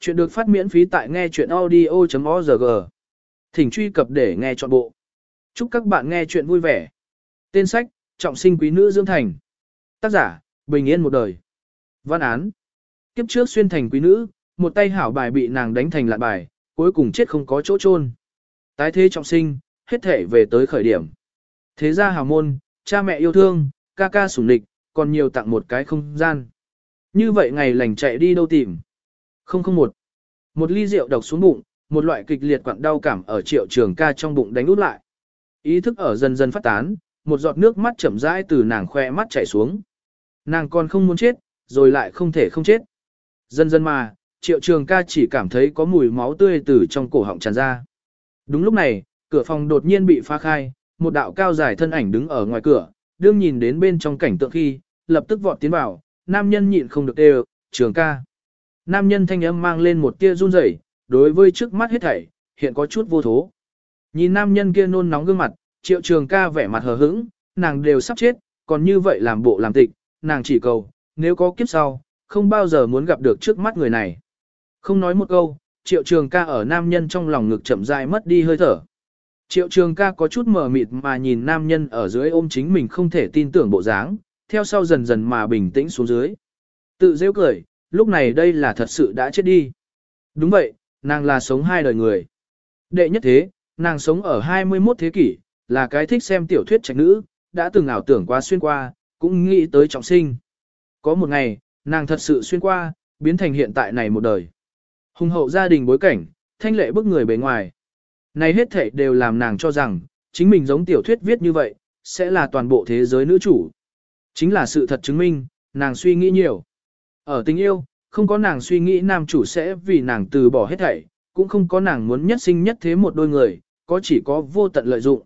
Chuyện được phát miễn phí tại nghe chuyện audio.org. Thỉnh truy cập để nghe trọn bộ. Chúc các bạn nghe chuyện vui vẻ. Tên sách, Trọng sinh quý nữ Dương thành. Tác giả, Bình yên một đời. Văn án. Kiếp trước xuyên thành quý nữ, một tay hảo bài bị nàng đánh thành lạn bài, cuối cùng chết không có chỗ chôn. Tái thế trọng sinh, hết thể về tới khởi điểm. Thế gia hào môn, cha mẹ yêu thương, ca ca sủng địch, còn nhiều tặng một cái không gian. Như vậy ngày lành chạy đi đâu tìm. 001. Một ly rượu độc xuống bụng, một loại kịch liệt quặn đau cảm ở triệu trường ca trong bụng đánh út lại. Ý thức ở dần dần phát tán, một giọt nước mắt chậm rãi từ nàng khoe mắt chảy xuống. Nàng còn không muốn chết, rồi lại không thể không chết. Dần dần mà, triệu trường ca chỉ cảm thấy có mùi máu tươi từ trong cổ họng tràn ra. Đúng lúc này, cửa phòng đột nhiên bị phá khai, một đạo cao dài thân ảnh đứng ở ngoài cửa, đương nhìn đến bên trong cảnh tượng khi, lập tức vọt tiến vào, nam nhân nhịn không được đều, trường ca. Nam nhân thanh âm mang lên một tia run rẩy, đối với trước mắt hết thảy, hiện có chút vô thố. Nhìn nam nhân kia nôn nóng gương mặt, triệu trường ca vẻ mặt hờ hững, nàng đều sắp chết, còn như vậy làm bộ làm tịch, nàng chỉ cầu, nếu có kiếp sau, không bao giờ muốn gặp được trước mắt người này. Không nói một câu, triệu trường ca ở nam nhân trong lòng ngực chậm rãi mất đi hơi thở. Triệu trường ca có chút mờ mịt mà nhìn nam nhân ở dưới ôm chính mình không thể tin tưởng bộ dáng, theo sau dần dần mà bình tĩnh xuống dưới. Tự rêu cười, lúc này đây là thật sự đã chết đi. Đúng vậy, nàng là sống hai đời người. Đệ nhất thế, nàng sống ở 21 thế kỷ, là cái thích xem tiểu thuyết trạch nữ, đã từng ảo tưởng qua xuyên qua, cũng nghĩ tới trọng sinh. Có một ngày, nàng thật sự xuyên qua, biến thành hiện tại này một đời. Hùng hậu gia đình bối cảnh, thanh lệ bức người bề ngoài. Này hết thảy đều làm nàng cho rằng, chính mình giống tiểu thuyết viết như vậy, sẽ là toàn bộ thế giới nữ chủ. Chính là sự thật chứng minh, nàng suy nghĩ nhiều. Ở tình yêu, không có nàng suy nghĩ nam chủ sẽ vì nàng từ bỏ hết thảy, cũng không có nàng muốn nhất sinh nhất thế một đôi người, có chỉ có vô tận lợi dụng.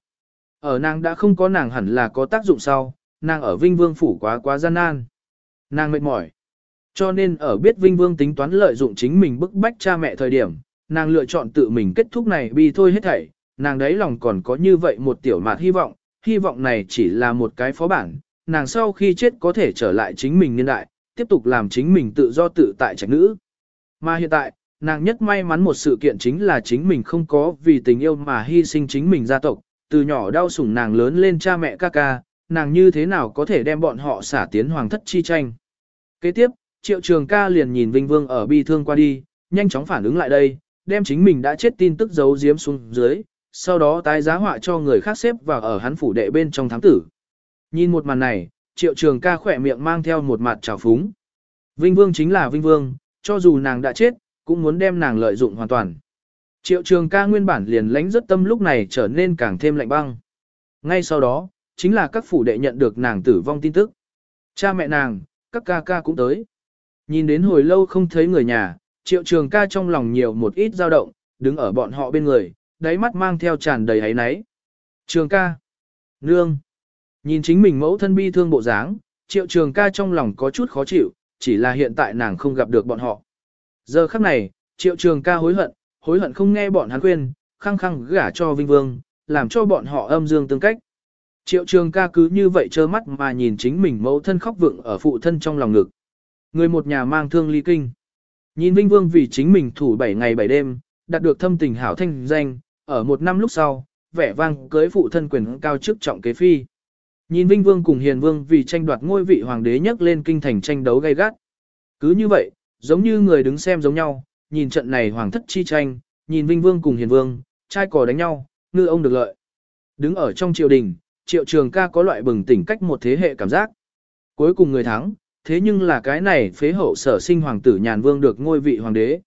Ở nàng đã không có nàng hẳn là có tác dụng sau, nàng ở Vinh Vương phủ quá quá gian nan. Nàng mệt mỏi. Cho nên ở biết Vinh Vương tính toán lợi dụng chính mình bức bách cha mẹ thời điểm, nàng lựa chọn tự mình kết thúc này bi thôi hết thảy, nàng đấy lòng còn có như vậy một tiểu mạt hy vọng, hy vọng này chỉ là một cái phó bản, nàng sau khi chết có thể trở lại chính mình niên đại, tiếp tục làm chính mình tự do tự tại trạch nữ. Mà hiện tại, nàng nhất may mắn một sự kiện chính là chính mình không có vì tình yêu mà hy sinh chính mình gia tộc, từ nhỏ đau sủng nàng lớn lên cha mẹ ca ca, nàng như thế nào có thể đem bọn họ xả tiến hoàng thất chi tranh. Kế tiếp, triệu trường ca liền nhìn Vinh Vương ở bi thương qua đi, nhanh chóng phản ứng lại đây, đem chính mình đã chết tin tức giấu giếm xuống dưới, sau đó tái giá họa cho người khác xếp vào ở hắn phủ đệ bên trong thám tử. Nhìn một màn này, triệu trường ca khỏe miệng mang theo một mặt trào phúng. Vinh Vương chính là Vinh Vương, cho dù nàng đã chết, cũng muốn đem nàng lợi dụng hoàn toàn. Triệu trường ca nguyên bản liền lánh rất tâm lúc này trở nên càng thêm lạnh băng. Ngay sau đó, chính là các phủ đệ nhận được nàng tử vong tin tức. Cha mẹ nàng, các ca ca cũng tới. Nhìn đến hồi lâu không thấy người nhà, triệu trường ca trong lòng nhiều một ít dao động, đứng ở bọn họ bên người, đáy mắt mang theo tràn đầy hấy náy. Trường ca. Nương. Nhìn chính mình mẫu thân bi thương bộ dáng, triệu trường ca trong lòng có chút khó chịu, chỉ là hiện tại nàng không gặp được bọn họ. Giờ khắc này, triệu trường ca hối hận, hối hận không nghe bọn hắn khuyên, khăng khăng gả cho Vinh Vương, làm cho bọn họ âm dương tương cách. Triệu trường ca cứ như vậy trơ mắt mà nhìn chính mình mẫu thân khóc vựng ở phụ thân trong lòng ngực. Người một nhà mang thương ly kinh. Nhìn Vinh Vương vì chính mình thủ 7 ngày 7 đêm, đạt được thâm tình hảo thanh danh, ở một năm lúc sau, vẻ vang cưới phụ thân quyền cao chức trọng kế phi. Nhìn Vinh Vương cùng Hiền Vương vì tranh đoạt ngôi vị hoàng đế nhấc lên kinh thành tranh đấu gay gắt. Cứ như vậy, giống như người đứng xem giống nhau, nhìn trận này hoàng thất chi tranh, nhìn Vinh Vương cùng Hiền Vương, trai cò đánh nhau, ngư ông được lợi. Đứng ở trong triều đình, triệu trường ca có loại bừng tỉnh cách một thế hệ cảm giác. Cuối cùng người thắng, thế nhưng là cái này phế hậu sở sinh hoàng tử Nhàn Vương được ngôi vị hoàng đế.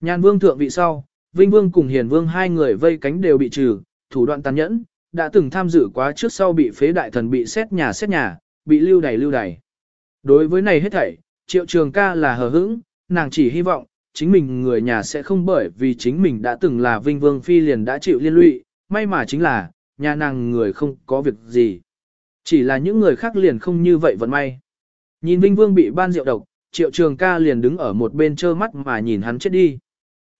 Nhàn Vương thượng vị sau, Vinh Vương cùng Hiền Vương hai người vây cánh đều bị trừ, thủ đoạn tàn nhẫn, đã từng tham dự quá trước sau bị phế đại thần bị xét nhà xét nhà, bị lưu đày lưu đày. Đối với này hết thảy, triệu trường ca là hờ hững, nàng chỉ hy vọng, chính mình người nhà sẽ không bởi vì chính mình đã từng là vinh vương phi liền đã chịu liên lụy, may mà chính là, nhà nàng người không có việc gì. Chỉ là những người khác liền không như vậy vẫn may. Nhìn vinh vương bị ban rượu độc, triệu trường ca liền đứng ở một bên trơ mắt mà nhìn hắn chết đi.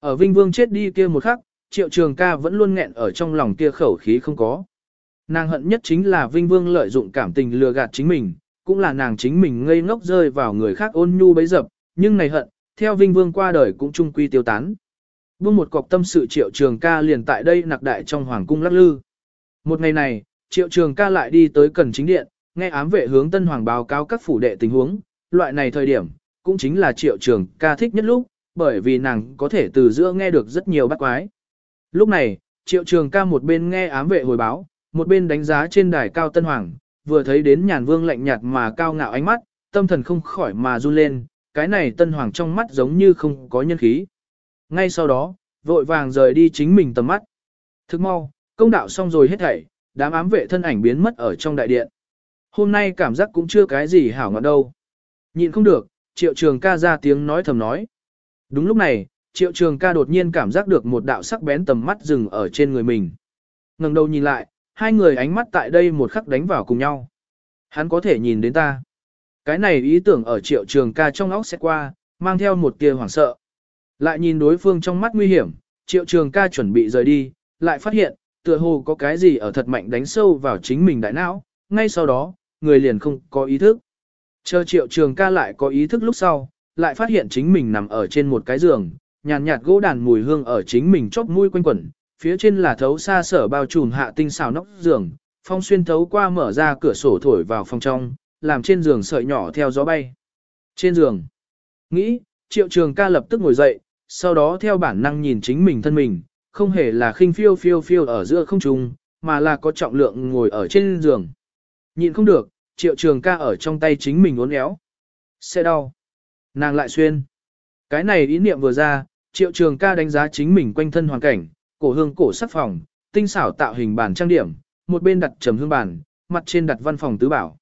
Ở vinh vương chết đi kia một khắc, triệu trường ca vẫn luôn nghẹn ở trong lòng kia khẩu khí không có. Nàng hận nhất chính là Vinh Vương lợi dụng cảm tình lừa gạt chính mình, cũng là nàng chính mình ngây ngốc rơi vào người khác ôn nhu bấy dập, nhưng này hận, theo Vinh Vương qua đời cũng trung quy tiêu tán. Buông một cọc tâm sự triệu trường ca liền tại đây nặc đại trong hoàng cung lắc lư. Một ngày này, triệu trường ca lại đi tới cần chính điện, nghe ám vệ hướng tân hoàng báo cáo các phủ đệ tình huống, loại này thời điểm, cũng chính là triệu trường ca thích nhất lúc, bởi vì nàng có thể từ giữa nghe được rất nhiều bắt quái. Lúc này, triệu trường ca một bên nghe ám vệ hồi báo, một bên đánh giá trên đài cao tân hoàng, vừa thấy đến nhàn vương lạnh nhạt mà cao ngạo ánh mắt, tâm thần không khỏi mà run lên, cái này tân hoàng trong mắt giống như không có nhân khí. Ngay sau đó, vội vàng rời đi chính mình tầm mắt. Thức mau, công đạo xong rồi hết thảy, đám ám vệ thân ảnh biến mất ở trong đại điện. Hôm nay cảm giác cũng chưa cái gì hảo ngọt đâu. Nhịn không được, triệu trường ca ra tiếng nói thầm nói. Đúng lúc này, triệu trường ca đột nhiên cảm giác được một đạo sắc bén tầm mắt dừng ở trên người mình. ngẩng đầu nhìn lại, hai người ánh mắt tại đây một khắc đánh vào cùng nhau. Hắn có thể nhìn đến ta. Cái này ý tưởng ở triệu trường ca trong óc sẽ qua, mang theo một tia hoảng sợ. Lại nhìn đối phương trong mắt nguy hiểm, triệu trường ca chuẩn bị rời đi, lại phát hiện, tựa hồ có cái gì ở thật mạnh đánh sâu vào chính mình đại não, ngay sau đó, người liền không có ý thức. Chờ triệu trường ca lại có ý thức lúc sau, lại phát hiện chính mình nằm ở trên một cái giường, nhàn nhạt, gỗ đàn mùi hương ở chính mình chóp mũi quanh quẩn, phía trên là thấu xa sở bao trùm hạ tinh xào nóc giường, phong xuyên thấu qua mở ra cửa sổ thổi vào phòng trong, làm trên giường sợi nhỏ theo gió bay. Trên giường, nghĩ, triệu trường ca lập tức ngồi dậy, sau đó theo bản năng nhìn chính mình thân mình, không hề là khinh phiêu phiêu phiêu ở giữa không trung, mà là có trọng lượng ngồi ở trên giường. Nhìn không được, triệu trường ca ở trong tay chính mình uốn éo. Sẽ đau. Nàng lại xuyên. Cái này ý niệm vừa ra, triệu trường ca đánh giá chính mình quanh thân hoàn cảnh, cổ hương cổ sắc phòng, tinh xảo tạo hình bản trang điểm, một bên đặt trầm hương bản, mặt trên đặt văn phòng tứ bảo.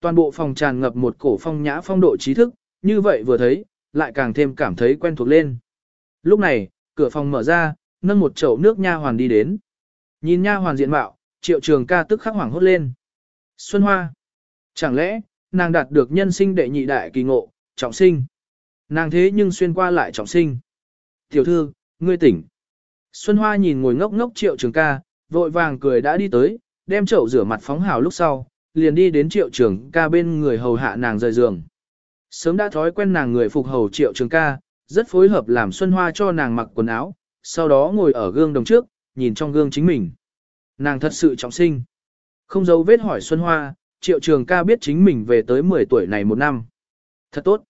Toàn bộ phòng tràn ngập một cổ phong nhã phong độ trí thức, như vậy vừa thấy, lại càng thêm cảm thấy quen thuộc lên. Lúc này, cửa phòng mở ra, nâng một chậu nước nha hoàn đi đến. Nhìn nha hoàn diện mạo, triệu trường ca tức khắc hoảng hốt lên. Xuân Hoa. Chẳng lẽ, nàng đạt được nhân sinh đệ nhị đại kỳ ngộ, trọng sinh. Nàng thế nhưng xuyên qua lại trọng sinh. Tiểu thư, ngươi tỉnh. Xuân Hoa nhìn ngồi ngốc ngốc triệu trường ca, vội vàng cười đã đi tới, đem chậu rửa mặt phóng hào lúc sau, liền đi đến triệu trường ca bên người hầu hạ nàng rời giường. Sớm đã thói quen nàng người phục hầu triệu trường ca, rất phối hợp làm Xuân Hoa cho nàng mặc quần áo, sau đó ngồi ở gương đồng trước, nhìn trong gương chính mình. Nàng thật sự trọng sinh. Không giấu vết hỏi Xuân Hoa, triệu trường ca biết chính mình về tới 10 tuổi này một năm. Thật tốt.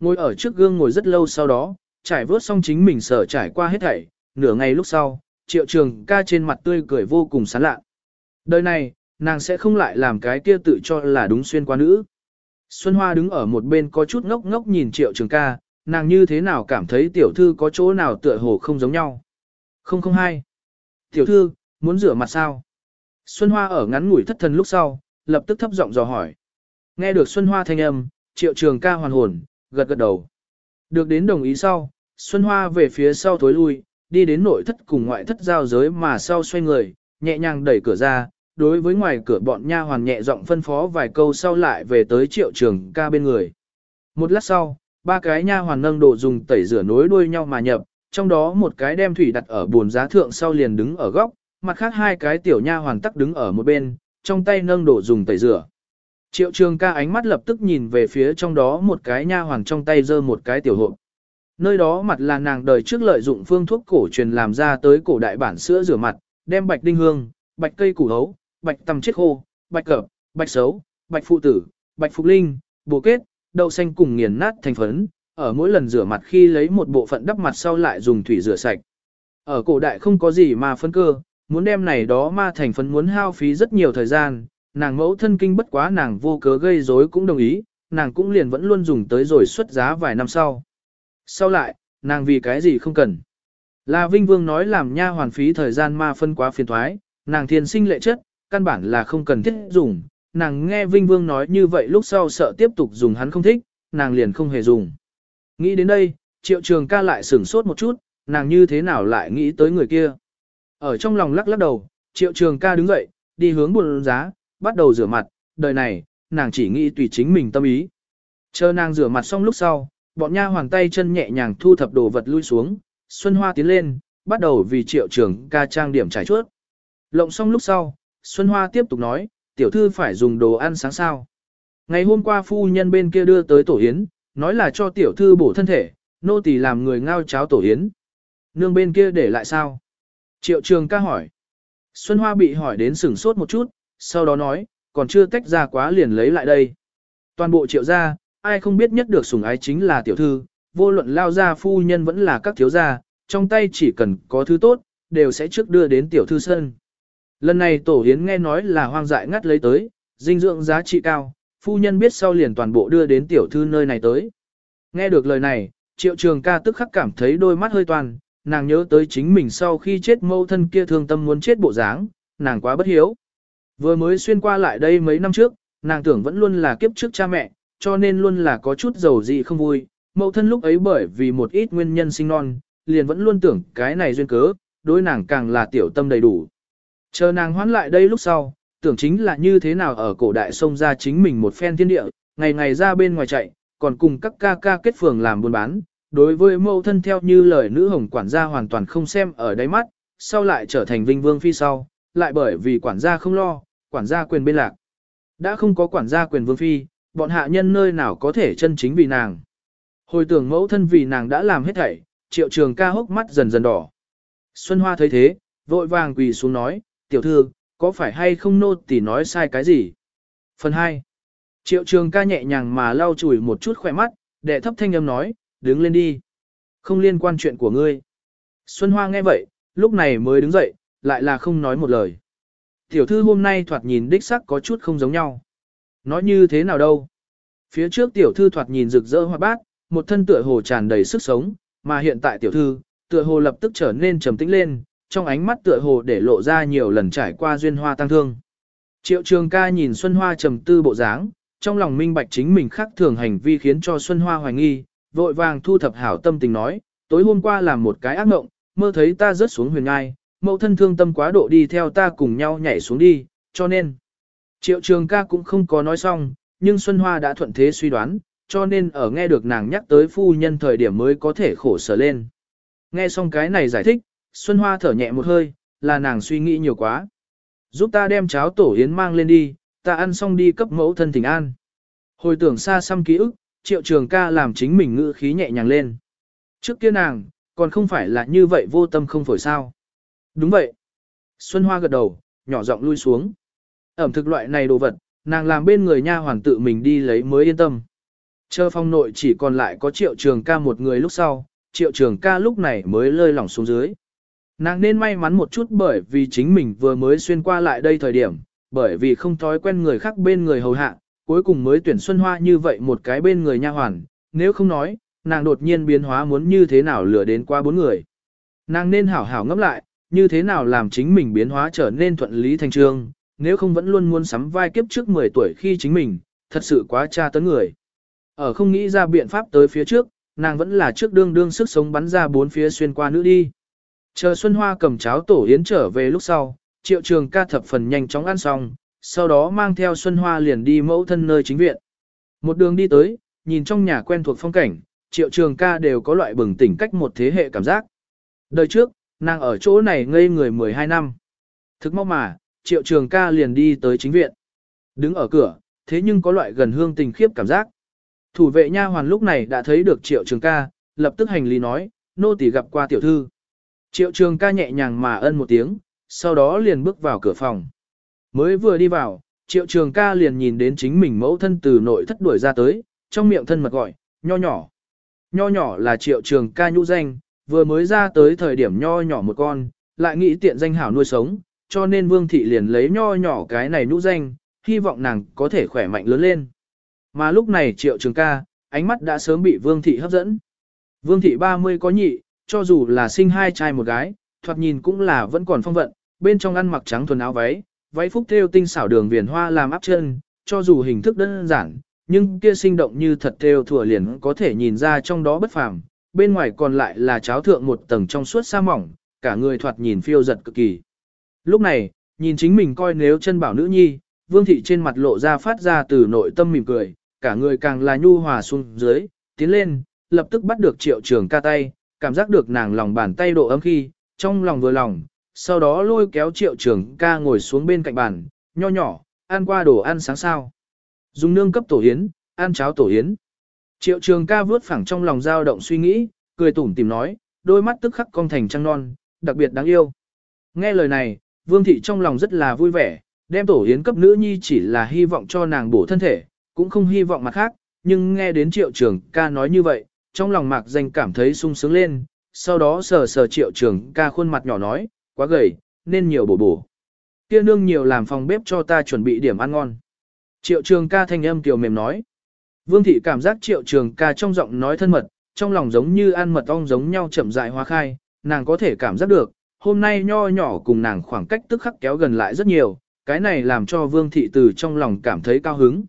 Ngồi ở trước gương ngồi rất lâu sau đó, trải vớt xong chính mình sở trải qua hết thảy, nửa ngày lúc sau, triệu trường ca trên mặt tươi cười vô cùng sán lạ. Đời này, nàng sẽ không lại làm cái kia tự cho là đúng xuyên qua nữ. Xuân Hoa đứng ở một bên có chút ngốc ngốc nhìn triệu trường ca, nàng như thế nào cảm thấy tiểu thư có chỗ nào tựa hồ không giống nhau. 002. Tiểu thư, muốn rửa mặt sao? Xuân Hoa ở ngắn ngủi thất thần lúc sau, lập tức thấp giọng dò hỏi. Nghe được Xuân Hoa thanh âm, triệu trường ca hoàn hồn, gật gật đầu. Được đến đồng ý sau, Xuân Hoa về phía sau thối lui, đi đến nội thất cùng ngoại thất giao giới mà sau xoay người, nhẹ nhàng đẩy cửa ra, đối với ngoài cửa bọn nha hoàn nhẹ giọng phân phó vài câu sau lại về tới triệu trường ca bên người. Một lát sau, ba cái nha hoàn nâng đồ dùng tẩy rửa nối đuôi nhau mà nhập, trong đó một cái đem thủy đặt ở bồn giá thượng sau liền đứng ở góc, mặt khác hai cái tiểu nha hoàn tắc đứng ở một bên, trong tay nâng đồ dùng tẩy rửa. Triệu trường ca ánh mắt lập tức nhìn về phía trong đó một cái nha hoàn trong tay giơ một cái tiểu hộp. Nơi đó mặt là nàng đời trước lợi dụng phương thuốc cổ truyền làm ra tới cổ đại bản sữa rửa mặt, đem bạch đinh hương, bạch cây củ hấu, bạch tầm chết khô, bạch cập, bạch xấu, bạch phụ tử, bạch phục linh, bồ kết, đậu xanh cùng nghiền nát thành phấn, ở mỗi lần rửa mặt khi lấy một bộ phận đắp mặt sau lại dùng thủy rửa sạch. Ở cổ đại không có gì mà phân cơ, muốn đem này đó ma thành phấn muốn hao phí rất nhiều thời gian, nàng mẫu thân kinh bất quá nàng vô cớ gây rối cũng đồng ý, nàng cũng liền vẫn luôn dùng tới rồi xuất giá vài năm sau. Sau lại, nàng vì cái gì không cần. Là Vinh Vương nói làm nha hoàn phí thời gian ma phân quá phiền thoái, nàng thiên sinh lệ chất, căn bản là không cần thiết dùng, nàng nghe Vinh Vương nói như vậy lúc sau sợ tiếp tục dùng hắn không thích, nàng liền không hề dùng. Nghĩ đến đây, triệu trường ca lại sửng sốt một chút, nàng như thế nào lại nghĩ tới người kia. Ở trong lòng lắc lắc đầu, triệu trường ca đứng dậy, đi hướng buồn giá, bắt đầu rửa mặt, đời này, nàng chỉ nghĩ tùy chính mình tâm ý. Chờ nàng rửa mặt xong lúc sau, bọn nha hoàng tay chân nhẹ nhàng thu thập đồ vật lui xuống, Xuân Hoa tiến lên, bắt đầu vì triệu trường ca trang điểm trải chuốt. Lộng xong lúc sau, Xuân Hoa tiếp tục nói, tiểu thư phải dùng đồ ăn sáng sao. Ngày hôm qua phu nhân bên kia đưa tới tổ yến, nói là cho tiểu thư bổ thân thể, nô tỳ làm người ngao cháo tổ yến. Nương bên kia để lại sao? Triệu trường ca hỏi. Xuân Hoa bị hỏi đến sửng sốt một chút, sau đó nói, còn chưa tách ra quá liền lấy lại đây. Toàn bộ triệu gia, ai không biết nhất được sủng ái chính là tiểu thư, vô luận lao gia phu nhân vẫn là các thiếu gia, trong tay chỉ cần có thứ tốt, đều sẽ trước đưa đến tiểu thư sân. Lần này tổ hiến nghe nói là hoang dại ngắt lấy tới, dinh dưỡng giá trị cao, phu nhân biết sau liền toàn bộ đưa đến tiểu thư nơi này tới. Nghe được lời này, triệu trường ca tức khắc cảm thấy đôi mắt hơi toàn, nàng nhớ tới chính mình sau khi chết mâu thân kia thương tâm muốn chết bộ dáng, nàng quá bất hiếu. Vừa mới xuyên qua lại đây mấy năm trước, nàng tưởng vẫn luôn là kiếp trước cha mẹ, cho nên luôn là có chút dầu dị không vui. Mậu thân lúc ấy bởi vì một ít nguyên nhân sinh non, liền vẫn luôn tưởng cái này duyên cớ, đối nàng càng là tiểu tâm đầy đủ. Chờ nàng hoán lại đây lúc sau, tưởng chính là như thế nào ở cổ đại sông ra chính mình một phen thiên địa, ngày ngày ra bên ngoài chạy, còn cùng các ca ca kết phường làm buôn bán. Đối với mẫu thân theo như lời nữ hồng quản gia hoàn toàn không xem ở đáy mắt, sau lại trở thành vinh vương phi sau, lại bởi vì quản gia không lo, quản gia quyền bên lạc. Đã không có quản gia quyền vương phi, bọn hạ nhân nơi nào có thể chân chính vì nàng. Hồi tưởng mẫu thân vì nàng đã làm hết thảy, triệu trường ca hốc mắt dần dần đỏ. Xuân Hoa thấy thế, vội vàng quỳ xuống nói, tiểu thư, có phải hay không nô tỳ nói sai cái gì? Phần 2. Triệu trường ca nhẹ nhàng mà lau chùi một chút khỏe mắt, đệ thấp thanh âm nói, đứng lên đi. Không liên quan chuyện của ngươi. Xuân Hoa nghe vậy, lúc này mới đứng dậy, lại là không nói một lời. Tiểu thư hôm nay thoạt nhìn đích sắc có chút không giống nhau. Nói như thế nào đâu? Phía trước tiểu thư thoạt nhìn rực rỡ hoa bát, một thân tựa hồ tràn đầy sức sống, mà hiện tại tiểu thư, tựa hồ lập tức trở nên trầm tĩnh lên, trong ánh mắt tựa hồ để lộ ra nhiều lần trải qua duyên hoa tăng thương. Triệu trường ca nhìn Xuân Hoa trầm tư bộ dáng, trong lòng minh bạch chính mình khác thường hành vi khiến cho Xuân Hoa hoài nghi, vội vàng thu thập hảo tâm tình nói, tối hôm qua làm một cái ác mộng, mơ thấy ta rớt xuống huyền ngai, mẫu thân thương tâm quá độ đi theo ta cùng nhau nhảy xuống đi, cho nên. Triệu trường ca cũng không có nói xong, nhưng Xuân Hoa đã thuận thế suy đoán, cho nên ở nghe được nàng nhắc tới phu nhân thời điểm mới có thể khổ sở lên. Nghe xong cái này giải thích, Xuân Hoa thở nhẹ một hơi, là nàng suy nghĩ nhiều quá. Giúp ta đem cháo tổ yến mang lên đi, ta ăn xong đi cấp mẫu thân thỉnh an. Hồi tưởng xa xăm ký ức, triệu trường ca làm chính mình ngữ khí nhẹ nhàng lên. Trước kia nàng, còn không phải là như vậy vô tâm không phổi sao. Đúng vậy. Xuân Hoa gật đầu, nhỏ giọng lui xuống. Ẩm thực loại này đồ vật, nàng làm bên người nha hoàn tự mình đi lấy mới yên tâm. Chờ phong nội chỉ còn lại có triệu trường ca một người lúc sau, triệu trường ca lúc này mới lơi lỏng xuống dưới. Nàng nên may mắn một chút bởi vì chính mình vừa mới xuyên qua lại đây thời điểm, bởi vì không thói quen người khác bên người hầu hạ, cuối cùng mới tuyển Xuân Hoa như vậy một cái bên người nha hoàn, nếu không nói, nàng đột nhiên biến hóa muốn như thế nào lừa đến qua bốn người. Nàng nên hảo hảo ngẫm lại, như thế nào làm chính mình biến hóa trở nên thuận lý thành trương, nếu không vẫn luôn muốn sắm vai kiếp trước 10 tuổi khi chính mình, thật sự quá tra tấn người. Ở không nghĩ ra biện pháp tới phía trước, nàng vẫn là trước đương đương sức sống bắn ra bốn phía xuyên qua nữ đi. Chờ Xuân Hoa cầm cháo tổ yến trở về lúc sau, triệu trường ca thập phần nhanh chóng ăn xong, sau đó mang theo Xuân Hoa liền đi mẫu thân nơi chính viện. Một đường đi tới, nhìn trong nhà quen thuộc phong cảnh, triệu trường ca đều có loại bừng tỉnh cách một thế hệ cảm giác. Đời trước, nàng ở chỗ này ngây người 12 năm. Thực mong mà, triệu trường ca liền đi tới chính viện. Đứng ở cửa, thế nhưng có loại gần hương tình khiếp cảm giác. Thủ vệ nha hoàn lúc này đã thấy được triệu trường ca, lập tức hành lý nói, nô tỳ gặp qua tiểu thư. Triệu trường ca nhẹ nhàng mà ân một tiếng, sau đó liền bước vào cửa phòng. Mới vừa đi vào, triệu trường ca liền nhìn đến chính mình mẫu thân từ nội thất đuổi ra tới, trong miệng thân mật gọi, nho nhỏ. Nho nhỏ là triệu trường ca nhũ danh, vừa mới ra tới thời điểm nho nhỏ một con, lại nghĩ tiện danh hảo nuôi sống, cho nên vương thị liền lấy nho nhỏ cái này nhũ danh, hy vọng nàng có thể khỏe mạnh lớn lên. Mà lúc này triệu trường ca, ánh mắt đã sớm bị vương thị hấp dẫn. Vương thị 30 có nhị, cho dù là sinh hai trai một gái, thoạt nhìn cũng là vẫn còn phong vận, bên trong ăn mặc trắng thuần áo váy, váy phúc thêu tinh xảo đường viền hoa làm áp chân, cho dù hình thức đơn giản, nhưng kia sinh động như thật thêu thừa liền có thể nhìn ra trong đó bất phàm, bên ngoài còn lại là cháo thượng một tầng trong suốt sa mỏng, cả người thoạt nhìn phiêu giật cực kỳ. Lúc này, nhìn chính mình coi nếu chân bảo nữ nhi, vương thị trên mặt lộ ra phát ra từ nội tâm mỉm cười, cả người càng là nhu hòa xuống dưới, tiến lên, lập tức bắt được triệu trường ca tay, cảm giác được nàng lòng bàn tay độ ấm khi, trong lòng vừa lòng, sau đó lôi kéo triệu trường ca ngồi xuống bên cạnh bàn, nho nhỏ, ăn qua đồ ăn sáng sao. Dùng nương cấp tổ hiến, ăn cháo tổ hiến. Triệu trường ca vướt phẳng trong lòng dao động suy nghĩ, cười tủm tìm nói, đôi mắt tức khắc cong thành trăng non, đặc biệt đáng yêu. Nghe lời này, vương thị trong lòng rất là vui vẻ, đem tổ yến cấp nữ nhi chỉ là hy vọng cho nàng bổ thân thể, cũng không hy vọng mặt khác, nhưng nghe đến triệu trường ca nói như vậy, trong lòng mạc danh cảm thấy sung sướng lên, sau đó sờ sờ triệu trường ca khuôn mặt nhỏ nói, quá gầy, nên nhiều bổ bổ. Kia nương nhiều làm phòng bếp cho ta chuẩn bị điểm ăn ngon. Triệu trường ca thanh âm kiều mềm nói. Vương thị cảm giác triệu trường ca trong giọng nói thân mật, trong lòng giống như ăn mật ong giống nhau chậm dại hóa khai, nàng có thể cảm giác được, hôm nay nho nhỏ cùng nàng khoảng cách tức khắc kéo gần lại rất nhiều, cái này làm cho vương thị từ trong lòng cảm thấy cao hứng.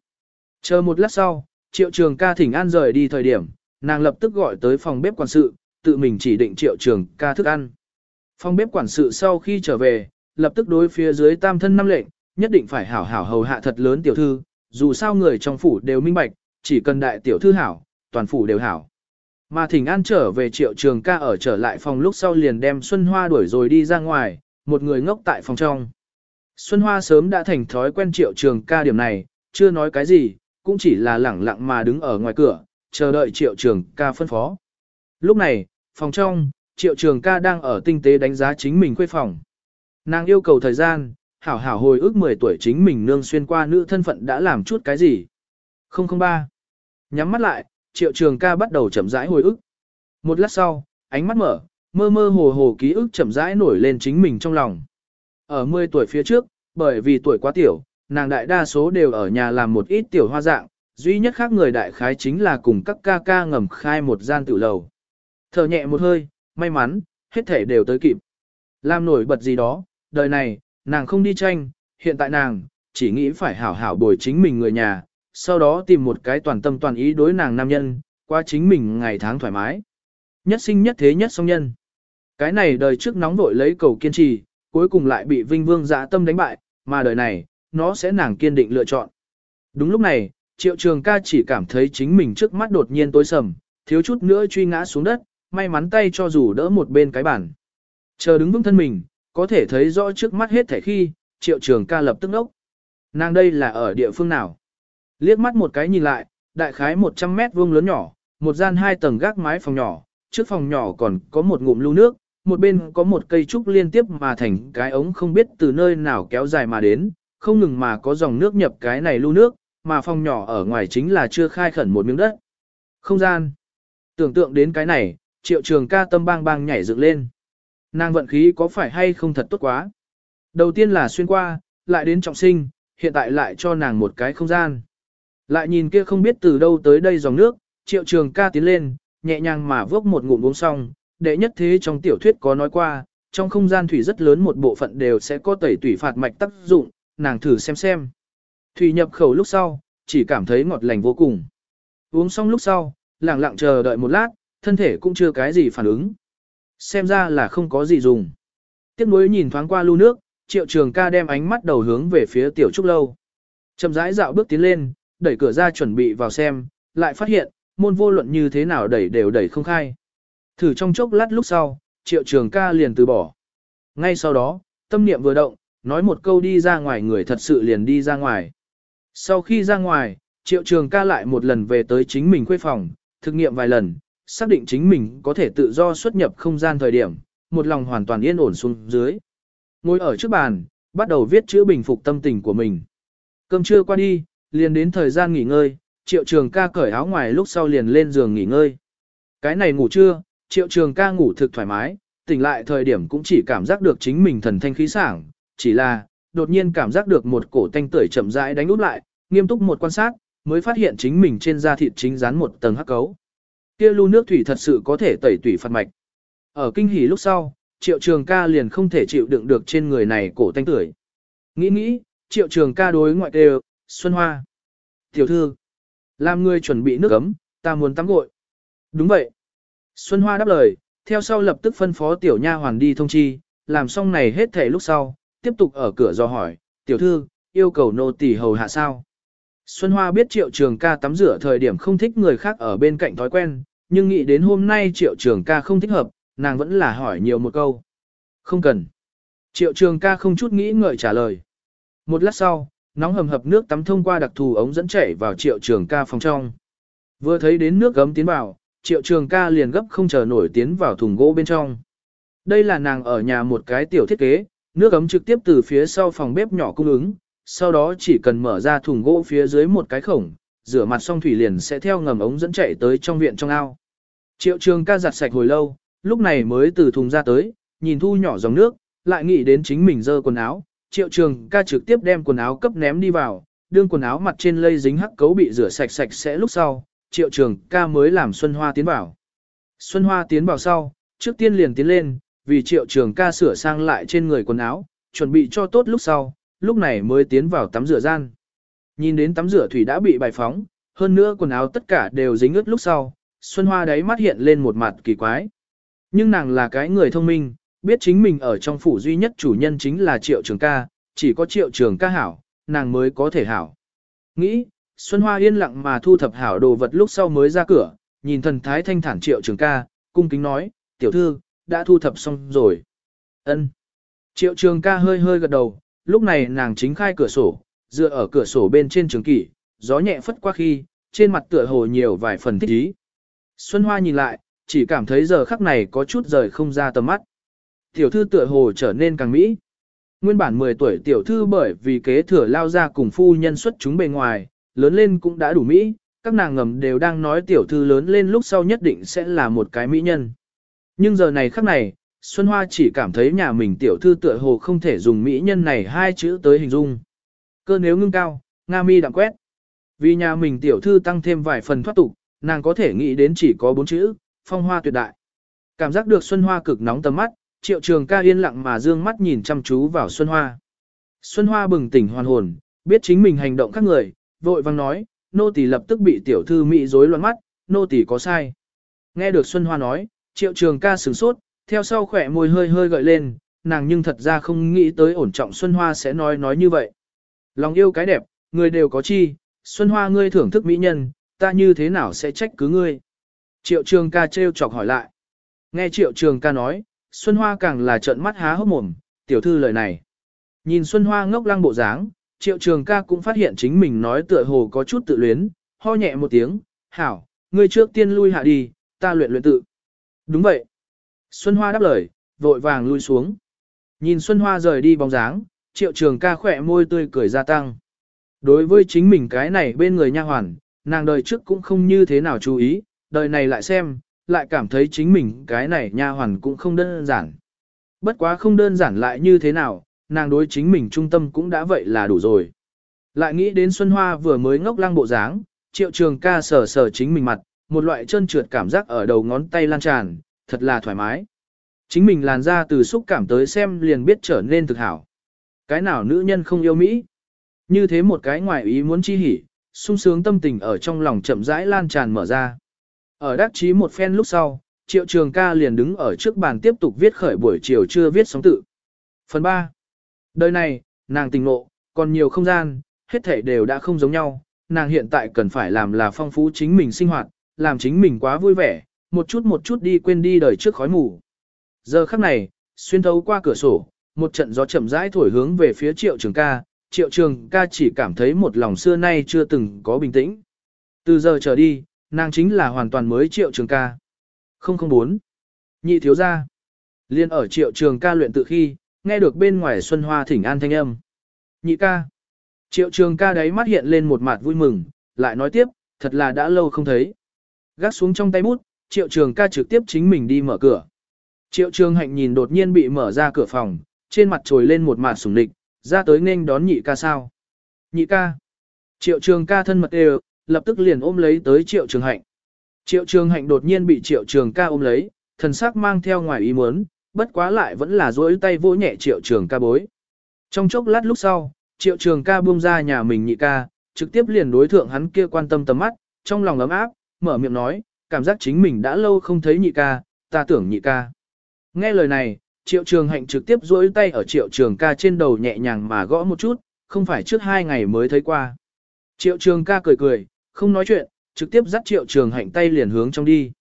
Chờ một lát sau, triệu trường ca thỉnh an rời đi thời điểm, nàng lập tức gọi tới phòng bếp quản sự, tự mình chỉ định triệu trường ca thức ăn. Phòng bếp quản sự sau khi trở về, lập tức đối phía dưới tam thân năm lệnh, nhất định phải hảo hảo hầu hạ thật lớn tiểu thư, dù sao người trong phủ đều minh bạch, chỉ cần đại tiểu thư hảo, toàn phủ đều hảo. Mà thỉnh an trở về triệu trường ca ở trở lại phòng lúc sau liền đem Xuân Hoa đuổi rồi đi ra ngoài, một người ngốc tại phòng trong. Xuân Hoa sớm đã thành thói quen triệu trường ca điểm này, chưa nói cái gì, cũng chỉ là lẳng lặng mà đứng ở ngoài cửa, chờ đợi triệu trường ca phân phó. Lúc này, phòng trong, triệu trường ca đang ở tinh tế đánh giá chính mình khuê phòng. Nàng yêu cầu thời gian, hảo hảo hồi ức 10 tuổi chính mình nương xuyên qua nữ thân phận đã làm chút cái gì. 003. Nhắm mắt lại, triệu trường ca bắt đầu chậm rãi hồi ức. Một lát sau, ánh mắt mở, mơ mơ hồ hồ ký ức chậm rãi nổi lên chính mình trong lòng. Ở 10 tuổi phía trước, bởi vì tuổi quá tiểu, nàng đại đa số đều ở nhà làm một ít tiểu hoa dạng, duy nhất khác người đại khái chính là cùng các ca ca ngầm khai một gian tiểu lầu. Thở nhẹ một hơi, may mắn, hết thể đều tới kịp. Làm nổi bật gì đó, đời này, nàng không đi tranh, hiện tại nàng, chỉ nghĩ phải hảo hảo bồi chính mình người nhà, sau đó tìm một cái toàn tâm toàn ý đối nàng nam nhân, qua chính mình ngày tháng thoải mái. Nhất sinh nhất thế nhất song nhân. Cái này đời trước nóng vội lấy cầu kiên trì, cuối cùng lại bị Vinh Vương dạ tâm đánh bại, mà đời này, nó sẽ nàng kiên định lựa chọn. Đúng lúc này, Triệu Trường ca chỉ cảm thấy chính mình trước mắt đột nhiên tối sầm, thiếu chút nữa truy ngã xuống đất, may mắn tay cho dù đỡ một bên cái bản. Chờ đứng vững thân mình, có thể thấy rõ trước mắt hết thảy khi, Triệu Trường ca lập tức đốc Nàng đây là ở địa phương nào? Liếc mắt một cái nhìn lại, đại khái 100 mét vuông lớn nhỏ, một gian hai tầng gác mái phòng nhỏ, trước phòng nhỏ còn có một ngụm lưu nước, một bên có một cây trúc liên tiếp mà thành cái ống không biết từ nơi nào kéo dài mà đến, không ngừng mà có dòng nước nhập cái này lưu nước, mà phòng nhỏ ở ngoài chính là chưa khai khẩn một miếng đất. Không gian. Tưởng tượng đến cái này, triệu trường ca tâm bang bang nhảy dựng lên. Nàng vận khí có phải hay không thật tốt quá. Đầu tiên là xuyên qua, lại đến trọng sinh, hiện tại lại cho nàng một cái không gian. Lại nhìn kia không biết từ đâu tới đây dòng nước, triệu trường ca tiến lên, nhẹ nhàng mà vốc một ngụm uống xong, đệ nhất thế trong tiểu thuyết có nói qua, trong không gian thủy rất lớn một bộ phận đều sẽ có tẩy tủy phạt mạch tác dụng, nàng thử xem xem. Thủy nhập khẩu lúc sau, chỉ cảm thấy ngọt lành vô cùng. Uống xong lúc sau, lặng lặng chờ đợi một lát, thân thể cũng chưa cái gì phản ứng. Xem ra là không có gì dùng. Tiếp nối nhìn thoáng qua lưu nước, triệu trường ca đem ánh mắt đầu hướng về phía tiểu trúc lâu. Chậm rãi dạo bước tiến lên, đẩy cửa ra chuẩn bị vào xem, lại phát hiện, môn vô luận như thế nào đẩy đều đẩy không khai. Thử trong chốc lát lúc sau, triệu trường ca liền từ bỏ. Ngay sau đó, tâm niệm vừa động, nói một câu đi ra ngoài người thật sự liền đi ra ngoài. Sau khi ra ngoài, triệu trường ca lại một lần về tới chính mình khuê phòng, thực nghiệm vài lần, xác định chính mình có thể tự do xuất nhập không gian thời điểm, một lòng hoàn toàn yên ổn xuống dưới. Ngồi ở trước bàn, bắt đầu viết chữ bình phục tâm tình của mình. Cơm trưa qua đi, liền đến thời gian nghỉ ngơi, triệu trường ca cởi áo ngoài lúc sau liền lên giường nghỉ ngơi. Cái này ngủ trưa, triệu trường ca ngủ thực thoải mái, tỉnh lại thời điểm cũng chỉ cảm giác được chính mình thần thanh khí sảng, chỉ là, đột nhiên cảm giác được một cổ tanh tưởi chậm rãi đánh úp lại, nghiêm túc một quan sát, mới phát hiện chính mình trên da thịt chính dán một tầng hắc cấu. Kia lưu nước thủy thật sự có thể tẩy tủy phạt mạch. Ở kinh hỉ lúc sau, triệu trường ca liền không thể chịu đựng được trên người này cổ tanh tưởi. Nghĩ nghĩ, triệu trường ca đối ngoại đều, Xuân Hoa. Tiểu thư, làm người chuẩn bị nước ấm, ta muốn tắm gội. Đúng vậy. Xuân Hoa đáp lời, theo sau lập tức phân phó tiểu nha hoàn đi thông chi, làm xong này hết thể lúc sau, tiếp tục ở cửa do hỏi, tiểu thư, yêu cầu nô tỳ hầu hạ sao. Xuân Hoa biết triệu trường ca tắm rửa thời điểm không thích người khác ở bên cạnh thói quen, nhưng nghĩ đến hôm nay triệu trường ca không thích hợp, nàng vẫn là hỏi nhiều một câu. Không cần. Triệu trường ca không chút nghĩ ngợi trả lời. Một lát sau, nóng hầm hập nước tắm thông qua đặc thù ống dẫn chảy vào triệu trường ca phòng trong. Vừa thấy đến nước gấm tiến vào, triệu trường ca liền gấp không chờ nổi tiến vào thùng gỗ bên trong. Đây là nàng ở nhà một cái tiểu thiết kế, nước gấm trực tiếp từ phía sau phòng bếp nhỏ cung ứng, sau đó chỉ cần mở ra thùng gỗ phía dưới một cái khổng, rửa mặt xong thủy liền sẽ theo ngầm ống dẫn chạy tới trong viện trong ao. Triệu trường ca giặt sạch hồi lâu, lúc này mới từ thùng ra tới, nhìn thu nhỏ dòng nước, lại nghĩ đến chính mình dơ quần áo, triệu trường ca trực tiếp đem quần áo cấp ném đi vào, đương quần áo mặt trên lây dính hắc cấu bị rửa sạch sạch sẽ lúc sau, triệu trường ca mới làm Xuân Hoa tiến vào. Xuân Hoa tiến vào sau, trước tiên liền tiến lên, vì triệu trường ca sửa sang lại trên người quần áo, chuẩn bị cho tốt lúc sau, lúc này mới tiến vào tắm rửa gian. Nhìn đến tắm rửa thủy đã bị bài phóng, hơn nữa quần áo tất cả đều dính ướt lúc sau, Xuân Hoa đáy mắt hiện lên một mặt kỳ quái. Nhưng nàng là cái người thông minh, biết chính mình ở trong phủ duy nhất chủ nhân chính là triệu trường ca, chỉ có triệu trường ca hảo, nàng mới có thể hảo. Nghĩ, Xuân Hoa yên lặng mà thu thập hảo đồ vật lúc sau mới ra cửa, nhìn thần thái thanh thản triệu trường ca, cung kính nói, tiểu thư, đã thu thập xong rồi. ân Triệu trường ca hơi hơi gật đầu, lúc này nàng chính khai cửa sổ, dựa ở cửa sổ bên trên trường kỷ, gió nhẹ phất qua khi, trên mặt tựa hồ nhiều vài phần thích ý. Xuân Hoa nhìn lại, chỉ cảm thấy giờ khắc này có chút rời không ra tầm mắt. Tiểu thư tựa hồ trở nên càng mỹ. Nguyên bản 10 tuổi tiểu thư bởi vì kế thừa lao ra cùng phu nhân xuất chúng bề ngoài, lớn lên cũng đã đủ mỹ, các nàng ngầm đều đang nói tiểu thư lớn lên lúc sau nhất định sẽ là một cái mỹ nhân. Nhưng giờ này khắc này, Xuân Hoa chỉ cảm thấy nhà mình tiểu thư tựa hồ không thể dùng mỹ nhân này hai chữ tới hình dung. Cơ nếu ngưng cao, Nga mi đặng quét. Vì nhà mình tiểu thư tăng thêm vài phần thoát tục, nàng có thể nghĩ đến chỉ có bốn chữ, phong hoa tuyệt đại. Cảm giác được Xuân Hoa cực nóng tầm mắt, triệu trường ca yên lặng mà dương mắt nhìn chăm chú vào Xuân Hoa. Xuân Hoa bừng tỉnh hoàn hồn, biết chính mình hành động các người, vội vang nói, nô tỳ lập tức bị tiểu thư mỹ rối loạn mắt, nô tỳ có sai. Nghe được Xuân Hoa nói, triệu trường ca sửng sốt, theo sau khỏe môi hơi hơi gợi lên, nàng nhưng thật ra không nghĩ tới ổn trọng Xuân Hoa sẽ nói nói như vậy. Lòng yêu cái đẹp, người đều có chi, Xuân Hoa ngươi thưởng thức mỹ nhân, ta như thế nào sẽ trách cứ ngươi. Triệu trường ca trêu chọc hỏi lại. Nghe triệu trường ca nói, Xuân Hoa càng là trợn mắt há hốc mồm, tiểu thư lời này. Nhìn Xuân Hoa ngốc lăng bộ dáng, triệu trường ca cũng phát hiện chính mình nói tựa hồ có chút tự luyến, ho nhẹ một tiếng, hảo, ngươi trước tiên lui hạ đi, ta luyện luyện tự. Đúng vậy. Xuân Hoa đáp lời, vội vàng lui xuống. Nhìn Xuân Hoa rời đi bóng dáng, triệu trường ca khỏe môi tươi cười gia tăng. Đối với chính mình cái này bên người nha hoàn, nàng đời trước cũng không như thế nào chú ý, đời này lại xem, lại cảm thấy chính mình cái này nha hoàn cũng không đơn giản. Bất quá không đơn giản lại như thế nào, nàng đối chính mình trung tâm cũng đã vậy là đủ rồi. Lại nghĩ đến Xuân Hoa vừa mới ngốc lăng bộ dáng, triệu trường ca sờ sờ chính mình mặt, một loại chân trượt cảm giác ở đầu ngón tay lan tràn, thật là thoải mái. Chính mình làn ra từ xúc cảm tới xem liền biết trở nên thực hảo. Cái nào nữ nhân không yêu Mỹ? Như thế một cái ngoài ý muốn chi hỉ, sung sướng tâm tình ở trong lòng chậm rãi lan tràn mở ra. Ở đắc chí một phen lúc sau, triệu trường ca liền đứng ở trước bàn tiếp tục viết khởi buổi chiều chưa viết sóng tự. Phần 3. Đời này, nàng tình ngộ, còn nhiều không gian, hết thể đều đã không giống nhau, nàng hiện tại cần phải làm là phong phú chính mình sinh hoạt, làm chính mình quá vui vẻ, một chút một chút đi quên đi đời trước khói mù. Giờ khắc này, xuyên thấu qua cửa sổ, một trận gió chậm rãi thổi hướng về phía triệu trường ca, triệu trường ca chỉ cảm thấy một lòng xưa nay chưa từng có bình tĩnh. Từ giờ trở đi, nàng chính là hoàn toàn mới triệu trường ca. 004. Nhị thiếu gia. Liên ở triệu trường ca luyện tự khi, nghe được bên ngoài xuân hoa thỉnh an thanh âm. Nhị ca. Triệu trường ca đấy mắt hiện lên một mặt vui mừng, lại nói tiếp, thật là đã lâu không thấy. Gác xuống trong tay bút, triệu trường ca trực tiếp chính mình đi mở cửa. Triệu trường hạnh nhìn đột nhiên bị mở ra cửa phòng, trên mặt trồi lên một mặt sủng địch, ra tới nên đón nhị ca sao. Nhị ca. Triệu trường ca thân mật đều, lập tức liền ôm lấy tới triệu trường hạnh. Triệu trường hạnh đột nhiên bị triệu trường ca ôm lấy, thần sắc mang theo ngoài ý muốn, bất quá lại vẫn là dối tay vỗ nhẹ triệu trường ca bối. Trong chốc lát lúc sau, triệu trường ca buông ra nhà mình nhị ca, trực tiếp liền đối thượng hắn kia quan tâm tầm mắt, trong lòng ấm áp, mở miệng nói, cảm giác chính mình đã lâu không thấy nhị ca, ta tưởng nhị ca. Nghe lời này, triệu trường hạnh trực tiếp duỗi tay ở triệu trường ca trên đầu nhẹ nhàng mà gõ một chút, không phải trước hai ngày mới thấy qua. Triệu trường ca cười cười, không nói chuyện, trực tiếp dắt triệu trường hạnh tay liền hướng trong đi.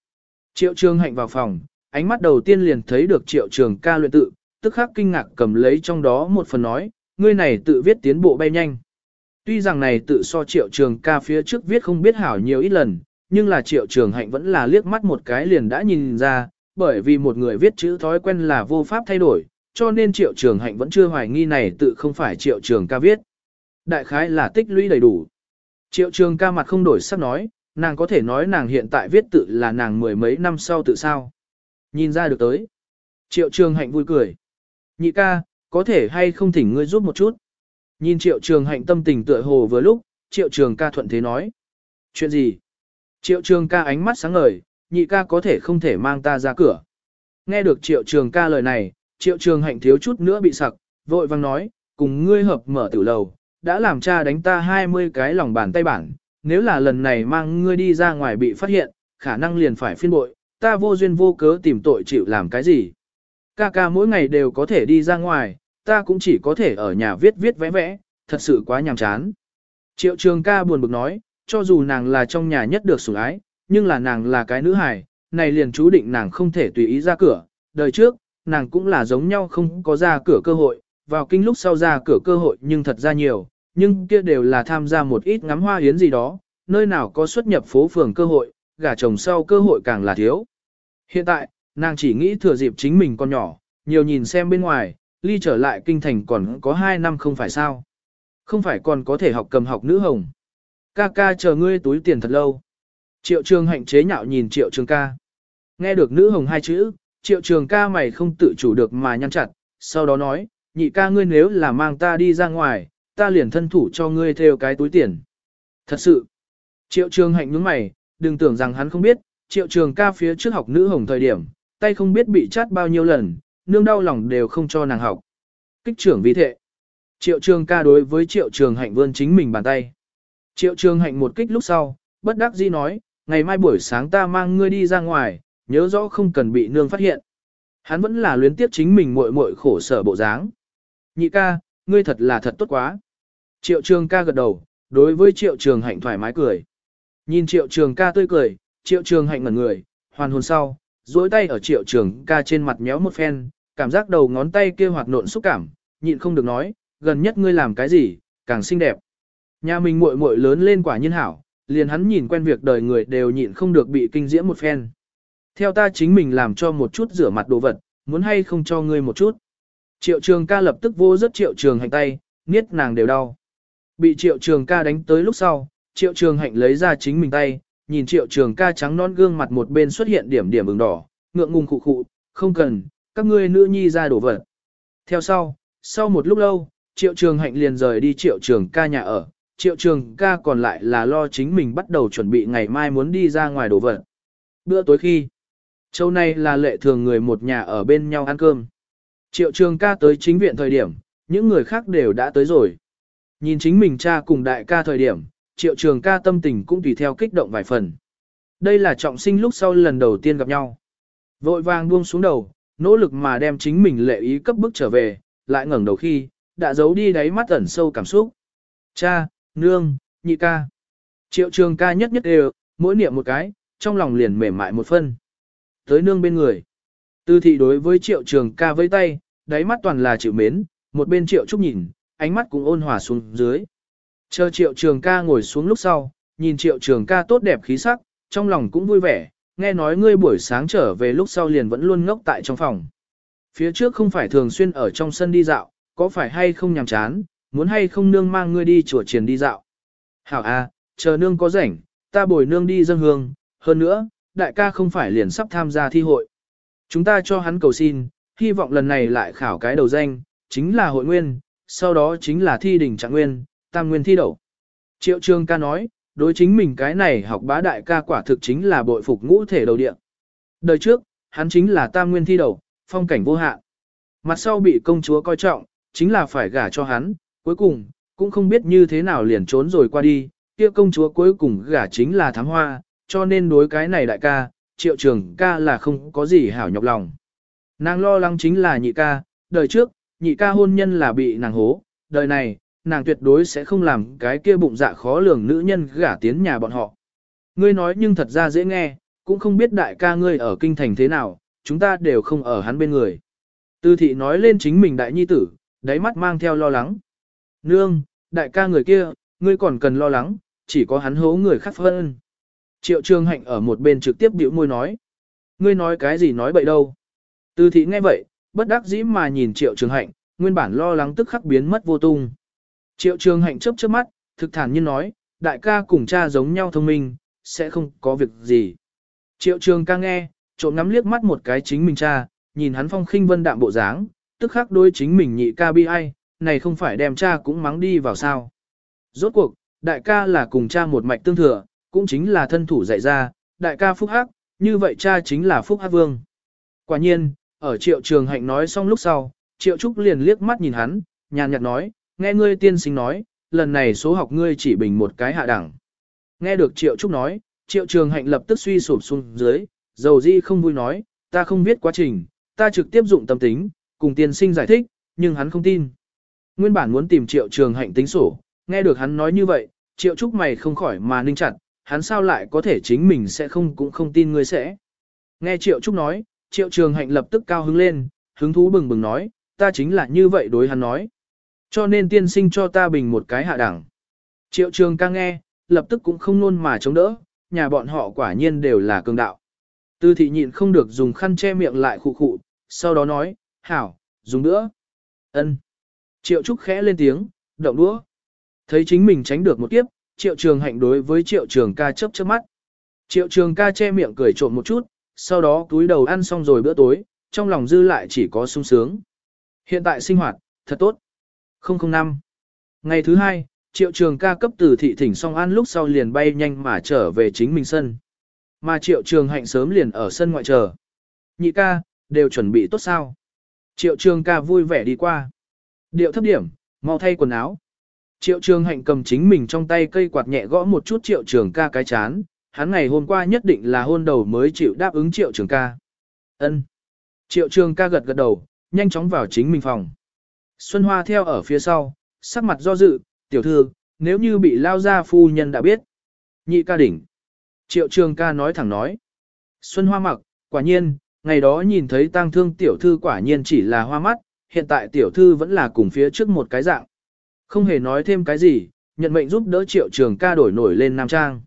Triệu trường hạnh vào phòng, ánh mắt đầu tiên liền thấy được triệu trường ca luyện tự, tức khắc kinh ngạc cầm lấy trong đó một phần nói, ngươi này tự viết tiến bộ bay nhanh. Tuy rằng này tự so triệu trường ca phía trước viết không biết hảo nhiều ít lần, nhưng là triệu trường hạnh vẫn là liếc mắt một cái liền đã nhìn ra, bởi vì một người viết chữ thói quen là vô pháp thay đổi, cho nên triệu trường hạnh vẫn chưa hoài nghi này tự không phải triệu trường ca viết. Đại khái là tích lũy đầy đủ. Triệu trường ca mặt không đổi sắc nói, nàng có thể nói nàng hiện tại viết tự là nàng mười mấy năm sau tự sao. Nhìn ra được tới. Triệu trường hạnh vui cười. Nhị ca, có thể hay không thỉnh ngươi giúp một chút. Nhìn triệu trường hạnh tâm tình tựa hồ vừa lúc, triệu trường ca thuận thế nói. Chuyện gì? Triệu trường ca ánh mắt sáng ngời, nhị ca có thể không thể mang ta ra cửa. Nghe được triệu trường ca lời này, triệu trường hạnh thiếu chút nữa bị sặc, vội vang nói, cùng ngươi hợp mở tử lầu, đã làm cha đánh ta 20 cái lòng bàn tay bản, nếu là lần này mang ngươi đi ra ngoài bị phát hiện, khả năng liền phải phiên bội, ta vô duyên vô cớ tìm tội chịu làm cái gì. Ca ca mỗi ngày đều có thể đi ra ngoài, ta cũng chỉ có thể ở nhà viết viết vẽ vẽ, thật sự quá nhàm chán. Triệu trường ca buồn bực nói, cho dù nàng là trong nhà nhất được sủng ái, nhưng là nàng là cái nữ hài, này liền chú định nàng không thể tùy ý ra cửa. Đời trước, nàng cũng là giống nhau không có ra cửa cơ hội, vào kinh lúc sau ra cửa cơ hội nhưng thật ra nhiều, nhưng kia đều là tham gia một ít ngắm hoa yến gì đó, nơi nào có xuất nhập phố phường cơ hội, gả chồng sau cơ hội càng là thiếu. Hiện tại, nàng chỉ nghĩ thừa dịp chính mình còn nhỏ, nhiều nhìn xem bên ngoài, ly trở lại kinh thành còn có 2 năm không phải sao. Không phải còn có thể học cầm học nữ hồng. Ca ca chờ ngươi túi tiền thật lâu. Triệu trường hạnh chế nhạo nhìn triệu trường ca. Nghe được nữ hồng hai chữ, triệu trường ca mày không tự chủ được mà nhăn chặt, sau đó nói, nhị ca ngươi nếu là mang ta đi ra ngoài, ta liền thân thủ cho ngươi theo cái túi tiền. Thật sự, triệu trường hạnh nhướng mày, đừng tưởng rằng hắn không biết, triệu trường ca phía trước học nữ hồng thời điểm, tay không biết bị chát bao nhiêu lần, nương đau lòng đều không cho nàng học. Kích trưởng vì thế. Triệu trường ca đối với triệu trường hạnh vươn chính mình bàn tay. Triệu trường hạnh một kích lúc sau, bất đắc dĩ nói, ngày mai buổi sáng ta mang ngươi đi ra ngoài, nhớ rõ không cần bị nương phát hiện. Hắn vẫn là luyến tiếp chính mình muội muội khổ sở bộ dáng. Nhị ca, ngươi thật là thật tốt quá. Triệu trường ca gật đầu, đối với triệu trường hạnh thoải mái cười. Nhìn triệu trường ca tươi cười, triệu trường hạnh ngẩn người, hoàn hồn sau, duỗi tay ở triệu trường ca trên mặt méo một phen, cảm giác đầu ngón tay kia hoạt nộn xúc cảm, nhịn không được nói, gần nhất ngươi làm cái gì, càng xinh đẹp. Nhà mình muội muội lớn lên quả nhiên hảo, liền hắn nhìn quen việc đời người đều nhịn không được bị kinh diễm một phen. Theo ta chính mình làm cho một chút rửa mặt đồ vật, muốn hay không cho ngươi một chút. Triệu trường ca lập tức vô rất triệu trường hành tay, niết nàng đều đau. Bị triệu trường ca đánh tới lúc sau, triệu trường hạnh lấy ra chính mình tay, nhìn triệu trường ca trắng non gương mặt một bên xuất hiện điểm điểm ửng đỏ, ngượng ngùng khụ khụ, không cần, các ngươi nữ nhi ra đổ vật. Theo sau, sau một lúc lâu, triệu trường hạnh liền rời đi triệu trường ca nhà ở, triệu trường ca còn lại là lo chính mình bắt đầu chuẩn bị ngày mai muốn đi ra ngoài đổ vật. Bữa tối khi, châu này là lệ thường người một nhà ở bên nhau ăn cơm. Triệu trường ca tới chính viện thời điểm, những người khác đều đã tới rồi. Nhìn chính mình cha cùng đại ca thời điểm, triệu trường ca tâm tình cũng tùy theo kích động vài phần. Đây là trọng sinh lúc sau lần đầu tiên gặp nhau. Vội vàng buông xuống đầu, nỗ lực mà đem chính mình lệ ý cấp bức trở về, lại ngẩng đầu khi, đã giấu đi đáy mắt ẩn sâu cảm xúc. Cha, nương, nhị ca. Triệu trường ca nhất nhất đều, mỗi niệm một cái, trong lòng liền mềm mại một phân. Tới nương bên người. Tư thị đối với triệu trường ca với tay, đáy mắt toàn là chịu mến, một bên triệu trúc nhìn, ánh mắt cũng ôn hòa xuống dưới. Chờ triệu trường ca ngồi xuống lúc sau, nhìn triệu trường ca tốt đẹp khí sắc, trong lòng cũng vui vẻ, nghe nói ngươi buổi sáng trở về lúc sau liền vẫn luôn ngốc tại trong phòng. Phía trước không phải thường xuyên ở trong sân đi dạo, có phải hay không nhàm chán, muốn hay không nương mang ngươi đi chùa triền đi dạo. Hảo a, chờ nương có rảnh, ta bồi nương đi dân hương, hơn nữa, đại ca không phải liền sắp tham gia thi hội. Chúng ta cho hắn cầu xin, hy vọng lần này lại khảo cái đầu danh, chính là hội nguyên, sau đó chính là thi đỉnh trạng nguyên, tam nguyên thi đậu. Triệu Trương ca nói, đối chính mình cái này học bá đại ca quả thực chính là bội phục ngũ thể đầu địa. Đời trước, hắn chính là tam nguyên thi đậu, phong cảnh vô hạn. Mặt sau bị công chúa coi trọng, chính là phải gả cho hắn, cuối cùng, cũng không biết như thế nào liền trốn rồi qua đi, kia công chúa cuối cùng gả chính là thám hoa, cho nên đối cái này đại ca, triệu trường ca là không có gì hảo nhọc lòng. Nàng lo lắng chính là nhị ca, đời trước, nhị ca hôn nhân là bị nàng hố, đời này, nàng tuyệt đối sẽ không làm cái kia bụng dạ khó lường nữ nhân gả tiến nhà bọn họ. Ngươi nói nhưng thật ra dễ nghe, cũng không biết đại ca ngươi ở kinh thành thế nào, chúng ta đều không ở hắn bên người. Tư thị nói lên chính mình đại nhi tử, đáy mắt mang theo lo lắng. Nương, đại ca người kia, ngươi còn cần lo lắng, chỉ có hắn hố người khác phân. Triệu trường hạnh ở một bên trực tiếp biểu môi nói. Ngươi nói cái gì nói bậy đâu. Tư thị nghe vậy, bất đắc dĩ mà nhìn triệu trường hạnh, nguyên bản lo lắng tức khắc biến mất vô tung. Triệu trường hạnh chớp chớp mắt, thực thản nhiên nói, đại ca cùng cha giống nhau thông minh, sẽ không có việc gì. Triệu trường ca nghe, trộm ngắm liếc mắt một cái chính mình cha, nhìn hắn phong khinh vân đạm bộ dáng, tức khắc đôi chính mình nhị ca bi ai, này không phải đem cha cũng mắng đi vào sao. Rốt cuộc, đại ca là cùng cha một mạch tương thừa, cũng chính là thân thủ dạy ra, đại ca phúc hắc, như vậy cha chính là phúc hắc vương. Quả nhiên, ở triệu trường hạnh nói xong lúc sau, triệu trúc liền liếc mắt nhìn hắn, nhàn nhạt nói, nghe ngươi tiên sinh nói, lần này số học ngươi chỉ bình một cái hạ đẳng. Nghe được triệu trúc nói, triệu trường hạnh lập tức suy sụp xuống dưới, dầu di không vui nói, ta không biết quá trình, ta trực tiếp dụng tâm tính, cùng tiên sinh giải thích, nhưng hắn không tin. Nguyên bản muốn tìm triệu trường hạnh tính sổ, nghe được hắn nói như vậy, triệu trúc mày không khỏi mà ninh chặt, hắn sao lại có thể chính mình sẽ không cũng không tin ngươi sẽ. Nghe triệu trúc nói, triệu trường hạnh lập tức cao hứng lên, hứng thú bừng bừng nói, ta chính là như vậy đối hắn nói. Cho nên tiên sinh cho ta bình một cái hạ đẳng. Triệu trường ca nghe, lập tức cũng không nôn mà chống đỡ, nhà bọn họ quả nhiên đều là cường đạo. Tư thị nhịn không được dùng khăn che miệng lại khụ khụ, sau đó nói, hảo, dùng nữa. ân Triệu Trúc khẽ lên tiếng, động đũa. Thấy chính mình tránh được một kiếp, triệu trường hạnh đối với triệu trường ca chớp chớp mắt. Triệu trường ca che miệng cười trộm một chút, sau đó túi đầu ăn xong rồi bữa tối, trong lòng dư lại chỉ có sung sướng. Hiện tại sinh hoạt, thật tốt. 005. Ngày thứ hai, triệu trường ca cấp từ thị thỉnh xong ăn lúc sau liền bay nhanh mà trở về chính mình sân. Mà triệu trường hạnh sớm liền ở sân ngoại chờ. Nhị ca, đều chuẩn bị tốt sao. Triệu trường ca vui vẻ đi qua. Điệu thấp điểm, mau thay quần áo. Triệu trường hạnh cầm chính mình trong tay cây quạt nhẹ gõ một chút triệu trường ca cái chán. Hắn ngày hôm qua nhất định là hôn đầu mới chịu đáp ứng triệu trường ca. ân Triệu trường ca gật gật đầu, nhanh chóng vào chính mình phòng. Xuân Hoa theo ở phía sau, sắc mặt do dự, tiểu thư, nếu như bị lao ra phu nhân đã biết. Nhị ca đỉnh. Triệu trường ca nói thẳng nói. Xuân Hoa mặc, quả nhiên, ngày đó nhìn thấy tang thương tiểu thư quả nhiên chỉ là hoa mắt, hiện tại tiểu thư vẫn là cùng phía trước một cái dạng. Không hề nói thêm cái gì, nhận mệnh giúp đỡ triệu trường ca đổi nổi lên nam trang.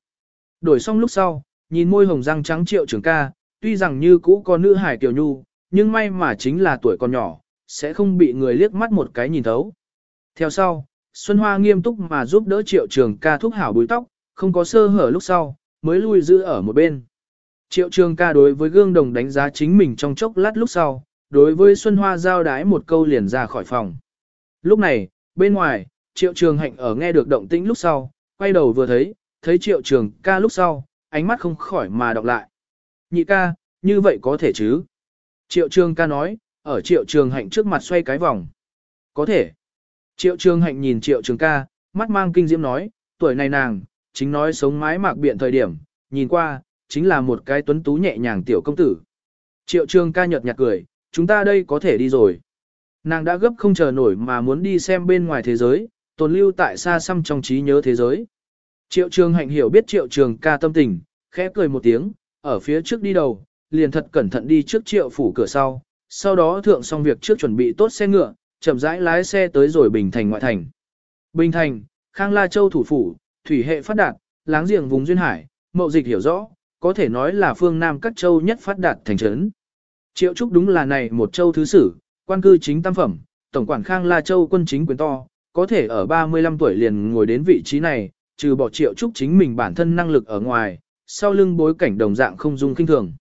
Đổi xong lúc sau, nhìn môi hồng răng trắng triệu trường ca, tuy rằng như cũ có nữ hải tiểu nhu, nhưng may mà chính là tuổi còn nhỏ, sẽ không bị người liếc mắt một cái nhìn thấu. Theo sau, Xuân Hoa nghiêm túc mà giúp đỡ triệu trường ca thúc hảo búi tóc, không có sơ hở lúc sau, mới lui giữ ở một bên. Triệu trường ca đối với gương đồng đánh giá chính mình trong chốc lát lúc sau, đối với Xuân Hoa giao đái một câu liền ra khỏi phòng. Lúc này, bên ngoài, triệu trường hạnh ở nghe được động tĩnh lúc sau, quay đầu vừa thấy, thấy triệu trường ca lúc sau, ánh mắt không khỏi mà đọc lại. Nhị ca, như vậy có thể chứ? Triệu trường ca nói, ở triệu trường hạnh trước mặt xoay cái vòng. Có thể. Triệu trường hạnh nhìn triệu trường ca, mắt mang kinh diễm nói, tuổi này nàng, chính nói sống mái mạc biện thời điểm, nhìn qua, chính là một cái tuấn tú nhẹ nhàng tiểu công tử. Triệu trường ca nhợt nhạt cười, chúng ta đây có thể đi rồi. Nàng đã gấp không chờ nổi mà muốn đi xem bên ngoài thế giới, tồn lưu tại xa xăm trong trí nhớ thế giới. Triệu trường hạnh hiểu biết triệu trường ca tâm tình, khẽ cười một tiếng, ở phía trước đi đầu, liền thật cẩn thận đi trước triệu phủ cửa sau, sau đó thượng xong việc trước chuẩn bị tốt xe ngựa, chậm rãi lái xe tới rồi Bình Thành ngoại thành. Bình Thành, Khang La Châu thủ phủ, thủy hệ phát đạt, láng giềng vùng duyên hải, mậu dịch hiểu rõ, có thể nói là phương Nam các châu nhất phát đạt thành trấn. Triệu Trúc đúng là này một châu thứ sử, quan cư chính tam phẩm, tổng quản Khang La Châu quân chính quyền to, có thể ở 35 tuổi liền ngồi đến vị trí này, trừ bỏ Triệu Trúc chính mình bản thân năng lực ở ngoài, sau lưng bối cảnh đồng dạng không dung kinh thường.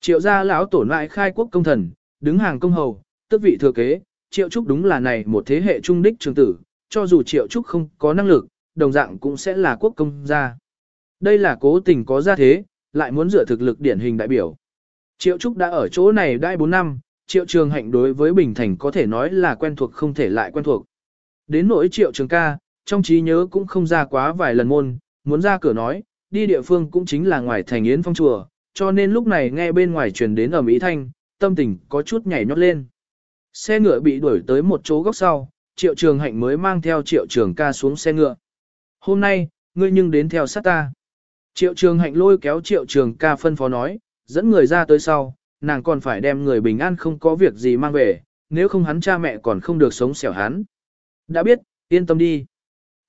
Triệu gia lão tổ lại khai quốc công thần, đứng hàng công hầu, tước vị thừa kế, Triệu Trúc đúng là này một thế hệ trung đích trường tử, cho dù Triệu Trúc không có năng lực, đồng dạng cũng sẽ là quốc công gia. Đây là cố tình có gia thế, lại muốn dựa thực lực điển hình đại biểu. Triệu Trúc đã ở chỗ này đai 4 năm, Triệu Trường Hạnh đối với Bình Thành có thể nói là quen thuộc không thể lại quen thuộc. Đến nỗi Triệu Trường ca, trong trí nhớ cũng không ra quá vài lần môn, muốn ra cửa nói, đi địa phương cũng chính là ngoài thành Yến Phong Chùa, cho nên lúc này nghe bên ngoài truyền đến ở Mỹ Thanh, tâm tình có chút nhảy nhót lên. Xe ngựa bị đuổi tới một chỗ góc sau, Triệu Trường Hạnh mới mang theo Triệu Trường ca xuống xe ngựa. Hôm nay, ngươi nhưng đến theo sát ta. Triệu Trường Hạnh lôi kéo Triệu Trường ca phân phó nói, dẫn người ra tới sau, nàng còn phải đem người bình an không có việc gì mang về, nếu không hắn cha mẹ còn không được sống xẻo hắn. Đã biết, yên tâm đi.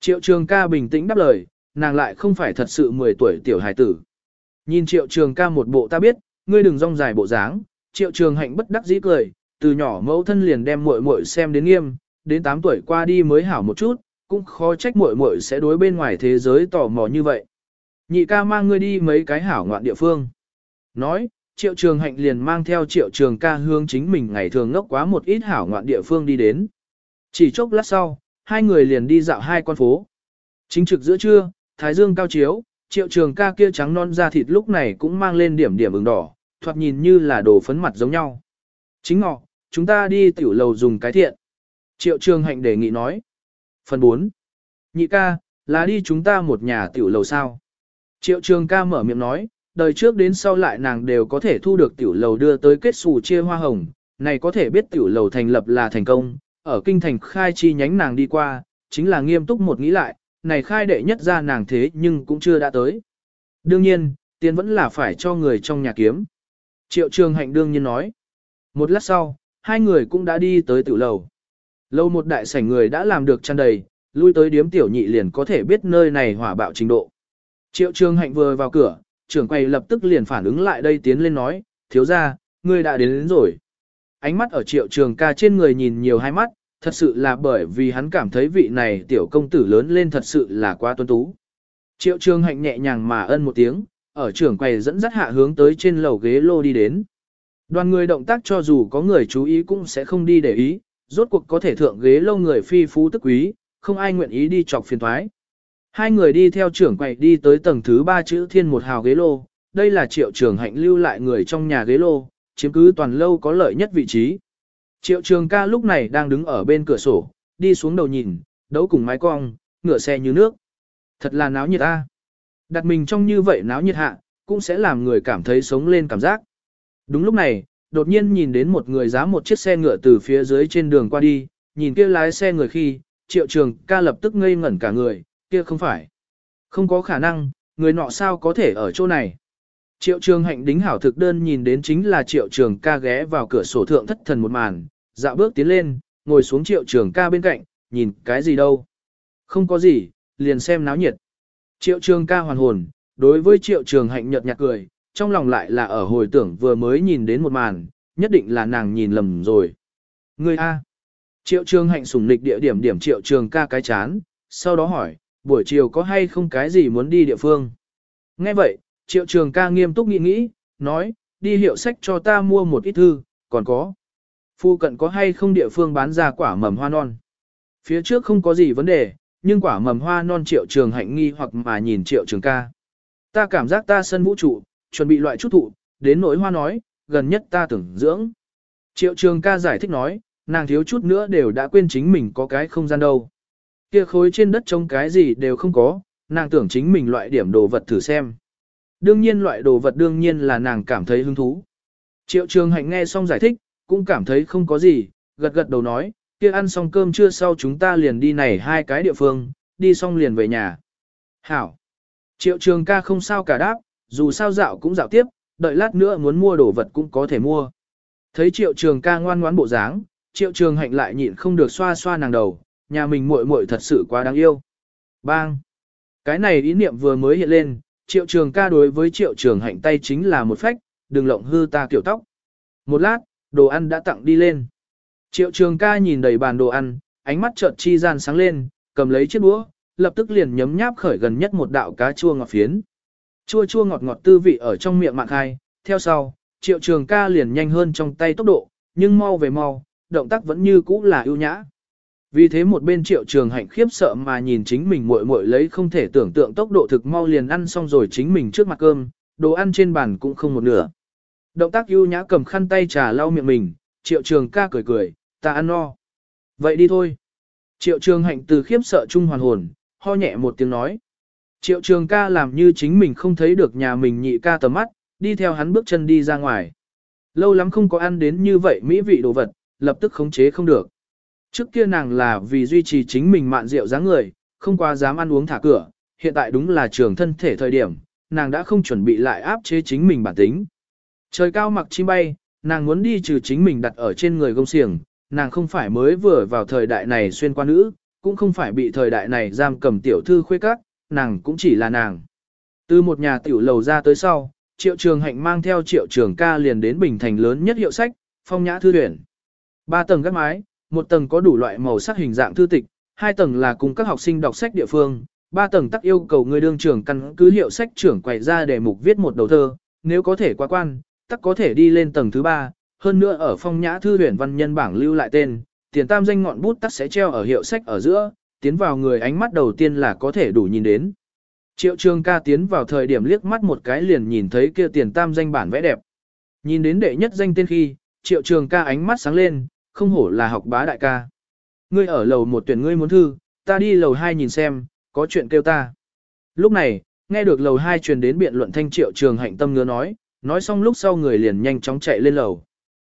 Triệu Trường ca bình tĩnh đáp lời, nàng lại không phải thật sự 10 tuổi tiểu hài tử. Nhìn triệu trường ca một bộ ta biết, ngươi đừng rong dài bộ dáng, triệu trường hạnh bất đắc dĩ cười, từ nhỏ mẫu thân liền đem muội muội xem đến nghiêm, đến 8 tuổi qua đi mới hảo một chút, cũng khó trách muội muội sẽ đối bên ngoài thế giới tò mò như vậy. Nhị ca mang ngươi đi mấy cái hảo ngoạn địa phương. Nói, triệu trường hạnh liền mang theo triệu trường ca hướng chính mình ngày thường ngốc quá một ít hảo ngoạn địa phương đi đến. Chỉ chốc lát sau, hai người liền đi dạo hai con phố. Chính trực giữa trưa, thái dương cao chiếu, triệu trường ca kia trắng non da thịt lúc này cũng mang lên điểm điểm ửng đỏ, thoạt nhìn như là đồ phấn mặt giống nhau. Chính ngọ, chúng ta đi tiểu lầu dùng cái thiện. Triệu trường hạnh đề nghị nói. Phần 4. Nhị ca, là đi chúng ta một nhà tiểu lầu sao? Triệu trường ca mở miệng nói, đời trước đến sau lại nàng đều có thể thu được tiểu lầu đưa tới kết xù chia hoa hồng, này có thể biết tiểu lầu thành lập là thành công, ở kinh thành khai chi nhánh nàng đi qua, chính là nghiêm túc một nghĩ lại, này khai đệ nhất ra nàng thế nhưng cũng chưa đã tới. Đương nhiên, tiền vẫn là phải cho người trong nhà kiếm. Triệu trường hạnh đương nhiên nói. Một lát sau, hai người cũng đã đi tới tiểu lầu. Lâu một đại sảnh người đã làm được chăn đầy, lui tới điếm tiểu nhị liền có thể biết nơi này hỏa bạo trình độ. Triệu trường hạnh vừa vào cửa, trưởng quầy lập tức liền phản ứng lại đây tiến lên nói, thiếu ra, ngươi đã đến, đến rồi. Ánh mắt ở triệu trường ca trên người nhìn nhiều hai mắt, thật sự là bởi vì hắn cảm thấy vị này tiểu công tử lớn lên thật sự là quá tuấn tú. Triệu trường hạnh nhẹ nhàng mà ân một tiếng, ở trưởng quầy dẫn dắt hạ hướng tới trên lầu ghế lô đi đến. Đoàn người động tác cho dù có người chú ý cũng sẽ không đi để ý, rốt cuộc có thể thượng ghế lâu người phi phú tức quý, không ai nguyện ý đi chọc phiền thoái. Hai người đi theo trưởng quầy đi tới tầng thứ ba chữ thiên một hào ghế lô, đây là triệu trường hạnh lưu lại người trong nhà ghế lô, chiếm cứ toàn lâu có lợi nhất vị trí. Triệu trường ca lúc này đang đứng ở bên cửa sổ, đi xuống đầu nhìn, đấu cùng mái cong, ngựa xe như nước. Thật là náo nhiệt ta. Đặt mình trong như vậy náo nhiệt hạ, cũng sẽ làm người cảm thấy sống lên cảm giác. Đúng lúc này, đột nhiên nhìn đến một người giá một chiếc xe ngựa từ phía dưới trên đường qua đi, nhìn kia lái xe người khi, triệu trường ca lập tức ngây ngẩn cả người, kia không phải. Không có khả năng, người nọ sao có thể ở chỗ này. Triệu trường hạnh đính hảo thực đơn nhìn đến chính là triệu trường ca ghé vào cửa sổ thượng thất thần một màn, dạo bước tiến lên, ngồi xuống triệu trường ca bên cạnh, nhìn cái gì đâu. Không có gì, liền xem náo nhiệt. Triệu trường ca hoàn hồn, đối với triệu trường hạnh nhợt nhạt cười, trong lòng lại là ở hồi tưởng vừa mới nhìn đến một màn, nhất định là nàng nhìn lầm rồi. Người A. Triệu trường hạnh sủng lịch địa điểm điểm triệu trường ca cái chán, sau đó hỏi, buổi chiều có hay không cái gì muốn đi địa phương. Nghe vậy, triệu trường ca nghiêm túc nghĩ nghĩ, nói, đi hiệu sách cho ta mua một ít thư, còn có. Phu cận có hay không địa phương bán ra quả mầm hoa non. Phía trước không có gì vấn đề, nhưng quả mầm hoa non triệu trường hạnh nghi hoặc mà nhìn triệu trường ca. Ta cảm giác ta sân vũ trụ, chuẩn bị loại chút thụ, đến nỗi hoa nói, gần nhất ta tưởng dưỡng. Triệu trường ca giải thích nói, nàng thiếu chút nữa đều đã quên chính mình có cái không gian đâu. Kia khối trên đất trông cái gì đều không có, nàng tưởng chính mình loại điểm đồ vật thử xem. Đương nhiên loại đồ vật đương nhiên là nàng cảm thấy hứng thú. Triệu trường hạnh nghe xong giải thích, cũng cảm thấy không có gì, gật gật đầu nói, kia ăn xong cơm trưa sau chúng ta liền đi này hai cái địa phương, đi xong liền về nhà. Hảo. Triệu trường ca không sao cả đáp, dù sao dạo cũng dạo tiếp, đợi lát nữa muốn mua đồ vật cũng có thể mua. Thấy triệu trường ca ngoan ngoãn bộ dáng, triệu trường hạnh lại nhịn không được xoa xoa nàng đầu, nhà mình muội muội thật sự quá đáng yêu. Bang! Cái này ý niệm vừa mới hiện lên, triệu trường ca đối với triệu trường hạnh tay chính là một phách, đừng lộng hư ta kiểu tóc. Một lát, đồ ăn đã tặng đi lên. Triệu trường ca nhìn đầy bàn đồ ăn, ánh mắt chợt chi gian sáng lên, cầm lấy chiếc đũa, lập tức liền nhấm nháp khởi gần nhất một đạo cá chua ngọt phiến. Chua chua ngọt ngọt tư vị ở trong miệng mạng hai, theo sau, triệu trường ca liền nhanh hơn trong tay tốc độ, nhưng mau về mau, động tác vẫn như cũ là ưu nhã. Vì thế một bên triệu trường hạnh khiếp sợ mà nhìn chính mình muội muội lấy không thể tưởng tượng tốc độ thực mau liền ăn xong rồi chính mình trước mặt cơm, đồ ăn trên bàn cũng không một nửa. Động tác ưu nhã cầm khăn tay trà lau miệng mình, triệu trường ca cười cười, ta ăn no. Vậy đi thôi. Triệu trường hạnh từ khiếp sợ chung hoàn hồn, ho nhẹ một tiếng nói. Triệu trường ca làm như chính mình không thấy được nhà mình nhị ca tầm mắt, đi theo hắn bước chân đi ra ngoài. Lâu lắm không có ăn đến như vậy mỹ vị đồ vật, lập tức khống chế không được. Trước kia nàng là vì duy trì chính mình mạn rượu dáng người, không quá dám ăn uống thả cửa, hiện tại đúng là trường thân thể thời điểm, nàng đã không chuẩn bị lại áp chế chính mình bản tính. Trời cao mặc chim bay, nàng muốn đi trừ chính mình đặt ở trên người gông xiềng, nàng không phải mới vừa vào thời đại này xuyên qua nữ, cũng không phải bị thời đại này giam cầm tiểu thư khuê các, nàng cũng chỉ là nàng. Từ một nhà tiểu lầu ra tới sau, triệu trường hạnh mang theo triệu trường ca liền đến Bình Thành lớn nhất hiệu sách, phong nhã thư tuyển. Ba tầng gác mái, một tầng có đủ loại màu sắc hình dạng thư tịch, hai tầng là cùng các học sinh đọc sách địa phương, ba tầng tắc yêu cầu người đương trưởng căn cứ hiệu sách trưởng quay ra để mục viết một đầu thơ, nếu có thể qua quan, tắc có thể đi lên tầng thứ ba, hơn nữa ở phong nhã thư huyền văn nhân bảng lưu lại tên, tiền tam danh ngọn bút tắc sẽ treo ở hiệu sách ở giữa, tiến vào người ánh mắt đầu tiên là có thể đủ nhìn đến. Triệu trường ca tiến vào thời điểm liếc mắt một cái liền nhìn thấy kia tiền tam danh bản vẽ đẹp. Nhìn đến đệ nhất danh tên khi, triệu trường ca ánh mắt sáng lên, không hổ là học bá đại ca. Ngươi ở lầu một tuyển ngươi muốn thư, ta đi lầu hai nhìn xem, có chuyện kêu ta. Lúc này, nghe được lầu hai truyền đến biện luận thanh triệu trường hạnh tâm ngứa nói, nói xong lúc sau người liền nhanh chóng chạy lên lầu.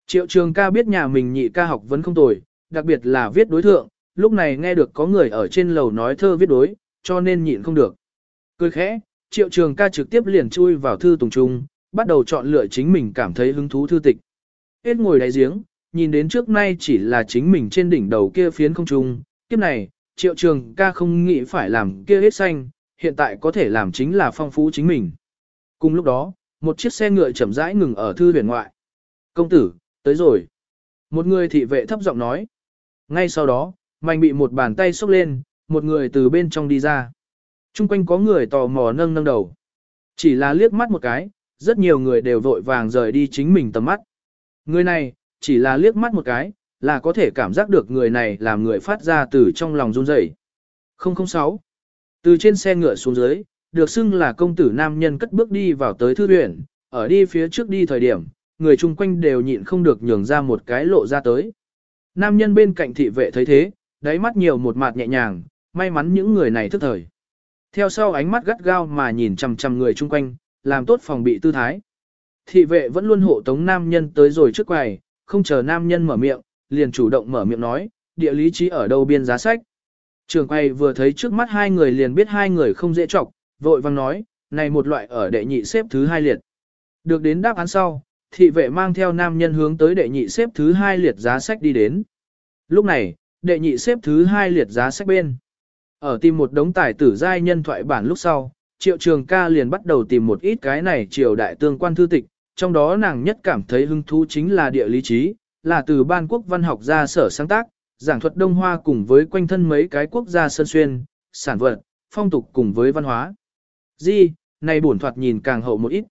Triệu trường ca biết nhà mình nhị ca học vẫn không tồi, đặc biệt là viết đối thượng, lúc này nghe được có người ở trên lầu nói thơ viết đối, cho nên nhịn không được. Cười khẽ, triệu trường ca trực tiếp liền chui vào thư tùng trung, bắt đầu chọn lựa chính mình cảm thấy hứng thú thư tịch. Hết ngồi đáy giếng, nhìn đến trước nay chỉ là chính mình trên đỉnh đầu kia phiến không trung, kiếp này, triệu trường ca không nghĩ phải làm kia hết xanh, hiện tại có thể làm chính là phong phú chính mình. Cùng lúc đó, một chiếc xe ngựa chậm rãi ngừng ở thư huyền ngoại. Công tử, tới rồi. Một người thị vệ thấp giọng nói. Ngay sau đó, mạnh bị một bàn tay xốc lên, một người từ bên trong đi ra. Trung quanh có người tò mò nâng nâng đầu. Chỉ là liếc mắt một cái, rất nhiều người đều vội vàng rời đi chính mình tầm mắt. Người này, chỉ là liếc mắt một cái, là có thể cảm giác được người này làm người phát ra từ trong lòng run rẩy. 006. Từ trên xe ngựa xuống dưới, được xưng là công tử nam nhân cất bước đi vào tới thư viện, ở đi phía trước đi thời điểm, người chung quanh đều nhịn không được nhường ra một cái lộ ra tới. Nam nhân bên cạnh thị vệ thấy thế, đáy mắt nhiều một mạt nhẹ nhàng, may mắn những người này thức thời. Theo sau ánh mắt gắt gao mà nhìn chằm chằm người chung quanh, làm tốt phòng bị tư thái. Thị vệ vẫn luôn hộ tống nam nhân tới rồi trước quầy, không chờ nam nhân mở miệng, liền chủ động mở miệng nói, địa lý trí ở đâu biên giá sách. Trường quay vừa thấy trước mắt hai người liền biết hai người không dễ chọc, vội vang nói, này một loại ở đệ nhị xếp thứ hai liệt. Được đến đáp án sau, thị vệ mang theo nam nhân hướng tới đệ nhị xếp thứ hai liệt giá sách đi đến. Lúc này, đệ nhị xếp thứ hai liệt giá sách bên. Ở tìm một đống tài tử giai nhân thoại bản lúc sau, triệu trường ca liền bắt đầu tìm một ít cái này triều đại tương quan thư tịch, trong đó nàng nhất cảm thấy hứng thú chính là địa lý trí, là từ ban quốc văn học ra sở sáng tác, giảng thuật Đông Hoa cùng với quanh thân mấy cái quốc gia sơn xuyên, sản vật, phong tục cùng với văn hóa. Di, này bổn thoạt nhìn càng hậu một ít.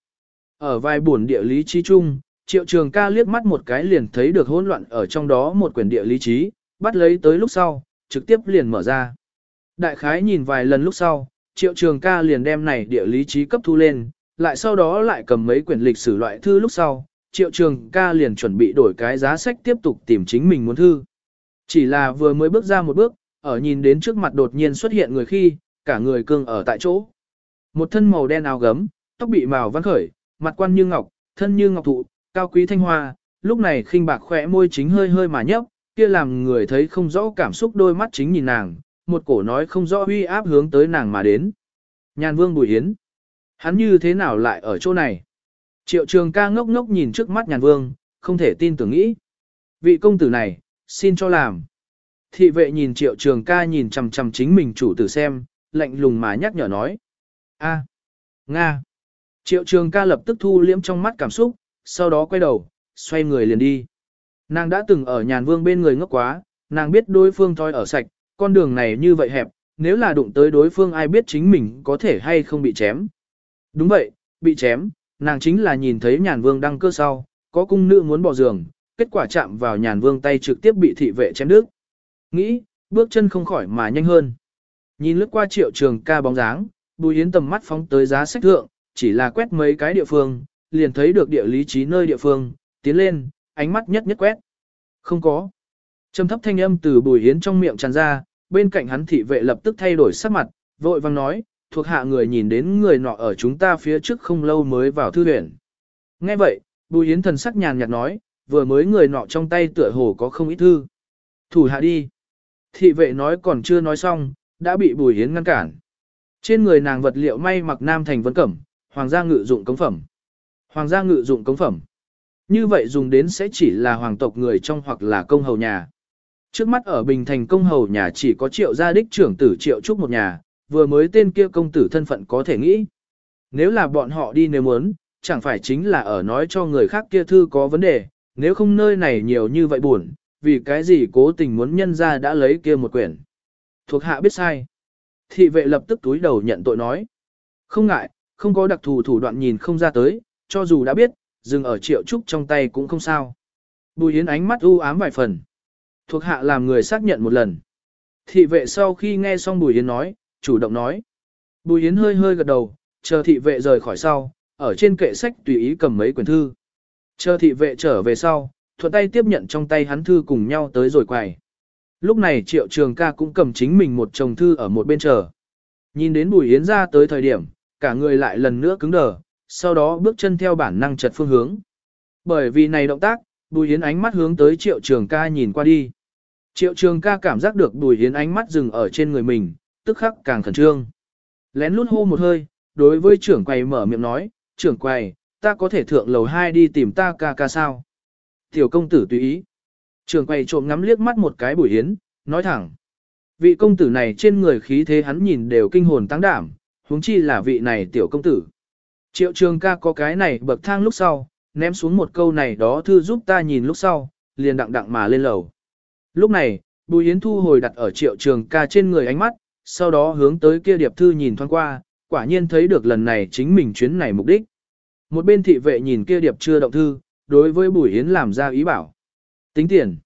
Ở vài buồn địa lý trí chung, triệu trường ca liếc mắt một cái liền thấy được hỗn loạn ở trong đó một quyển địa lý trí, bắt lấy tới lúc sau, trực tiếp liền mở ra. Đại khái nhìn vài lần lúc sau, triệu trường ca liền đem này địa lý trí cấp thu lên, lại sau đó lại cầm mấy quyển lịch sử loại thư lúc sau, triệu trường ca liền chuẩn bị đổi cái giá sách tiếp tục tìm chính mình muốn thư. Chỉ là vừa mới bước ra một bước, ở nhìn đến trước mặt đột nhiên xuất hiện người khi, cả người cương ở tại chỗ. Một thân màu đen áo gấm, tóc bị màu văn khởi, mặt quan như ngọc, thân như ngọc thụ, cao quý thanh hoa, lúc này khinh bạc khỏe môi chính hơi hơi mà nhấp, kia làm người thấy không rõ cảm xúc đôi mắt chính nhìn nàng, một cổ nói không rõ uy áp hướng tới nàng mà đến. Nhàn vương Bùi Hiến. Hắn như thế nào lại ở chỗ này? Triệu trường ca ngốc ngốc nhìn trước mắt nhàn vương, không thể tin tưởng nghĩ. Vị công tử này, xin cho làm. Thị vệ nhìn triệu trường ca nhìn chằm chằm chính mình chủ tử xem, lạnh lùng mà nhắc nhở nói. a Nga. Triệu trường ca lập tức thu liễm trong mắt cảm xúc, sau đó quay đầu, xoay người liền đi. Nàng đã từng ở nhàn vương bên người ngốc quá, nàng biết đối phương thoi ở sạch, con đường này như vậy hẹp, nếu là đụng tới đối phương ai biết chính mình có thể hay không bị chém. Đúng vậy, bị chém, nàng chính là nhìn thấy nhàn vương đăng cơ sau, có cung nữ muốn bỏ giường, kết quả chạm vào nhàn vương tay trực tiếp bị thị vệ chém đứt. Nghĩ, bước chân không khỏi mà nhanh hơn. Nhìn lướt qua triệu trường ca bóng dáng, bùi yến tầm mắt phóng tới giá sách thượng, chỉ là quét mấy cái địa phương, liền thấy được địa lý trí nơi địa phương, tiến lên, ánh mắt nhất nhất quét. Không có. Trầm thấp thanh âm từ bùi yến trong miệng tràn ra, bên cạnh hắn thị vệ lập tức thay đổi sắc mặt, vội vang nói, thuộc hạ người nhìn đến người nọ ở chúng ta phía trước không lâu mới vào thư viện. Nghe vậy, Bùi Yến thần sắc nhàn nhạt nói, vừa mới người nọ trong tay tựa hồ có không ít thư. Thủ hạ đi. Thị vệ nói còn chưa nói xong, đã bị Bùi Yến ngăn cản. Trên người nàng vật liệu may mặc nam thành vấn cẩm, hoàng gia ngự dụng cống phẩm. Hoàng gia ngự dụng cống phẩm. Như vậy dùng đến sẽ chỉ là hoàng tộc người trong hoặc là công hầu nhà. Trước mắt ở Bình Thành công hầu nhà chỉ có triệu gia đích trưởng tử triệu trúc một nhà, vừa mới tên kia công tử thân phận có thể nghĩ. Nếu là bọn họ đi nếu muốn, chẳng phải chính là ở nói cho người khác kia thư có vấn đề, nếu không nơi này nhiều như vậy buồn, vì cái gì cố tình muốn nhân ra đã lấy kia một quyển. Thuộc hạ biết sai. Thị vệ lập tức túi đầu nhận tội nói. Không ngại, không có đặc thù thủ đoạn nhìn không ra tới, cho dù đã biết, dừng ở triệu trúc trong tay cũng không sao. Bùi Yến ánh mắt u ám vài phần. Thuộc hạ làm người xác nhận một lần. Thị vệ sau khi nghe xong Bùi Yến nói, chủ động nói. Bùi Yến hơi hơi gật đầu, chờ thị vệ rời khỏi sau, ở trên kệ sách tùy ý cầm mấy quyển thư. Chờ thị vệ trở về sau, thuận tay tiếp nhận trong tay hắn thư cùng nhau tới rồi quầy. Lúc này triệu trường ca cũng cầm chính mình một chồng thư ở một bên chờ. Nhìn đến Bùi Yến ra tới thời điểm, cả người lại lần nữa cứng đờ, sau đó bước chân theo bản năng chật phương hướng. Bởi vì này động tác, Bùi Yến ánh mắt hướng tới triệu trường ca nhìn qua đi. Triệu trường ca cảm giác được Bùi Yến ánh mắt dừng ở trên người mình, tức khắc càng khẩn trương. Lén lút hô một hơi, đối với trưởng quầy mở miệng nói, trưởng quầy, ta có thể thượng lầu 2 đi tìm ta ca ca sao? Tiểu công tử tùy ý. Trưởng quầy trộm ngắm liếc mắt một cái Bùi Yến, nói thẳng. Vị công tử này trên người khí thế hắn nhìn đều kinh hồn tăng đảm, huống chi là vị này tiểu công tử. Triệu trường ca có cái này bậc thang lúc sau, ném xuống một câu này đó thư giúp ta nhìn lúc sau, liền đặng đặng mà lên lầu. Lúc này, Bùi Yến thu hồi đặt ở triệu trường ca trên người ánh mắt, sau đó hướng tới kia điệp thư nhìn thoáng qua, quả nhiên thấy được lần này chính mình chuyến này mục đích. Một bên thị vệ nhìn kia điệp chưa động thư, đối với Bùi Yến làm ra ý bảo. Tính tiền.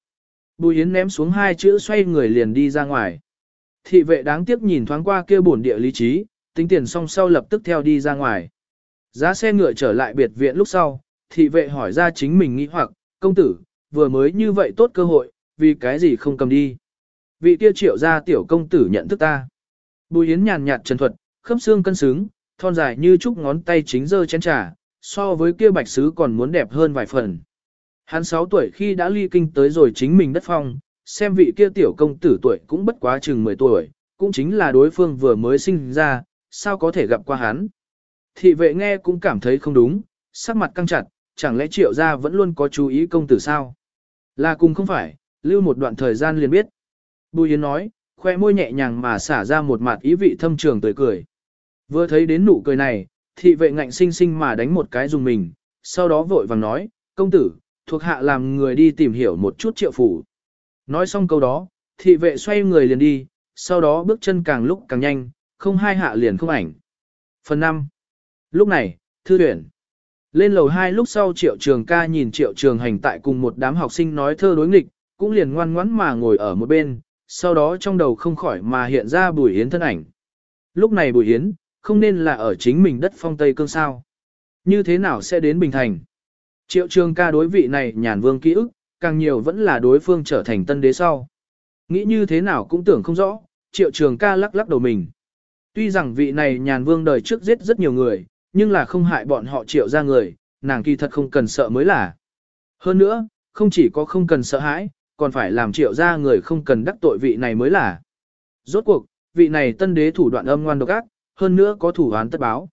Bùi Yến ném xuống hai chữ xoay người liền đi ra ngoài. Thị vệ đáng tiếc nhìn thoáng qua kia bổn địa lý trí, tính tiền xong sau lập tức theo đi ra ngoài. Giá xe ngựa trở lại biệt viện lúc sau, thị vệ hỏi ra chính mình nghĩ hoặc, công tử, vừa mới như vậy tốt cơ hội, vì cái gì không cầm đi. Vị kia triệu ra tiểu công tử nhận thức ta. Bùi Yến nhàn nhạt trần thuật, khớp xương cân xứng, thon dài như chúc ngón tay chính dơ chén trà, so với kia bạch sứ còn muốn đẹp hơn vài phần. Hắn 6 tuổi khi đã ly kinh tới rồi chính mình đất phong, xem vị kia tiểu công tử tuổi cũng bất quá chừng 10 tuổi, cũng chính là đối phương vừa mới sinh ra, sao có thể gặp qua hắn. Thị vệ nghe cũng cảm thấy không đúng, sắc mặt căng chặt, chẳng lẽ triệu gia vẫn luôn có chú ý công tử sao? Là cùng không phải, lưu một đoạn thời gian liền biết. Bùi Yến nói, khoe môi nhẹ nhàng mà xả ra một mặt ý vị thâm trường tươi cười. Vừa thấy đến nụ cười này, thị vệ ngạnh sinh sinh mà đánh một cái dùng mình, sau đó vội vàng nói, công tử, thuộc hạ làm người đi tìm hiểu một chút triệu phủ. Nói xong câu đó, thị vệ xoay người liền đi, sau đó bước chân càng lúc càng nhanh, không hai hạ liền không ảnh. Phần 5. Lúc này, thư tuyển. Lên lầu 2 lúc sau triệu trường ca nhìn triệu trường hành tại cùng một đám học sinh nói thơ đối nghịch, cũng liền ngoan ngoãn mà ngồi ở một bên, sau đó trong đầu không khỏi mà hiện ra bùi hiến thân ảnh. Lúc này bùi hiến, không nên là ở chính mình đất phong Tây Cương sao. Như thế nào sẽ đến Bình Thành? Triệu trường ca đối vị này nhàn vương ký ức, càng nhiều vẫn là đối phương trở thành tân đế sau. Nghĩ như thế nào cũng tưởng không rõ, triệu trường ca lắc lắc đầu mình. Tuy rằng vị này nhàn vương đời trước giết rất nhiều người, nhưng là không hại bọn họ triệu ra người, nàng kỳ thật không cần sợ mới là. Hơn nữa, không chỉ có không cần sợ hãi, còn phải làm triệu ra người không cần đắc tội vị này mới là. Rốt cuộc, vị này tân đế thủ đoạn âm ngoan độc ác, hơn nữa có thủ án tất báo.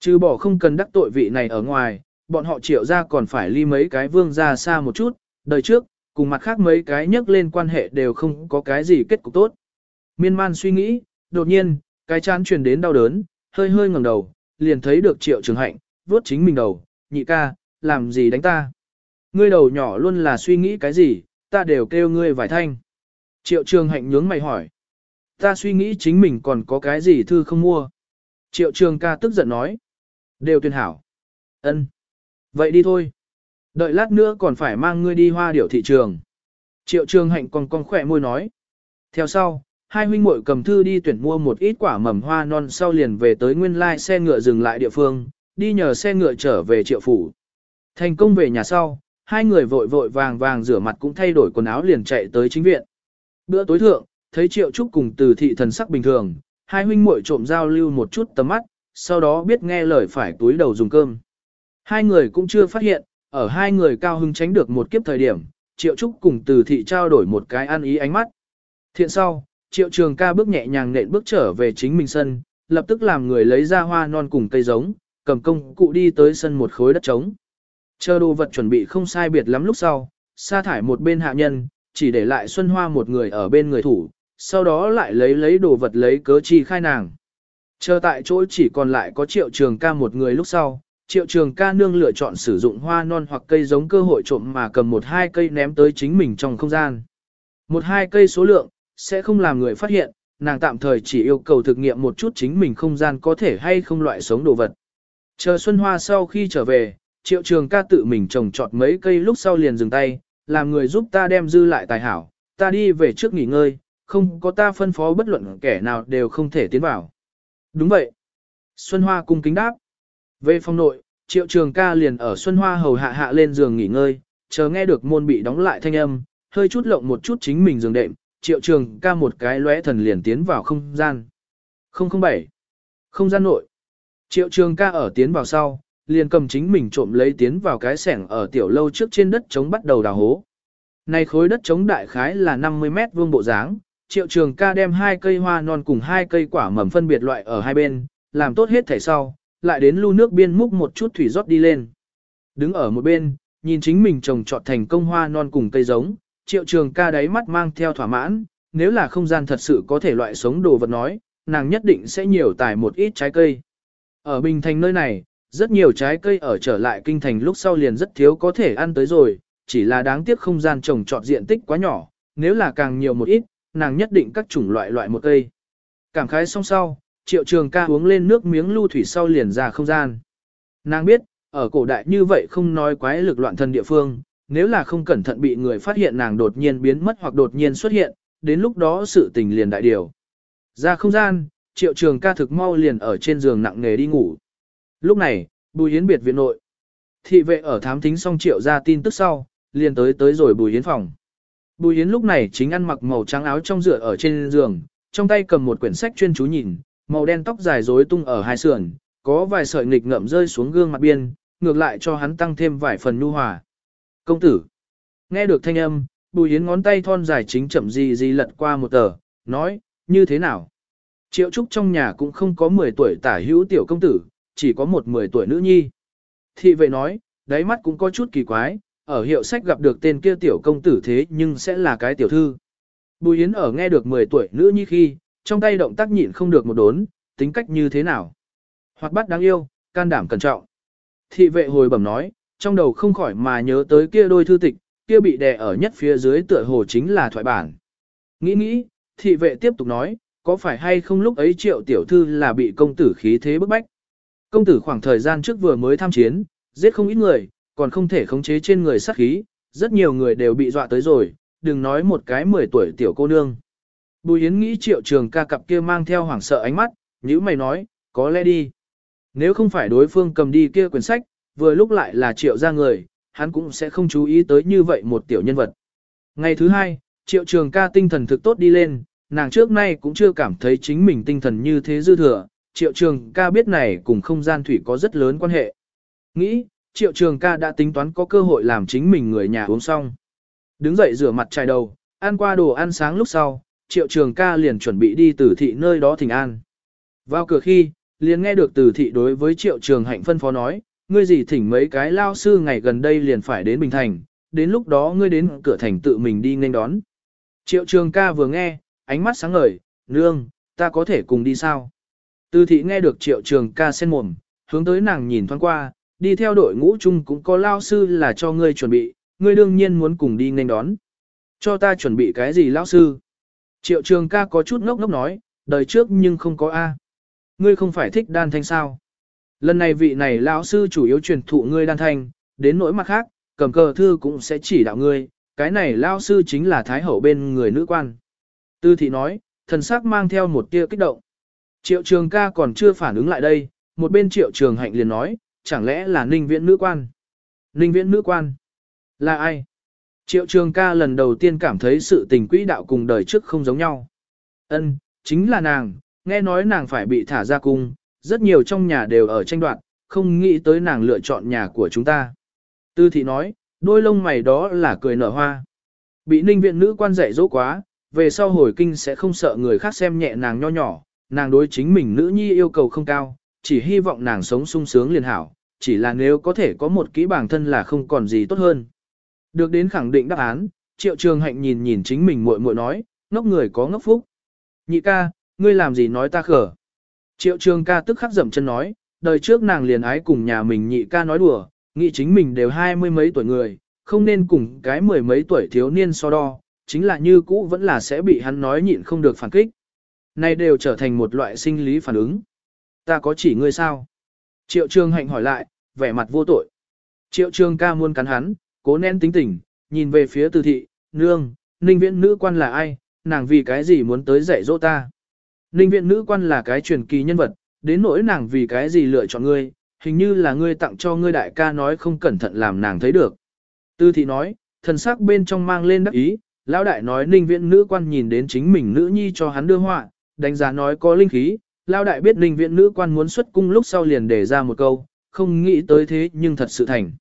Trừ bỏ không cần đắc tội vị này ở ngoài, bọn họ triệu ra còn phải ly mấy cái vương ra xa một chút, đời trước, cùng mặt khác mấy cái nhắc lên quan hệ đều không có cái gì kết cục tốt. Miên man suy nghĩ, đột nhiên, cái chán truyền đến đau đớn, hơi hơi ngẩng đầu, liền thấy được triệu trường hạnh, vuốt chính mình đầu, nhị ca, làm gì đánh ta. Ngươi đầu nhỏ luôn là suy nghĩ cái gì, ta đều kêu ngươi vài thanh. Triệu trường hạnh nhướng mày hỏi. Ta suy nghĩ chính mình còn có cái gì thư không mua. Triệu trường ca tức giận nói. Đều tuyên hảo. ân Vậy đi thôi. Đợi lát nữa còn phải mang ngươi đi hoa điểu thị trường. Triệu trường hạnh còn con khỏe môi nói. Theo sau, hai huynh muội cầm thư đi tuyển mua một ít quả mầm hoa non sau liền về tới nguyên lai xe ngựa dừng lại địa phương, đi nhờ xe ngựa trở về triệu phủ. Thành công về nhà sau, hai người vội vội vàng vàng rửa mặt cũng thay đổi quần áo liền chạy tới chính viện. Bữa tối thượng, thấy triệu trúc cùng từ thị thần sắc bình thường, hai huynh muội trộm giao lưu một chút tầm mắt, sau đó biết nghe lời phải túi đầu dùng cơm. Hai người cũng chưa phát hiện, ở hai người cao hưng tránh được một kiếp thời điểm, triệu trúc cùng từ thị trao đổi một cái ăn ý ánh mắt. Thiện sau, triệu trường ca bước nhẹ nhàng nện bước trở về chính mình sân, lập tức làm người lấy ra hoa non cùng cây giống, cầm công cụ đi tới sân một khối đất trống. Chờ đồ vật chuẩn bị không sai biệt lắm lúc sau, sa thải một bên hạ nhân, chỉ để lại Xuân Hoa một người ở bên người thủ, sau đó lại lấy lấy đồ vật lấy cớ chi khai nàng. Chờ tại chỗ chỉ còn lại có triệu trường ca một người lúc sau, triệu trường ca nương lựa chọn sử dụng hoa non hoặc cây giống cơ hội trộm mà cầm một hai cây ném tới chính mình trong không gian. Một hai cây số lượng, sẽ không làm người phát hiện, nàng tạm thời chỉ yêu cầu thực nghiệm một chút chính mình không gian có thể hay không loại sống đồ vật. Chờ Xuân Hoa sau khi trở về, triệu trường ca tự mình trồng trọt mấy cây lúc sau liền dừng tay, làm người giúp ta đem dư lại tài hảo, ta đi về trước nghỉ ngơi, không có ta phân phó bất luận kẻ nào đều không thể tiến vào. Đúng vậy. Xuân Hoa cung kính đáp. Về phòng nội, triệu trường ca liền ở Xuân Hoa hầu hạ hạ lên giường nghỉ ngơi, chờ nghe được môn bị đóng lại thanh âm, hơi chút lộng một chút chính mình giường đệm, triệu trường ca một cái lóe thần liền tiến vào không gian. 007. Không gian nội. Triệu trường ca ở tiến vào sau, liền cầm chính mình trộm lấy tiến vào cái sẻng ở tiểu lâu trước trên đất trống bắt đầu đào hố. Này khối đất trống đại khái là 50 mét vuông bộ dáng, triệu trường ca đem hai cây hoa non cùng hai cây quả mầm phân biệt loại ở hai bên, làm tốt hết thể sau, lại đến lưu nước biên múc một chút thủy rót đi lên. Đứng ở một bên, nhìn chính mình trồng trọt thành công hoa non cùng cây giống, triệu trường ca đáy mắt mang theo thỏa mãn, nếu là không gian thật sự có thể loại sống đồ vật nói, nàng nhất định sẽ nhiều tải một ít trái cây. Ở Bình Thành nơi này, rất nhiều trái cây ở trở lại kinh thành lúc sau liền rất thiếu có thể ăn tới rồi, chỉ là đáng tiếc không gian trồng trọt diện tích quá nhỏ, nếu là càng nhiều một ít, nàng nhất định các chủng loại loại một cây. Cảm khái xong sau, triệu trường ca uống lên nước miếng lưu thủy sau liền ra không gian. Nàng biết, ở cổ đại như vậy không nói quái lực loạn thân địa phương, nếu là không cẩn thận bị người phát hiện nàng đột nhiên biến mất hoặc đột nhiên xuất hiện, đến lúc đó sự tình liền đại điều. Ra không gian, triệu trường ca thực mau liền ở trên giường nặng nghề đi ngủ. Lúc này, Bùi Yến biệt viện nội. Thị vệ ở thám thính xong triệu ra tin tức sau, liền tới tới rồi Bùi Yến phòng. Bùi Yến lúc này chính ăn mặc màu trắng áo trong rửa ở trên giường, trong tay cầm một quyển sách chuyên chú nhìn, màu đen tóc dài rối tung ở hai sườn, có vài sợi nghịch ngậm rơi xuống gương mặt biên, ngược lại cho hắn tăng thêm vài phần nhu hòa. Công tử. Nghe được thanh âm, Bùi Yến ngón tay thon dài chính chậm gì gì lật qua một tờ, nói, như thế nào? Triệu Trúc trong nhà cũng không có 10 tuổi tả hữu tiểu công tử, chỉ có một 10 tuổi nữ nhi. Thị vệ nói, đáy mắt cũng có chút kỳ quái, ở hiệu sách gặp được tên kia tiểu công tử thế nhưng sẽ là cái tiểu thư. Bùi Yến ở nghe được 10 tuổi nữ nhi khi, trong tay động tác nhịn không được một đốn, tính cách như thế nào. Hoạt bát đáng yêu, can đảm cẩn trọng. Thị vệ hồi bẩm nói, trong đầu không khỏi mà nhớ tới kia đôi thư tịch, kia bị đè ở nhất phía dưới tựa hồ chính là thoại bản. Nghĩ nghĩ, thị vệ tiếp tục nói, có phải hay không lúc ấy triệu tiểu thư là bị công tử khí thế bức bách. Công tử khoảng thời gian trước vừa mới tham chiến, giết không ít người, còn không thể khống chế trên người sát khí, rất nhiều người đều bị dọa tới rồi, đừng nói một cái 10 tuổi tiểu cô nương. Bùi Yến nghĩ triệu trường ca cặp kia mang theo hoảng sợ ánh mắt, như mày nói, có lẽ đi. Nếu không phải đối phương cầm đi kia quyển sách, vừa lúc lại là triệu ra người, hắn cũng sẽ không chú ý tới như vậy một tiểu nhân vật. Ngày thứ hai, triệu trường ca tinh thần thực tốt đi lên, nàng trước nay cũng chưa cảm thấy chính mình tinh thần như thế dư thừa, triệu trường ca biết này cùng không gian thủy có rất lớn quan hệ. Nghĩ, triệu trường ca đã tính toán có cơ hội làm chính mình người nhà uống xong. Đứng dậy rửa mặt chải đầu, ăn qua đồ ăn sáng lúc sau, triệu trường ca liền chuẩn bị đi từ thị nơi đó thỉnh an. Vào cửa khi, liền nghe được từ thị đối với triệu trường hạnh phân phó nói, ngươi gì thỉnh mấy cái lao sư ngày gần đây liền phải đến Bình Thành, đến lúc đó ngươi đến cửa thành tự mình đi nghênh đón. Triệu trường ca vừa nghe, ánh mắt sáng ngời, nương, ta có thể cùng đi sao? Từ thị nghe được triệu trường ca sen mồm, hướng tới nàng nhìn thoáng qua, đi theo đội ngũ chung cũng có lao sư là cho ngươi chuẩn bị, ngươi đương nhiên muốn cùng đi nên đón. Cho ta chuẩn bị cái gì lao sư? Triệu trường ca có chút ngốc ngốc nói, đời trước nhưng không có A. Ngươi không phải thích đan thanh sao? Lần này vị này lão sư chủ yếu truyền thụ ngươi đan thanh, đến nỗi mặt khác, cầm cờ thư cũng sẽ chỉ đạo ngươi, cái này lão sư chính là thái hậu bên người nữ quan. Tư thị nói, thần sắc mang theo một tia kích động. Triệu trường ca còn chưa phản ứng lại đây, một bên triệu trường hạnh liền nói, chẳng lẽ là ninh viễn nữ quan? Ninh viễn nữ quan? Là ai? Triệu trường ca lần đầu tiên cảm thấy sự tình quỹ đạo cùng đời trước không giống nhau. Ân, chính là nàng, nghe nói nàng phải bị thả ra cung, rất nhiều trong nhà đều ở tranh đoạt, không nghĩ tới nàng lựa chọn nhà của chúng ta. Tư thị nói, đôi lông mày đó là cười nở hoa. Bị ninh viện nữ quan dạy dỗ quá, về sau hồi kinh sẽ không sợ người khác xem nhẹ nàng nho nhỏ, nàng đối chính mình nữ nhi yêu cầu không cao, chỉ hy vọng nàng sống sung sướng liền hảo, chỉ là nếu có thể có một kỹ bản thân là không còn gì tốt hơn. Được đến khẳng định đáp án, triệu trường hạnh nhìn nhìn chính mình muội muội nói, ngốc người có ngốc phúc. Nhị ca, ngươi làm gì nói ta khở. Triệu trường ca tức khắc dậm chân nói, đời trước nàng liền ái cùng nhà mình nhị ca nói đùa, nghĩ chính mình đều hai mươi mấy tuổi người, không nên cùng cái mười mấy tuổi thiếu niên so đo, chính là như cũ vẫn là sẽ bị hắn nói nhịn không được phản kích. Này đều trở thành một loại sinh lý phản ứng. Ta có chỉ ngươi sao? Triệu Trường Hạnh hỏi lại, vẻ mặt vô tội. Triệu Trường ca muốn cắn hắn, cố nén tính tình, nhìn về phía từ thị, nương, ninh viện nữ quan là ai, nàng vì cái gì muốn tới dạy dỗ ta. Ninh viện nữ quan là cái truyền kỳ nhân vật, đến nỗi nàng vì cái gì lựa chọn ngươi, hình như là ngươi tặng cho ngươi đại ca nói không cẩn thận làm nàng thấy được. Tư thị nói, thần sắc bên trong mang lên đắc ý, lão đại nói ninh viện nữ quan nhìn đến chính mình nữ nhi cho hắn đưa họa, đánh giá nói có linh khí, lao đại biết ninh viện nữ quan muốn xuất cung lúc sau liền để ra một câu, không nghĩ tới thế nhưng thật sự thành.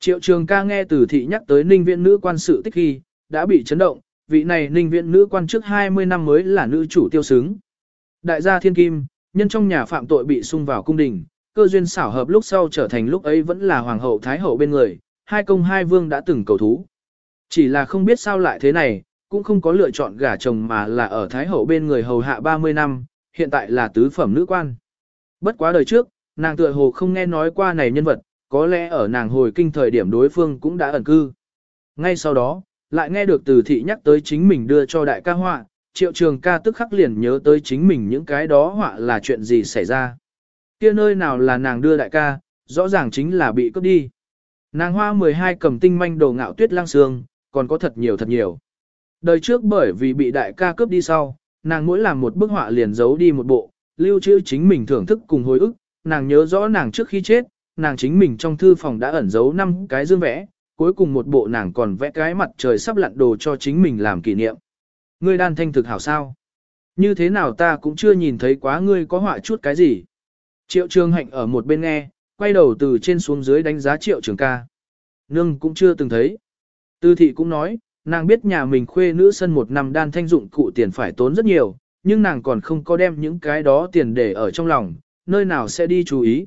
Triệu trường ca nghe từ thị nhắc tới ninh viện nữ quan sự tích khi, đã bị chấn động, vị này ninh viện nữ quan trước 20 năm mới là nữ chủ tiêu xứng. Đại gia thiên kim, nhân trong nhà phạm tội bị sung vào cung đình, cơ duyên xảo hợp lúc sau trở thành lúc ấy vẫn là hoàng hậu thái hậu bên người, hai công hai vương đã từng cầu thú. Chỉ là không biết sao lại thế này, cũng không có lựa chọn gả chồng mà là ở thái hậu bên người hầu hạ 30 năm, hiện tại là tứ phẩm nữ quan. Bất quá đời trước, nàng tựa hồ không nghe nói qua này nhân vật, có lẽ ở nàng hồi kinh thời điểm đối phương cũng đã ẩn cư. Ngay sau đó, lại nghe được từ thị nhắc tới chính mình đưa cho đại ca họa, triệu trường ca tức khắc liền nhớ tới chính mình những cái đó họa là chuyện gì xảy ra. Kia nơi nào là nàng đưa đại ca, rõ ràng chính là bị cướp đi. Nàng hoa 12 cầm tinh manh đồ ngạo tuyết lang sương, còn có thật nhiều thật nhiều. Đời trước bởi vì bị đại ca cướp đi sau, nàng mỗi làm một bức họa liền giấu đi một bộ, lưu trữ chính mình thưởng thức cùng hồi ức, nàng nhớ rõ nàng trước khi chết, nàng chính mình trong thư phòng đã ẩn giấu năm cái dương vẽ, cuối cùng một bộ nàng còn vẽ cái mặt trời sắp lặn đồ cho chính mình làm kỷ niệm. Ngươi đan thanh thực hảo sao? Như thế nào ta cũng chưa nhìn thấy quá ngươi có họa chút cái gì. Triệu trường hạnh ở một bên nghe, quay đầu từ trên xuống dưới đánh giá triệu trường ca. Nương cũng chưa từng thấy. Tư thị cũng nói, nàng biết nhà mình khuê nữ sân một năm đan thanh dụng cụ tiền phải tốn rất nhiều, nhưng nàng còn không có đem những cái đó tiền để ở trong lòng, nơi nào sẽ đi chú ý.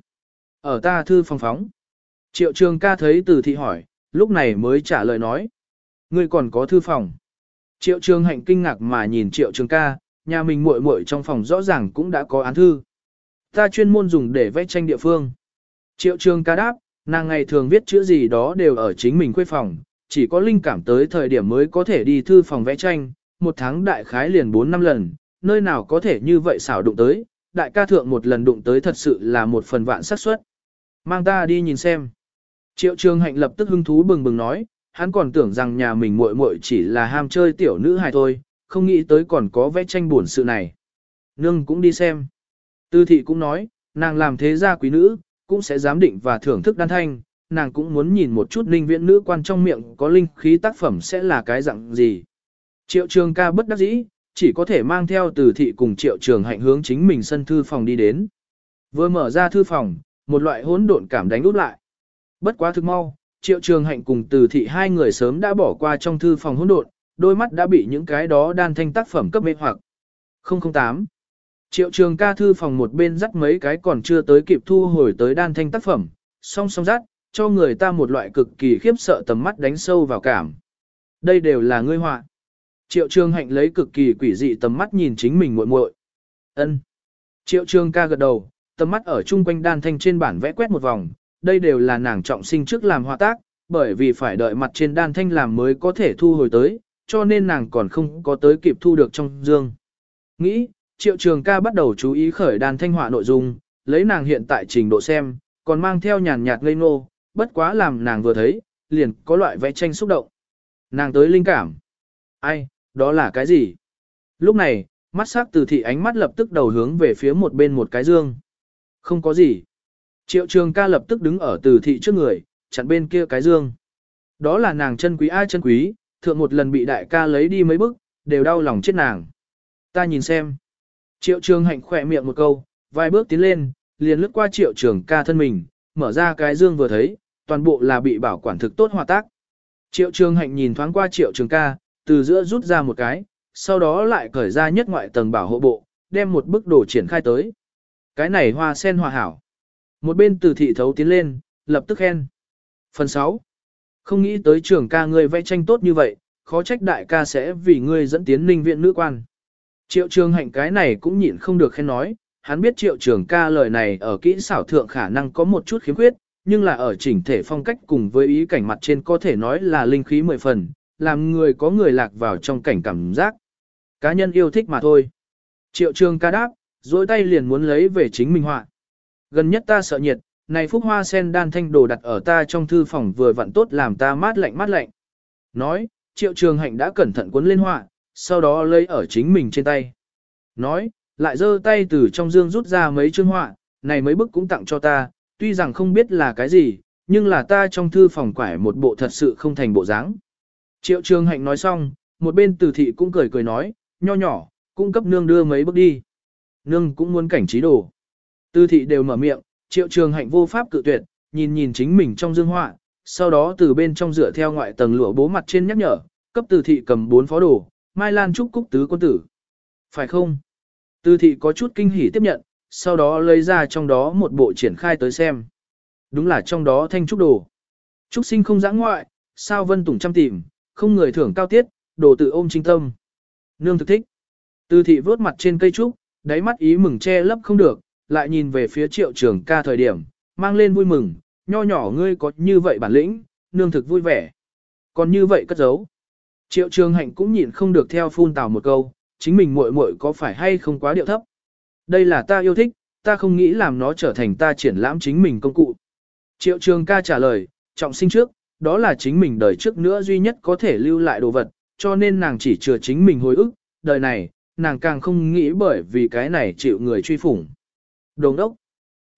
Ở ta thư phòng phóng. Triệu trường ca thấy từ thị hỏi, lúc này mới trả lời nói. Ngươi còn có thư phòng. Triệu trường hạnh kinh ngạc mà nhìn triệu trường ca, nhà mình muội muội trong phòng rõ ràng cũng đã có án thư. Ta chuyên môn dùng để vẽ tranh địa phương. Triệu trường ca đáp, nàng ngày thường viết chữ gì đó đều ở chính mình khuê phòng, chỉ có linh cảm tới thời điểm mới có thể đi thư phòng vẽ tranh, một tháng đại khái liền 4 năm lần, nơi nào có thể như vậy xảo đụng tới, đại ca thượng một lần đụng tới thật sự là một phần vạn xác suất. Mang ta đi nhìn xem. Triệu trường hạnh lập tức hứng thú bừng bừng nói, hắn còn tưởng rằng nhà mình muội muội chỉ là ham chơi tiểu nữ hài thôi, không nghĩ tới còn có vẽ tranh buồn sự này. Nương cũng đi xem. Tư thị cũng nói, nàng làm thế gia quý nữ, cũng sẽ giám định và thưởng thức đan thanh, nàng cũng muốn nhìn một chút linh viễn nữ quan trong miệng có linh khí tác phẩm sẽ là cái dạng gì. Triệu trường ca bất đắc dĩ, chỉ có thể mang theo từ thị cùng triệu trường hạnh hướng chính mình sân thư phòng đi đến. Vừa mở ra thư phòng, một loại hỗn độn cảm đánh út lại. Bất quá thực mau, triệu trường hạnh cùng từ thị hai người sớm đã bỏ qua trong thư phòng hỗn độn, đôi mắt đã bị những cái đó đan thanh tác phẩm cấp mê hoặc. 008 Triệu trường ca thư phòng một bên dắt mấy cái còn chưa tới kịp thu hồi tới đan thanh tác phẩm, song song dắt, cho người ta một loại cực kỳ khiếp sợ tầm mắt đánh sâu vào cảm. Đây đều là ngươi họa. Triệu trường hạnh lấy cực kỳ quỷ dị tầm mắt nhìn chính mình muội muội. Ân. Triệu trường ca gật đầu, tầm mắt ở chung quanh đan thanh trên bản vẽ quét một vòng, đây đều là nàng trọng sinh trước làm họa tác, bởi vì phải đợi mặt trên đan thanh làm mới có thể thu hồi tới, cho nên nàng còn không có tới kịp thu được trong dương. Nghĩ, triệu trường ca bắt đầu chú ý khởi đan thanh họa nội dung, lấy nàng hiện tại trình độ xem, còn mang theo nhàn nhạt ngây ngô, bất quá làm nàng vừa thấy, liền có loại vẽ tranh xúc động. Nàng tới linh cảm. Ai, đó là cái gì? Lúc này, mắt sắc từ thị ánh mắt lập tức đầu hướng về phía một bên một cái dương. Không có gì. Triệu trường ca lập tức đứng ở từ thị trước người, chặn bên kia cái dương. Đó là nàng chân quý ai chân quý, thượng một lần bị đại ca lấy đi mấy bức, đều đau lòng chết nàng. Ta nhìn xem. Triệu trường hạnh khỏe miệng một câu, vài bước tiến lên, liền lướt qua triệu trường ca thân mình, mở ra cái dương vừa thấy, toàn bộ là bị bảo quản thực tốt hòa tác. Triệu trường hạnh nhìn thoáng qua triệu trường ca, từ giữa rút ra một cái, sau đó lại cởi ra nhất ngoại tầng bảo hộ bộ, đem một bức đồ triển khai tới. Cái này hoa sen hòa hảo. Một bên từ thị thấu tiến lên, lập tức khen. Phần 6. Không nghĩ tới trường ca ngươi vẽ tranh tốt như vậy, khó trách đại ca sẽ vì ngươi dẫn tiến ninh viện nữ quan. Triệu trường hạnh cái này cũng nhịn không được khen nói, hắn biết triệu trường ca lời này ở kỹ xảo thượng khả năng có một chút khiếm khuyết, nhưng là ở chỉnh thể phong cách cùng với ý cảnh mặt trên có thể nói là linh khí mười phần, làm người có người lạc vào trong cảnh cảm giác. Cá nhân yêu thích mà thôi. Triệu trường ca đáp, dối tay liền muốn lấy về chính mình họa. Gần nhất ta sợ nhiệt, này phúc hoa sen đan thanh đồ đặt ở ta trong thư phòng vừa vặn tốt làm ta mát lạnh mát lạnh. Nói, triệu trường hạnh đã cẩn thận cuốn lên họa, sau đó lấy ở chính mình trên tay. Nói, lại giơ tay từ trong dương rút ra mấy chương họa, này mấy bức cũng tặng cho ta, tuy rằng không biết là cái gì, nhưng là ta trong thư phòng quải một bộ thật sự không thành bộ dáng. Triệu trường hạnh nói xong, một bên từ thị cũng cười cười nói, nho nhỏ, cung cấp nương đưa mấy bước đi. Nương cũng muốn cảnh trí đồ. Từ thị đều mở miệng, triệu trường hạnh vô pháp cự tuyệt, nhìn nhìn chính mình trong dương họa, sau đó từ bên trong dựa theo ngoại tầng lụa bố mặt trên nhắc nhở, cấp từ thị cầm bốn phó đồ, Mai Lan Trúc Cúc Tứ Quân Tử. Phải không? Từ thị có chút kinh hỉ tiếp nhận, sau đó lấy ra trong đó một bộ triển khai tới xem. Đúng là trong đó thanh trúc đồ. Trúc sinh không giã ngoại, sao vân tùng chăm tìm, không người thưởng cao tiết, đồ tự ôm trinh tâm. Nương thực thích. Từ thị vớt mặt trên cây trúc, đáy mắt ý mừng che lấp không được, lại nhìn về phía triệu trường ca thời điểm, mang lên vui mừng, nho nhỏ ngươi có như vậy bản lĩnh, nương thực vui vẻ. Còn như vậy cất giấu. Triệu trường hạnh cũng nhịn không được theo phun tào một câu, chính mình muội muội có phải hay không quá điệu thấp. Đây là ta yêu thích, ta không nghĩ làm nó trở thành ta triển lãm chính mình công cụ. Triệu trường ca trả lời, trọng sinh trước, đó là chính mình đời trước nữa duy nhất có thể lưu lại đồ vật, cho nên nàng chỉ chừa chính mình hồi ức, đời này, nàng càng không nghĩ bởi vì cái này chịu người truy phủng. Đồng đốc,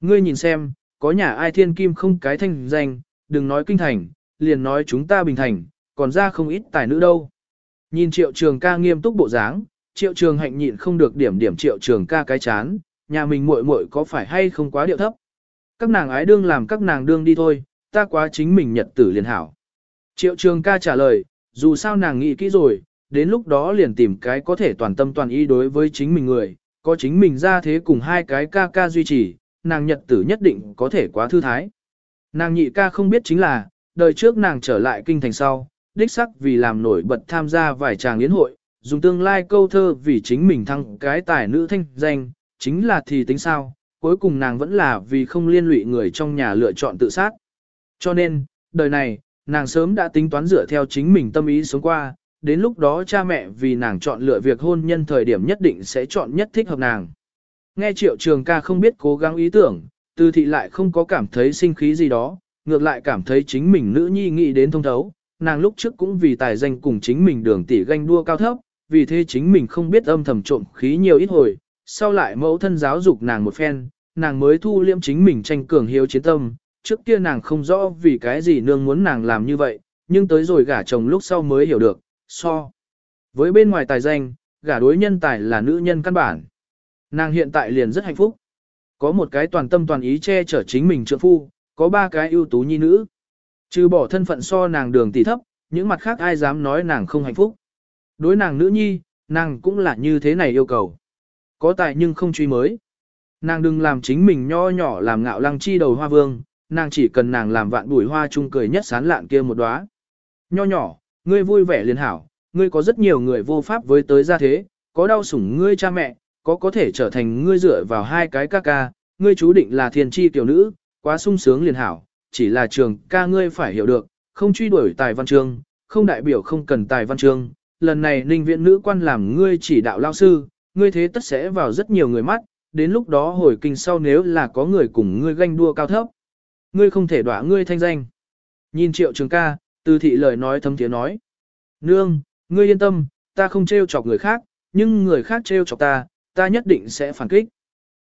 ngươi nhìn xem, có nhà ai thiên kim không cái thanh danh, đừng nói kinh thành, liền nói chúng ta bình thành, còn ra không ít tài nữ đâu. Nhìn triệu trường ca nghiêm túc bộ dáng, triệu trường hạnh nhịn không được điểm điểm triệu trường ca cái chán, nhà mình muội muội có phải hay không quá điệu thấp. Các nàng ái đương làm các nàng đương đi thôi, ta quá chính mình nhật tử liền hảo. Triệu trường ca trả lời, dù sao nàng nghĩ kỹ rồi, đến lúc đó liền tìm cái có thể toàn tâm toàn ý đối với chính mình người, có chính mình ra thế cùng hai cái ca ca duy trì, nàng nhật tử nhất định có thể quá thư thái. Nàng nhị ca không biết chính là, đời trước nàng trở lại kinh thành sau, đích sắc vì làm nổi bật tham gia vài tràng liên hội, dùng tương lai câu thơ vì chính mình thăng cái tài nữ thanh danh, chính là thì tính sao, cuối cùng nàng vẫn là vì không liên lụy người trong nhà lựa chọn tự sát. Cho nên, đời này, nàng sớm đã tính toán dựa theo chính mình tâm ý sống qua, đến lúc đó cha mẹ vì nàng chọn lựa việc hôn nhân thời điểm nhất định sẽ chọn nhất thích hợp nàng. Nghe triệu trường ca không biết cố gắng ý tưởng, từ thị lại không có cảm thấy sinh khí gì đó, ngược lại cảm thấy chính mình nữ nhi nghĩ đến thông thấu, nàng lúc trước cũng vì tài danh cùng chính mình đường tỷ ganh đua cao thấp, vì thế chính mình không biết âm thầm trộm khí nhiều ít hồi, sau lại mẫu thân giáo dục nàng một phen, nàng mới thu liêm chính mình tranh cường hiếu chiến tâm, trước kia nàng không rõ vì cái gì nương muốn nàng làm như vậy, nhưng tới rồi gả chồng lúc sau mới hiểu được, so. Với bên ngoài tài danh, gả đối nhân tài là nữ nhân căn bản. Nàng hiện tại liền rất hạnh phúc. Có một cái toàn tâm toàn ý che chở chính mình trượng phu, có ba cái ưu tú nhi nữ. Trừ bỏ thân phận so nàng đường tỷ thấp, những mặt khác ai dám nói nàng không hạnh phúc. Đối nàng nữ nhi, nàng cũng là như thế này yêu cầu. Có tài nhưng không truy mới. Nàng đừng làm chính mình nho nhỏ làm ngạo lăng chi đầu hoa vương, nàng chỉ cần nàng làm vạn bùi hoa chung cười nhất sán lạn kia một đóa. Nho nhỏ, ngươi vui vẻ liền hảo, ngươi có rất nhiều người vô pháp với tới gia thế, có đau sủng ngươi cha mẹ, có có thể trở thành ngươi dựa vào hai cái ca ca, ngươi chú định là thiên chi tiểu nữ, quá sung sướng liền hảo, chỉ là trường ca ngươi phải hiểu được, không truy đuổi tài văn chương, không đại biểu không cần tài văn chương, lần này ninh viện nữ quan làm ngươi chỉ đạo lao sư, ngươi thế tất sẽ vào rất nhiều người mắt, đến lúc đó hồi kinh sau nếu là có người cùng ngươi ganh đua cao thấp, ngươi không thể đọa ngươi thanh danh. Nhìn triệu trường ca, từ thị lời nói thấm tiếng nói. Nương, ngươi yên tâm, ta không trêu chọc người khác, nhưng người khác trêu chọc ta, ta nhất định sẽ phản kích.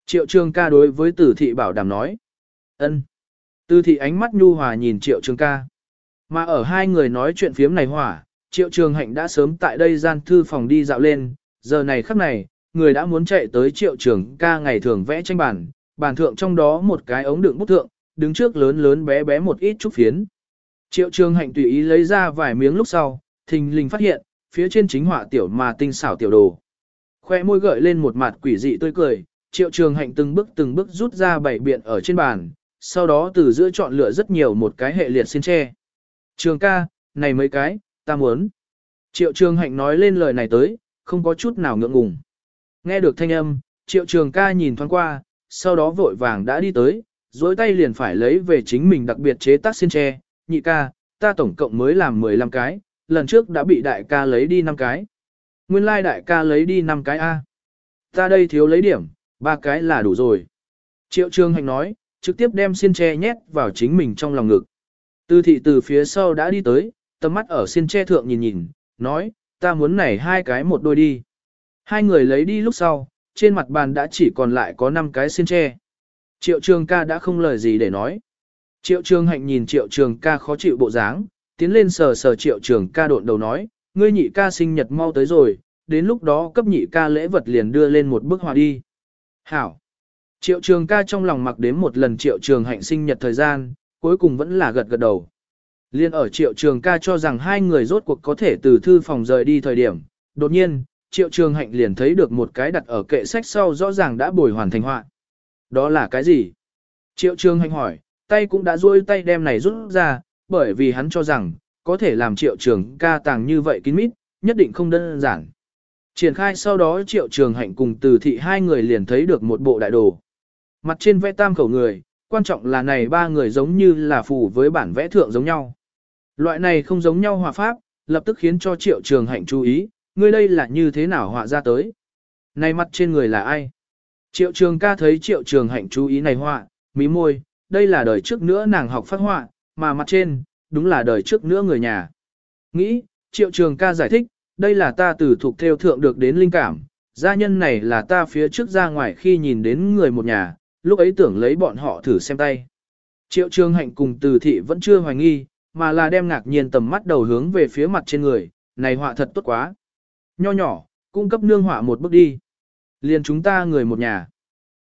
Triệu trường ca đối với tử thị bảo đảm nói. ân. Từ thị ánh mắt nhu hòa nhìn triệu trường ca. Mà ở hai người nói chuyện phiếm này hỏa, triệu trường hạnh đã sớm tại đây gian thư phòng đi dạo lên, giờ này khắc này, người đã muốn chạy tới triệu trường ca ngày thường vẽ tranh bản, bản thượng trong đó một cái ống đựng bút thượng, đứng trước lớn lớn bé bé một ít chút phiến. Triệu trường hạnh tùy ý lấy ra vài miếng lúc sau, thình lình phát hiện, phía trên chính họa tiểu mà tinh xảo tiểu đồ. Khoe môi gợi lên một mặt quỷ dị tươi cười, triệu trường hạnh từng bước từng bước rút ra bảy biện ở trên bàn, sau đó từ giữa chọn lựa rất nhiều một cái hệ liệt xin tre. Trường ca, này mấy cái, ta muốn. Triệu trường hạnh nói lên lời này tới, không có chút nào ngượng ngùng. Nghe được thanh âm, triệu trường ca nhìn thoáng qua, sau đó vội vàng đã đi tới, dối tay liền phải lấy về chính mình đặc biệt chế tác xin tre, nhị ca, ta tổng cộng mới làm 15 cái, lần trước đã bị đại ca lấy đi 5 cái. Nguyên lai đại ca lấy đi 5 cái A. Ta đây thiếu lấy điểm, ba cái là đủ rồi. Triệu Trường Hạnh nói, trực tiếp đem xiên tre nhét vào chính mình trong lòng ngực. Tư thị từ phía sau đã đi tới, tầm mắt ở xiên tre thượng nhìn nhìn, nói, ta muốn này hai cái một đôi đi. Hai người lấy đi lúc sau, trên mặt bàn đã chỉ còn lại có 5 cái xiên tre. Triệu Trường ca đã không lời gì để nói. Triệu Trường Hạnh nhìn Triệu Trường ca khó chịu bộ dáng, tiến lên sờ sờ Triệu Trường ca độn đầu nói, ngươi nhị ca sinh nhật mau tới rồi, đến lúc đó cấp nhị ca lễ vật liền đưa lên một bức họa đi. Hảo. Triệu trường ca trong lòng mặc đến một lần triệu trường hạnh sinh nhật thời gian, cuối cùng vẫn là gật gật đầu. Liên ở triệu trường ca cho rằng hai người rốt cuộc có thể từ thư phòng rời đi thời điểm. Đột nhiên, triệu trường hạnh liền thấy được một cái đặt ở kệ sách sau rõ ràng đã bồi hoàn thành họa. Đó là cái gì? Triệu trường hạnh hỏi, tay cũng đã duỗi tay đem này rút ra, bởi vì hắn cho rằng, có thể làm triệu trường ca tàng như vậy kín mít, nhất định không đơn giản. Triển khai sau đó triệu trường hạnh cùng từ thị hai người liền thấy được một bộ đại đồ. Mặt trên vẽ tam khẩu người, quan trọng là này ba người giống như là phù với bản vẽ thượng giống nhau. Loại này không giống nhau họa pháp, lập tức khiến cho triệu trường hạnh chú ý, ngươi đây là như thế nào họa ra tới. Này mặt trên người là ai? Triệu trường ca thấy triệu trường hạnh chú ý này họa, mí môi, đây là đời trước nữa nàng học phát họa, mà mặt trên, đúng là đời trước nữa người nhà. Nghĩ, triệu trường ca giải thích, đây là ta từ thuộc theo thượng được đến linh cảm, gia nhân này là ta phía trước ra ngoài khi nhìn đến người một nhà, lúc ấy tưởng lấy bọn họ thử xem tay. Triệu trường hạnh cùng từ thị vẫn chưa hoài nghi, mà là đem ngạc nhiên tầm mắt đầu hướng về phía mặt trên người, này họa thật tốt quá. Nho nhỏ, cung cấp nương họa một bước đi. Liền chúng ta người một nhà.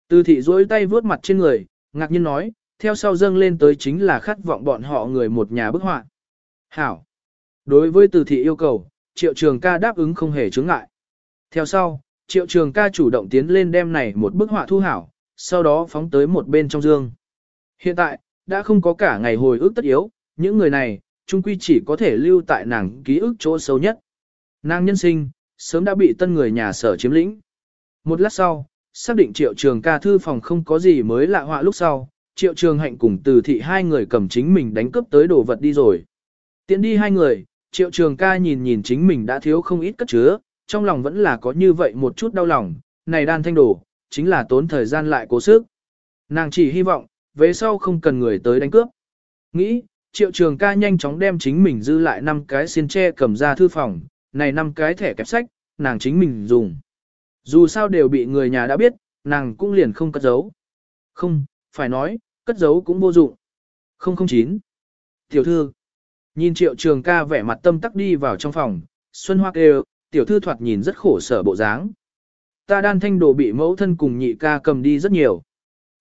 Từ thị duỗi tay vướt mặt trên người, ngạc nhiên nói, theo sau dâng lên tới chính là khát vọng bọn họ người một nhà bức họa. Hảo. Đối với từ thị yêu cầu, triệu trường ca đáp ứng không hề chướng ngại. Theo sau, triệu trường ca chủ động tiến lên đem này một bức họa thu hảo, sau đó phóng tới một bên trong dương. Hiện tại, đã không có cả ngày hồi ức tất yếu, những người này, chung quy chỉ có thể lưu tại nàng ký ức chỗ sâu nhất. Nàng nhân sinh, sớm đã bị tân người nhà sở chiếm lĩnh. Một lát sau, xác định triệu trường ca thư phòng không có gì mới lạ họa lúc sau, triệu trường hạnh cùng từ thị hai người cầm chính mình đánh cướp tới đồ vật đi rồi. Tiến đi hai người, triệu trường ca nhìn nhìn chính mình đã thiếu không ít cất chứa, trong lòng vẫn là có như vậy một chút đau lòng, này đan thanh đồ, chính là tốn thời gian lại cố sức. Nàng chỉ hy vọng, về sau không cần người tới đánh cướp. Nghĩ, triệu trường ca nhanh chóng đem chính mình dư lại năm cái xiên tre cầm ra thư phòng, này năm cái thẻ kẹp sách, nàng chính mình dùng. Dù sao đều bị người nhà đã biết, nàng cũng liền không cất giấu. Không, phải nói, cất giấu cũng vô dụng. 009. Tiểu thư. Nhìn triệu trường ca vẻ mặt tâm tắc đi vào trong phòng, Xuân Hoa kêu, tiểu thư thoạt nhìn rất khổ sở bộ dáng ta đan thanh đồ bị mẫu thân cùng nhị ca cầm đi rất nhiều.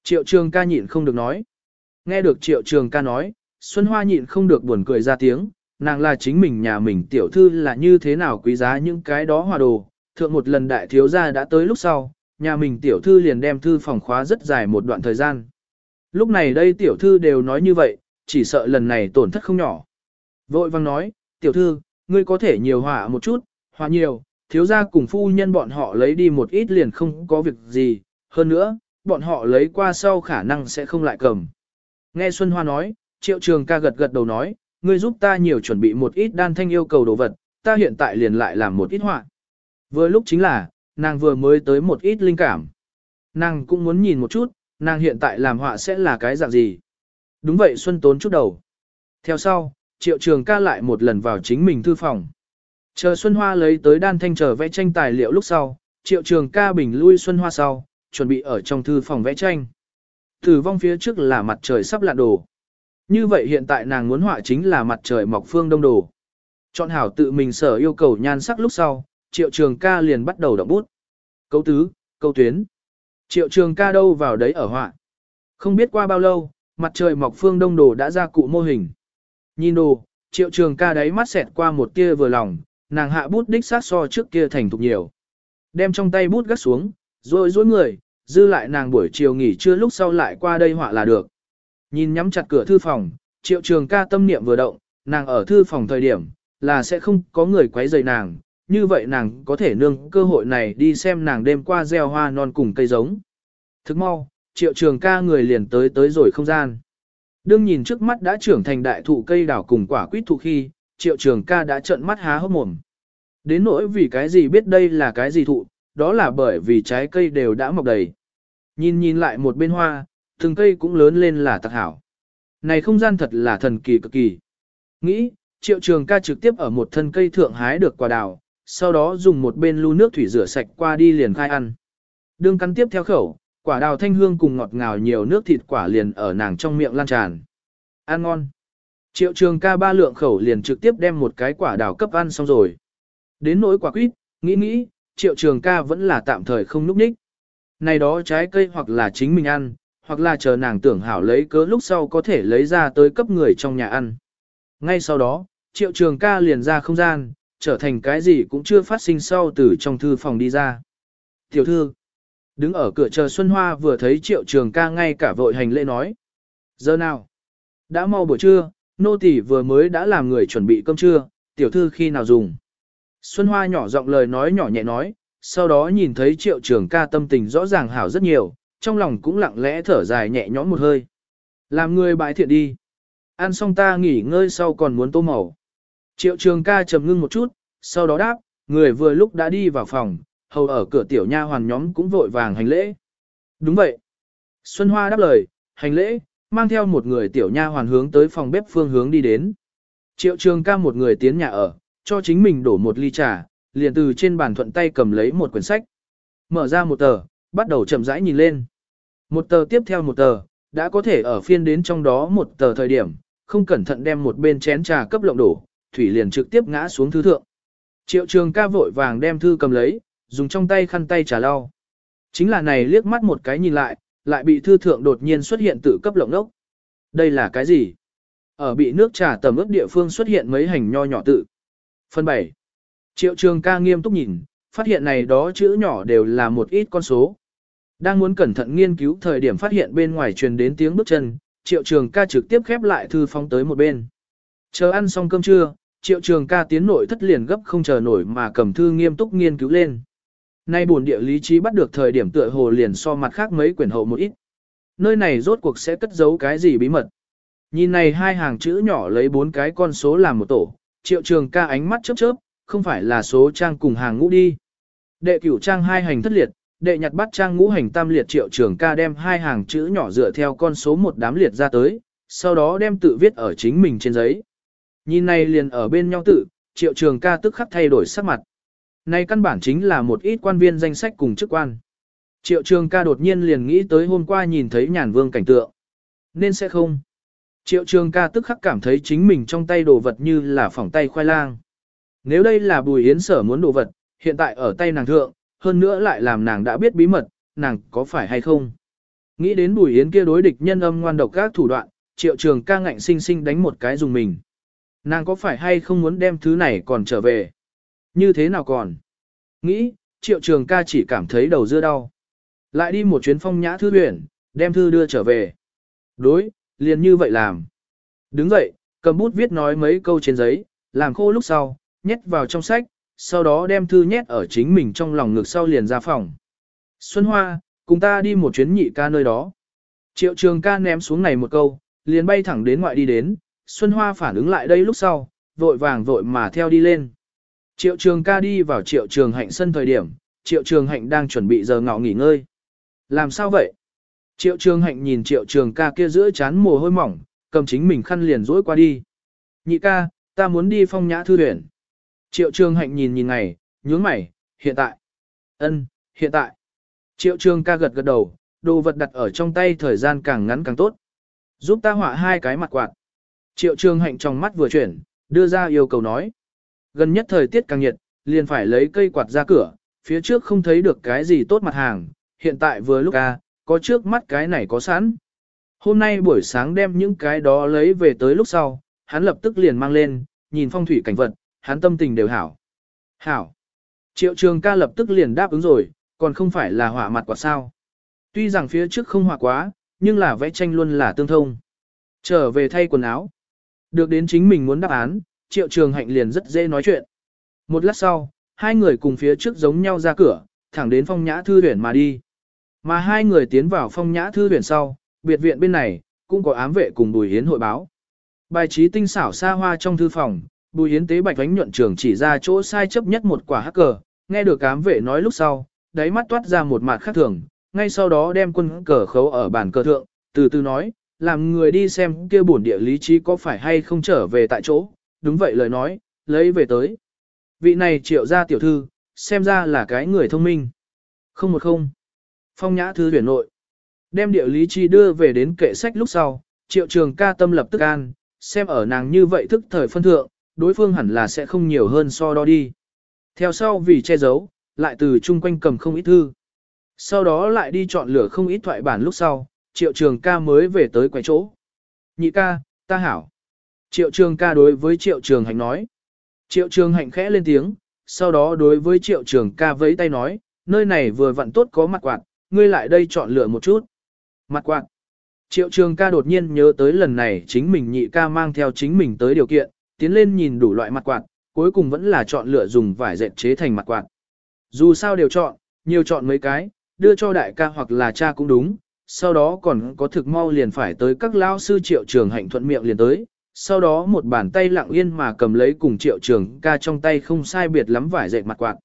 Triệu trường ca nhịn không được nói. Nghe được triệu trường ca nói, Xuân Hoa nhịn không được buồn cười ra tiếng, nàng là chính mình nhà mình tiểu thư là như thế nào quý giá những cái đó hòa đồ. Thượng một lần đại thiếu gia đã tới lúc sau, nhà mình tiểu thư liền đem thư phòng khóa rất dài một đoạn thời gian. Lúc này đây tiểu thư đều nói như vậy, chỉ sợ lần này tổn thất không nhỏ. Vội vang nói, tiểu thư, ngươi có thể nhiều hỏa một chút, hỏa nhiều, thiếu gia cùng phu nhân bọn họ lấy đi một ít liền không có việc gì, hơn nữa, bọn họ lấy qua sau khả năng sẽ không lại cầm. Nghe Xuân Hoa nói, triệu trường ca gật gật đầu nói, ngươi giúp ta nhiều chuẩn bị một ít đan thanh yêu cầu đồ vật, ta hiện tại liền lại làm một ít họa. Vừa lúc chính là, nàng vừa mới tới một ít linh cảm. Nàng cũng muốn nhìn một chút, nàng hiện tại làm họa sẽ là cái dạng gì. Đúng vậy Xuân tốn chút đầu. Theo sau, triệu trường ca lại một lần vào chính mình thư phòng. Chờ Xuân Hoa lấy tới đan thanh trở vẽ tranh tài liệu lúc sau, triệu trường ca bình lui Xuân Hoa sau, chuẩn bị ở trong thư phòng vẽ tranh. Tử vong phía trước là mặt trời sắp lặn đổ. Như vậy hiện tại nàng muốn họa chính là mặt trời mọc phương đông đồ. Chọn hảo tự mình sở yêu cầu nhan sắc lúc sau, triệu trường ca liền bắt đầu động bút. Câu tứ, câu tuyến. Triệu trường ca đâu vào đấy ở họa. Không biết qua bao lâu, mặt trời mọc phương đông đồ đã ra cụ mô hình. Nhìn đồ, triệu trường ca đáy mắt xẹt qua một tia vừa lòng, nàng hạ bút đích sát so trước kia thành thục nhiều. Đem trong tay bút gắt xuống, rồi dối người, dư lại nàng buổi chiều nghỉ trưa lúc sau lại qua đây họa là được. Nhìn nhắm chặt cửa thư phòng, triệu trường ca tâm niệm vừa động, nàng ở thư phòng thời điểm, là sẽ không có người quấy rầy nàng, như vậy nàng có thể nương cơ hội này đi xem nàng đêm qua gieo hoa non cùng cây giống. Thức mau, triệu trường ca người liền tới tới rồi không gian. Đương nhìn trước mắt đã trưởng thành đại thụ cây đảo cùng quả quýt thụ khi, triệu trường ca đã trợn mắt há hốc mồm. Đến nỗi vì cái gì biết đây là cái gì thụ, đó là bởi vì trái cây đều đã mọc đầy. Nhìn nhìn lại một bên hoa, thường cây cũng lớn lên là tạc hảo. Này không gian thật là thần kỳ cực kỳ. Nghĩ, triệu trường ca trực tiếp ở một thân cây thượng hái được quả đào, sau đó dùng một bên lu nước thủy rửa sạch qua đi liền khai ăn. Đương cắn tiếp theo khẩu, quả đào thanh hương cùng ngọt ngào nhiều nước thịt quả liền ở nàng trong miệng lan tràn. Ăn ngon. Triệu trường ca ba lượng khẩu liền trực tiếp đem một cái quả đào cấp ăn xong rồi. Đến nỗi quả quýt, nghĩ nghĩ, triệu trường ca vẫn là tạm thời không núp ních. Này đó trái cây hoặc là chính mình ăn, hoặc là chờ nàng tưởng hảo lấy cớ lúc sau có thể lấy ra tới cấp người trong nhà ăn. Ngay sau đó, triệu trường ca liền ra không gian, trở thành cái gì cũng chưa phát sinh sau từ trong thư phòng đi ra. Tiểu thư, đứng ở cửa chờ Xuân Hoa vừa thấy triệu trường ca ngay cả vội hành lễ nói. Giờ nào? Đã mau buổi trưa, nô tỳ vừa mới đã làm người chuẩn bị cơm trưa, tiểu thư khi nào dùng. Xuân Hoa nhỏ giọng lời nói nhỏ nhẹ nói, sau đó nhìn thấy triệu trường ca tâm tình rõ ràng hảo rất nhiều, trong lòng cũng lặng lẽ thở dài nhẹ nhõm một hơi. Làm người bãi thiện đi. Ăn xong ta nghỉ ngơi sau còn muốn tô màu. Triệu trường ca trầm ngưng một chút, sau đó đáp, người vừa lúc đã đi vào phòng, hầu ở cửa tiểu nha hoàn nhóm cũng vội vàng hành lễ. Đúng vậy. Xuân Hoa đáp lời, hành lễ, mang theo một người tiểu nha hoàn hướng tới phòng bếp phương hướng đi đến. Triệu trường ca một người tiến nhà ở, cho chính mình đổ một ly trà, liền từ trên bàn thuận tay cầm lấy một quyển sách. Mở ra một tờ, bắt đầu chậm rãi nhìn lên. Một tờ tiếp theo một tờ, đã có thể ở phiên đến trong đó một tờ thời điểm, không cẩn thận đem một bên chén trà cấp lộng đổ, thủy liền trực tiếp ngã xuống thư thượng. Triệu trường ca vội vàng đem thư cầm lấy, dùng trong tay khăn tay trà lau. Chính là này liếc mắt một cái nhìn lại, lại bị thư thượng đột nhiên xuất hiện tự cấp lộng đốc. Đây là cái gì? Ở bị nước trà tầm ướp địa phương xuất hiện mấy hành nho nhỏ tự. Phần 7. Triệu trường ca nghiêm túc nhìn, phát hiện này đó chữ nhỏ đều là một ít con số. Đang muốn cẩn thận nghiên cứu thời điểm phát hiện bên ngoài truyền đến tiếng bước chân, triệu trường ca trực tiếp khép lại thư phóng tới một bên. Chờ ăn xong cơm trưa, triệu trường ca tiến nội thất liền gấp không chờ nổi mà cầm thư nghiêm túc nghiên cứu lên. Nay buồn địa lý trí bắt được thời điểm tựa hồ liền so mặt khác mấy quyển hậu một ít. Nơi này rốt cuộc sẽ cất giấu cái gì bí mật. Nhìn này hai hàng chữ nhỏ lấy bốn cái con số làm một tổ, triệu trường ca ánh mắt chớp chớp, không phải là số trang cùng hàng ngũ đi. Đệ cửu trang hai hành thất liệt, đệ nhặt bắt trang ngũ hành tam liệt triệu trường ca đem hai hàng chữ nhỏ dựa theo con số một đám liệt ra tới, sau đó đem tự viết ở chính mình trên giấy. Nhìn này liền ở bên nhau tự, triệu trường ca tức khắc thay đổi sắc mặt. Này căn bản chính là một ít quan viên danh sách cùng chức quan. Triệu trường ca đột nhiên liền nghĩ tới hôm qua nhìn thấy nhàn vương cảnh tượng. Nên sẽ không. Triệu trường ca tức khắc cảm thấy chính mình trong tay đồ vật như là phỏng tay khoai lang. Nếu đây là bùi yến sở muốn đồ vật, hiện tại ở tay nàng thượng, hơn nữa lại làm nàng đã biết bí mật, nàng có phải hay không. Nghĩ đến bùi yến kia đối địch nhân âm ngoan độc các thủ đoạn, triệu trường ca ngạnh sinh sinh đánh một cái dùng mình. Nàng có phải hay không muốn đem thứ này còn trở về? Như thế nào còn? Nghĩ, triệu trường ca chỉ cảm thấy đầu dưa đau. Lại đi một chuyến phong nhã thư viện đem thư đưa trở về. Đối, liền như vậy làm. Đứng dậy, cầm bút viết nói mấy câu trên giấy, làm khô lúc sau, nhét vào trong sách, sau đó đem thư nhét ở chính mình trong lòng ngực sau liền ra phòng. Xuân Hoa, cùng ta đi một chuyến nhị ca nơi đó. Triệu trường ca ném xuống này một câu, liền bay thẳng đến ngoại đi đến, Xuân Hoa phản ứng lại đây lúc sau, vội vàng vội mà theo đi lên. Triệu trường ca đi vào triệu trường hạnh sân thời điểm, triệu trường hạnh đang chuẩn bị giờ ngọ nghỉ ngơi. Làm sao vậy? Triệu trường hạnh nhìn triệu trường ca kia giữa chán mồ hôi mỏng, cầm chính mình khăn liền rỗi qua đi. Nhị ca, ta muốn đi phong nhã thư viện. Triệu trường hạnh nhìn nhìn ngày, nhướng mày, hiện tại. ân, hiện tại. Triệu trường ca gật gật đầu, đồ vật đặt ở trong tay thời gian càng ngắn càng tốt. Giúp ta họa hai cái mặt quạt. Triệu trường hạnh trong mắt vừa chuyển, đưa ra yêu cầu nói. Gần nhất thời tiết càng nhiệt, liền phải lấy cây quạt ra cửa, phía trước không thấy được cái gì tốt mặt hàng, hiện tại vừa lúc ca, có trước mắt cái này có sẵn. Hôm nay buổi sáng đem những cái đó lấy về tới lúc sau, hắn lập tức liền mang lên, nhìn phong thủy cảnh vật, hắn tâm tình đều hảo. Hảo. Triệu trường ca lập tức liền đáp ứng rồi, còn không phải là hỏa mặt quả sao. Tuy rằng phía trước không hỏa quá, nhưng là vẽ tranh luôn là tương thông. Trở về thay quần áo. Được đến chính mình muốn đáp án, triệu trường hạnh liền rất dễ nói chuyện. Một lát sau, hai người cùng phía trước giống nhau ra cửa, thẳng đến phong nhã thư viện mà đi. Mà hai người tiến vào phong nhã thư viện sau, biệt viện bên này, cũng có ám vệ cùng Bùi Hiến hội báo. Bài trí tinh xảo xa hoa trong thư phòng, Bùi Hiến tế bạch Vánh nhuận trường chỉ ra chỗ sai chấp nhất một quả hắc cờ. nghe được cám vệ nói lúc sau, đáy mắt toát ra một mặt khác thường, ngay sau đó đem quân cờ khấu ở bàn cờ thượng, từ từ nói, làm người đi xem kia bổn địa lý trí có phải hay không trở về tại chỗ, đúng vậy lời nói, lấy về tới. Vị này triệu ra tiểu thư, xem ra là cái người thông minh. Không một không. Phong nhã thư tuyển nội. Đem địa lý chi đưa về đến kệ sách lúc sau, triệu trường ca tâm lập tức an, xem ở nàng như vậy thức thời phân thượng, đối phương hẳn là sẽ không nhiều hơn so đo đi. Theo sau vì che giấu, lại từ chung quanh cầm không ít thư. Sau đó lại đi chọn lựa không ít thoại bản lúc sau, triệu trường ca mới về tới quầy chỗ. Nhị ca, ta hảo. Triệu trường ca đối với triệu trường hạnh nói. Triệu trường hạnh khẽ lên tiếng, sau đó đối với triệu trường ca vẫy tay nói, nơi này vừa vặn tốt có mặt quạt, ngươi lại đây chọn lựa một chút. Mặt quạt. Triệu trường ca đột nhiên nhớ tới lần này chính mình nhị ca mang theo chính mình tới điều kiện, tiến lên nhìn đủ loại mặt quạt, cuối cùng vẫn là chọn lựa dùng vải dệt chế thành mặt quạt. Dù sao đều chọn, nhiều chọn mấy cái, đưa cho đại ca hoặc là cha cũng đúng, sau đó còn có thực mau liền phải tới các lao sư triệu trường hạnh thuận miệng liền tới, sau đó một bàn tay lặng yên mà cầm lấy cùng triệu trường ca trong tay không sai biệt lắm vải dệt mặt quạt.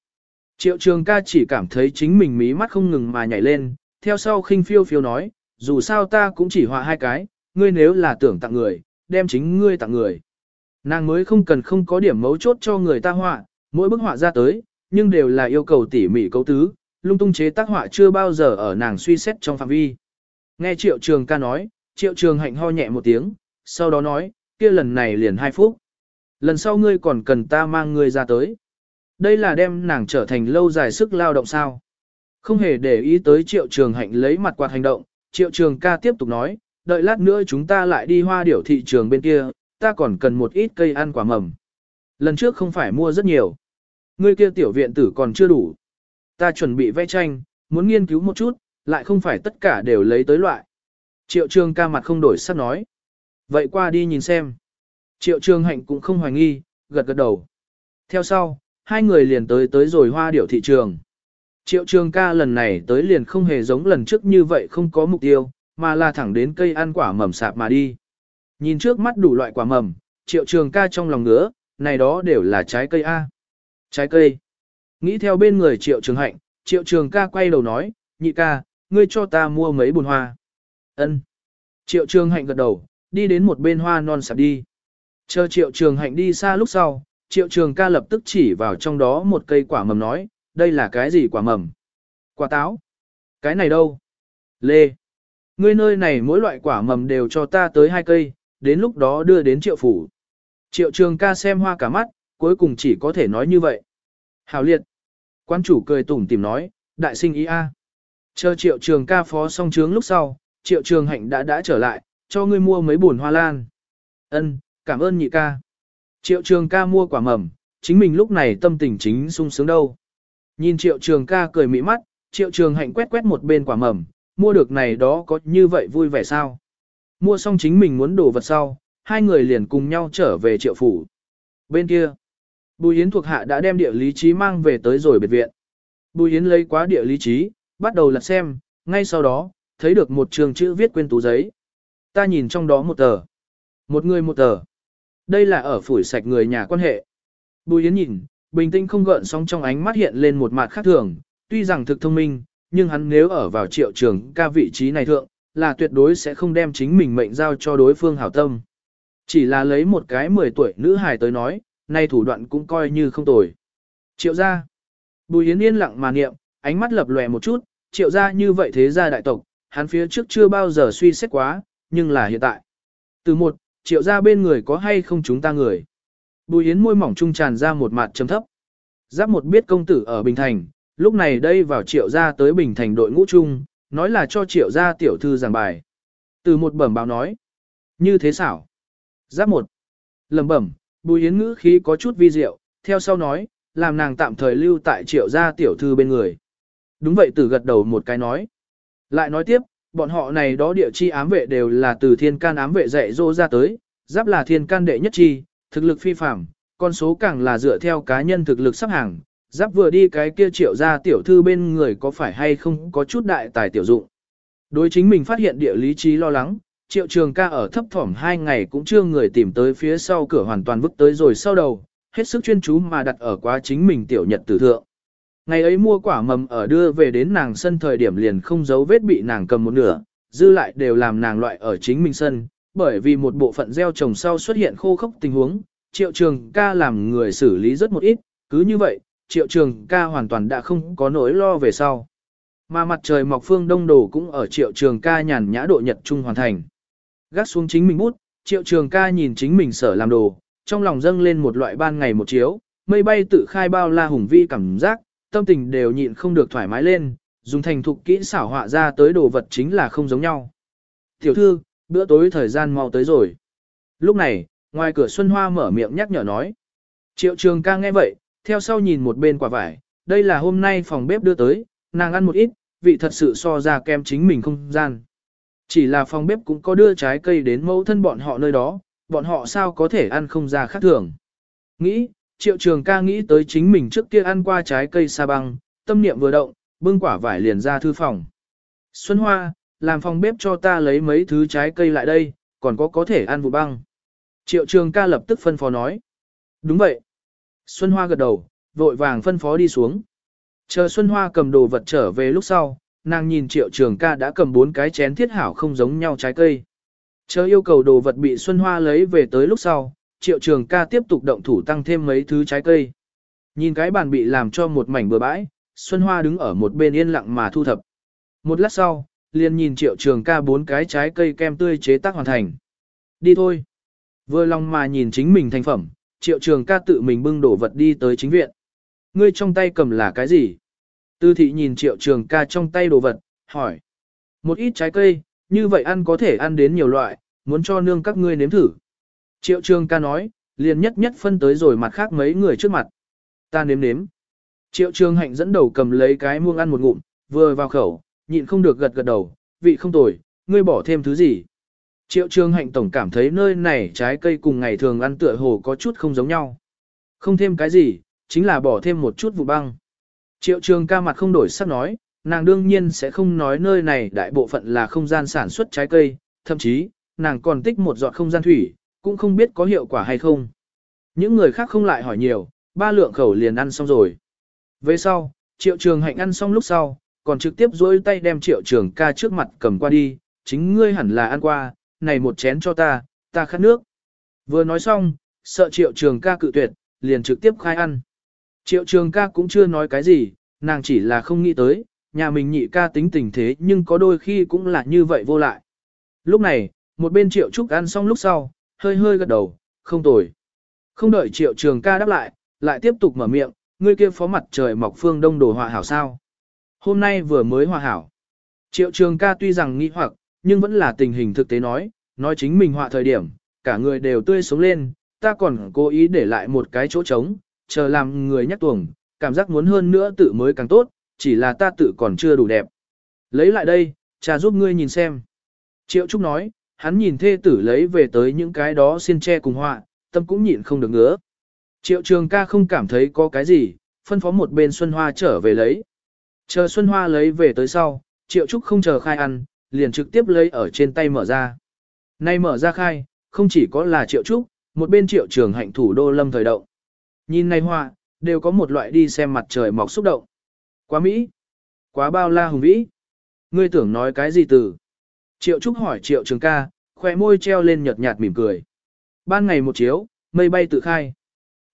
Triệu trường ca chỉ cảm thấy chính mình mí mắt không ngừng mà nhảy lên, theo sau khinh phiêu phiêu nói, dù sao ta cũng chỉ họa hai cái, ngươi nếu là tưởng tặng người, đem chính ngươi tặng người. Nàng mới không cần không có điểm mấu chốt cho người ta họa, mỗi bức họa ra tới, nhưng đều là yêu cầu tỉ mỉ cấu tứ, lung tung chế tác họa chưa bao giờ ở nàng suy xét trong phạm vi. Nghe triệu trường ca nói, triệu trường hạnh ho nhẹ một tiếng, sau đó nói, kia lần này liền hai phút. Lần sau ngươi còn cần ta mang ngươi ra tới. Đây là đem nàng trở thành lâu dài sức lao động sao. Không hề để ý tới triệu trường hạnh lấy mặt quạt hành động, triệu trường ca tiếp tục nói, đợi lát nữa chúng ta lại đi hoa điểu thị trường bên kia, ta còn cần một ít cây ăn quả mầm. Lần trước không phải mua rất nhiều. Ngươi kia tiểu viện tử còn chưa đủ. Ta chuẩn bị vẽ tranh, muốn nghiên cứu một chút, lại không phải tất cả đều lấy tới loại. Triệu trường ca mặt không đổi sắc nói. Vậy qua đi nhìn xem. Triệu trường hạnh cũng không hoài nghi, gật gật đầu. Theo sau, hai người liền tới tới rồi hoa điểu thị trường. Triệu trường ca lần này tới liền không hề giống lần trước như vậy không có mục tiêu, mà là thẳng đến cây ăn quả mầm sạp mà đi. Nhìn trước mắt đủ loại quả mầm, triệu trường ca trong lòng ngứa, này đó đều là trái cây A. Trái cây. Nghĩ theo bên người triệu trường hạnh, triệu trường ca quay đầu nói, nhị ca, ngươi cho ta mua mấy bùn hoa. Ân. Triệu trường hạnh gật đầu, đi đến một bên hoa non sạp đi. Chờ triệu trường hạnh đi xa lúc sau, triệu trường ca lập tức chỉ vào trong đó một cây quả mầm nói, đây là cái gì quả mầm? Quả táo. Cái này đâu? Lê. Ngươi nơi này mỗi loại quả mầm đều cho ta tới hai cây, đến lúc đó đưa đến triệu phủ. Triệu trường ca xem hoa cả mắt, cuối cùng chỉ có thể nói như vậy. Hào liệt. Quan chủ cười tủm tìm nói, đại sinh ý a. Chờ triệu trường ca phó xong trướng lúc sau, triệu trường hạnh đã đã trở lại, cho ngươi mua mấy bồn hoa lan. Ân, cảm ơn nhị ca. Triệu trường ca mua quả mầm, chính mình lúc này tâm tình chính sung sướng đâu. Nhìn triệu trường ca cười mỹ mắt, triệu trường hạnh quét quét một bên quả mầm, mua được này đó có như vậy vui vẻ sao? Mua xong chính mình muốn đồ vật sau, hai người liền cùng nhau trở về triệu phủ. Bên kia, Bùi Yến thuộc hạ đã đem địa lý trí mang về tới rồi biệt viện. Bùi Yến lấy quá địa lý trí, bắt đầu lật xem, ngay sau đó, thấy được một trường chữ viết quên tú giấy. Ta nhìn trong đó một tờ. Một người một tờ. Đây là ở phủi sạch người nhà quan hệ. Bùi Yến nhìn, bình tĩnh không gợn sóng trong ánh mắt hiện lên một mặt khác thường, tuy rằng thực thông minh, nhưng hắn nếu ở vào triệu trường ca vị trí này thượng, là tuyệt đối sẽ không đem chính mình mệnh giao cho đối phương hảo tâm. Chỉ là lấy một cái 10 tuổi nữ hài tới nói, nay thủ đoạn cũng coi như không tồi. Triệu gia. Bùi Yến yên lặng mà niệm, ánh mắt lập lòe một chút, triệu gia như vậy thế gia đại tộc, hắn phía trước chưa bao giờ suy xét quá, nhưng là hiện tại. Từ một, triệu gia bên người có hay không chúng ta người. Bùi Yến môi mỏng trung tràn ra một mặt chấm thấp. Giáp một biết công tử ở Bình Thành, lúc này đây vào triệu gia tới Bình Thành đội ngũ chung, nói là cho triệu gia tiểu thư giảng bài. Từ một bẩm báo nói. Như thế xảo. Giáp một. lẩm bẩm, bùi yến ngữ khí có chút vi diệu, theo sau nói, làm nàng tạm thời lưu tại triệu gia tiểu thư bên người. Đúng vậy từ gật đầu một cái nói. Lại nói tiếp, bọn họ này đó địa chi ám vệ đều là từ thiên can ám vệ dạy dỗ ra tới, giáp là thiên can đệ nhất chi, thực lực phi phạm, con số càng là dựa theo cá nhân thực lực sắp hàng, Giáp vừa đi cái kia triệu ra tiểu thư bên người có phải hay không có chút đại tài tiểu dụng. Đối chính mình phát hiện địa lý trí lo lắng, triệu trường ca ở thấp thỏm hai ngày cũng chưa người tìm tới phía sau cửa hoàn toàn vứt tới rồi sau đầu, hết sức chuyên chú mà đặt ở quá chính mình tiểu nhật tử thượng. Ngày ấy mua quả mầm ở đưa về đến nàng sân thời điểm liền không giấu vết bị nàng cầm một nửa, dư lại đều làm nàng loại ở chính mình sân, bởi vì một bộ phận gieo trồng sau xuất hiện khô khốc tình huống, triệu trường ca làm người xử lý rất một ít, cứ như vậy, triệu trường ca hoàn toàn đã không có nỗi lo về sau. Mà mặt trời mọc phương đông đồ cũng ở triệu trường ca nhàn nhã độ nhật trung hoàn thành. Gác xuống chính mình bút, triệu trường ca nhìn chính mình sở làm đồ, trong lòng dâng lên một loại ban ngày một chiếu, mây bay tự khai bao la hùng vi cảm giác, tâm tình đều nhịn không được thoải mái lên, dùng thành thục kỹ xảo họa ra tới đồ vật chính là không giống nhau. Tiểu thư, bữa tối thời gian mau tới rồi. Lúc này, ngoài cửa Xuân Hoa mở miệng nhắc nhở nói. Triệu trường ca nghe vậy, theo sau nhìn một bên quả vải, đây là hôm nay phòng bếp đưa tới, nàng ăn một ít, vị thật sự so ra kem chính mình không gian. Chỉ là phòng bếp cũng có đưa trái cây đến mẫu thân bọn họ nơi đó, bọn họ sao có thể ăn không ra khác thường. Nghĩ, triệu trường ca nghĩ tới chính mình trước kia ăn qua trái cây sa băng, tâm niệm vừa động, bưng quả vải liền ra thư phòng. Xuân Hoa, làm phòng bếp cho ta lấy mấy thứ trái cây lại đây, còn có có thể ăn vụ băng. Triệu trường ca lập tức phân phó nói. Đúng vậy. Xuân Hoa gật đầu, vội vàng phân phó đi xuống. Chờ Xuân Hoa cầm đồ vật trở về lúc sau, nàng nhìn triệu trường ca đã cầm bốn cái chén thiết hảo không giống nhau trái cây. Chờ yêu cầu đồ vật bị Xuân Hoa lấy về tới lúc sau, triệu trường ca tiếp tục động thủ tăng thêm mấy thứ trái cây. Nhìn cái bàn bị làm cho một mảnh bừa bãi, Xuân Hoa đứng ở một bên yên lặng mà thu thập. Một lát sau, liền nhìn triệu trường ca bốn cái trái cây kem tươi chế tác hoàn thành. Đi thôi. Vừa lòng mà nhìn chính mình thành phẩm, triệu trường ca tự mình bưng đổ vật đi tới chính viện. Ngươi trong tay cầm là cái gì? Tư thị nhìn triệu trường ca trong tay đồ vật, hỏi. Một ít trái cây, như vậy ăn có thể ăn đến nhiều loại, muốn cho nương các ngươi nếm thử. Triệu trường ca nói, liền nhất nhất phân tới rồi mặt khác mấy người trước mặt. Ta nếm nếm. Triệu trường hạnh dẫn đầu cầm lấy cái muông ăn một ngụm, vừa vào khẩu, nhịn không được gật gật đầu, vị không tồi, ngươi bỏ thêm thứ gì. Triệu trường hạnh tổng cảm thấy nơi này trái cây cùng ngày thường ăn tựa hồ có chút không giống nhau. Không thêm cái gì, chính là bỏ thêm một chút vụ băng. Triệu trường ca mặt không đổi sắc nói, nàng đương nhiên sẽ không nói nơi này đại bộ phận là không gian sản xuất trái cây, thậm chí, nàng còn tích một giọt không gian thủy, cũng không biết có hiệu quả hay không. Những người khác không lại hỏi nhiều, ba lượng khẩu liền ăn xong rồi. Về sau, triệu trường hạnh ăn xong lúc sau, còn trực tiếp dối tay đem triệu trường ca trước mặt cầm qua đi, chính ngươi hẳn là ăn qua, này một chén cho ta, ta khát nước. Vừa nói xong, sợ triệu trường ca cự tuyệt, liền trực tiếp khai ăn. Triệu trường ca cũng chưa nói cái gì, nàng chỉ là không nghĩ tới, nhà mình nhị ca tính tình thế nhưng có đôi khi cũng là như vậy vô lại. Lúc này, một bên triệu trúc ăn xong lúc sau, hơi hơi gật đầu, không tồi. Không đợi triệu trường ca đáp lại, lại tiếp tục mở miệng, ngươi kia phó mặt trời mọc phương đông đồ hòa hảo sao. Hôm nay vừa mới hòa hảo. Triệu trường ca tuy rằng nghĩ hoặc, nhưng vẫn là tình hình thực tế nói, nói chính mình họa thời điểm, cả người đều tươi sống lên, ta còn cố ý để lại một cái chỗ trống, chờ làm người nhắc tuồng, cảm giác muốn hơn nữa tự mới càng tốt, chỉ là ta tự còn chưa đủ đẹp. Lấy lại đây, cha giúp ngươi nhìn xem. Triệu Trúc nói, hắn nhìn thê tử lấy về tới những cái đó xin che cùng họa, tâm cũng nhịn không được ngứa. Triệu trường ca không cảm thấy có cái gì, phân phó một bên Xuân Hoa trở về lấy. Chờ Xuân Hoa lấy về tới sau, Triệu Trúc không chờ khai ăn, liền trực tiếp lấy ở trên tay mở ra. Nay mở ra khai, không chỉ có là Triệu Trúc, một bên Triệu trường hạnh thủ đô lâm thời động. Nhìn này hoa, đều có một loại đi xem mặt trời mọc xúc động. Quá Mỹ, quá bao la hùng vĩ. Ngươi tưởng nói cái gì từ? Triệu Trúc hỏi Triệu Trường ca, khoe môi treo lên nhợt nhạt mỉm cười. Ban ngày một chiếu, mây bay tự khai.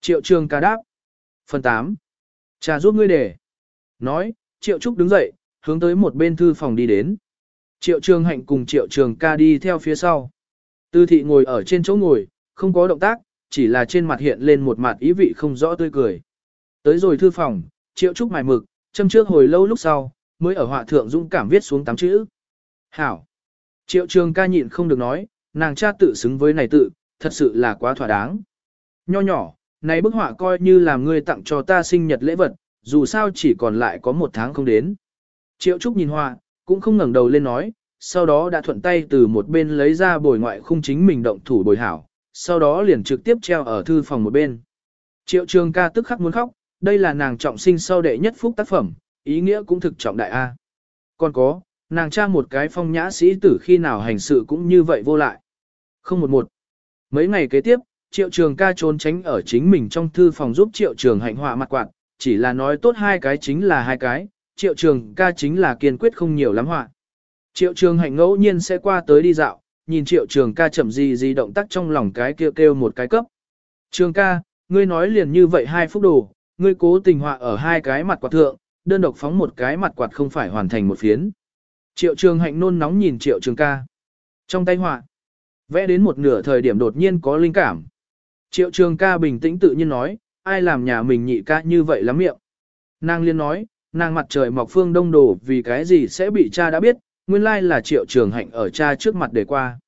Triệu Trường ca đáp. Phần 8. Cha giúp ngươi để. Nói, Triệu Trúc đứng dậy, hướng tới một bên thư phòng đi đến. Triệu Trường Hạnh cùng Triệu Trường ca đi theo phía sau. Tư thị ngồi ở trên chỗ ngồi, không có động tác, chỉ là trên mặt hiện lên một mặt ý vị không rõ tươi cười. Tới rồi thư phòng, Triệu Trúc mài mực, châm trước hồi lâu lúc sau, mới ở họa thượng dũng cảm viết xuống tám chữ. Hảo. Triệu Trường ca nhịn không được nói, nàng cha tự xứng với này tự, thật sự là quá thỏa đáng. Nho nhỏ, này bức họa coi như là ngươi tặng cho ta sinh nhật lễ vật, dù sao chỉ còn lại có một tháng không đến. Triệu Trúc nhìn họa, cũng không ngẩng đầu lên nói, sau đó đã thuận tay từ một bên lấy ra bồi ngoại khung chính mình động thủ bồi hảo, sau đó liền trực tiếp treo ở thư phòng một bên. Triệu trường ca tức khắc muốn khóc, đây là nàng trọng sinh sau đệ nhất phúc tác phẩm, ý nghĩa cũng thực trọng đại A. Còn có, nàng tra một cái phong nhã sĩ tử khi nào hành sự cũng như vậy vô lại. Không một một. Mấy ngày kế tiếp, triệu trường ca trốn tránh ở chính mình trong thư phòng giúp triệu trường hạnh họa mặt quạt, chỉ là nói tốt hai cái chính là hai cái, triệu trường ca chính là kiên quyết không nhiều lắm họa. Triệu trường hạnh ngẫu nhiên sẽ qua tới đi dạo, nhìn triệu trường ca chậm gì gì động tác trong lòng cái kêu kêu một cái cấp. Trường ca, ngươi nói liền như vậy hai phút đồ, ngươi cố tình họa ở hai cái mặt quạt thượng, đơn độc phóng một cái mặt quạt không phải hoàn thành một phiến. Triệu trường hạnh nôn nóng nhìn triệu trường ca. Trong tay họa, vẽ đến một nửa thời điểm đột nhiên có linh cảm. Triệu trường ca bình tĩnh tự nhiên nói, ai làm nhà mình nhị ca như vậy lắm miệng. Nàng liên nói, nàng mặt trời mọc phương đông đổ vì cái gì sẽ bị cha đã biết, nguyên lai là triệu trường hạnh ở cha trước mặt để qua.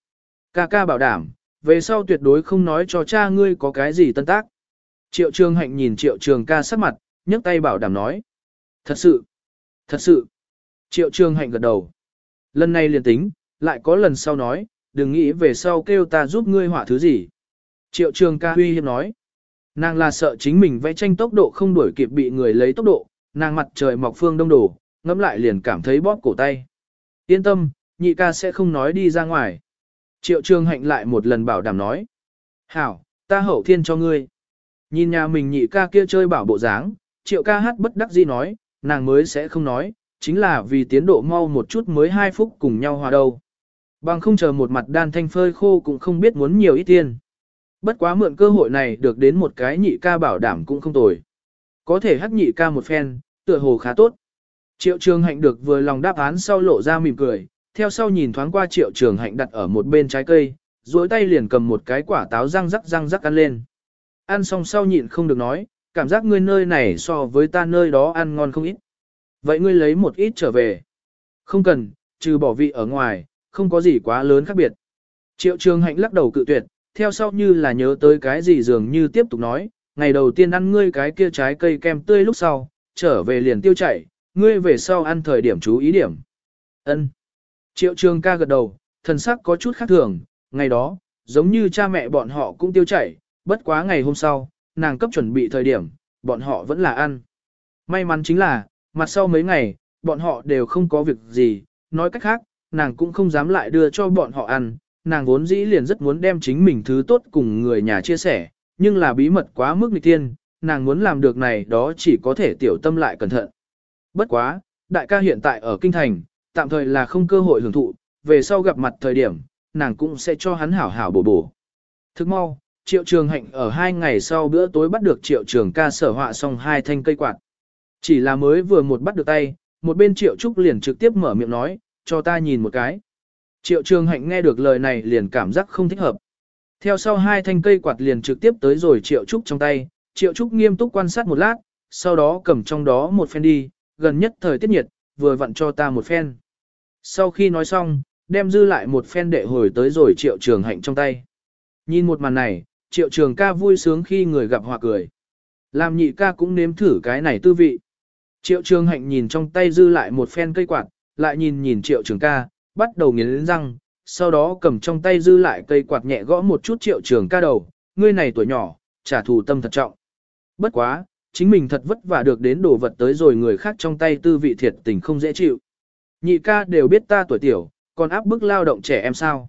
Ca ca bảo đảm, về sau tuyệt đối không nói cho cha ngươi có cái gì tân tác. Triệu trường hạnh nhìn triệu trường ca sắc mặt, nhấc tay bảo đảm nói. Thật sự, thật sự. Triệu trường hạnh gật đầu. Lần này liền tính, lại có lần sau nói, đừng nghĩ về sau kêu ta giúp ngươi họa thứ gì. Triệu trường ca huy hiếp nói. Nàng là sợ chính mình vẽ tranh tốc độ không đuổi kịp bị người lấy tốc độ, nàng mặt trời mọc phương đông đổ, ngẫm lại liền cảm thấy bóp cổ tay. Yên tâm, nhị ca sẽ không nói đi ra ngoài. Triệu trường hạnh lại một lần bảo đảm nói. Hảo, ta hậu thiên cho ngươi. Nhìn nhà mình nhị ca kia chơi bảo bộ dáng, triệu ca hát bất đắc dĩ nói, nàng mới sẽ không nói, chính là vì tiến độ mau một chút mới hai phút cùng nhau hòa đầu Bằng không chờ một mặt đan thanh phơi khô cũng không biết muốn nhiều ít tiền. Bất quá mượn cơ hội này được đến một cái nhị ca bảo đảm cũng không tồi. Có thể hát nhị ca một phen, tựa hồ khá tốt. Triệu trường hạnh được vừa lòng đáp án sau lộ ra mỉm cười, theo sau nhìn thoáng qua triệu trường hạnh đặt ở một bên trái cây, duỗi tay liền cầm một cái quả táo răng rắc răng rắc ăn lên. Ăn xong sau nhịn không được nói, cảm giác ngươi nơi này so với ta nơi đó ăn ngon không ít. Vậy ngươi lấy một ít trở về. Không cần, trừ bỏ vị ở ngoài, không có gì quá lớn khác biệt. Triệu trường hạnh lắc đầu cự tuyệt, theo sau như là nhớ tới cái gì dường như tiếp tục nói, ngày đầu tiên ăn ngươi cái kia trái cây kem tươi lúc sau, trở về liền tiêu chảy, ngươi về sau ăn thời điểm chú ý điểm. Ân. Triệu trường ca gật đầu, thần sắc có chút khác thường, ngày đó, giống như cha mẹ bọn họ cũng tiêu chảy, bất quá ngày hôm sau, nàng cấp chuẩn bị thời điểm, bọn họ vẫn là ăn. May mắn chính là, mặt sau mấy ngày, bọn họ đều không có việc gì, nói cách khác, nàng cũng không dám lại đưa cho bọn họ ăn, nàng vốn dĩ liền rất muốn đem chính mình thứ tốt cùng người nhà chia sẻ, nhưng là bí mật quá mức nghịch tiên, nàng muốn làm được này đó chỉ có thể tiểu tâm lại cẩn thận. Bất quá, đại ca hiện tại ở kinh thành, tạm thời là không cơ hội hưởng thụ, về sau gặp mặt thời điểm, nàng cũng sẽ cho hắn hảo hảo bổ bổ. Thức mau, triệu trường hạnh ở hai ngày sau bữa tối bắt được triệu trường ca sở họa xong hai thanh cây quạt. Chỉ là mới vừa một bắt được tay, một bên triệu trúc liền trực tiếp mở miệng nói, cho ta nhìn một cái. Triệu trường hạnh nghe được lời này liền cảm giác không thích hợp. Theo sau hai thanh cây quạt liền trực tiếp tới rồi triệu trúc trong tay, triệu trúc nghiêm túc quan sát một lát, sau đó cầm trong đó một phen đi, gần nhất thời tiết nhiệt, vừa vặn cho ta một phen. Sau khi nói xong, đem dư lại một phen đệ hồi tới rồi triệu trường hạnh trong tay. Nhìn một màn này, triệu trường ca vui sướng khi người gặp hòa cười. Làm nhị ca cũng nếm thử cái này tư vị. Triệu trường hạnh nhìn trong tay dư lại một phen cây quạt, lại nhìn nhìn triệu trường ca, bắt đầu nghiến răng, sau đó cầm trong tay dư lại cây quạt nhẹ gõ một chút triệu trường ca đầu, ngươi này tuổi nhỏ, trả thù tâm thật trọng. Bất quá, chính mình thật vất vả được đến đồ vật tới rồi người khác trong tay tư vị thiệt tình không dễ chịu. Nhị ca đều biết ta tuổi tiểu, còn áp bức lao động trẻ em sao.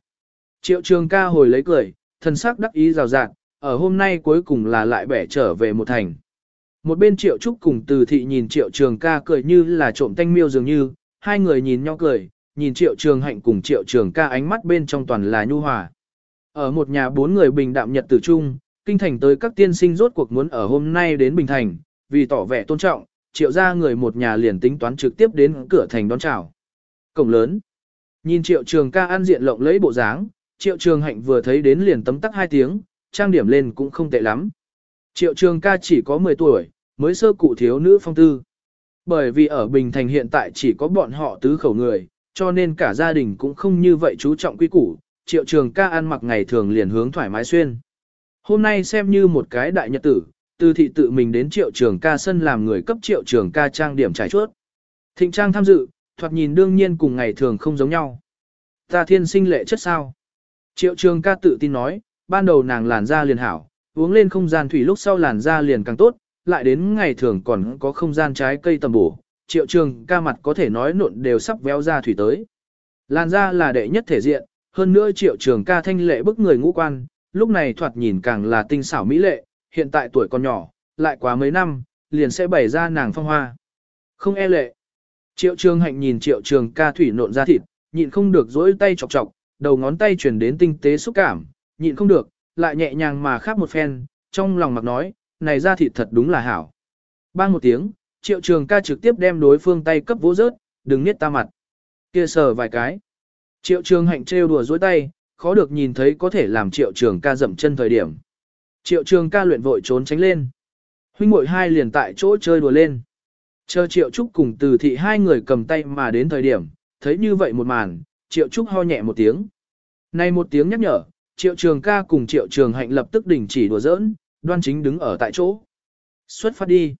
Triệu trường ca hồi lấy cười, thần sắc đắc ý rào rạt, ở hôm nay cuối cùng là lại bẻ trở về một thành. Một bên triệu trúc cùng từ thị nhìn triệu trường ca cười như là trộm tanh miêu dường như, hai người nhìn nhau cười, nhìn triệu trường hạnh cùng triệu trường ca ánh mắt bên trong toàn là nhu hòa. Ở một nhà bốn người bình đạm nhật tử chung kinh thành tới các tiên sinh rốt cuộc muốn ở hôm nay đến Bình Thành, vì tỏ vẻ tôn trọng, triệu ra người một nhà liền tính toán trực tiếp đến cửa thành đón chào. Cổng lớn. Nhìn triệu trường ca ăn diện lộng lẫy bộ dáng, triệu trường hạnh vừa thấy đến liền tấm tắc hai tiếng, trang điểm lên cũng không tệ lắm. Triệu trường ca chỉ có 10 tuổi, mới sơ cụ thiếu nữ phong tư. Bởi vì ở Bình Thành hiện tại chỉ có bọn họ tứ khẩu người, cho nên cả gia đình cũng không như vậy chú trọng quy củ, triệu trường ca ăn mặc ngày thường liền hướng thoải mái xuyên. Hôm nay xem như một cái đại nhật tử, từ thị tự mình đến triệu trường ca sân làm người cấp triệu trường ca trang điểm trải chuốt. Thịnh trang tham dự, thoạt nhìn đương nhiên cùng ngày thường không giống nhau. Ta thiên sinh lệ chất sao? Triệu trường ca tự tin nói, ban đầu nàng làn da liền hảo, uống lên không gian thủy lúc sau làn da liền càng tốt, lại đến ngày thường còn có không gian trái cây tầm bổ, triệu trường ca mặt có thể nói nộn đều sắp véo ra thủy tới. Làn da là đệ nhất thể diện, hơn nữa triệu trường ca thanh lệ bức người ngũ quan, lúc này thoạt nhìn càng là tinh xảo mỹ lệ, hiện tại tuổi còn nhỏ, lại quá mấy năm, liền sẽ bày ra nàng phong hoa. Không e lệ. Triệu trường hạnh nhìn triệu trường ca thủy nộn ra thịt, nhịn không được dỗi tay chọc chọc, đầu ngón tay chuyển đến tinh tế xúc cảm, nhịn không được, lại nhẹ nhàng mà khắp một phen, trong lòng mặc nói, này ra thịt thật đúng là hảo. Bang một tiếng, triệu trường ca trực tiếp đem đối phương tay cấp vỗ rớt, đừng niết ta mặt. Kia sờ vài cái. Triệu trường hạnh trêu đùa dối tay, khó được nhìn thấy có thể làm triệu trường ca dậm chân thời điểm. Triệu trường ca luyện vội trốn tránh lên. Huynh muội hai liền tại chỗ chơi đùa lên. Chờ triệu trúc cùng từ thị hai người cầm tay mà đến thời điểm, thấy như vậy một màn, triệu trúc ho nhẹ một tiếng. Này một tiếng nhắc nhở, triệu trường ca cùng triệu trường hạnh lập tức đình chỉ đùa giỡn, đoan chính đứng ở tại chỗ. Xuất phát đi.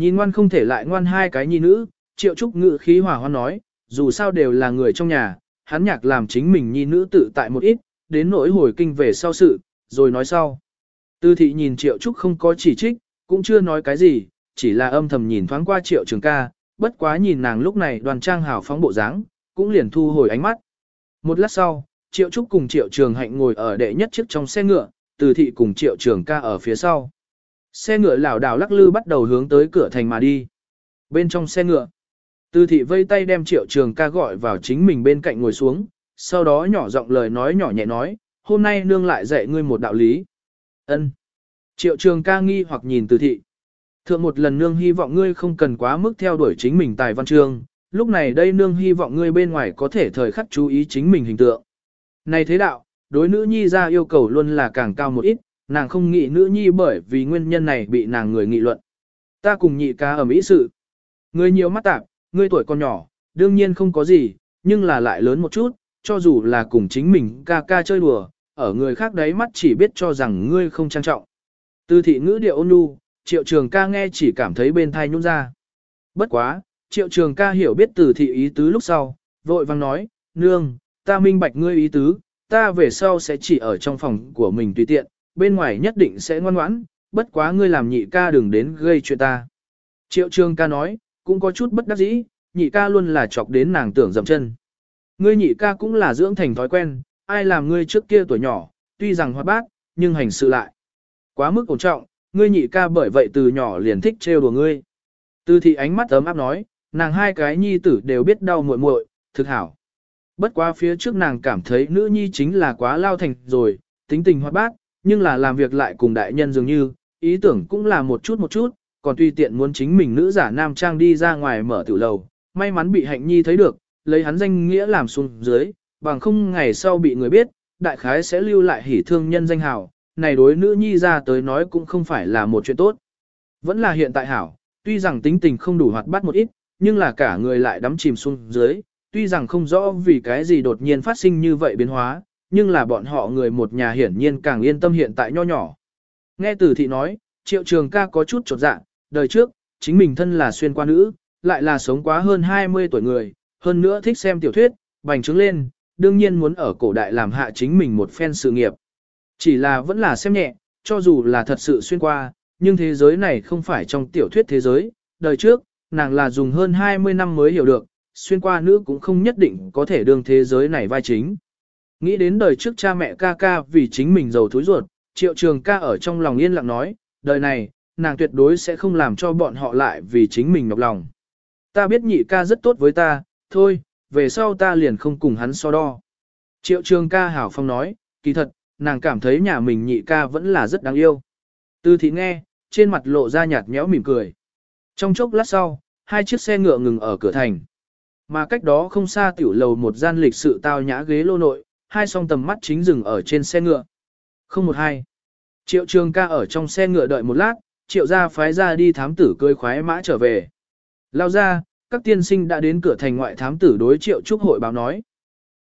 Nhìn ngoan không thể lại ngoan hai cái nhi nữ, triệu trúc ngự khí hòa hoan nói, dù sao đều là người trong nhà, hắn nhạc làm chính mình nhi nữ tự tại một ít, đến nỗi hồi kinh về sau sự, rồi nói sau. Tư thị nhìn triệu trúc không có chỉ trích, cũng chưa nói cái gì, chỉ là âm thầm nhìn thoáng qua triệu trường ca, bất quá nhìn nàng lúc này đoàn trang hào phóng bộ dáng, cũng liền thu hồi ánh mắt. Một lát sau, triệu trúc cùng triệu trường hạnh ngồi ở đệ nhất chiếc trong xe ngựa, từ thị cùng triệu trường ca ở phía sau. Xe ngựa lảo đảo lắc lư bắt đầu hướng tới cửa thành mà đi. Bên trong xe ngựa, từ thị vây tay đem triệu trường ca gọi vào chính mình bên cạnh ngồi xuống, sau đó nhỏ giọng lời nói nhỏ nhẹ nói, hôm nay nương lại dạy ngươi một đạo lý. ân Triệu trường ca nghi hoặc nhìn từ thị. Thượng một lần nương hy vọng ngươi không cần quá mức theo đuổi chính mình tài văn chương, lúc này đây nương hy vọng ngươi bên ngoài có thể thời khắc chú ý chính mình hình tượng. Này thế đạo, đối nữ nhi ra yêu cầu luôn là càng cao một ít, nàng không nghĩ nữ nhi bởi vì nguyên nhân này bị nàng người nghị luận. Ta cùng nhị ca ở mỹ sự. Ngươi nhiều mắt tạp, ngươi tuổi còn nhỏ, đương nhiên không có gì, nhưng là lại lớn một chút, cho dù là cùng chính mình ca ca chơi đùa, ở người khác đấy mắt chỉ biết cho rằng ngươi không trang trọng. Từ thị ngữ điệu ôn nhu, triệu trường ca nghe chỉ cảm thấy bên thai nhún ra. Bất quá, triệu trường ca hiểu biết từ thị ý tứ lúc sau, vội vang nói, nương, ta minh bạch ngươi ý tứ, ta về sau sẽ chỉ ở trong phòng của mình tùy tiện, bên ngoài nhất định sẽ ngoan ngoãn, bất quá ngươi làm nhị ca đừng đến gây chuyện ta. Triệu trường ca nói, cũng có chút bất đắc dĩ, nhị ca luôn là chọc đến nàng tưởng dậm chân. Ngươi nhị ca cũng là dưỡng thành thói quen, ai làm ngươi trước kia tuổi nhỏ, tuy rằng hoạt bát, nhưng hành sự lại. Quá mức ổn trọng, ngươi nhị ca bởi vậy từ nhỏ liền thích trêu đùa ngươi. Từ thị ánh mắt ấm áp nói, nàng hai cái nhi tử đều biết đau muội muội, thực hảo. Bất quá phía trước nàng cảm thấy nữ nhi chính là quá lao thành rồi, tính tình hoạt bát, nhưng là làm việc lại cùng đại nhân dường như, ý tưởng cũng là một chút một chút, còn tùy tiện muốn chính mình nữ giả nam trang đi ra ngoài mở tiểu lầu, may mắn bị hạnh nhi thấy được, lấy hắn danh nghĩa làm xuống dưới, bằng không ngày sau bị người biết, đại khái sẽ lưu lại hỉ thương nhân danh hào, này đối nữ nhi ra tới nói cũng không phải là một chuyện tốt. Vẫn là hiện tại hảo, tuy rằng tính tình không đủ hoạt bát một ít, nhưng là cả người lại đắm chìm xuống dưới, tuy rằng không rõ vì cái gì đột nhiên phát sinh như vậy biến hóa, nhưng là bọn họ người một nhà hiển nhiên càng yên tâm hiện tại nho nhỏ. Nghe từ thị nói, triệu trường ca có chút trột dạ, đời trước, chính mình thân là xuyên qua nữ, lại là sống quá hơn 20 tuổi người, hơn nữa thích xem tiểu thuyết, bành trướng lên, đương nhiên muốn ở cổ đại làm hạ chính mình một phen sự nghiệp. Chỉ là vẫn là xem nhẹ, cho dù là thật sự xuyên qua, nhưng thế giới này không phải trong tiểu thuyết thế giới, đời trước, nàng là dùng hơn 20 năm mới hiểu được, xuyên qua nữ cũng không nhất định có thể đương thế giới này vai chính. Nghĩ đến đời trước cha mẹ ca ca vì chính mình giàu thối ruột, triệu trường ca ở trong lòng yên lặng nói, đời này, nàng tuyệt đối sẽ không làm cho bọn họ lại vì chính mình nhọc lòng. Ta biết nhị ca rất tốt với ta, thôi, về sau ta liền không cùng hắn so đo. Triệu trường ca hảo phong nói, kỳ thật, nàng cảm thấy nhà mình nhị ca vẫn là rất đáng yêu. Tư thị nghe, trên mặt lộ ra nhạt nhẽo mỉm cười. Trong chốc lát sau, hai chiếc xe ngựa ngừng ở cửa thành. Mà cách đó không xa tiểu lầu một gian lịch sự tao nhã ghế lô nội, hai song tầm mắt chính dừng ở trên xe ngựa. Không một hai. Triệu trường ca ở trong xe ngựa đợi một lát, triệu gia phái ra đi thám tử cơi khoái mã trở về. Lao ra, các tiên sinh đã đến cửa thành ngoại thám tử đối triệu trúc hội báo nói.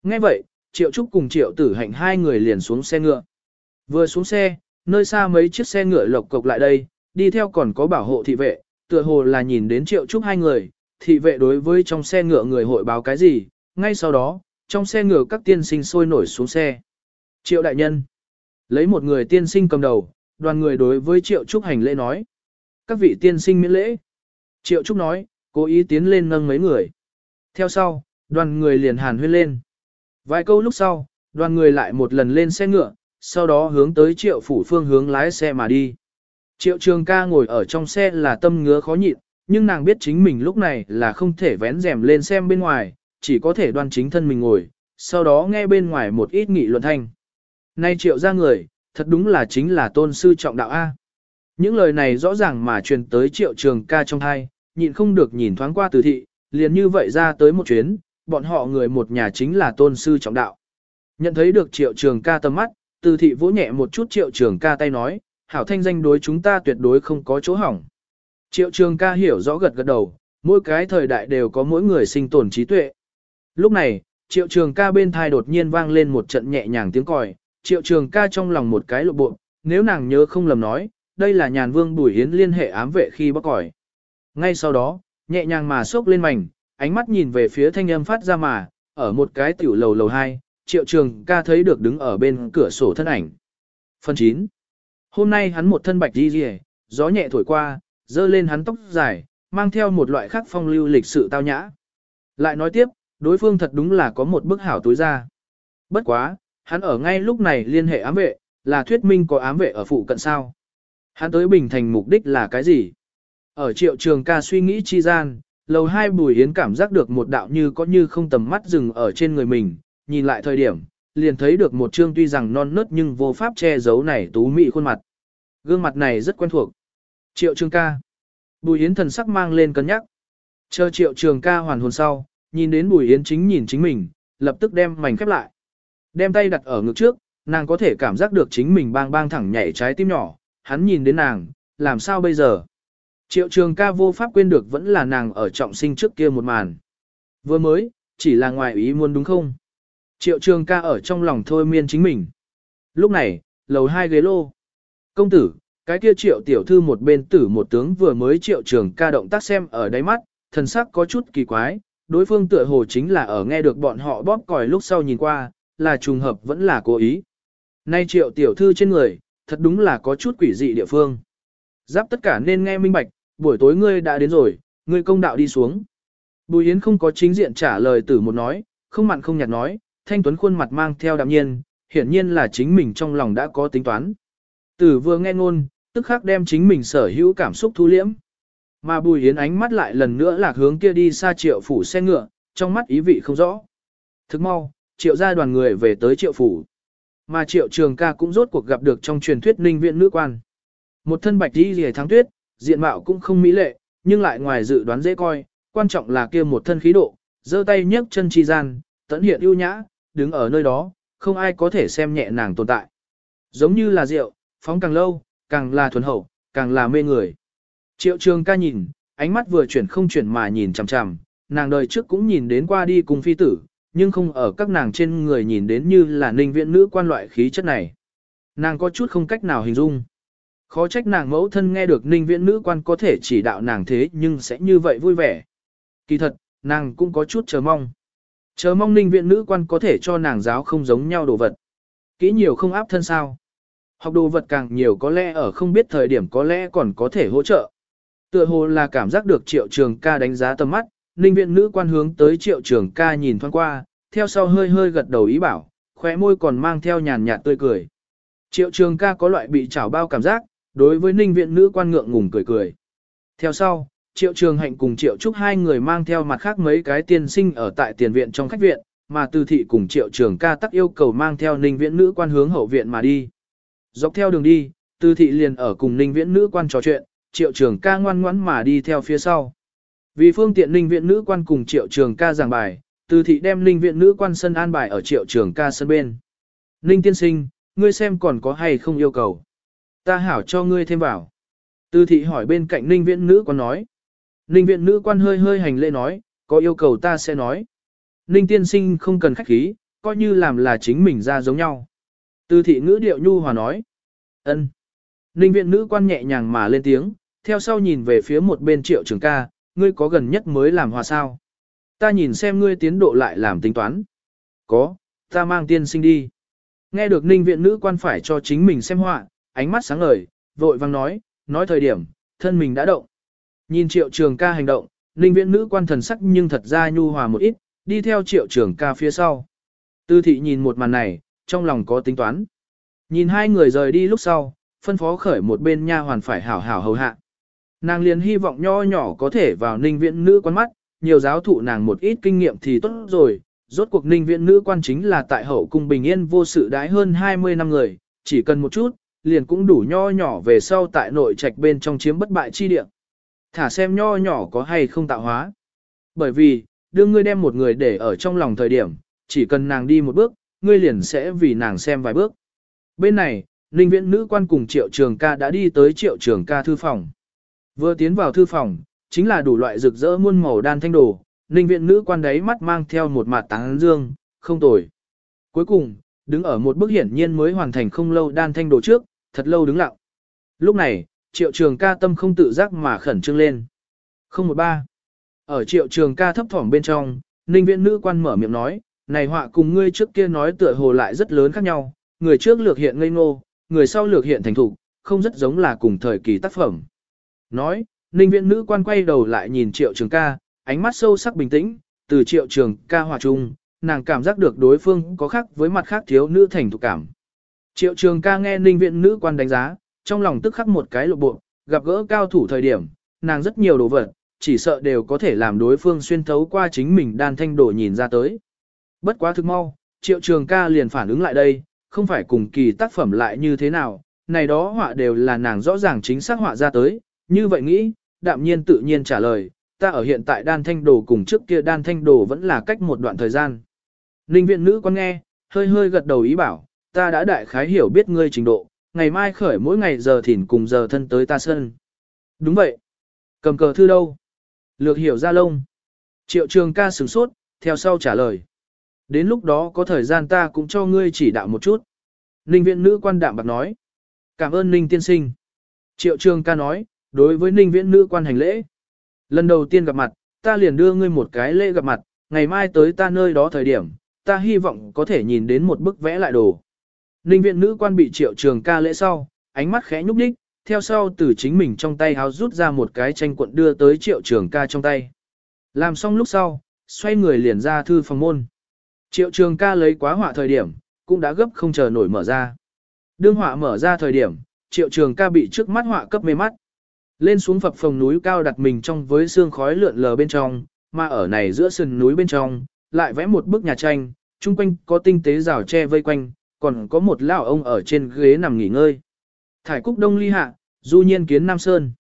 Nghe vậy, triệu trúc cùng triệu tử hạnh hai người liền xuống xe ngựa. Vừa xuống xe, nơi xa mấy chiếc xe ngựa lộc cộc lại đây, đi theo còn có bảo hộ thị vệ, tựa hồ là nhìn đến triệu trúc hai người, thị vệ đối với trong xe ngựa người hội báo cái gì, ngay sau đó, trong xe ngựa các tiên sinh sôi nổi xuống xe. Triệu đại nhân, lấy một người tiên sinh cầm đầu, đoàn người đối với triệu trúc hành lễ nói. các vị tiên sinh miễn lễ. Triệu Trúc nói, cố ý tiến lên nâng mấy người. Theo sau, đoàn người liền hàn huyên lên. Vài câu lúc sau, đoàn người lại một lần lên xe ngựa, sau đó hướng tới triệu phủ phương hướng lái xe mà đi. Triệu trường ca ngồi ở trong xe là tâm ngứa khó nhịn, nhưng nàng biết chính mình lúc này là không thể vén rèm lên xem bên ngoài, chỉ có thể đoan chính thân mình ngồi, sau đó nghe bên ngoài một ít nghị luận thanh. Nay triệu ra người, thật đúng là chính là tôn sư trọng đạo A. Những lời này rõ ràng mà truyền tới triệu trường ca trong hai, nhịn không được nhìn thoáng qua từ thị, liền như vậy ra tới một chuyến, bọn họ người một nhà chính là tôn sư trọng đạo. Nhận thấy được triệu trường ca tầm mắt, từ thị vỗ nhẹ một chút triệu trường ca tay nói, hảo thanh danh đối chúng ta tuyệt đối không có chỗ hỏng. Triệu trường ca hiểu rõ gật gật đầu, mỗi cái thời đại đều có mỗi người sinh tồn trí tuệ. Lúc này, triệu trường ca bên thai đột nhiên vang lên một trận nhẹ nhàng tiếng còi, triệu trường ca trong lòng một cái lộ bộ, nếu nàng nhớ không lầm nói, đây là nhàn vương bùi hiến liên hệ ám vệ khi bóc còi. Ngay sau đó, nhẹ nhàng mà xốc lên mảnh, ánh mắt nhìn về phía thanh âm phát ra mà, ở một cái tiểu lầu lầu hai, triệu trường ca thấy được đứng ở bên cửa sổ thân ảnh. Phần 9. Hôm nay hắn một thân bạch đi rìa, gió nhẹ thổi qua, dơ lên hắn tóc dài, mang theo một loại khắc phong lưu lịch sự tao nhã. Lại nói tiếp, đối phương thật đúng là có một bức hảo túi ra. Bất quá, hắn ở ngay lúc này liên hệ ám vệ, là thuyết minh có ám vệ ở phụ cận sao. Hắn tới Bình Thành mục đích là cái gì? Ở triệu trường ca suy nghĩ chi gian, lầu hai bùi yến cảm giác được một đạo như có như không tầm mắt dừng ở trên người mình, nhìn lại thời điểm, liền thấy được một trương tuy rằng non nớt nhưng vô pháp che giấu này tú mị khuôn mặt. Gương mặt này rất quen thuộc. Triệu trường ca. Bùi yến thần sắc mang lên cân nhắc. Chờ triệu trường ca hoàn hồn sau, nhìn đến bùi yến chính nhìn chính mình, lập tức đem mảnh khép lại. Đem tay đặt ở ngực trước, nàng có thể cảm giác được chính mình bang bang thẳng nhảy trái tim nhỏ, hắn nhìn đến nàng, làm sao bây giờ? Triệu trường ca vô pháp quên được vẫn là nàng ở trọng sinh trước kia một màn. Vừa mới, chỉ là ngoài ý muốn đúng không? Triệu trường ca ở trong lòng thôi miên chính mình. Lúc này, lầu hai ghế lô. Công tử, cái kia triệu tiểu thư một bên tử một tướng vừa mới triệu trường ca động tác xem ở đáy mắt, thần sắc có chút kỳ quái, đối phương tựa hồ chính là ở nghe được bọn họ bóp còi lúc sau nhìn qua, là trùng hợp vẫn là cố ý. Nay triệu tiểu thư trên người, thật đúng là có chút quỷ dị địa phương. Giáp tất cả nên nghe minh bạch, buổi tối ngươi đã đến rồi, ngươi công đạo đi xuống. Bùi Yến không có chính diện trả lời tử một nói, không mặn không nhạt nói, thanh tuấn khuôn mặt mang theo đạm nhiên, hiển nhiên là chính mình trong lòng đã có tính toán. Tử vừa nghe ngôn, tức khắc đem chính mình sở hữu cảm xúc thu liễm. Mà Bùi Yến ánh mắt lại lần nữa lạc hướng kia đi xa triệu phủ xe ngựa, trong mắt ý vị không rõ. Thức mau, triệu gia đoàn người về tới triệu phủ. Mà triệu trường ca cũng rốt cuộc gặp được trong truyền thuyết ninh viện nữ quan. Một thân bạch đi rìa thắng tuyết, diện mạo cũng không mỹ lệ, nhưng lại ngoài dự đoán dễ coi, quan trọng là kia một thân khí độ, giơ tay nhấc chân chi gian, tận hiện ưu nhã, đứng ở nơi đó, không ai có thể xem nhẹ nàng tồn tại. Giống như là rượu, phóng càng lâu, càng là thuần hậu, càng là mê người. Triệu trường ca nhìn, ánh mắt vừa chuyển không chuyển mà nhìn chằm chằm, nàng đời trước cũng nhìn đến qua đi cùng phi tử, nhưng không ở các nàng trên người nhìn đến như là ninh viện nữ quan loại khí chất này. Nàng có chút không cách nào hình dung. Khó trách nàng mẫu thân nghe được ninh viện nữ quan có thể chỉ đạo nàng thế nhưng sẽ như vậy vui vẻ. Kỳ thật, nàng cũng có chút chờ mong. Chờ mong ninh viện nữ quan có thể cho nàng giáo không giống nhau đồ vật. Kỹ nhiều không áp thân sao. Học đồ vật càng nhiều có lẽ ở không biết thời điểm có lẽ còn có thể hỗ trợ. Tựa hồ là cảm giác được triệu trường ca đánh giá tầm mắt, ninh viện nữ quan hướng tới triệu trường ca nhìn thoáng qua, theo sau hơi hơi gật đầu ý bảo, khóe môi còn mang theo nhàn nhạt tươi cười. Triệu trường ca có loại bị chảo bao cảm giác, đối với ninh viện nữ quan ngượng ngùng cười cười. Theo sau, triệu trường hạnh cùng triệu trúc hai người mang theo mặt khác mấy cái tiên sinh ở tại tiền viện trong khách viện, mà từ thị cùng triệu trường ca tắc yêu cầu mang theo ninh viện nữ quan hướng hậu viện mà đi. Dọc theo đường đi, từ thị liền ở cùng ninh viện nữ quan trò chuyện, triệu trường ca ngoan ngoãn mà đi theo phía sau. Vì phương tiện ninh viện nữ quan cùng triệu trường ca giảng bài, từ thị đem ninh viện nữ quan sân an bài ở triệu trường ca sân bên. Ninh tiên sinh, ngươi xem còn có hay không yêu cầu. Ta hảo cho ngươi thêm vào. Từ thị hỏi bên cạnh ninh viện nữ quan nói. Ninh viện nữ quan hơi hơi hành lễ nói, có yêu cầu ta sẽ nói. Ninh tiên sinh không cần khách khí, coi như làm là chính mình ra giống nhau. Từ thị ngữ điệu nhu hòa nói. ân. Ninh viện nữ quan nhẹ nhàng mà lên tiếng, theo sau nhìn về phía một bên triệu trường ca, ngươi có gần nhất mới làm hòa sao. Ta nhìn xem ngươi tiến độ lại làm tính toán. Có, ta mang tiên sinh đi. Nghe được ninh viện nữ quan phải cho chính mình xem họa, ánh mắt sáng ngời, vội vang nói, nói thời điểm, thân mình đã động. Nhìn triệu trường ca hành động, ninh viện nữ quan thần sắc nhưng thật ra nhu hòa một ít, đi theo triệu trường ca phía sau. Tư thị nhìn một màn này, trong lòng có tính toán. Nhìn hai người rời đi lúc sau, phân phó khởi một bên nha hoàn phải hảo hảo hầu hạ. Nàng liền hy vọng nho nhỏ có thể vào ninh viện nữ quan mắt, nhiều giáo thụ nàng một ít kinh nghiệm thì tốt rồi. Rốt cuộc ninh viện nữ quan chính là tại hậu cung bình yên vô sự đái hơn 20 năm người, chỉ cần một chút, liền cũng đủ nho nhỏ về sau tại nội trạch bên trong chiếm bất bại chi địa. Thả xem nho nhỏ có hay không tạo hóa. Bởi vì, đưa ngươi đem một người để ở trong lòng thời điểm, chỉ cần nàng đi một bước, ngươi liền sẽ vì nàng xem vài bước. Bên này, Ninh Viễn nữ quan cùng Triệu Trường ca đã đi tới Triệu Trường ca thư phòng. Vừa tiến vào thư phòng, chính là đủ loại rực rỡ muôn màu đan thanh đồ, Ninh viện nữ quan đấy mắt mang theo một mặt tán dương, không tồi. Cuối cùng, đứng ở một bức hiển nhiên mới hoàn thành không lâu đan thanh đồ trước, thật lâu đứng lặng. Lúc này, Triệu Trường ca tâm không tự giác mà khẩn trương lên. Không một ba. Ở Triệu Trường ca thấp thỏm bên trong, Ninh viện nữ quan mở miệng nói, này họa cùng ngươi trước kia nói tựa hồ lại rất lớn khác nhau, người trước lược hiện ngây ngô, người sau lược hiện thành thục, không rất giống là cùng thời kỳ tác phẩm. Nói, ninh viện nữ quan quay đầu lại nhìn triệu trường ca, ánh mắt sâu sắc bình tĩnh, từ triệu trường ca hòa chung, nàng cảm giác được đối phương có khác với mặt khác thiếu nữ thành thục cảm. Triệu trường ca nghe ninh viện nữ quan đánh giá, trong lòng tức khắc một cái lộ bộ, gặp gỡ cao thủ thời điểm, nàng rất nhiều đồ vật, chỉ sợ đều có thể làm đối phương xuyên thấu qua chính mình đan thanh đổ nhìn ra tới. Bất quá thực mau, triệu trường ca liền phản ứng lại đây, không phải cùng kỳ tác phẩm lại như thế nào, này đó họa đều là nàng rõ ràng chính xác họa ra tới, như vậy nghĩ, đạm nhiên tự nhiên trả lời, ta ở hiện tại đan thanh đồ cùng trước kia đan thanh đồ vẫn là cách một đoạn thời gian. Ninh viện nữ con nghe, hơi hơi gật đầu ý bảo, ta đã đại khái hiểu biết ngươi trình độ, ngày mai khởi mỗi ngày giờ thỉnh cùng giờ thân tới ta sân. Đúng vậy. Cầm cờ thư đâu? Lược hiểu ra lông. Triệu trường ca sửng sốt, theo sau trả lời. Đến lúc đó có thời gian ta cũng cho ngươi chỉ đạo một chút. Ninh viện nữ quan đạm bạc nói. Cảm ơn Ninh tiên sinh. Triệu trường ca nói, đối với Ninh viện nữ quan hành lễ. Lần đầu tiên gặp mặt, ta liền đưa ngươi một cái lễ gặp mặt, ngày mai tới ta nơi đó thời điểm, ta hy vọng có thể nhìn đến một bức vẽ lại đồ. Ninh viện nữ quan bị triệu trường ca lễ sau, ánh mắt khẽ nhúc đích, theo sau từ chính mình trong tay háo rút ra một cái tranh cuộn đưa tới triệu trường ca trong tay. Làm xong lúc sau, xoay người liền ra thư phòng môn. Triệu trường ca lấy quá họa thời điểm, cũng đã gấp không chờ nổi mở ra. Đương họa mở ra thời điểm, triệu trường ca bị trước mắt họa cấp mê mắt. Lên xuống phập phòng núi cao đặt mình trong với xương khói lượn lờ bên trong, mà ở này giữa sườn núi bên trong, lại vẽ một bức nhà tranh, chung quanh có tinh tế rào tre vây quanh, còn có một lão ông ở trên ghế nằm nghỉ ngơi. Thải cúc đông ly hạ, du nhiên kiến Nam Sơn.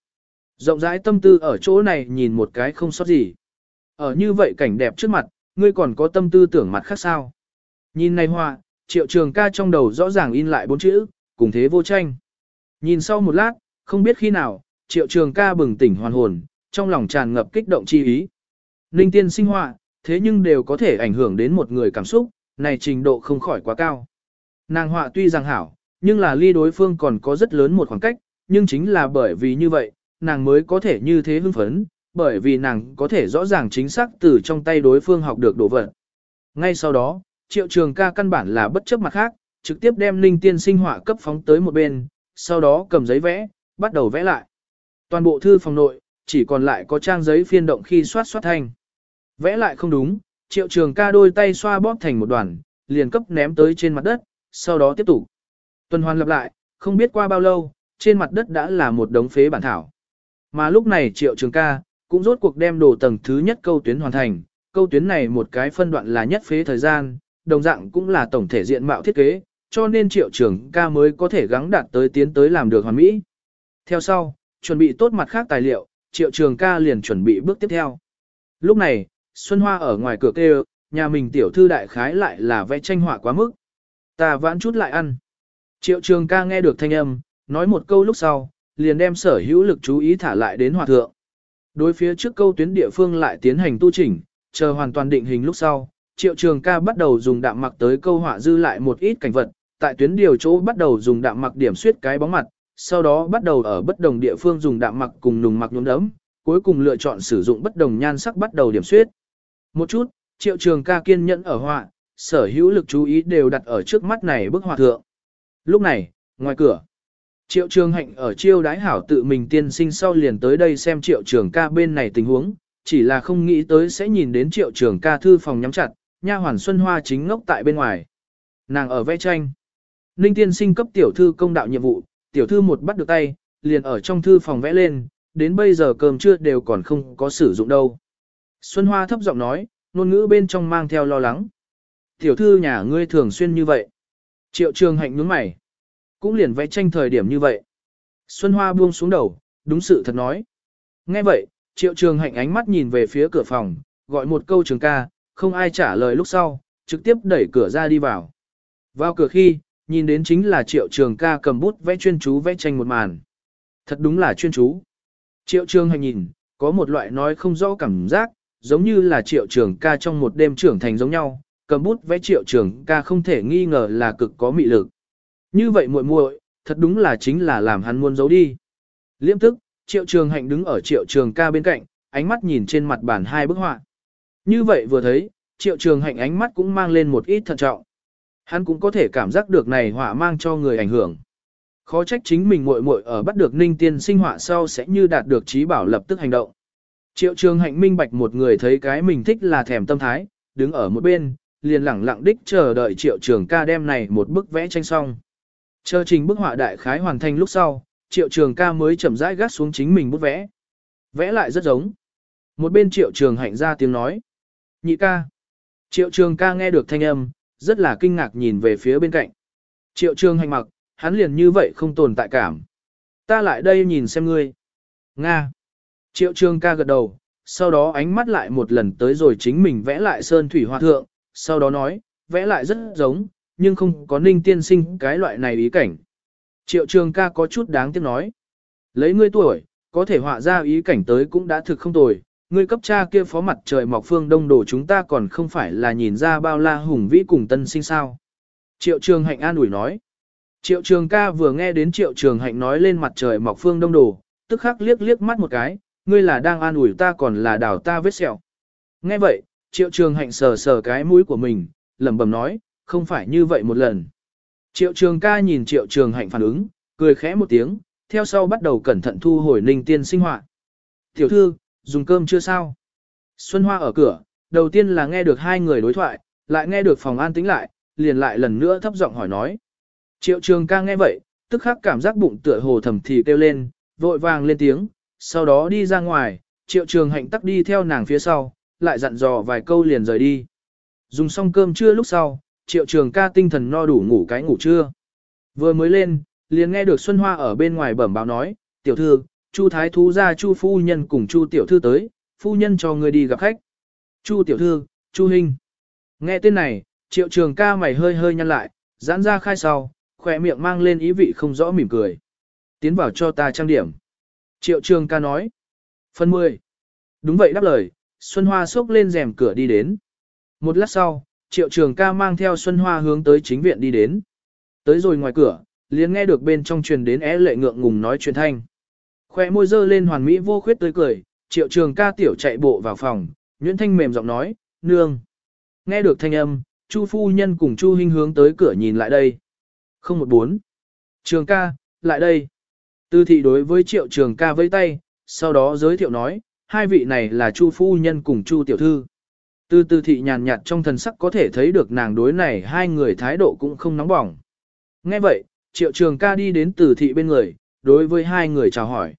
Rộng rãi tâm tư ở chỗ này nhìn một cái không sót gì. Ở như vậy cảnh đẹp trước mặt, ngươi còn có tâm tư tưởng mặt khác sao. Nhìn này họa, triệu trường ca trong đầu rõ ràng in lại bốn chữ, cùng thế vô tranh. Nhìn sau một lát, không biết khi nào, triệu trường ca bừng tỉnh hoàn hồn, trong lòng tràn ngập kích động chi ý. Ninh tiên sinh họa, thế nhưng đều có thể ảnh hưởng đến một người cảm xúc, này trình độ không khỏi quá cao. Nàng họa tuy rằng hảo, nhưng là ly đối phương còn có rất lớn một khoảng cách, nhưng chính là bởi vì như vậy, nàng mới có thể như thế hưng phấn, bởi vì nàng có thể rõ ràng chính xác từ trong tay đối phương học được đồ vật. Ngay sau đó, triệu trường ca căn bản là bất chấp mặt khác, trực tiếp đem linh tiên sinh họa cấp phóng tới một bên, sau đó cầm giấy vẽ, bắt đầu vẽ lại. Toàn bộ thư phòng nội, chỉ còn lại có trang giấy phiên động khi soát soát thanh. Vẽ lại không đúng, triệu trường ca đôi tay xoa bóp thành một đoàn, liền cấp ném tới trên mặt đất, sau đó tiếp tục. Tuần hoàn lặp lại, không biết qua bao lâu, trên mặt đất đã là một đống phế bản thảo. Mà lúc này triệu trường ca, cũng rốt cuộc đem đồ tầng thứ nhất câu tuyến hoàn thành. Câu tuyến này một cái phân đoạn là nhất phế thời gian, đồng dạng cũng là tổng thể diện mạo thiết kế, cho nên triệu trường ca mới có thể gắng đạt tới tiến tới làm được hoàn mỹ. Theo sau, chuẩn bị tốt mặt khác tài liệu, triệu trường ca liền chuẩn bị bước tiếp theo. Lúc này, Xuân Hoa ở ngoài cửa kêu, nhà mình tiểu thư đại khái lại là vẽ tranh họa quá mức. Ta vãn chút lại ăn. Triệu trường ca nghe được thanh âm, nói một câu lúc sau, liền đem sở hữu lực chú ý thả lại đến hòa thượng. Đối phía trước câu tuyến địa phương lại tiến hành tu chỉnh, chờ hoàn toàn định hình lúc sau, triệu trường ca bắt đầu dùng đạm mặc tới câu họa dư lại một ít cảnh vật, tại tuyến điều chỗ bắt đầu dùng đạm mặc điểm suyết cái bóng mặt, sau đó bắt đầu ở bất đồng địa phương dùng đạm mặc cùng nùng mặc nhuốm đấm, cuối cùng lựa chọn sử dụng bất đồng nhan sắc bắt đầu điểm suyết. Một chút, triệu trường ca kiên nhẫn ở họa, sở hữu lực chú ý đều đặt ở trước mắt này bức họa thượng. Lúc này, ngoài cửa, Triệu trường hạnh ở chiêu đái hảo tự mình tiên sinh sau liền tới đây xem triệu trường ca bên này tình huống, chỉ là không nghĩ tới sẽ nhìn đến triệu trường ca thư phòng nhắm chặt, nha hoàn Xuân Hoa chính ngốc tại bên ngoài. Nàng ở vẽ tranh. Ninh tiên sinh cấp tiểu thư công đạo nhiệm vụ, tiểu thư một bắt được tay, liền ở trong thư phòng vẽ lên, đến bây giờ cơm trưa đều còn không có sử dụng đâu. Xuân Hoa thấp giọng nói, ngôn ngữ bên trong mang theo lo lắng. Tiểu thư nhà ngươi thường xuyên như vậy. Triệu trường hạnh nhướng mày. Cũng liền vẽ tranh thời điểm như vậy. Xuân Hoa buông xuống đầu, đúng sự thật nói. Nghe vậy, triệu trường hạnh ánh mắt nhìn về phía cửa phòng, gọi một câu trường ca, không ai trả lời lúc sau, trực tiếp đẩy cửa ra đi vào. Vào cửa khi, nhìn đến chính là triệu trường ca cầm bút vẽ chuyên chú vẽ tranh một màn. Thật đúng là chuyên chú. Triệu trường hành nhìn, có một loại nói không rõ cảm giác, giống như là triệu trường ca trong một đêm trưởng thành giống nhau, cầm bút vẽ triệu trường ca không thể nghi ngờ là cực có mị lực. Như vậy muội muội, thật đúng là chính là làm hắn muốn giấu đi. Liêm tức, triệu trường hạnh đứng ở triệu trường ca bên cạnh, ánh mắt nhìn trên mặt bản hai bức họa. Như vậy vừa thấy, triệu trường hạnh ánh mắt cũng mang lên một ít thận trọng. Hắn cũng có thể cảm giác được này họa mang cho người ảnh hưởng. Khó trách chính mình muội muội ở bắt được ninh tiên sinh họa sau sẽ như đạt được trí bảo lập tức hành động. Triệu trường hạnh minh bạch một người thấy cái mình thích là thèm tâm thái, đứng ở một bên, liền lẳng lặng đích chờ đợi triệu trường ca đem này một bức vẽ tranh xong. Chờ trình bức họa đại khái hoàn thành lúc sau, triệu trường ca mới chậm rãi gác xuống chính mình bút vẽ. Vẽ lại rất giống. Một bên triệu trường hạnh ra tiếng nói. Nhị ca. Triệu trường ca nghe được thanh âm, rất là kinh ngạc nhìn về phía bên cạnh. Triệu trường hành mặc, hắn liền như vậy không tồn tại cảm. Ta lại đây nhìn xem ngươi. Nga. Triệu trường ca gật đầu, sau đó ánh mắt lại một lần tới rồi chính mình vẽ lại sơn thủy hoa thượng, sau đó nói, vẽ lại rất giống, nhưng không có ninh tiên sinh cái loại này ý cảnh. Triệu trường ca có chút đáng tiếc nói. Lấy ngươi tuổi, có thể họa ra ý cảnh tới cũng đã thực không tồi, ngươi cấp cha kia phó mặt trời mọc phương đông đổ chúng ta còn không phải là nhìn ra bao la hùng vĩ cùng tân sinh sao. Triệu trường hạnh an ủi nói. Triệu trường ca vừa nghe đến triệu trường hạnh nói lên mặt trời mọc phương đông đổ, tức khắc liếc liếc mắt một cái, ngươi là đang an ủi ta còn là đào ta vết sẹo. Nghe vậy, triệu trường hạnh sờ sờ cái mũi của mình, lẩm bẩm nói, không phải như vậy một lần. Triệu trường ca nhìn triệu trường hạnh phản ứng, cười khẽ một tiếng, theo sau bắt đầu cẩn thận thu hồi ninh tiên sinh hoạt. Tiểu thư, dùng cơm chưa sao? Xuân Hoa ở cửa, đầu tiên là nghe được hai người đối thoại, lại nghe được phòng an tĩnh lại, liền lại lần nữa thấp giọng hỏi nói. Triệu trường ca nghe vậy, tức khắc cảm giác bụng tựa hồ thầm thì kêu lên, vội vàng lên tiếng, sau đó đi ra ngoài, triệu trường hạnh tắc đi theo nàng phía sau, lại dặn dò vài câu liền rời đi. Dùng xong cơm trưa lúc sau, triệu trường ca tinh thần no đủ ngủ cái ngủ trưa. Vừa mới lên, liền nghe được Xuân Hoa ở bên ngoài bẩm báo nói, tiểu thư, Chu Thái Thú ra Chu Phu Nhân cùng Chu Tiểu Thư tới, Phu Nhân cho người đi gặp khách. Chu Tiểu Thư, Chu Hinh. Nghe tên này, triệu trường ca mày hơi hơi nhăn lại, giãn ra khai sau, khỏe miệng mang lên ý vị không rõ mỉm cười. Tiến vào cho ta trang điểm. Triệu trường ca nói. Phần 10. Đúng vậy đáp lời, Xuân Hoa xốc lên rèm cửa đi đến. Một lát sau, triệu trường ca mang theo Xuân Hoa hướng tới chính viện đi đến. Tới rồi ngoài cửa, liền nghe được bên trong truyền đến é lệ ngượng ngùng nói chuyện thanh. Khoe môi dơ lên hoàn mỹ vô khuyết tươi cười, triệu trường ca tiểu chạy bộ vào phòng, Nguyễn Thanh mềm giọng nói, nương. Nghe được thanh âm, Chu phu nhân cùng Chu Hinh hướng tới cửa nhìn lại đây. Không một bốn. Trường ca, lại đây. Tư thị đối với triệu trường ca vẫy tay, sau đó giới thiệu nói, hai vị này là Chu phu nhân cùng Chu tiểu thư. tư tư thị nhàn nhạt trong thần sắc có thể thấy được nàng đối này hai người thái độ cũng không nóng bỏng. Nghe vậy, triệu trường ca đi đến từ thị bên người, đối với hai người chào hỏi.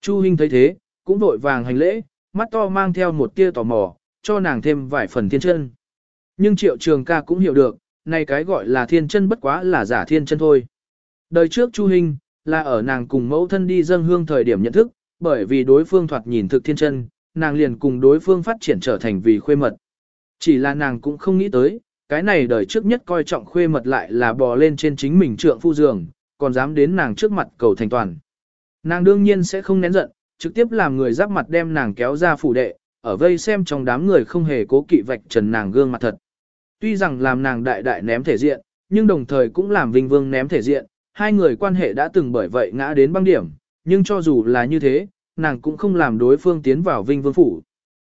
Chu Hinh thấy thế, cũng vội vàng hành lễ, mắt to mang theo một tia tò mò, cho nàng thêm vài phần thiên chân. Nhưng triệu trường ca cũng hiểu được, này cái gọi là thiên chân bất quá là giả thiên chân thôi. Đời trước Chu Hinh, là ở nàng cùng mẫu thân đi dâng hương thời điểm nhận thức, bởi vì đối phương thoạt nhìn thực thiên chân, nàng liền cùng đối phương phát triển trở thành vì khuê mật. Chỉ là nàng cũng không nghĩ tới, cái này đời trước nhất coi trọng khuê mật lại là bò lên trên chính mình trượng phu giường, còn dám đến nàng trước mặt cầu thành toàn. Nàng đương nhiên sẽ không nén giận, trực tiếp làm người giáp mặt đem nàng kéo ra phủ đệ, ở vây xem trong đám người không hề cố kỵ vạch trần nàng gương mặt thật. Tuy rằng làm nàng đại đại ném thể diện, nhưng đồng thời cũng làm Vinh Vương ném thể diện, hai người quan hệ đã từng bởi vậy ngã đến băng điểm, nhưng cho dù là như thế, nàng cũng không làm đối phương tiến vào Vinh Vương phủ.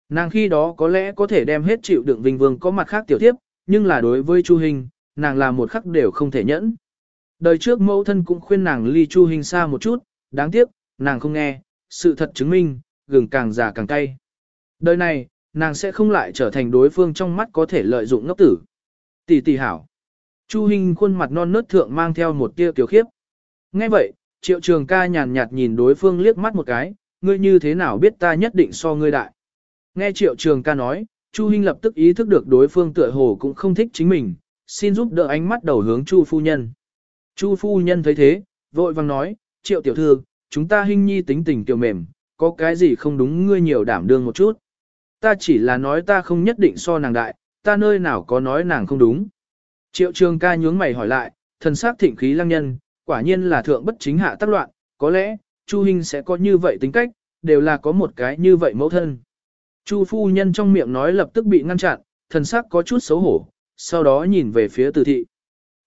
Nàng khi đó có lẽ có thể đem hết chịu đựng Vinh Vương có mặt khác tiểu tiếp, nhưng là đối với Chu Hình, nàng là một khắc đều không thể nhẫn. Đời trước mẫu thân cũng khuyên nàng ly Chu Hình xa một chút, đáng tiếc, nàng không nghe, sự thật chứng minh, gừng càng già càng cay. Đời này, nàng sẽ không lại trở thành đối phương trong mắt có thể lợi dụng ngốc tử. Tỷ tỷ hảo. Chu Hinh khuôn mặt non nớt thượng mang theo một tia kiều khiếp. Nghe vậy, triệu trường ca nhàn nhạt nhìn đối phương liếc mắt một cái, ngươi như thế nào biết ta nhất định so ngươi đại. Nghe triệu trường ca nói, Chu Hinh lập tức ý thức được đối phương tựa hồ cũng không thích chính mình, xin giúp đỡ ánh mắt đầu hướng Chu phu nhân. Chu phu nhân thấy thế, vội vàng nói, triệu tiểu thư, chúng ta Hinh nhi tính tình kiều mềm, có cái gì không đúng ngươi nhiều đảm đương một chút. Ta chỉ là nói ta không nhất định so nàng đại, ta nơi nào có nói nàng không đúng. Triệu trường ca nhướng mày hỏi lại, thần sắc thịnh khí lăng nhân, quả nhiên là thượng bất chính hạ tác loạn, có lẽ, Chu Hinh sẽ có như vậy tính cách, đều là có một cái như vậy mẫu thân. Chu phu nhân trong miệng nói lập tức bị ngăn chặn, thần sắc có chút xấu hổ, sau đó nhìn về phía từ thị.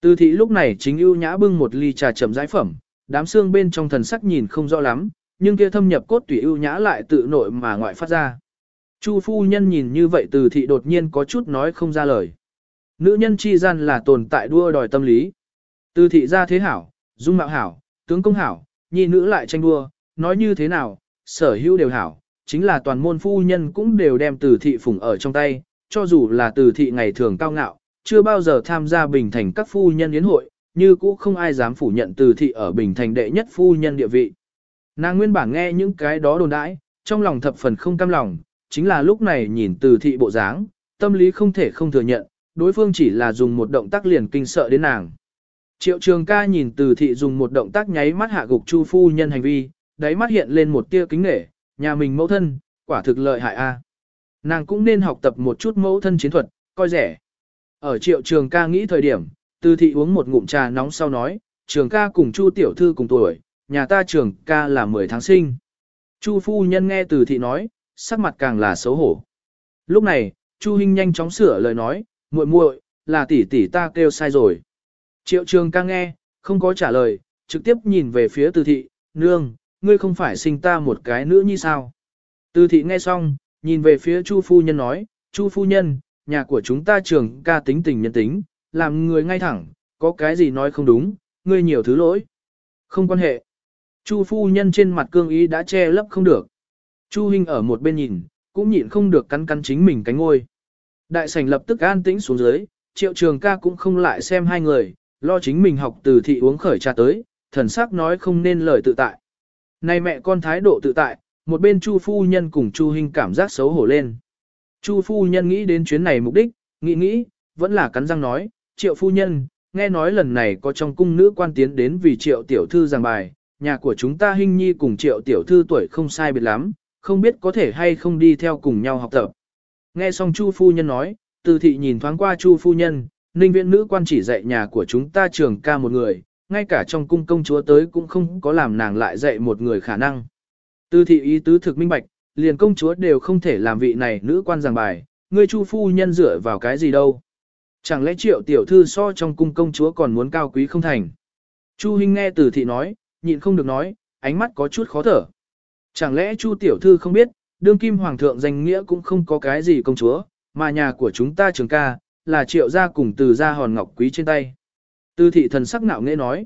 Từ thị lúc này chính ưu nhã bưng một ly trà chậm rãi phẩm, đám xương bên trong thần sắc nhìn không rõ lắm, nhưng kia thâm nhập cốt tủy ưu nhã lại tự nội mà ngoại phát ra. Chu phu nhân nhìn như vậy từ thị đột nhiên có chút nói không ra lời. Nữ nhân chi gian là tồn tại đua đòi tâm lý. Từ thị ra thế hảo, dung mạo hảo, tướng công hảo, nhi nữ lại tranh đua, nói như thế nào, sở hữu đều hảo, chính là toàn môn phu nhân cũng đều đem từ thị phủng ở trong tay, cho dù là từ thị ngày thường cao ngạo, chưa bao giờ tham gia bình thành các phu nhân yến hội, như cũ không ai dám phủ nhận từ thị ở bình thành đệ nhất phu nhân địa vị. Nàng nguyên bản nghe những cái đó đồn đãi, trong lòng thập phần không cam lòng, chính là lúc này nhìn từ thị bộ dáng, tâm lý không thể không thừa nhận, đối phương chỉ là dùng một động tác liền kinh sợ đến nàng. Triệu trường ca nhìn từ thị dùng một động tác nháy mắt hạ gục chu phu nhân hành vi, đáy mắt hiện lên một tia kính nể, nhà mình mẫu thân, quả thực lợi hại a. Nàng cũng nên học tập một chút mẫu thân chiến thuật, coi rẻ. Ở triệu trường ca nghĩ thời điểm, từ thị uống một ngụm trà nóng sau nói, trường ca cùng chu tiểu thư cùng tuổi, nhà ta trường ca là 10 tháng sinh. Chu phu nhân nghe từ thị nói, sắc mặt càng là xấu hổ. Lúc này, Chu Hinh nhanh chóng sửa lời nói, muội muội, là tỷ tỷ ta kêu sai rồi. Triệu trường ca nghe, không có trả lời, trực tiếp nhìn về phía từ thị, nương, ngươi không phải sinh ta một cái nữa như sao. Từ thị nghe xong, nhìn về phía Chu phu nhân nói, Chu phu nhân, nhà của chúng ta trường ca tính tình nhân tính, làm người ngay thẳng, có cái gì nói không đúng, ngươi nhiều thứ lỗi. Không quan hệ. Chu phu nhân trên mặt cương ý đã che lấp không được. Chu Hinh ở một bên nhìn, cũng nhịn không được cắn cắn chính mình cánh ngôi. Đại sảnh lập tức an tĩnh xuống dưới, triệu trường ca cũng không lại xem hai người, lo chính mình học từ thị uống khởi trà tới, thần sắc nói không nên lời tự tại. Này mẹ con thái độ tự tại, một bên Chu phu nhân cùng Chu Hinh cảm giác xấu hổ lên. Chu phu nhân nghĩ đến chuyến này mục đích, nghĩ nghĩ, vẫn là cắn răng nói, triệu phu nhân, nghe nói lần này có trong cung nữ quan tiến đến vì triệu tiểu thư giảng bài, nhà của chúng ta Hinh Nhi cùng triệu tiểu thư tuổi không sai biệt lắm, không biết có thể hay không đi theo cùng nhau học tập. Nghe xong Chu phu nhân nói, từ thị nhìn thoáng qua Chu phu nhân, ninh viện nữ quan chỉ dạy nhà của chúng ta trường ca một người, ngay cả trong cung công chúa tới cũng không có làm nàng lại dạy một người khả năng. Từ thị ý tứ thực minh bạch, liền công chúa đều không thể làm vị này nữ quan giảng bài, ngươi Chu phu nhân dựa vào cái gì đâu. Chẳng lẽ triệu tiểu thư so trong cung công chúa còn muốn cao quý không thành. Chu Hinh nghe từ thị nói, nhịn không được nói, ánh mắt có chút khó thở. Chẳng lẽ Chu tiểu thư không biết, đương kim hoàng thượng danh nghĩa cũng không có cái gì công chúa, mà nhà của chúng ta trường ca, là triệu gia cùng từ gia hòn ngọc quý trên tay. Từ thị thần sắc nạo nghệ nói,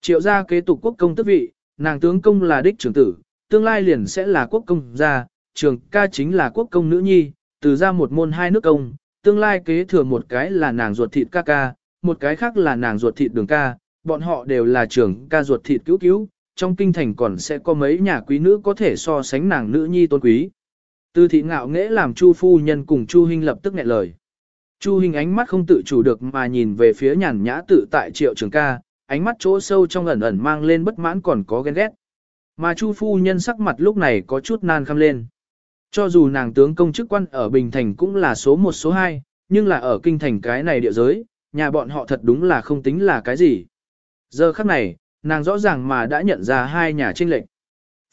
triệu gia kế tục quốc công tước vị, nàng tướng công là đích trưởng tử, tương lai liền sẽ là quốc công gia, trường ca chính là quốc công nữ nhi, từ ra một môn hai nước công, tương lai kế thừa một cái là nàng ruột thịt ca ca, một cái khác là nàng ruột thịt đường ca, bọn họ đều là trường ca ruột thịt cứu cứu, trong kinh thành còn sẽ có mấy nhà quý nữ có thể so sánh nàng nữ nhi tôn quý. Từ thị ngạo nghễ làm Chu phu nhân cùng Chu Hinh lập tức nghẹn lời. Chu Hinh ánh mắt không tự chủ được mà nhìn về phía nhàn nhã tự tại triệu trường ca, ánh mắt chỗ sâu trong ẩn ẩn mang lên bất mãn còn có ghen ghét. Mà Chu phu nhân sắc mặt lúc này có chút nan khăm lên. Cho dù nàng tướng công chức quan ở Bình Thành cũng là số một số hai, nhưng là ở kinh thành cái này địa giới, nhà bọn họ thật đúng là không tính là cái gì. Giờ khắc này, nàng rõ ràng mà đã nhận ra hai nhà tranh lệnh.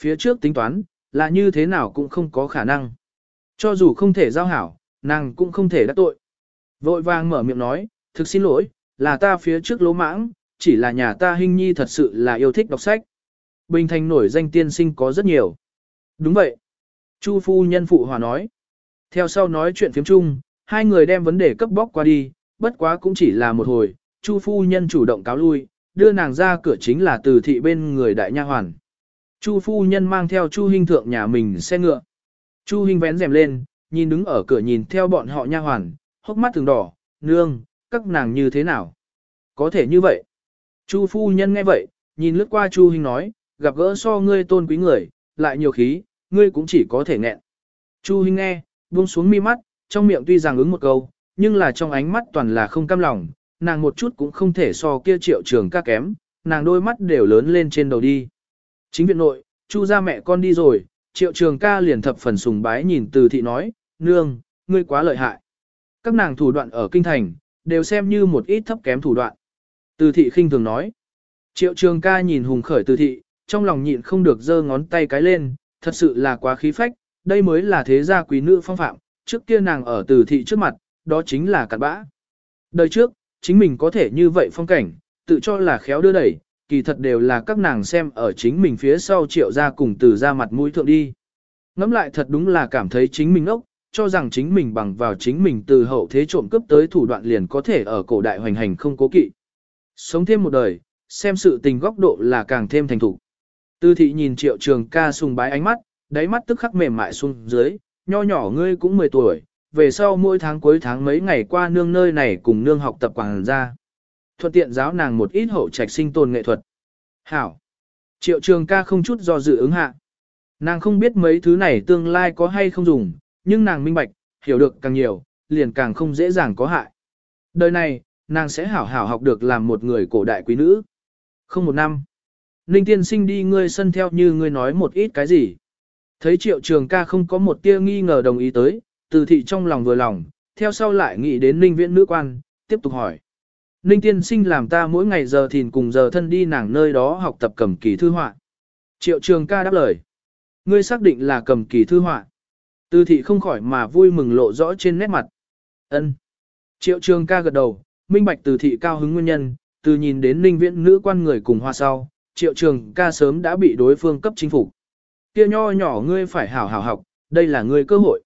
Phía trước tính toán, là như thế nào cũng không có khả năng. Cho dù không thể giao hảo, nàng cũng không thể đắc tội. Vội vàng mở miệng nói, thực xin lỗi, là ta phía trước lỗ mãng, chỉ là nhà ta hình nhi thật sự là yêu thích đọc sách. Bình thành nổi danh tiên sinh có rất nhiều. Đúng vậy. Chu phu nhân phụ hòa nói. Theo sau nói chuyện phiếm chung, hai người đem vấn đề cấp bóc qua đi, bất quá cũng chỉ là một hồi, Chu phu nhân chủ động cáo lui, đưa nàng ra cửa chính là từ thị bên người đại nha hoàn. Chu phu nhân mang theo Chu Hinh thượng nhà mình xe ngựa. Chu Hinh vén rèm lên, nhìn đứng ở cửa nhìn theo bọn họ nha hoàn, hốc mắt thường đỏ, nương, các nàng như thế nào? Có thể như vậy. Chu phu nhân nghe vậy, nhìn lướt qua Chu Hinh nói, gặp gỡ so ngươi tôn quý người, lại nhiều khí, ngươi cũng chỉ có thể nghẹn. Chu Hinh nghe, buông xuống mi mắt, trong miệng tuy rằng ứng một câu, nhưng là trong ánh mắt toàn là không cam lòng, nàng một chút cũng không thể so kia triệu trường ca kém, nàng đôi mắt đều lớn lên trên đầu đi. Chính viện nội, Chu ra mẹ con đi rồi, triệu trường ca liền thập phần sùng bái nhìn từ thị nói, nương, ngươi quá lợi hại. Các nàng thủ đoạn ở kinh thành, đều xem như một ít thấp kém thủ đoạn. Từ thị khinh thường nói. Triệu trường ca nhìn hùng khởi từ thị, trong lòng nhịn không được giơ ngón tay cái lên, thật sự là quá khí phách, đây mới là thế gia quý nữ phong phạm, trước kia nàng ở từ thị trước mặt, đó chính là cặn bã. Đời trước, chính mình có thể như vậy phong cảnh, tự cho là khéo đưa đẩy, kỳ thật đều là các nàng xem ở chính mình phía sau triệu ra cùng từ ra mặt mũi thượng đi. Ngắm lại thật đúng là cảm thấy chính mình ốc, cho rằng chính mình bằng vào chính mình từ hậu thế trộm cướp tới thủ đoạn liền có thể ở cổ đại hoành hành không cố kỵ. Sống thêm một đời, xem sự tình góc độ là càng thêm thành thủ. Tư thị nhìn triệu trường ca sùng bái ánh mắt, đáy mắt tức khắc mềm mại xuống dưới, nho nhỏ ngươi cũng 10 tuổi, về sau mỗi tháng cuối tháng mấy ngày qua nương nơi này cùng nương học tập quảng ra. Thuận tiện giáo nàng một ít hậu trạch sinh tồn nghệ thuật. Hảo. Triệu trường ca không chút do dự ứng hạ. Nàng không biết mấy thứ này tương lai có hay không dùng, nhưng nàng minh bạch, hiểu được càng nhiều, liền càng không dễ dàng có hại. Đời này, nàng sẽ hảo hảo học được làm một người cổ đại quý nữ. Không một năm. Ninh tiên sinh đi ngươi sân theo như ngươi nói một ít cái gì. Thấy triệu trường ca không có một tia nghi ngờ đồng ý tới, từ thị trong lòng vừa lòng, theo sau lại nghĩ đến ninh viễn nữ quan, tiếp tục hỏi. Ninh tiên sinh làm ta mỗi ngày giờ thìn cùng giờ thân đi nàng nơi đó học tập cầm kỳ thư họa. Triệu trường ca đáp lời. Ngươi xác định là cầm kỳ thư họa. Từ thị không khỏi mà vui mừng lộ rõ trên nét mặt. ân Triệu trường ca gật đầu, minh bạch từ thị cao hứng nguyên nhân, từ nhìn đến ninh viễn nữ quan người cùng hoa sau, triệu trường ca sớm đã bị đối phương cấp chính phủ. Kia nho nhỏ ngươi phải hảo hảo học, đây là ngươi cơ hội.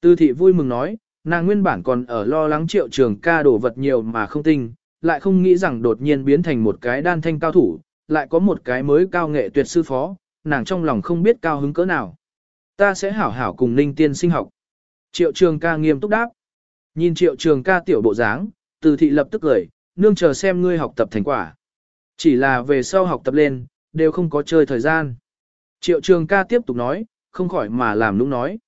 Từ thị vui mừng nói, nàng nguyên bản còn ở lo lắng triệu trường ca đổ vật nhiều mà không tinh, lại không nghĩ rằng đột nhiên biến thành một cái đan thanh cao thủ, lại có một cái mới cao nghệ tuyệt sư phó, nàng trong lòng không biết cao hứng cỡ nào. Ta sẽ hảo hảo cùng ninh tiên sinh học. Triệu trường ca nghiêm túc đáp. Nhìn triệu trường ca tiểu bộ dáng, từ thị lập tức cười, nương chờ xem ngươi học tập thành quả. Chỉ là về sau học tập lên, đều không có chơi thời gian. Triệu trường ca tiếp tục nói, không khỏi mà làm nũng nói.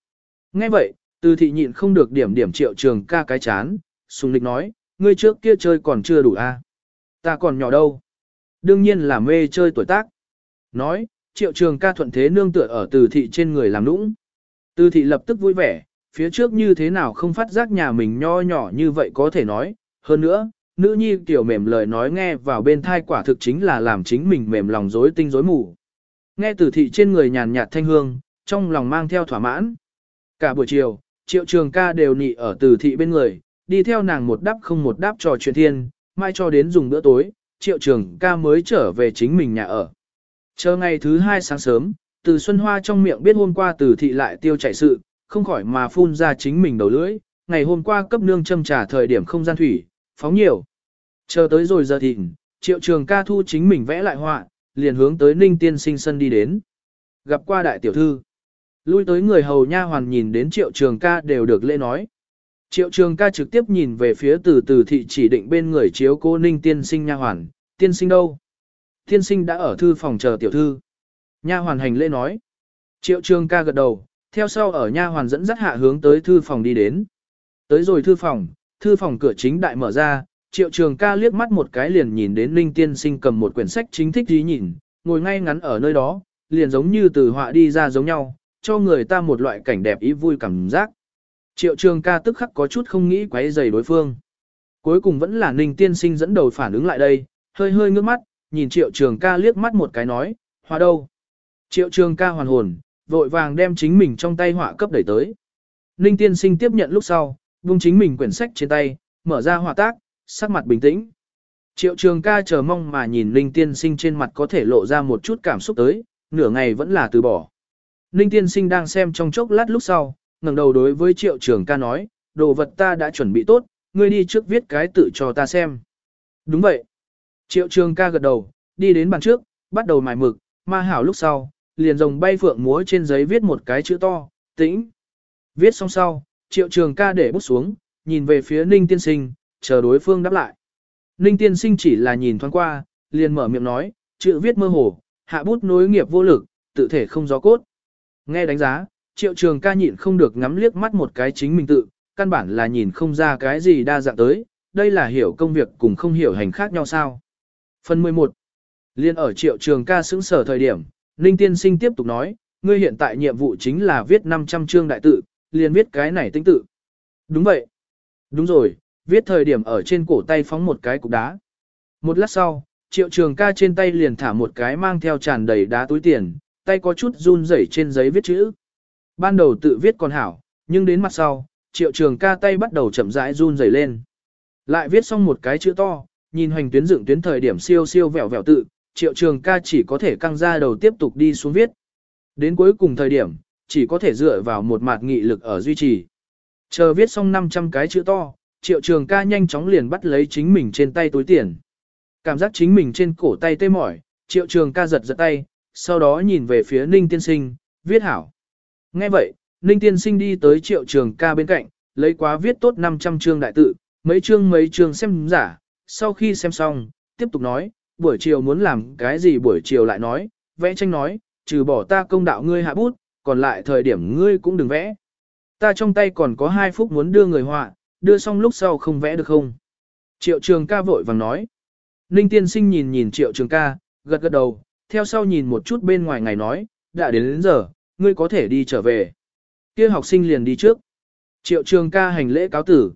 Nghe vậy, từ thị nhịn không được điểm điểm triệu trường ca cái chán, sùng lịch nói, ngươi trước kia chơi còn chưa đủ a à? Ta còn nhỏ đâu. Đương nhiên là mê chơi tuổi tác. Nói, triệu trường ca thuận thế nương tựa ở từ thị trên người làm nũng. Từ thị lập tức vui vẻ, phía trước như thế nào không phát giác nhà mình nho nhỏ như vậy có thể nói. Hơn nữa, nữ nhi tiểu mềm lời nói nghe vào bên thai quả thực chính là làm chính mình mềm lòng rối tinh rối mù. Nghe từ thị trên người nhàn nhạt thanh hương, trong lòng mang theo thỏa mãn. Cả buổi chiều, triệu trường ca đều nị ở từ thị bên người, đi theo nàng một đáp không một đáp trò chuyện thiên, mai cho đến dùng bữa tối, triệu trường ca mới trở về chính mình nhà ở. Chờ ngày thứ hai sáng sớm, từ Xuân Hoa trong miệng biết hôm qua từ thị lại tiêu chảy sự, không khỏi mà phun ra chính mình đầu lưỡi, ngày hôm qua cấp nương châm trà thời điểm không gian thủy, phóng nhiều. Chờ tới rồi giờ thịnh, triệu trường ca thu chính mình vẽ lại họa, liền hướng tới ninh tiên sinh sân đi đến. Gặp qua đại tiểu thư. Lui tới người hầu nha hoàn nhìn đến triệu trường ca đều được lễ nói. Triệu trường ca trực tiếp nhìn về phía từ từ thị chỉ định bên người chiếu cô ninh tiên sinh nha hoàn, tiên sinh đâu? Tiên sinh đã ở thư phòng chờ tiểu thư. Nha hoàn hành lễ nói. Triệu trường ca gật đầu, theo sau ở nha hoàn dẫn dắt hạ hướng tới thư phòng đi đến. Tới rồi thư phòng, thư phòng cửa chính đại mở ra, triệu trường ca liếc mắt một cái liền nhìn đến Ninh tiên sinh cầm một quyển sách chính thích dí nhìn, ngồi ngay ngắn ở nơi đó, liền giống như từ họa đi ra giống nhau, cho người ta một loại cảnh đẹp ý vui cảm giác. Triệu trường ca tức khắc có chút không nghĩ quấy giày đối phương. Cuối cùng vẫn là Ninh tiên sinh dẫn đầu phản ứng lại đây, hơi hơi ngước mắt, nhìn triệu trường ca liếc mắt một cái nói, họa đâu. Triệu trường ca hoàn hồn, vội vàng đem chính mình trong tay họa cấp đẩy tới. Ninh tiên sinh tiếp nhận lúc sau, buông chính mình quyển sách trên tay, mở ra họa tác, sắc mặt bình tĩnh. Triệu trường ca chờ mong mà nhìn Ninh tiên sinh trên mặt có thể lộ ra một chút cảm xúc tới, nửa ngày vẫn là từ bỏ. Ninh tiên sinh đang xem trong chốc lát lúc sau, ngẩng đầu đối với triệu trường ca nói, đồ vật ta đã chuẩn bị tốt, ngươi đi trước viết cái tự cho ta xem. Đúng vậy. Triệu trường ca gật đầu, đi đến bàn trước, bắt đầu mài mực, ma hảo lúc sau, liền rồng bay phượng múa trên giấy viết một cái chữ to, tĩnh. Viết xong sau, triệu trường ca để bút xuống, nhìn về phía ninh tiên sinh, chờ đối phương đáp lại. Ninh tiên sinh chỉ là nhìn thoáng qua, liền mở miệng nói, chữ viết mơ hồ, hạ bút nối nghiệp vô lực, tự thể không gió cốt. Nghe đánh giá, triệu trường ca nhịn không được ngắm liếc mắt một cái chính mình tự, căn bản là nhìn không ra cái gì đa dạng tới, đây là hiểu công việc cùng không hiểu hành khác nhau sao. Phần 11 Liên ở triệu trường ca xứng sở thời điểm, Ninh Tiên Sinh tiếp tục nói, ngươi hiện tại nhiệm vụ chính là viết 500 chương đại tự, liền viết cái này tinh tự. Đúng vậy. Đúng rồi, viết thời điểm ở trên cổ tay phóng một cái cục đá. Một lát sau, triệu trường ca trên tay liền thả một cái mang theo tràn đầy đá túi tiền, tay có chút run rẩy trên giấy viết chữ. Ban đầu tự viết còn hảo, nhưng đến mặt sau, triệu trường ca tay bắt đầu chậm rãi run rẩy lên. Lại viết xong một cái chữ to, nhìn hoành tuyến dựng tuyến thời điểm siêu siêu vẹo vẹo tự, triệu trường ca chỉ có thể căng ra đầu tiếp tục đi xuống viết. Đến cuối cùng thời điểm, chỉ có thể dựa vào một mặt nghị lực ở duy trì. Chờ viết xong 500 cái chữ to, triệu trường ca nhanh chóng liền bắt lấy chính mình trên tay túi tiền. Cảm giác chính mình trên cổ tay tê mỏi, triệu trường ca giật giật tay, sau đó nhìn về phía ninh tiên sinh, viết hảo. Nghe vậy, ninh tiên sinh đi tới triệu trường ca bên cạnh, lấy quá viết tốt 500 chương đại tự, mấy chương mấy chương xem giả, sau khi xem xong, tiếp tục nói, buổi chiều muốn làm cái gì buổi chiều lại nói, vẽ tranh nói, trừ bỏ ta công đạo ngươi hạ bút, còn lại thời điểm ngươi cũng đừng vẽ. Ta trong tay còn có 2 phút muốn đưa người họa, đưa xong lúc sau không vẽ được không? Triệu trường ca vội vàng nói. Ninh tiên sinh nhìn nhìn triệu trường ca, gật gật đầu, theo sau nhìn một chút bên ngoài ngày nói, đã đến đến giờ, ngươi có thể đi trở về. kia học sinh liền đi trước. Triệu trường ca hành lễ cáo tử.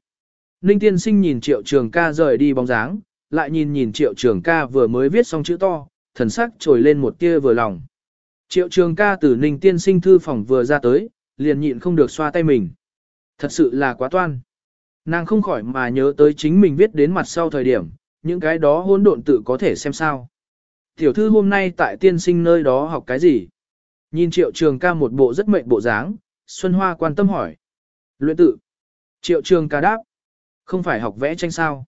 Ninh tiên sinh nhìn triệu trường ca rời đi bóng dáng, lại nhìn nhìn triệu trường ca vừa mới viết xong chữ to, thần sắc trồi lên một tia vừa lòng. Triệu trường ca từ ninh tiên sinh thư phòng vừa ra tới, liền nhịn không được xoa tay mình. Thật sự là quá toan. Nàng không khỏi mà nhớ tới chính mình viết đến mặt sau thời điểm, những cái đó hỗn độn tự có thể xem sao. Tiểu thư hôm nay tại tiên sinh nơi đó học cái gì? Nhìn triệu trường ca một bộ rất mệnh bộ dáng, Xuân Hoa quan tâm hỏi. Luyện tự. Triệu trường ca đáp. Không phải học vẽ tranh sao?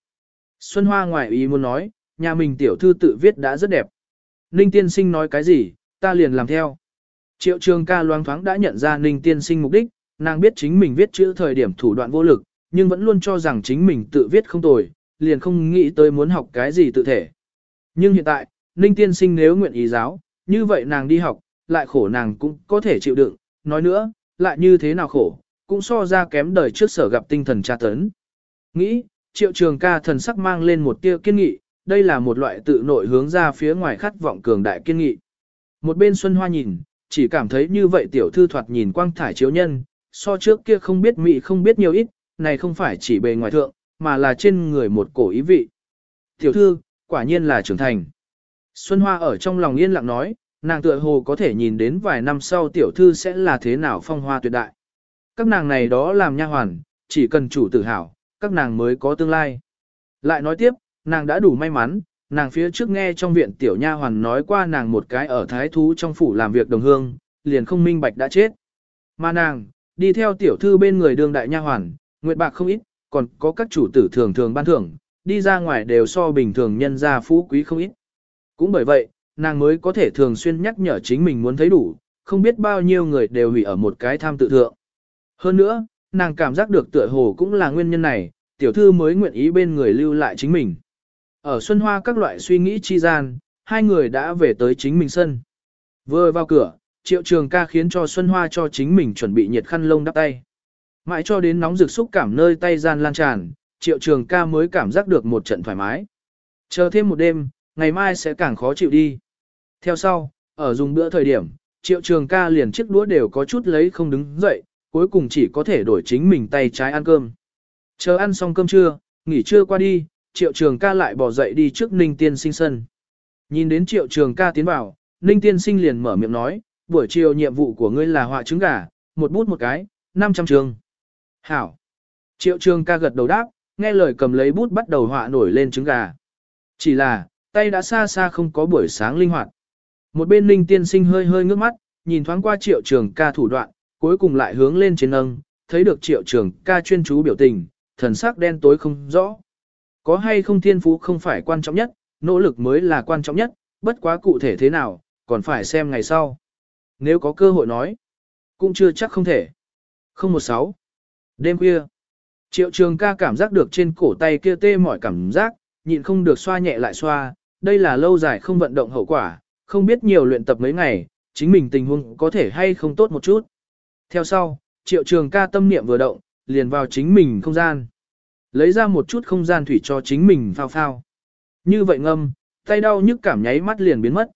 Xuân Hoa ngoài ý muốn nói, nhà mình tiểu thư tự viết đã rất đẹp. Ninh tiên sinh nói cái gì, ta liền làm theo. Triệu trường ca loáng thoáng đã nhận ra Ninh tiên sinh mục đích, nàng biết chính mình viết chữ thời điểm thủ đoạn vô lực, nhưng vẫn luôn cho rằng chính mình tự viết không tồi, liền không nghĩ tới muốn học cái gì tự thể. Nhưng hiện tại, Ninh tiên sinh nếu nguyện ý giáo, như vậy nàng đi học, lại khổ nàng cũng có thể chịu đựng, nói nữa, lại như thế nào khổ, cũng so ra kém đời trước sở gặp tinh thần tra tấn. Nghĩ, triệu trường ca thần sắc mang lên một tia kiên nghị, đây là một loại tự nội hướng ra phía ngoài khát vọng cường đại kiên nghị. Một bên Xuân Hoa nhìn, chỉ cảm thấy như vậy tiểu thư thoạt nhìn quang thải chiếu nhân, so trước kia không biết mị không biết nhiều ít, này không phải chỉ bề ngoài thượng, mà là trên người một cổ ý vị. Tiểu thư, quả nhiên là trưởng thành. Xuân Hoa ở trong lòng yên lặng nói, nàng tựa hồ có thể nhìn đến vài năm sau tiểu thư sẽ là thế nào phong hoa tuyệt đại. Các nàng này đó làm nha hoàn, chỉ cần chủ tử hảo, các nàng mới có tương lai. Lại nói tiếp, nàng đã đủ may mắn, nàng phía trước nghe trong viện tiểu nha hoàn nói qua nàng một cái ở thái thú trong phủ làm việc đồng hương, liền không minh bạch đã chết. Mà nàng, đi theo tiểu thư bên người đương đại nha hoàn, nguyệt bạc không ít, còn có các chủ tử thường thường ban thưởng, đi ra ngoài đều so bình thường nhân gia phú quý không ít. Cũng bởi vậy, nàng mới có thể thường xuyên nhắc nhở chính mình muốn thấy đủ, không biết bao nhiêu người đều hủy ở một cái tham tự thượng. Hơn nữa, nàng cảm giác được tựa hồ cũng là nguyên nhân này, tiểu thư mới nguyện ý bên người lưu lại chính mình. Ở Xuân Hoa các loại suy nghĩ chi gian, hai người đã về tới chính mình sân. Vừa vào cửa, triệu trường ca khiến cho Xuân Hoa cho chính mình chuẩn bị nhiệt khăn lông đắp tay. Mãi cho đến nóng rực xúc cảm nơi tay gian lan tràn, triệu trường ca mới cảm giác được một trận thoải mái. Chờ thêm một đêm, ngày mai sẽ càng khó chịu đi. Theo sau, ở dùng bữa thời điểm, triệu trường ca liền chiếc đũa đều có chút lấy không đứng dậy, cuối cùng chỉ có thể đổi chính mình tay trái ăn cơm. Chờ ăn xong cơm trưa, nghỉ trưa qua đi, triệu trường ca lại bỏ dậy đi trước ninh tiên sinh sân. Nhìn đến triệu trường ca tiến vào, ninh tiên sinh liền mở miệng nói, buổi chiều nhiệm vụ của ngươi là họa trứng gà, một bút một cái, 500 trường. Hảo. Triệu trường ca gật đầu đáp, nghe lời cầm lấy bút bắt đầu họa nổi lên trứng gà. Chỉ là, tay đã xa xa không có buổi sáng linh hoạt. Một bên ninh tiên sinh hơi hơi ngước mắt, nhìn thoáng qua triệu trường ca thủ đoạn, cuối cùng lại hướng lên trên nâng, thấy được triệu trường ca chuyên chú biểu tình, thần sắc đen tối không rõ. Có hay không thiên phú không phải quan trọng nhất, nỗ lực mới là quan trọng nhất, bất quá cụ thể thế nào, còn phải xem ngày sau. Nếu có cơ hội nói, cũng chưa chắc không thể. 016. Đêm khuya, triệu trường ca cảm giác được trên cổ tay kia tê mỏi cảm giác, nhịn không được xoa nhẹ lại xoa, đây là lâu dài không vận động hậu quả, không biết nhiều luyện tập mấy ngày, chính mình tình huống có thể hay không tốt một chút. Theo sau, triệu trường ca tâm niệm vừa động, liền vào chính mình không gian. Lấy ra một chút không gian thủy cho chính mình phao phao. Như vậy ngâm, tay đau nhức cảm nháy mắt liền biến mất.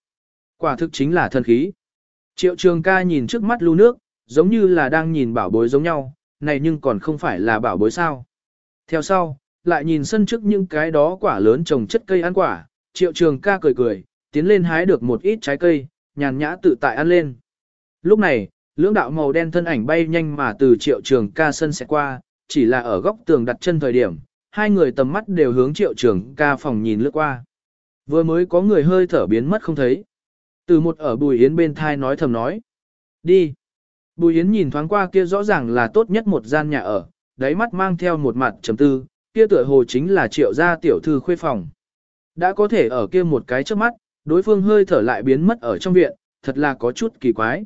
Quả thực chính là thần khí. Triệu trường ca nhìn trước mắt lưu nước, giống như là đang nhìn bảo bối giống nhau, này nhưng còn không phải là bảo bối sao. Theo sau, lại nhìn sân trước những cái đó quả lớn trồng chất cây ăn quả, triệu trường ca cười cười, tiến lên hái được một ít trái cây, nhàn nhã tự tại ăn lên. Lúc này, lưỡng đạo màu đen thân ảnh bay nhanh mà từ triệu trường ca sân sẽ qua, chỉ là ở góc tường đặt chân thời điểm, hai người tầm mắt đều hướng triệu trường ca phòng nhìn lướt qua. Vừa mới có người hơi thở biến mất không thấy. Từ một ở Bùi Yến bên thai nói thầm nói. Đi. Bùi Yến nhìn thoáng qua kia rõ ràng là tốt nhất một gian nhà ở, đáy mắt mang theo một mặt trầm tư, kia tựa hồ chính là triệu gia tiểu thư khuê phòng. Đã có thể ở kia một cái trước mắt, đối phương hơi thở lại biến mất ở trong viện, thật là có chút kỳ quái.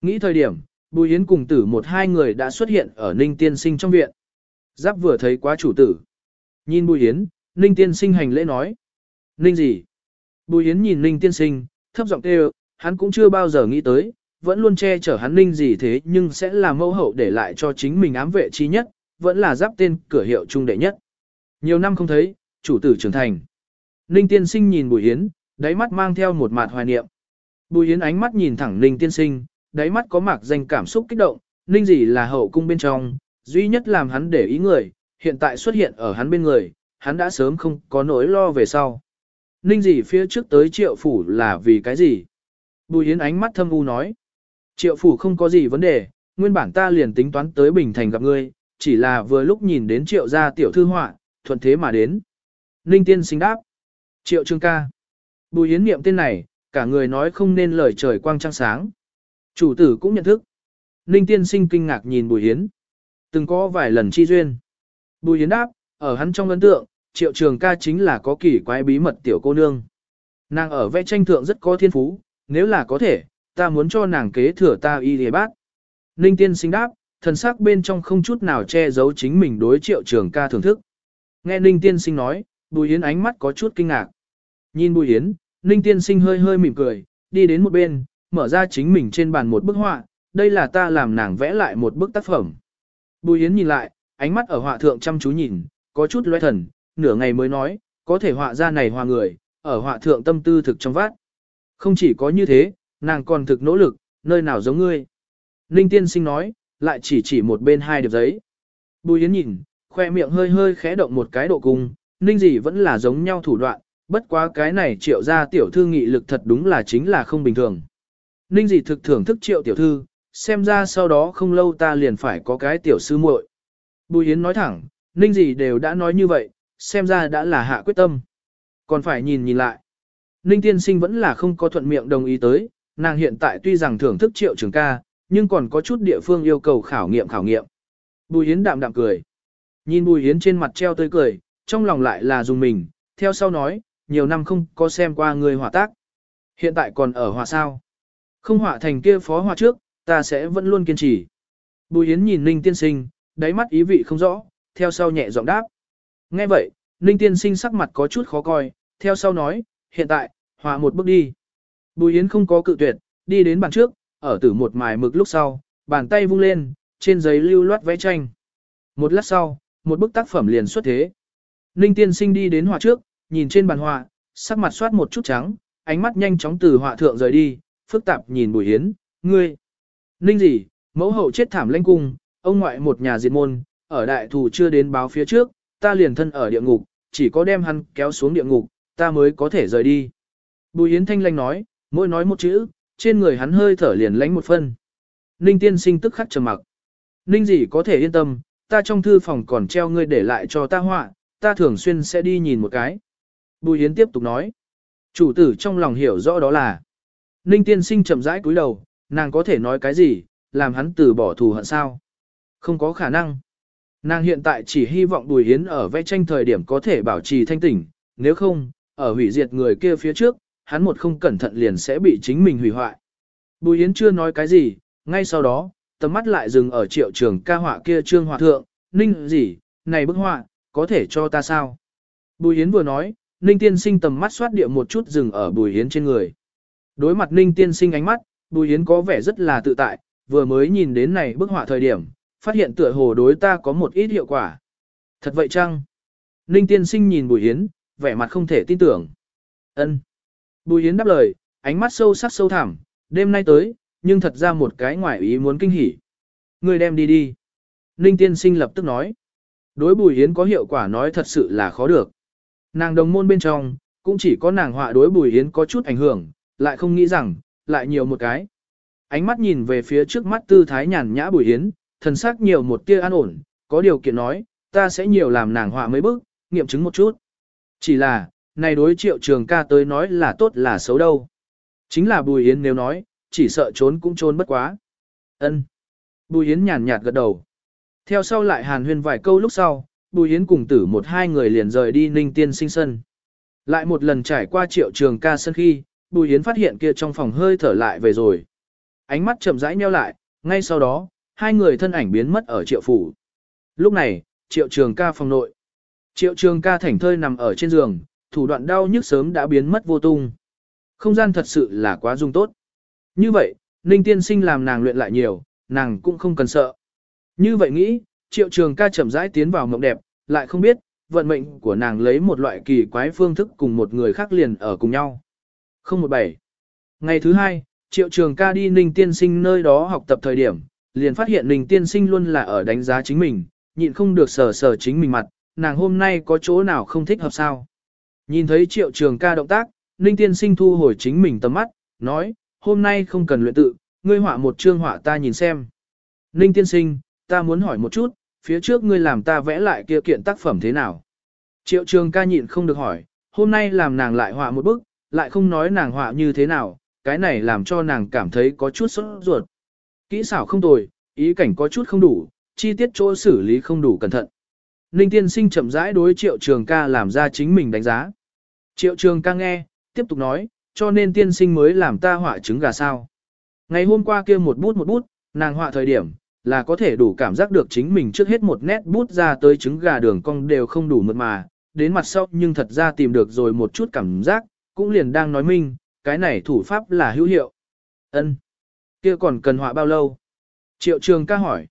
Nghĩ thời điểm, Bùi Yến cùng tử một hai người đã xuất hiện ở Ninh Tiên Sinh trong viện. Giáp vừa thấy quá chủ tử. Nhìn Bùi Yến, Ninh Tiên Sinh hành lễ nói. Ninh gì? Bùi Yến nhìn Ninh Tiên Sinh, thấp giọng kêu, hắn cũng chưa bao giờ nghĩ tới, vẫn luôn che chở hắn Ninh gì thế nhưng sẽ là mẫu hậu để lại cho chính mình ám vệ chi nhất, vẫn là giáp tên cửa hiệu trung đệ nhất. Nhiều năm không thấy, chủ tử trưởng thành. Ninh Tiên Sinh nhìn Bùi Yến, đáy mắt mang theo một mạt hoài niệm. Bùi Yến ánh mắt nhìn thẳng Ninh Tiên Sinh, đáy mắt có mạc danh cảm xúc kích động, Ninh gì là hậu cung bên trong, duy nhất làm hắn để ý người, hiện tại xuất hiện ở hắn bên người, hắn đã sớm không có nỗi lo về sau. Ninh gì phía trước tới triệu phủ là vì cái gì? Bùi Yến ánh mắt thâm u nói. Triệu phủ không có gì vấn đề, nguyên bản ta liền tính toán tới Bình Thành gặp ngươi, chỉ là vừa lúc nhìn đến triệu gia tiểu thư họa, thuận thế mà đến. Ninh tiên sinh đáp. Triệu trương ca. Bùi Yến niệm tên này, cả người nói không nên lời trời quang trăng sáng. Chủ tử cũng nhận thức. Ninh tiên sinh kinh ngạc nhìn Bùi Yến. Từng có vài lần chi duyên. Bùi Yến đáp, ở hắn trong ấn tượng, triệu trường ca chính là có kỳ quái bí mật tiểu cô nương. Nàng ở vẽ tranh thượng rất có thiên phú, nếu là có thể, ta muốn cho nàng kế thừa ta y đề bác. Ninh tiên sinh đáp, thần sắc bên trong không chút nào che giấu chính mình đối triệu trường ca thưởng thức. Nghe Ninh tiên sinh nói, Bùi Yến ánh mắt có chút kinh ngạc. Nhìn Bùi Yến, Ninh tiên sinh hơi hơi mỉm cười, đi đến một bên, mở ra chính mình trên bàn một bức họa, đây là ta làm nàng vẽ lại một bức tác phẩm. Bùi Yến nhìn lại, ánh mắt ở họa thượng chăm chú nhìn, có chút loe thần, nửa ngày mới nói, có thể họa ra này hòa người, ở họa thượng tâm tư thực trong vát. Không chỉ có như thế, nàng còn thực nỗ lực, nơi nào giống ngươi. Ninh tiên sinh nói, lại chỉ chỉ một bên hai điệp giấy. Bùi Yến nhìn, khoe miệng hơi hơi khẽ động một cái độ cung, Ninh gì vẫn là giống nhau thủ đoạn, bất quá cái này triệu ra tiểu thư nghị lực thật đúng là chính là không bình thường. Ninh gì thực thưởng thức triệu tiểu thư, xem ra sau đó không lâu ta liền phải có cái tiểu sư muội. Bùi Yến nói thẳng, Ninh gì đều đã nói như vậy, xem ra đã là hạ quyết tâm. Còn phải nhìn nhìn lại. Ninh tiên sinh vẫn là không có thuận miệng đồng ý tới, nàng hiện tại tuy rằng thưởng thức triệu trường ca, nhưng còn có chút địa phương yêu cầu khảo nghiệm khảo nghiệm. Bùi Yến đạm đạm cười. Nhìn Bùi Yến trên mặt treo tươi cười, trong lòng lại là dùng mình, theo sau nói, nhiều năm không có xem qua người hòa tác. Hiện tại còn ở hòa sao. Không hỏa thành kia phó hòa trước, ta sẽ vẫn luôn kiên trì. Bùi Yến nhìn Ninh tiên sinh, đáy mắt ý vị không rõ, theo sau nhẹ giọng đáp. Nghe vậy, Ninh tiên sinh sắc mặt có chút khó coi, theo sau nói, hiện tại, hòa một bước đi. Bùi Yến không có cự tuyệt, đi đến bàn trước, ở tử một mài mực lúc sau, bàn tay vung lên, trên giấy lưu loát vẽ tranh. Một lát sau, một bức tác phẩm liền xuất thế. Ninh tiên sinh đi đến họa trước, nhìn trên bàn họa, sắc mặt soát một chút trắng, ánh mắt nhanh chóng từ họa thượng rời đi, phức tạp nhìn Bùi Yến, ngươi. Ninh gì, mẫu hậu chết thảm lãnh cung, ông ngoại một nhà diệt môn, ở đại thù chưa đến báo phía trước, ta liền thân ở địa ngục, chỉ có đem hắn kéo xuống địa ngục, ta mới có thể rời đi. Bùi Yến thanh lanh nói, mỗi nói một chữ, trên người hắn hơi thở liền lánh một phân. Ninh tiên sinh tức khắc trầm mặc. Ninh gì có thể yên tâm, ta trong thư phòng còn treo ngươi để lại cho ta họa, ta thường xuyên sẽ đi nhìn một cái. Bùi Yến tiếp tục nói. Chủ tử trong lòng hiểu rõ đó là. Ninh tiên sinh chậm rãi cúi đầu, nàng có thể nói cái gì, làm hắn từ bỏ thù hận sao. Không có khả năng. Nàng hiện tại chỉ hy vọng Bùi Yến ở vẽ tranh thời điểm có thể bảo trì thanh tỉnh, nếu không, ở hủy diệt người kia phía trước, hắn một không cẩn thận liền sẽ bị chính mình hủy hoại. Bùi Yến chưa nói cái gì, ngay sau đó, tầm mắt lại dừng ở triệu trường ca họa kia trương họa thượng, ninh gì, này bức họa, có thể cho ta sao? Bùi Yến vừa nói, ninh tiên sinh tầm mắt xoát địa một chút dừng ở bùi Yến trên người. Đối mặt ninh tiên sinh ánh mắt, bùi Yến có vẻ rất là tự tại, vừa mới nhìn đến này bức họa thời điểm, phát hiện tựa hồ đối ta có một ít hiệu quả. Thật vậy chăng? Ninh tiên sinh nhìn bùi Yến, vẻ mặt không thể tin tưởng. ân Bùi Yến đáp lời, ánh mắt sâu sắc sâu thẳm, đêm nay tới, nhưng thật ra một cái ngoại ý muốn kinh hỉ. Người đem đi đi. Ninh tiên sinh lập tức nói. Đối Bùi Yến có hiệu quả nói thật sự là khó được. Nàng đồng môn bên trong, cũng chỉ có nàng họa đối Bùi Yến có chút ảnh hưởng, lại không nghĩ rằng, lại nhiều một cái. Ánh mắt nhìn về phía trước mắt tư thái nhàn nhã Bùi Yến, thần sắc nhiều một tia an ổn, có điều kiện nói, ta sẽ nhiều làm nàng họa mấy bước, nghiệm chứng một chút. Chỉ là, này đối triệu trường ca tới nói là tốt là xấu đâu. Chính là Bùi Yến nếu nói, chỉ sợ trốn cũng trốn bất quá. ân Bùi Yến nhàn nhạt gật đầu. Theo sau lại hàn huyên vài câu lúc sau, Bùi Yến cùng tử một hai người liền rời đi ninh tiên sinh sân. Lại một lần trải qua triệu trường ca sân khi, Bùi Yến phát hiện kia trong phòng hơi thở lại về rồi. Ánh mắt chậm rãi nheo lại, ngay sau đó, hai người thân ảnh biến mất ở triệu phủ. Lúc này, triệu trường ca phòng nội. Triệu trường ca thảnh thơi nằm ở trên giường, thủ đoạn đau nhức sớm đã biến mất vô tung. Không gian thật sự là quá dung tốt. Như vậy, Ninh tiên sinh làm nàng luyện lại nhiều, nàng cũng không cần sợ. Như vậy nghĩ, triệu trường ca chậm rãi tiến vào mộng đẹp, lại không biết, vận mệnh của nàng lấy một loại kỳ quái phương thức cùng một người khác liền ở cùng nhau. 017 Ngày thứ hai, triệu trường ca đi Ninh tiên sinh nơi đó học tập thời điểm, liền phát hiện Ninh tiên sinh luôn là ở đánh giá chính mình, nhịn không được sờ sờ chính mình mặt, nàng hôm nay có chỗ nào không thích hợp sao. Nhìn thấy triệu trường ca động tác, Ninh tiên sinh thu hồi chính mình tầm mắt, nói, hôm nay không cần luyện tự, ngươi họa một chương họa ta nhìn xem. Ninh tiên sinh, ta muốn hỏi một chút, phía trước ngươi làm ta vẽ lại kia kiện tác phẩm thế nào? Triệu trường ca nhịn không được hỏi, hôm nay làm nàng lại họa một bức, lại không nói nàng họa như thế nào, cái này làm cho nàng cảm thấy có chút sốt ruột. Kỹ xảo không tồi, ý cảnh có chút không đủ, chi tiết chỗ xử lý không đủ cẩn thận. Ninh tiên sinh chậm rãi đối triệu trường ca làm ra chính mình đánh giá. Triệu trường ca nghe, tiếp tục nói, cho nên tiên sinh mới làm ta họa trứng gà sao. Ngày hôm qua kia một bút một bút, nàng họa thời điểm, là có thể đủ cảm giác được chính mình trước hết một nét bút ra tới trứng gà đường cong đều không đủ mượt mà, đến mặt sau nhưng thật ra tìm được rồi một chút cảm giác, cũng liền đang nói minh, cái này thủ pháp là hữu hiệu. Ân, kia còn cần họa bao lâu? Triệu trường ca hỏi.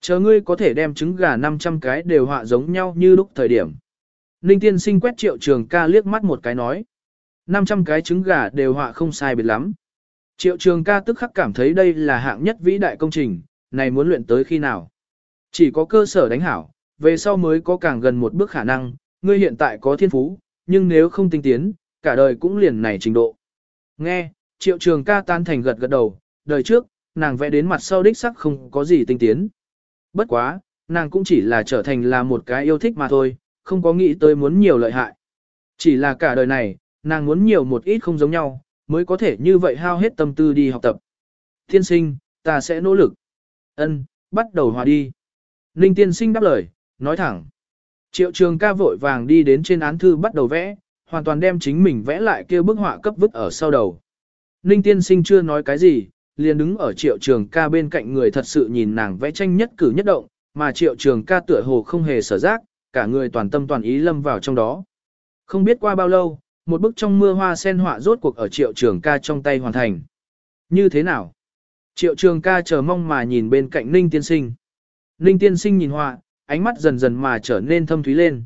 Chờ ngươi có thể đem trứng gà 500 cái đều họa giống nhau như lúc thời điểm. Ninh tiên sinh quét triệu trường ca liếc mắt một cái nói. 500 cái trứng gà đều họa không sai biệt lắm. Triệu trường ca tức khắc cảm thấy đây là hạng nhất vĩ đại công trình, này muốn luyện tới khi nào. Chỉ có cơ sở đánh hảo, về sau mới có càng gần một bước khả năng, ngươi hiện tại có thiên phú, nhưng nếu không tinh tiến, cả đời cũng liền này trình độ. Nghe, triệu trường ca tan thành gật gật đầu, đời trước, nàng vẽ đến mặt sau đích sắc không có gì tinh tiến. Bất quá, nàng cũng chỉ là trở thành là một cái yêu thích mà thôi, không có nghĩ tới muốn nhiều lợi hại. Chỉ là cả đời này, nàng muốn nhiều một ít không giống nhau, mới có thể như vậy hao hết tâm tư đi học tập. Tiên sinh, ta sẽ nỗ lực. Ân, bắt đầu hòa đi. Ninh tiên sinh đáp lời, nói thẳng. Triệu trường ca vội vàng đi đến trên án thư bắt đầu vẽ, hoàn toàn đem chính mình vẽ lại kia bức họa cấp vứt ở sau đầu. Ninh tiên sinh chưa nói cái gì, liền đứng ở triệu trường ca bên cạnh người thật sự nhìn nàng vẽ tranh nhất cử nhất động, mà triệu trường ca tựa hồ không hề sở giác, cả người toàn tâm toàn ý lâm vào trong đó. Không biết qua bao lâu, một bức trong mưa hoa sen họa rốt cuộc ở triệu trường ca trong tay hoàn thành. Như thế nào? Triệu trường ca chờ mong mà nhìn bên cạnh Ninh tiên sinh. Ninh tiên sinh nhìn họa, ánh mắt dần dần mà trở nên thâm thúy lên.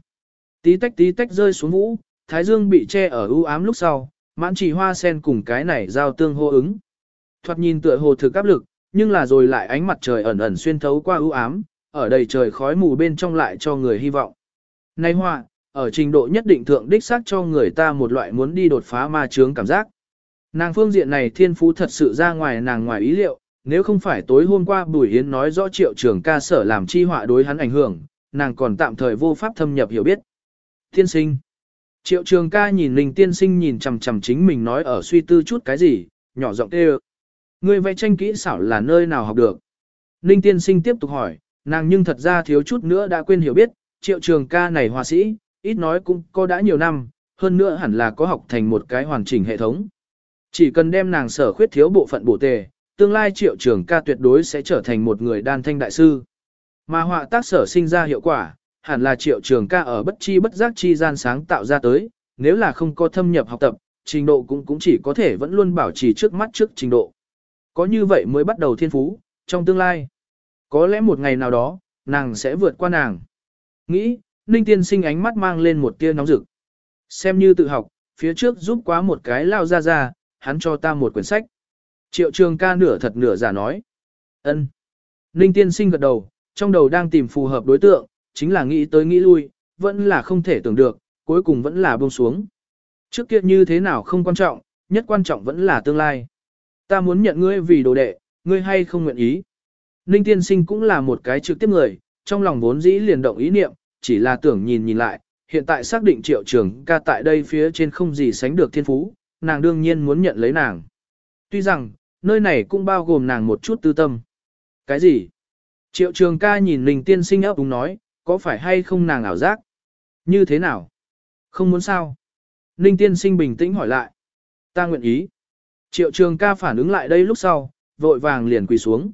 Tí tách tí tách rơi xuống vũ, thái dương bị che ở ưu ám lúc sau, mãn chỉ hoa sen cùng cái này giao tương hô ứng. Thoạt nhìn tựa hồ thực áp lực, nhưng là rồi lại ánh mặt trời ẩn ẩn xuyên thấu qua ưu ám, ở đầy trời khói mù bên trong lại cho người hy vọng. nay họa, ở trình độ nhất định thượng đích xác cho người ta một loại muốn đi đột phá ma chướng cảm giác. Nàng phương diện này thiên phú thật sự ra ngoài nàng ngoài ý liệu, nếu không phải tối hôm qua Bùi Yến nói rõ triệu trường ca sở làm chi họa đối hắn ảnh hưởng, nàng còn tạm thời vô pháp thâm nhập hiểu biết. Tiên sinh Triệu trường ca nhìn Linh tiên sinh nhìn chằm chằm chính mình nói ở suy tư chút cái gì, nhỏ giọng kêu. Người vẽ tranh kỹ xảo là nơi nào học được? Linh tiên sinh tiếp tục hỏi, nàng nhưng thật ra thiếu chút nữa đã quên hiểu biết, triệu trường ca này hòa sĩ, ít nói cũng có đã nhiều năm, hơn nữa hẳn là có học thành một cái hoàn chỉnh hệ thống. Chỉ cần đem nàng sở khuyết thiếu bộ phận bổ tề, tương lai triệu trường ca tuyệt đối sẽ trở thành một người đan thanh đại sư. Mà họa tác sở sinh ra hiệu quả, hẳn là triệu trường ca ở bất chi bất giác chi gian sáng tạo ra tới, nếu là không có thâm nhập học tập, trình độ cũng cũng chỉ có thể vẫn luôn bảo trì trước mắt trước trình độ. Có như vậy mới bắt đầu thiên phú, trong tương lai. Có lẽ một ngày nào đó, nàng sẽ vượt qua nàng. Nghĩ, Ninh Tiên sinh ánh mắt mang lên một tia nóng rực. Xem như tự học, phía trước giúp quá một cái lao ra ra, hắn cho ta một quyển sách. Triệu trường ca nửa thật nửa giả nói. ân. Ninh Tiên sinh gật đầu, trong đầu đang tìm phù hợp đối tượng, chính là nghĩ tới nghĩ lui, vẫn là không thể tưởng được, cuối cùng vẫn là buông xuống. Trước kia như thế nào không quan trọng, nhất quan trọng vẫn là tương lai. Ta muốn nhận ngươi vì đồ đệ, ngươi hay không nguyện ý. Ninh tiên sinh cũng là một cái trực tiếp người, trong lòng vốn dĩ liền động ý niệm, chỉ là tưởng nhìn nhìn lại, hiện tại xác định triệu trường ca tại đây phía trên không gì sánh được thiên phú, nàng đương nhiên muốn nhận lấy nàng. Tuy rằng, nơi này cũng bao gồm nàng một chút tư tâm. Cái gì? Triệu trường ca nhìn Ninh tiên sinh ấp đúng nói, có phải hay không nàng ảo giác? Như thế nào? Không muốn sao? Ninh tiên sinh bình tĩnh hỏi lại. Ta nguyện ý. Triệu trường ca phản ứng lại đây lúc sau, vội vàng liền quỳ xuống.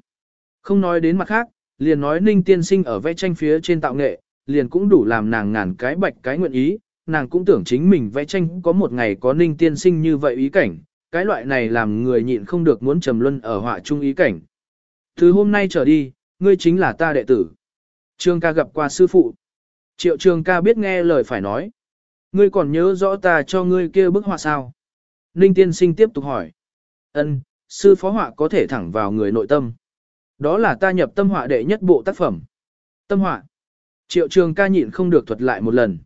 Không nói đến mặt khác, liền nói ninh tiên sinh ở vẽ tranh phía trên tạo nghệ, liền cũng đủ làm nàng ngàn cái bạch cái nguyện ý, nàng cũng tưởng chính mình vẽ tranh có một ngày có ninh tiên sinh như vậy ý cảnh, cái loại này làm người nhịn không được muốn trầm luân ở họa trung ý cảnh. Từ hôm nay trở đi, ngươi chính là ta đệ tử. Trương ca gặp qua sư phụ. Triệu trường ca biết nghe lời phải nói. Ngươi còn nhớ rõ ta cho ngươi kia bức họa sao? Ninh tiên sinh tiếp tục hỏi. Ân, sư phó họa có thể thẳng vào người nội tâm. Đó là ta nhập tâm họa đệ nhất bộ tác phẩm. Tâm họa. Triệu trường ca nhịn không được thuật lại một lần.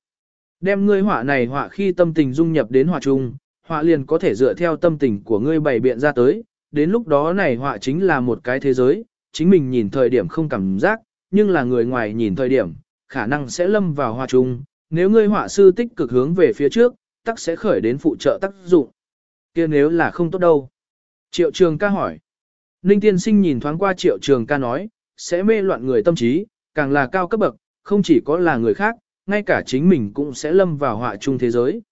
Đem ngươi họa này họa khi tâm tình dung nhập đến họa chung, họa liền có thể dựa theo tâm tình của ngươi bày biện ra tới, đến lúc đó này họa chính là một cái thế giới, chính mình nhìn thời điểm không cảm giác, nhưng là người ngoài nhìn thời điểm, khả năng sẽ lâm vào họa chung, nếu ngươi họa sư tích cực hướng về phía trước, tắc sẽ khởi đến phụ trợ tác dụng. kia nếu là không tốt đâu. Triệu trường ca hỏi. Ninh tiên sinh nhìn thoáng qua triệu trường ca nói, sẽ mê loạn người tâm trí, càng là cao cấp bậc, không chỉ có là người khác, ngay cả chính mình cũng sẽ lâm vào họa chung thế giới.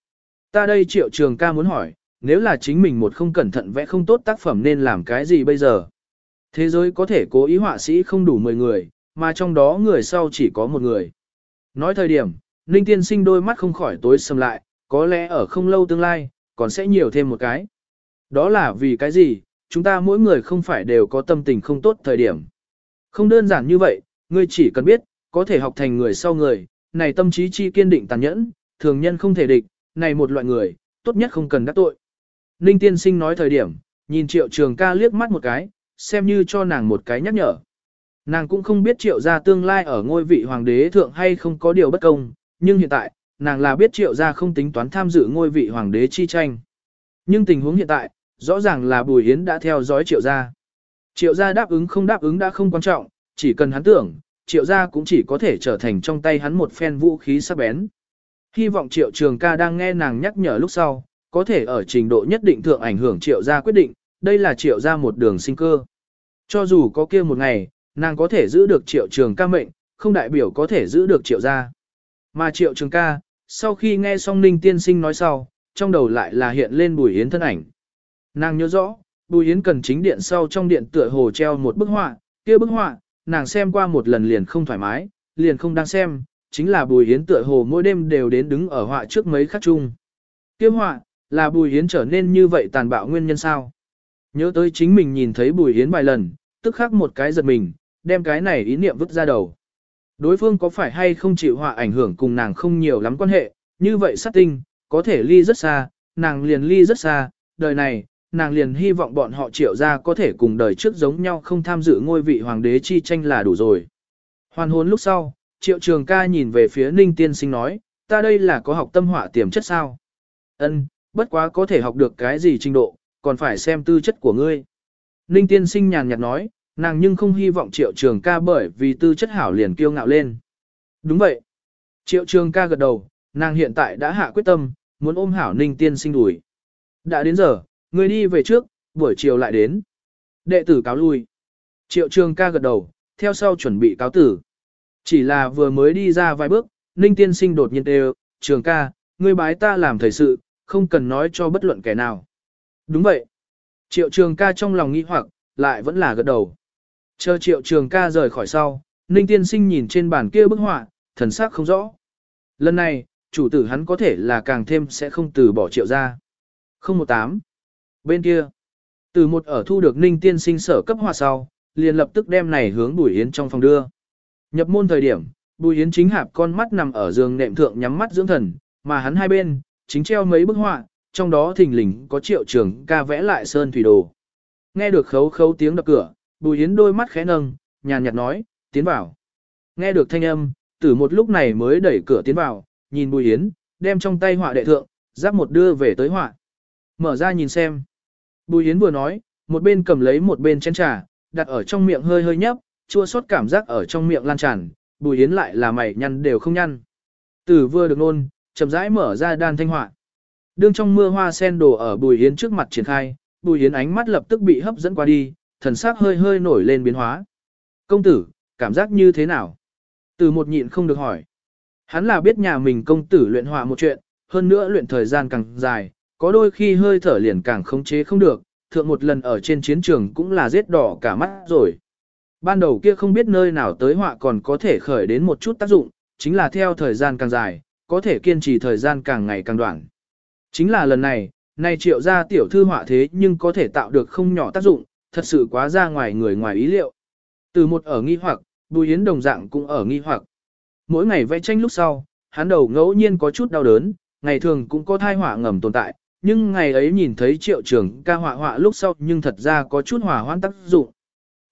Ta đây triệu trường ca muốn hỏi, nếu là chính mình một không cẩn thận vẽ không tốt tác phẩm nên làm cái gì bây giờ? Thế giới có thể cố ý họa sĩ không đủ 10 người, mà trong đó người sau chỉ có một người. Nói thời điểm, Ninh tiên sinh đôi mắt không khỏi tối sầm lại, có lẽ ở không lâu tương lai, còn sẽ nhiều thêm một cái. Đó là vì cái gì, chúng ta mỗi người không phải đều có tâm tình không tốt thời điểm. Không đơn giản như vậy, ngươi chỉ cần biết, có thể học thành người sau người, này tâm trí chi kiên định tàn nhẫn, thường nhân không thể địch, này một loại người, tốt nhất không cần đắc tội. Ninh tiên sinh nói thời điểm, nhìn triệu trường ca liếc mắt một cái, xem như cho nàng một cái nhắc nhở. Nàng cũng không biết triệu gia tương lai ở ngôi vị hoàng đế thượng hay không có điều bất công, nhưng hiện tại, nàng là biết triệu gia không tính toán tham dự ngôi vị hoàng đế chi tranh. Nhưng tình huống hiện tại, rõ ràng là Bùi Yến đã theo dõi triệu gia. Triệu gia đáp ứng không đáp ứng đã không quan trọng, chỉ cần hắn tưởng, triệu gia cũng chỉ có thể trở thành trong tay hắn một phen vũ khí sắc bén. Hy vọng triệu trường ca đang nghe nàng nhắc nhở lúc sau, có thể ở trình độ nhất định thượng ảnh hưởng triệu gia quyết định, đây là triệu gia một đường sinh cơ. Cho dù có kia một ngày, nàng có thể giữ được triệu trường ca mệnh, không đại biểu có thể giữ được triệu gia. Mà triệu trường ca, sau khi nghe xong ninh tiên sinh nói sau, trong đầu lại là hiện lên bùi yến thân ảnh. Nàng nhớ rõ, bùi yến cần chính điện sau trong điện tựa hồ treo một bức họa, kia bức họa, nàng xem qua một lần liền không thoải mái, liền không đang xem, chính là bùi yến tựa hồ mỗi đêm đều đến đứng ở họa trước mấy khắc chung. Kia họa, là bùi yến trở nên như vậy tàn bạo nguyên nhân sao? Nhớ tới chính mình nhìn thấy bùi yến vài lần, tức khắc một cái giật mình, đem cái này ý niệm vứt ra đầu. Đối phương có phải hay không chịu họa ảnh hưởng cùng nàng không nhiều lắm quan hệ, như vậy sát tinh, có thể ly rất xa, nàng liền ly rất xa, đời này, nàng liền hy vọng bọn họ triệu ra có thể cùng đời trước giống nhau không tham dự ngôi vị hoàng đế chi tranh là đủ rồi. Hoàn hôn lúc sau, triệu trường ca nhìn về phía ninh tiên sinh nói, ta đây là có học tâm họa tiềm chất sao? Ân, bất quá có thể học được cái gì trình độ, còn phải xem tư chất của ngươi. Ninh tiên sinh nhàn nhạt nói, nàng nhưng không hy vọng triệu trường ca bởi vì tư chất hảo liền kiêu ngạo lên. Đúng vậy. Triệu trường ca gật đầu, nàng hiện tại đã hạ quyết tâm, muốn ôm hảo ninh tiên sinh đuổi. Đã đến giờ, người đi về trước, buổi chiều lại đến. Đệ tử cáo lui. Triệu trường ca gật đầu, theo sau chuẩn bị cáo tử. Chỉ là vừa mới đi ra vài bước, ninh tiên sinh đột nhiên đều, trường ca, ngươi bái ta làm thầy sự, không cần nói cho bất luận kẻ nào. Đúng vậy. Triệu trường ca trong lòng nghi hoặc, lại vẫn là gật đầu. Chờ triệu trường ca rời khỏi sau, Ninh tiên sinh nhìn trên bàn kia bức họa, thần sắc không rõ. Lần này, chủ tử hắn có thể là càng thêm sẽ không từ bỏ triệu ra. 018. Bên kia, từ một ở thu được Ninh tiên sinh sở cấp hòa sau, liền lập tức đem này hướng Bùi Yến trong phòng đưa. Nhập môn thời điểm, Bùi Yến chính hạp con mắt nằm ở giường nệm thượng nhắm mắt dưỡng thần, mà hắn hai bên, chính treo mấy bức họa, trong đó thình lình có triệu trường ca vẽ lại sơn thủy đồ. Nghe được khấu khấu tiếng đập cửa, Bùi Yến đôi mắt khẽ nâng, nhàn nhạt nói, tiến vào. Nghe được thanh âm, từ một lúc này mới đẩy cửa tiến vào, nhìn Bùi Yến, đem trong tay họa đệ thượng, giáp một đưa về tới họa. Mở ra nhìn xem. Bùi Yến vừa nói, một bên cầm lấy một bên chén trà, đặt ở trong miệng hơi hơi nhấp, chua xót cảm giác ở trong miệng lan tràn, Bùi Yến lại là mày nhăn đều không nhăn. Tử vừa được nôn, chậm rãi mở ra đan thanh họa. Đương trong mưa hoa sen đổ ở Bùi Yến trước mặt triển khai, Bùi Yến ánh mắt lập tức bị hấp dẫn qua đi, thần sắc hơi hơi nổi lên biến hóa. Công tử, cảm giác như thế nào? Từ một nhịn không được hỏi. Hắn là biết nhà mình công tử luyện họa một chuyện, hơn nữa luyện thời gian càng dài, có đôi khi hơi thở liền càng khống chế không được, thượng một lần ở trên chiến trường cũng là giết đỏ cả mắt rồi. Ban đầu kia không biết nơi nào tới họa còn có thể khởi đến một chút tác dụng, chính là theo thời gian càng dài, có thể kiên trì thời gian càng ngày càng đoạn. Chính là lần này, nay triệu ra tiểu thư họa thế nhưng có thể tạo được không nhỏ tác dụng, thật sự quá ra ngoài người ngoài ý liệu. Từ một ở nghi hoặc, Bùi Yến đồng dạng cũng ở nghi hoặc. Mỗi ngày vẽ tranh lúc sau, hắn đầu ngẫu nhiên có chút đau đớn, ngày thường cũng có thai họa ngầm tồn tại, nhưng ngày ấy nhìn thấy triệu trưởng ca họa họa lúc sau nhưng thật ra có chút hỏa hoãn tác dụng.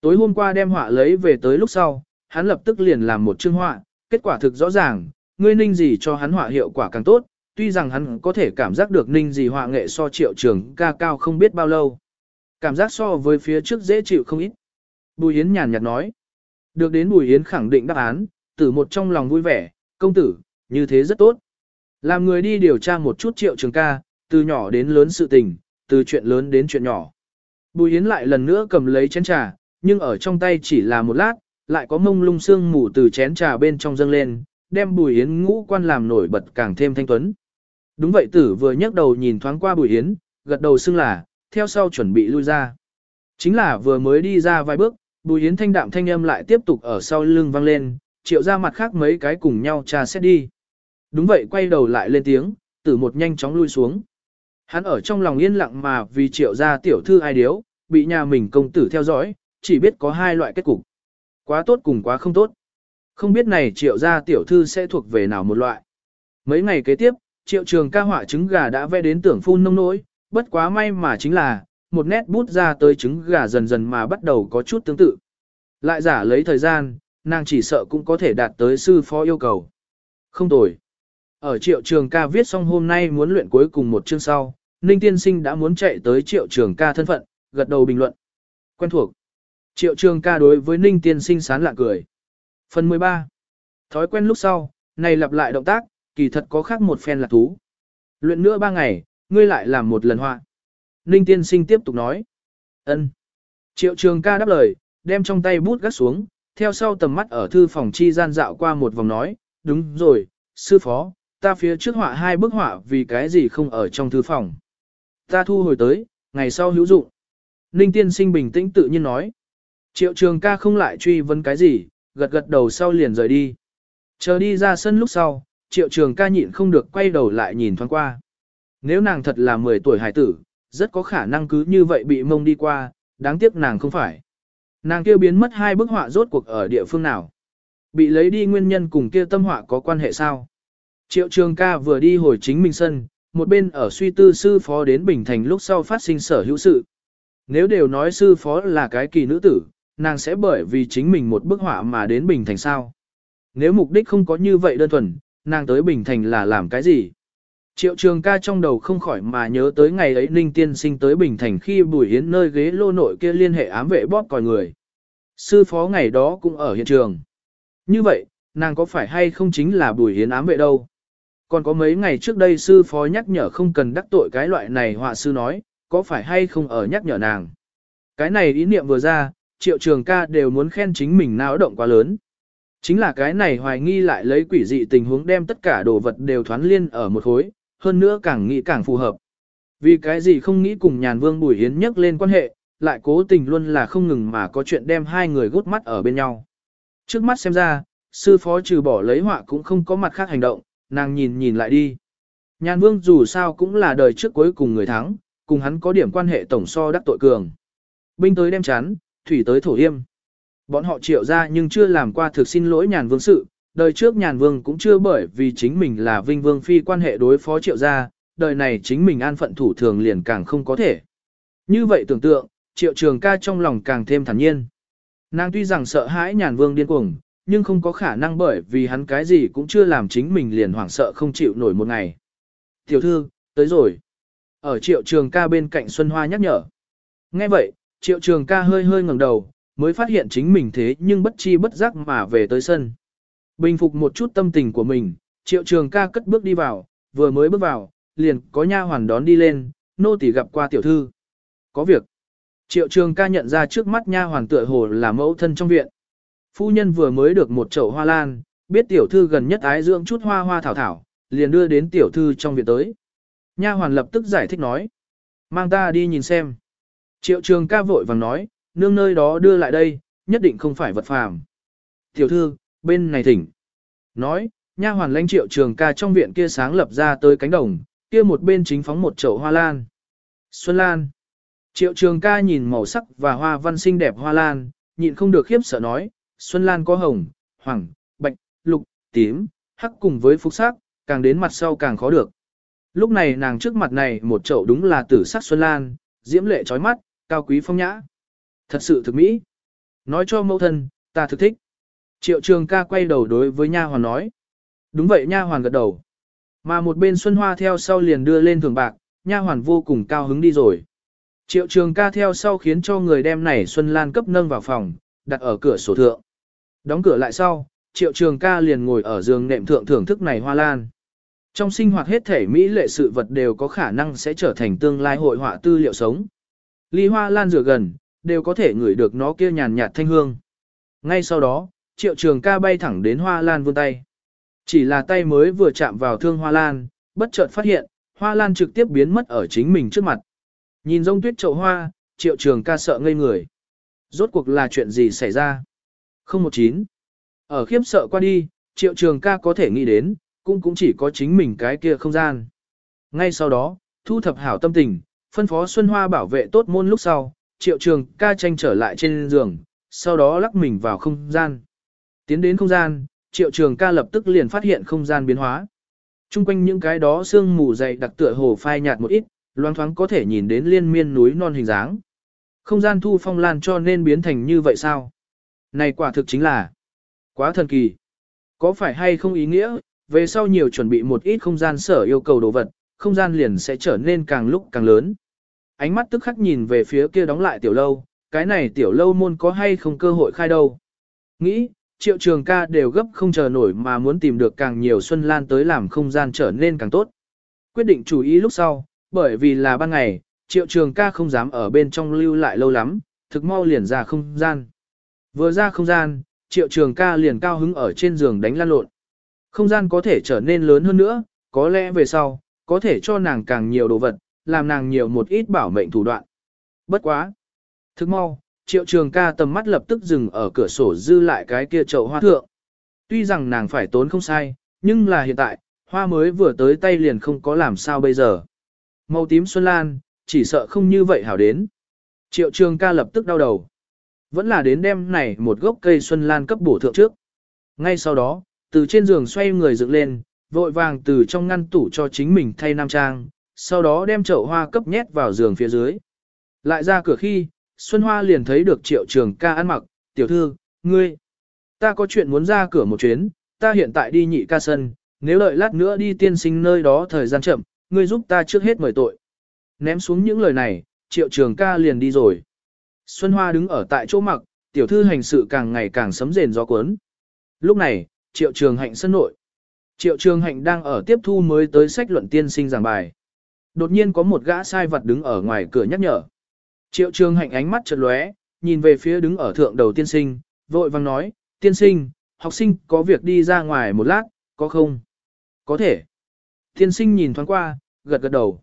Tối hôm qua đem họa lấy về tới lúc sau, hắn lập tức liền làm một chương họa, kết quả thực rõ ràng, ngươi ninh gì cho hắn họa hiệu quả càng tốt, tuy rằng hắn có thể cảm giác được ninh gì họa nghệ so triệu trưởng ca cao không biết bao lâu. Cảm giác so với phía trước dễ chịu không ít. Bùi Yến nhàn nhạt nói. Được đến Bùi Yến khẳng định đáp án, tử một trong lòng vui vẻ, công tử, như thế rất tốt. Làm người đi điều tra một chút triệu trường ca, từ nhỏ đến lớn sự tình, từ chuyện lớn đến chuyện nhỏ. Bùi Yến lại lần nữa cầm lấy chén trà, nhưng ở trong tay chỉ là một lát, lại có mông lung sương mù từ chén trà bên trong dâng lên, đem Bùi Yến ngũ quan làm nổi bật càng thêm thanh tuấn. Đúng vậy tử vừa nhấc đầu nhìn thoáng qua Bùi Yến, gật đầu xưng là, theo sau chuẩn bị lui ra. Chính là vừa mới đi ra vài bước, Bùi Yến thanh đạm thanh âm lại tiếp tục ở sau lưng vang lên, triệu ra mặt khác mấy cái cùng nhau trà xét đi. Đúng vậy quay đầu lại lên tiếng, tử một nhanh chóng lui xuống. Hắn ở trong lòng yên lặng mà vì triệu gia tiểu thư ai điếu, bị nhà mình công tử theo dõi, chỉ biết có hai loại kết cục. Quá tốt cùng quá không tốt. Không biết này triệu gia tiểu thư sẽ thuộc về nào một loại. Mấy ngày kế tiếp, triệu trường ca họa trứng gà đã vẽ đến tưởng phun nông nỗi, bất quá may mà chính là, một nét bút ra tới trứng gà dần dần mà bắt đầu có chút tương tự. Lại giả lấy thời gian, nàng chỉ sợ cũng có thể đạt tới sư phó yêu cầu. Không tồi. Ở triệu trường ca viết xong hôm nay muốn luyện cuối cùng một chương sau, Ninh Tiên Sinh đã muốn chạy tới triệu trường ca thân phận, gật đầu bình luận. Quen thuộc. Triệu trường ca đối với Ninh Tiên Sinh sán lạ cười. Phần 13. Thói quen lúc sau, này lặp lại động tác, kỳ thật có khác một phen là thú. Luyện nữa ba ngày, ngươi lại làm một lần họa. Ninh tiên sinh tiếp tục nói. ân. Triệu trường ca đáp lời, đem trong tay bút gắt xuống, theo sau tầm mắt ở thư phòng chi gian dạo qua một vòng nói, đúng rồi, sư phó, ta phía trước họa hai bức họa vì cái gì không ở trong thư phòng. Ta thu hồi tới, ngày sau hữu dụng. Ninh tiên sinh bình tĩnh tự nhiên nói. Triệu trường ca không lại truy vấn cái gì, gật gật đầu sau liền rời đi. Chờ đi ra sân lúc sau, triệu trường ca nhịn không được quay đầu lại nhìn thoáng qua. Nếu nàng thật là 10 tuổi hải tử, rất có khả năng cứ như vậy bị mông đi qua, đáng tiếc nàng không phải. Nàng kêu biến mất hai bức họa rốt cuộc ở địa phương nào. Bị lấy đi nguyên nhân cùng kia tâm họa có quan hệ sao? Triệu trường ca vừa đi hồi chính mình sân, một bên ở suy tư sư phó đến Bình Thành lúc sau phát sinh sở hữu sự. Nếu đều nói sư phó là cái kỳ nữ tử, nàng sẽ bởi vì chính mình một bức họa mà đến Bình Thành sao? Nếu mục đích không có như vậy đơn thuần, nàng tới Bình Thành là làm cái gì? Triệu trường ca trong đầu không khỏi mà nhớ tới ngày ấy Ninh Tiên sinh tới Bình Thành khi Bùi Hiến nơi ghế lô nội kia liên hệ ám vệ bóp còi người. Sư phó ngày đó cũng ở hiện trường. Như vậy, nàng có phải hay không chính là Bùi Hiến ám vệ đâu? Còn có mấy ngày trước đây sư phó nhắc nhở không cần đắc tội cái loại này họa sư nói, có phải hay không ở nhắc nhở nàng? Cái này ý niệm vừa ra, triệu trường ca đều muốn khen chính mình não động quá lớn. Chính là cái này hoài nghi lại lấy quỷ dị tình huống đem tất cả đồ vật đều thoán liên ở một khối, hơn nữa càng nghĩ càng phù hợp. Vì cái gì không nghĩ cùng nhàn vương Bùi Hiến nhắc lên quan hệ, lại cố tình luôn là không ngừng mà có chuyện đem hai người gút mắt ở bên nhau. Trước mắt xem ra, sư phó trừ bỏ lấy họa cũng không có mặt khác hành động, nàng nhìn nhìn lại đi. Nhàn vương dù sao cũng là đời trước cuối cùng người thắng, cùng hắn có điểm quan hệ tổng so đắc tội cường. Binh tới đem chán, thủy tới thổ yêm. Bọn họ triệu ra nhưng chưa làm qua thực xin lỗi nhàn vương sự, đời trước nhàn vương cũng chưa bởi vì chính mình là vinh vương phi quan hệ đối phó triệu gia, đời này chính mình an phận thủ thường liền càng không có thể. Như vậy tưởng tượng, triệu trường ca trong lòng càng thêm thản nhiên. Nàng tuy rằng sợ hãi nhàn vương điên cuồng, nhưng không có khả năng bởi vì hắn cái gì cũng chưa làm chính mình liền hoảng sợ không chịu nổi một ngày. Tiểu thư, tới rồi. Ở triệu trường ca bên cạnh Xuân Hoa nhắc nhở. Nghe vậy, triệu trường ca hơi hơi ngẩng đầu, mới phát hiện chính mình thế nhưng bất chi bất giác mà về tới sân. Bình phục một chút tâm tình của mình, triệu trường ca cất bước đi vào, vừa mới bước vào, liền có nha hoàn đón đi lên, nô tỳ gặp qua tiểu thư. Có việc. Triệu trường ca nhận ra trước mắt nha hoàn tựa hồ là mẫu thân trong viện. Phu nhân vừa mới được một chậu hoa lan, biết tiểu thư gần nhất ái dưỡng chút hoa hoa thảo thảo, liền đưa đến tiểu thư trong viện tới. Nha hoàn lập tức giải thích nói. Mang ta đi nhìn xem. Triệu trường ca vội vàng nói, nương nơi đó đưa lại đây, nhất định không phải vật phàm. Tiểu thư, bên này thỉnh. Nói, nha hoàn lãnh triệu trường ca trong viện kia sáng lập ra tới cánh đồng, kia một bên chính phóng một chậu hoa lan. Xuân Lan. Triệu trường ca nhìn màu sắc và hoa văn xinh đẹp hoa lan, nhịn không được khiếp sợ nói, Xuân Lan có hồng, hoàng, bạch, lục, tím, hắc cùng với phúc sắc, càng đến mặt sau càng khó được. Lúc này nàng trước mặt này một chậu đúng là tử sắc Xuân Lan, diễm lệ trói mắt, cao quý phong nhã. Thật sự thực mỹ. Nói cho mẫu thân, ta thực thích. Triệu trường ca quay đầu đối với nha hoàn nói. Đúng vậy nha hoàn gật đầu. Mà một bên Xuân Hoa theo sau liền đưa lên thường bạc, nha hoàn vô cùng cao hứng đi rồi. Triệu trường ca theo sau khiến cho người đem này Xuân Lan cấp nâng vào phòng, đặt ở cửa sổ thượng. Đóng cửa lại sau, triệu trường ca liền ngồi ở giường nệm thượng thưởng thức này hoa lan. Trong sinh hoạt hết thể Mỹ lệ sự vật đều có khả năng sẽ trở thành tương lai hội họa tư liệu sống. Ly hoa lan rửa gần, đều có thể ngửi được nó kia nhàn nhạt thanh hương. Ngay sau đó, triệu trường ca bay thẳng đến hoa lan vươn tay. Chỉ là tay mới vừa chạm vào thương hoa lan, bất chợt phát hiện, hoa lan trực tiếp biến mất ở chính mình trước mặt. Nhìn rông tuyết chậu hoa, triệu trường ca sợ ngây người. Rốt cuộc là chuyện gì xảy ra? 019. Ở khiếp sợ qua đi, triệu trường ca có thể nghĩ đến, cũng cũng chỉ có chính mình cái kia không gian. Ngay sau đó, thu thập hảo tâm tình, phân phó Xuân Hoa bảo vệ tốt môn lúc sau, triệu trường ca tranh trở lại trên giường, sau đó lắc mình vào không gian. Tiến đến không gian, triệu trường ca lập tức liền phát hiện không gian biến hóa. Trung quanh những cái đó sương mù dày đặc tựa hồ phai nhạt một ít, loang thoáng có thể nhìn đến liên miên núi non hình dáng. Không gian thu phong lan cho nên biến thành như vậy sao? Này quả thực chính là quá thần kỳ. Có phải hay không ý nghĩa, về sau nhiều chuẩn bị một ít không gian sở yêu cầu đồ vật, không gian liền sẽ trở nên càng lúc càng lớn. Ánh mắt tức khắc nhìn về phía kia đóng lại tiểu lâu, cái này tiểu lâu môn có hay không cơ hội khai đâu. Nghĩ, triệu trường ca đều gấp không chờ nổi mà muốn tìm được càng nhiều Xuân Lan tới làm không gian trở nên càng tốt. Quyết định chú ý lúc sau, bởi vì là ban ngày, triệu trường ca không dám ở bên trong lưu lại lâu lắm, thực mau liền ra không gian. Vừa ra không gian, triệu trường ca liền cao hứng ở trên giường đánh lan lộn. Không gian có thể trở nên lớn hơn nữa, có lẽ về sau, có thể cho nàng càng nhiều đồ vật, làm nàng nhiều một ít bảo mệnh thủ đoạn. Bất quá. Thức mau, triệu trường ca tầm mắt lập tức dừng ở cửa sổ dư lại cái kia chậu hoa thượng. Tuy rằng nàng phải tốn không sai, nhưng là hiện tại, hoa mới vừa tới tay liền không có làm sao bây giờ. Màu tím xuân lan, chỉ sợ không như vậy hảo đến. Triệu trường ca lập tức đau đầu. Vẫn là đến đêm này một gốc cây xuân lan cấp bổ thượng trước. Ngay sau đó, từ trên giường xoay người dựng lên, vội vàng từ trong ngăn tủ cho chính mình thay nam trang, sau đó đem chậu hoa cấp nhét vào giường phía dưới. Lại ra cửa khi, Xuân Hoa liền thấy được triệu trường ca ăn mặc, tiểu thư, ngươi, ta có chuyện muốn ra cửa một chuyến, ta hiện tại đi nhị ca sân, nếu lợi lát nữa đi tiên sinh nơi đó thời gian chậm, ngươi giúp ta trước hết mời tội. Ném xuống những lời này, triệu trường ca liền đi rồi. Xuân Hoa đứng ở tại chỗ mặc, tiểu thư hành sự càng ngày càng sấm rền gió cuốn. Lúc này, triệu trường hạnh sân nội. Triệu trường hạnh đang ở tiếp thu mới tới sách luận tiên sinh giảng bài. Đột nhiên có một gã sai vật đứng ở ngoài cửa nhắc nhở. Triệu trường hạnh ánh mắt chợt lóe, nhìn về phía đứng ở thượng đầu tiên sinh, vội vang nói, tiên sinh, học sinh có việc đi ra ngoài một lát, có không? Có thể. Tiên sinh nhìn thoáng qua, gật gật đầu.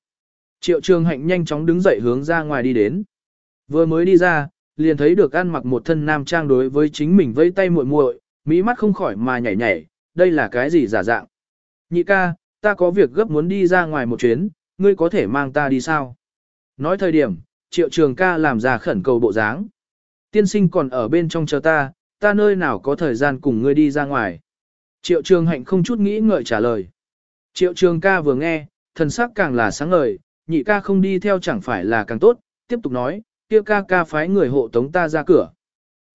Triệu trường hạnh nhanh chóng đứng dậy hướng ra ngoài đi đến. Vừa mới đi ra, liền thấy được ăn mặc một thân nam trang đối với chính mình vây tay muội muội, mỹ mắt không khỏi mà nhảy nhảy, đây là cái gì giả dạng. Nhị ca, ta có việc gấp muốn đi ra ngoài một chuyến, ngươi có thể mang ta đi sao? Nói thời điểm, triệu trường ca làm ra khẩn cầu bộ dáng. Tiên sinh còn ở bên trong chờ ta, ta nơi nào có thời gian cùng ngươi đi ra ngoài. Triệu trường hạnh không chút nghĩ ngợi trả lời. Triệu trường ca vừa nghe, thần sắc càng là sáng ngời, nhị ca không đi theo chẳng phải là càng tốt, tiếp tục nói, kia ca ca phái người hộ tống ta ra cửa.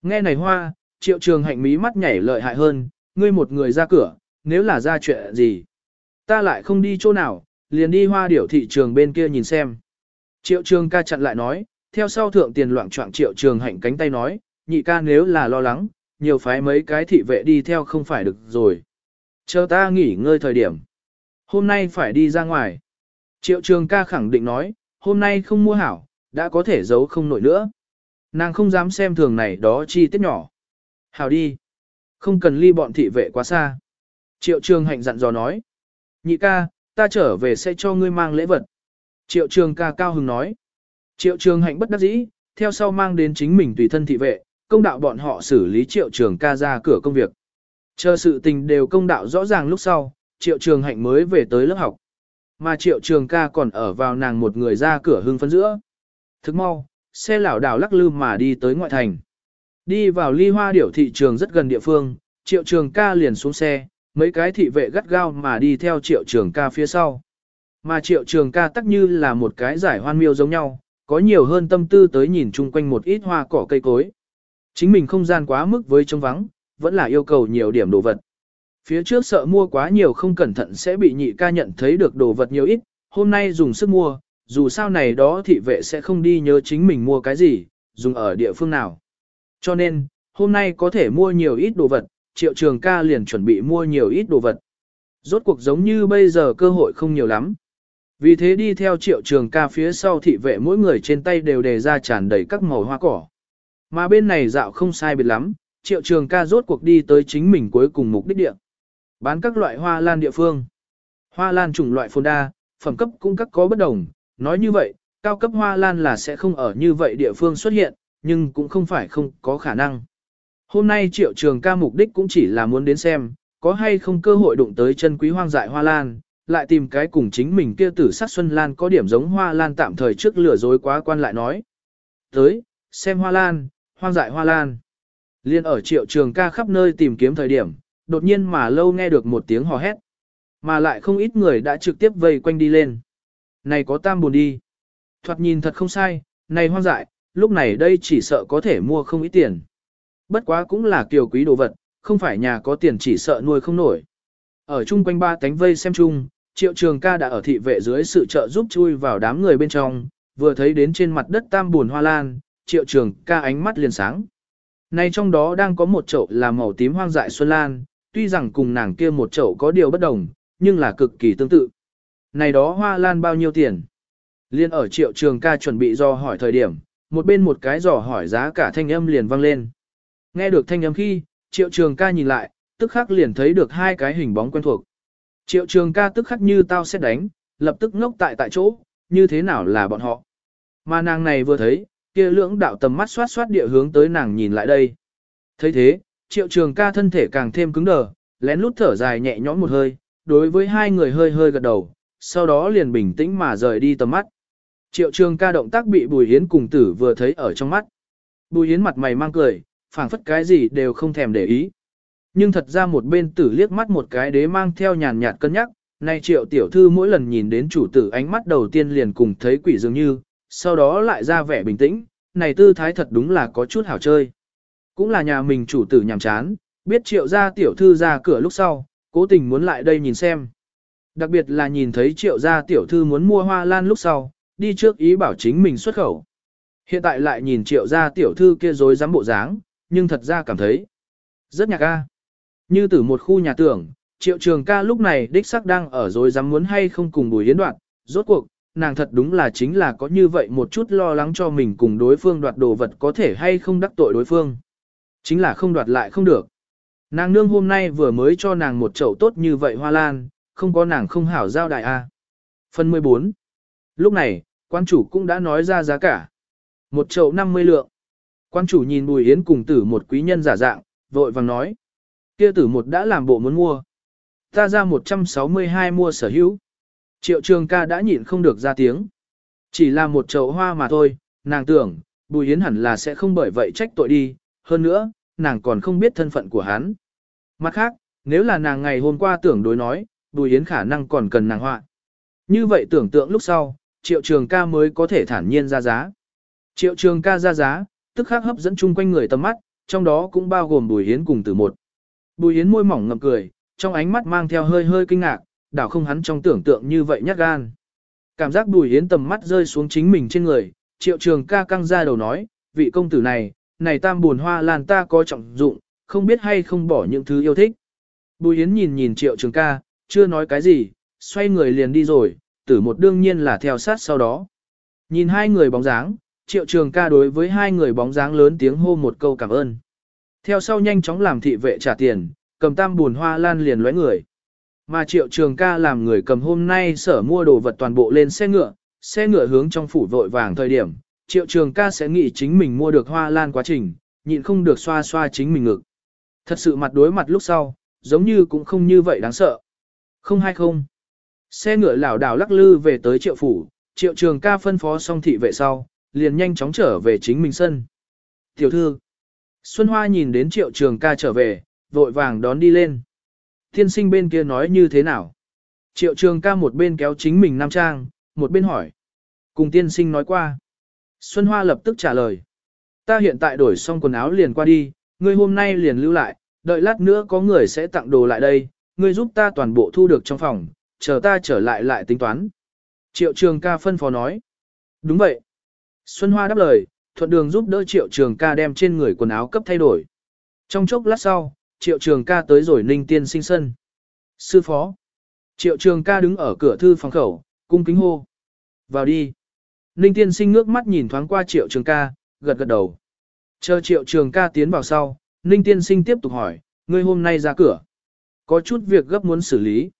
Nghe này hoa, triệu trường hạnh mí mắt nhảy lợi hại hơn, ngươi một người ra cửa, nếu là ra chuyện gì. Ta lại không đi chỗ nào, liền đi hoa điểu thị trường bên kia nhìn xem. Triệu trường ca chặn lại nói, theo sau thượng tiền loạn trọng triệu trường hạnh cánh tay nói, nhị ca nếu là lo lắng, nhiều phái mấy cái thị vệ đi theo không phải được rồi. Chờ ta nghỉ ngơi thời điểm. Hôm nay phải đi ra ngoài. Triệu trường ca khẳng định nói, hôm nay không mua hảo, đã có thể giấu không nổi nữa. Nàng không dám xem thường này đó chi tiết nhỏ. hào đi. Không cần ly bọn thị vệ quá xa. Triệu trường hạnh dặn dò nói. Nhị ca, ta trở về sẽ cho ngươi mang lễ vật. Triệu trường ca cao hứng nói. Triệu trường hạnh bất đắc dĩ, theo sau mang đến chính mình tùy thân thị vệ, công đạo bọn họ xử lý triệu trường ca ra cửa công việc. Chờ sự tình đều công đạo rõ ràng lúc sau, triệu trường hạnh mới về tới lớp học. Mà triệu trường ca còn ở vào nàng một người ra cửa hương phấn giữa. Thức mau, xe lảo đảo lắc lư mà đi tới ngoại thành. Đi vào ly hoa điểu thị trường rất gần địa phương, triệu trường ca liền xuống xe, mấy cái thị vệ gắt gao mà đi theo triệu trường ca phía sau. Mà triệu trường ca tắc như là một cái giải hoan miêu giống nhau, có nhiều hơn tâm tư tới nhìn chung quanh một ít hoa cỏ cây cối. Chính mình không gian quá mức với trống vắng, vẫn là yêu cầu nhiều điểm đồ vật. Phía trước sợ mua quá nhiều không cẩn thận sẽ bị nhị ca nhận thấy được đồ vật nhiều ít, hôm nay dùng sức mua, dù sao này đó thị vệ sẽ không đi nhớ chính mình mua cái gì, dùng ở địa phương nào. Cho nên, hôm nay có thể mua nhiều ít đồ vật, triệu trường ca liền chuẩn bị mua nhiều ít đồ vật. Rốt cuộc giống như bây giờ cơ hội không nhiều lắm. Vì thế đi theo triệu trường ca phía sau thị vệ mỗi người trên tay đều đề ra tràn đầy các màu hoa cỏ. Mà bên này dạo không sai biệt lắm, triệu trường ca rốt cuộc đi tới chính mình cuối cùng mục đích địa. Bán các loại hoa lan địa phương. Hoa lan chủng loại phồn đa, phẩm cấp cũng các có bất đồng. Nói như vậy, cao cấp hoa lan là sẽ không ở như vậy địa phương xuất hiện, nhưng cũng không phải không có khả năng. Hôm nay triệu trường ca mục đích cũng chỉ là muốn đến xem, có hay không cơ hội đụng tới chân quý hoang dại hoa lan, lại tìm cái cùng chính mình kia tử sát xuân lan có điểm giống hoa lan tạm thời trước lửa dối quá quan lại nói. Tới, xem hoa lan, hoang dại hoa lan. Liên ở triệu trường ca khắp nơi tìm kiếm thời điểm, đột nhiên mà lâu nghe được một tiếng hò hét. Mà lại không ít người đã trực tiếp vây quanh đi lên. Này có tam buồn đi. Thoạt nhìn thật không sai, này hoang dại, lúc này đây chỉ sợ có thể mua không ít tiền. Bất quá cũng là kiều quý đồ vật, không phải nhà có tiền chỉ sợ nuôi không nổi. Ở chung quanh ba cánh vây xem chung, triệu trường ca đã ở thị vệ dưới sự trợ giúp chui vào đám người bên trong, vừa thấy đến trên mặt đất tam buồn hoa lan, triệu trường ca ánh mắt liền sáng. Này trong đó đang có một chậu là màu tím hoang dại xuân lan, tuy rằng cùng nàng kia một chậu có điều bất đồng, nhưng là cực kỳ tương tự. Này đó hoa lan bao nhiêu tiền? Liên ở triệu trường ca chuẩn bị do hỏi thời điểm, một bên một cái dò hỏi giá cả thanh âm liền vang lên. Nghe được thanh âm khi, triệu trường ca nhìn lại, tức khắc liền thấy được hai cái hình bóng quen thuộc. Triệu trường ca tức khắc như tao sẽ đánh, lập tức ngốc tại tại chỗ, như thế nào là bọn họ. Mà nàng này vừa thấy, kia lưỡng đạo tầm mắt xoát xoát địa hướng tới nàng nhìn lại đây. thấy thế, triệu trường ca thân thể càng thêm cứng đờ, lén lút thở dài nhẹ nhõm một hơi, đối với hai người hơi hơi gật đầu, sau đó liền bình tĩnh mà rời đi tầm mắt. Triệu trường ca động tác bị Bùi Hiến cùng tử vừa thấy ở trong mắt. Bùi Hiến mặt mày mang cười, phảng phất cái gì đều không thèm để ý. Nhưng thật ra một bên tử liếc mắt một cái đế mang theo nhàn nhạt cân nhắc, nay triệu tiểu thư mỗi lần nhìn đến chủ tử ánh mắt đầu tiên liền cùng thấy quỷ dường như, sau đó lại ra vẻ bình tĩnh, này tư thái thật đúng là có chút hảo chơi. Cũng là nhà mình chủ tử nhàm chán, biết triệu gia tiểu thư ra cửa lúc sau, cố tình muốn lại đây nhìn xem. Đặc biệt là nhìn thấy triệu gia tiểu thư muốn mua hoa lan lúc sau, đi trước ý bảo chính mình xuất khẩu. Hiện tại lại nhìn triệu gia tiểu thư kia dối dám bộ dáng, nhưng thật ra cảm thấy rất nhạc ca. Như từ một khu nhà tưởng, triệu trường ca lúc này đích sắc đang ở dối dám muốn hay không cùng bùi yến đoạn, rốt cuộc, nàng thật đúng là chính là có như vậy một chút lo lắng cho mình cùng đối phương đoạt đồ vật có thể hay không đắc tội đối phương. Chính là không đoạt lại không được. Nàng nương hôm nay vừa mới cho nàng một chậu tốt như vậy hoa lan, không có nàng không hảo giao đại a. Phần 14. Lúc này, quan chủ cũng đã nói ra giá cả. Một chậu 50 lượng. Quan chủ nhìn Bùi Yến cùng tử một quý nhân giả dạng, vội vàng nói. Kia tử một đã làm bộ muốn mua. Ta ra 162 mua sở hữu. Triệu trường ca đã nhịn không được ra tiếng. Chỉ là một chậu hoa mà thôi, nàng tưởng, Bùi Yến hẳn là sẽ không bởi vậy trách tội đi. Hơn nữa, nàng còn không biết thân phận của hắn. Mặt khác, nếu là nàng ngày hôm qua tưởng đối nói, Bùi Yến khả năng còn cần nàng họa. Như vậy tưởng tượng lúc sau, triệu trường ca mới có thể thản nhiên ra giá. Triệu trường ca ra giá, tức khắc hấp dẫn chung quanh người tầm mắt, trong đó cũng bao gồm Bùi Yến cùng Tử một. Bùi Yến môi mỏng ngậm cười, trong ánh mắt mang theo hơi hơi kinh ngạc, đảo không hắn trong tưởng tượng như vậy nhát gan. Cảm giác Bùi Yến tầm mắt rơi xuống chính mình trên người, triệu trường ca căng ra đầu nói, vị công tử này, này tam buồn hoa lan ta có trọng dụng, không biết hay không bỏ những thứ yêu thích. Bùi Yến nhìn nhìn triệu trường ca, chưa nói cái gì, xoay người liền đi rồi, tử một đương nhiên là theo sát sau đó. Nhìn hai người bóng dáng, triệu trường ca đối với hai người bóng dáng lớn tiếng hô một câu cảm ơn. Theo sau nhanh chóng làm thị vệ trả tiền, cầm tam buồn hoa lan liền lóe người. Mà triệu trường ca làm người cầm hôm nay sở mua đồ vật toàn bộ lên xe ngựa, xe ngựa hướng trong phủ vội vàng thời điểm, triệu trường ca sẽ nghĩ chính mình mua được hoa lan quá trình, nhịn không được xoa xoa chính mình ngực. Thật sự mặt đối mặt lúc sau, giống như cũng không như vậy đáng sợ. Không hay không. Xe ngựa lảo đảo lắc lư về tới triệu phủ, triệu trường ca phân phó xong thị vệ sau, liền nhanh chóng trở về chính mình sân. Tiểu thư, Xuân Hoa nhìn đến triệu trường ca trở về, vội vàng đón đi lên. Thiên sinh bên kia nói như thế nào? Triệu trường ca một bên kéo chính mình nam trang, một bên hỏi. Cùng tiên sinh nói qua. Xuân Hoa lập tức trả lời. Ta hiện tại đổi xong quần áo liền qua đi, ngươi hôm nay liền lưu lại, đợi lát nữa có người sẽ tặng đồ lại đây, ngươi giúp ta toàn bộ thu được trong phòng, chờ ta trở lại lại tính toán. Triệu trường ca phân phó nói. Đúng vậy. Xuân Hoa đáp lời, thuận đường giúp đỡ triệu trường ca đem trên người quần áo cấp thay đổi. Trong chốc lát sau, triệu trường ca tới rồi ninh tiên sinh sân. Sư phó. Triệu trường ca đứng ở cửa thư phòng khẩu, cung kính hô. Vào đi. Ninh tiên sinh ngước mắt nhìn thoáng qua triệu trường ca, gật gật đầu. Chờ triệu trường ca tiến vào sau, Ninh tiên sinh tiếp tục hỏi, ngươi hôm nay ra cửa. Có chút việc gấp muốn xử lý.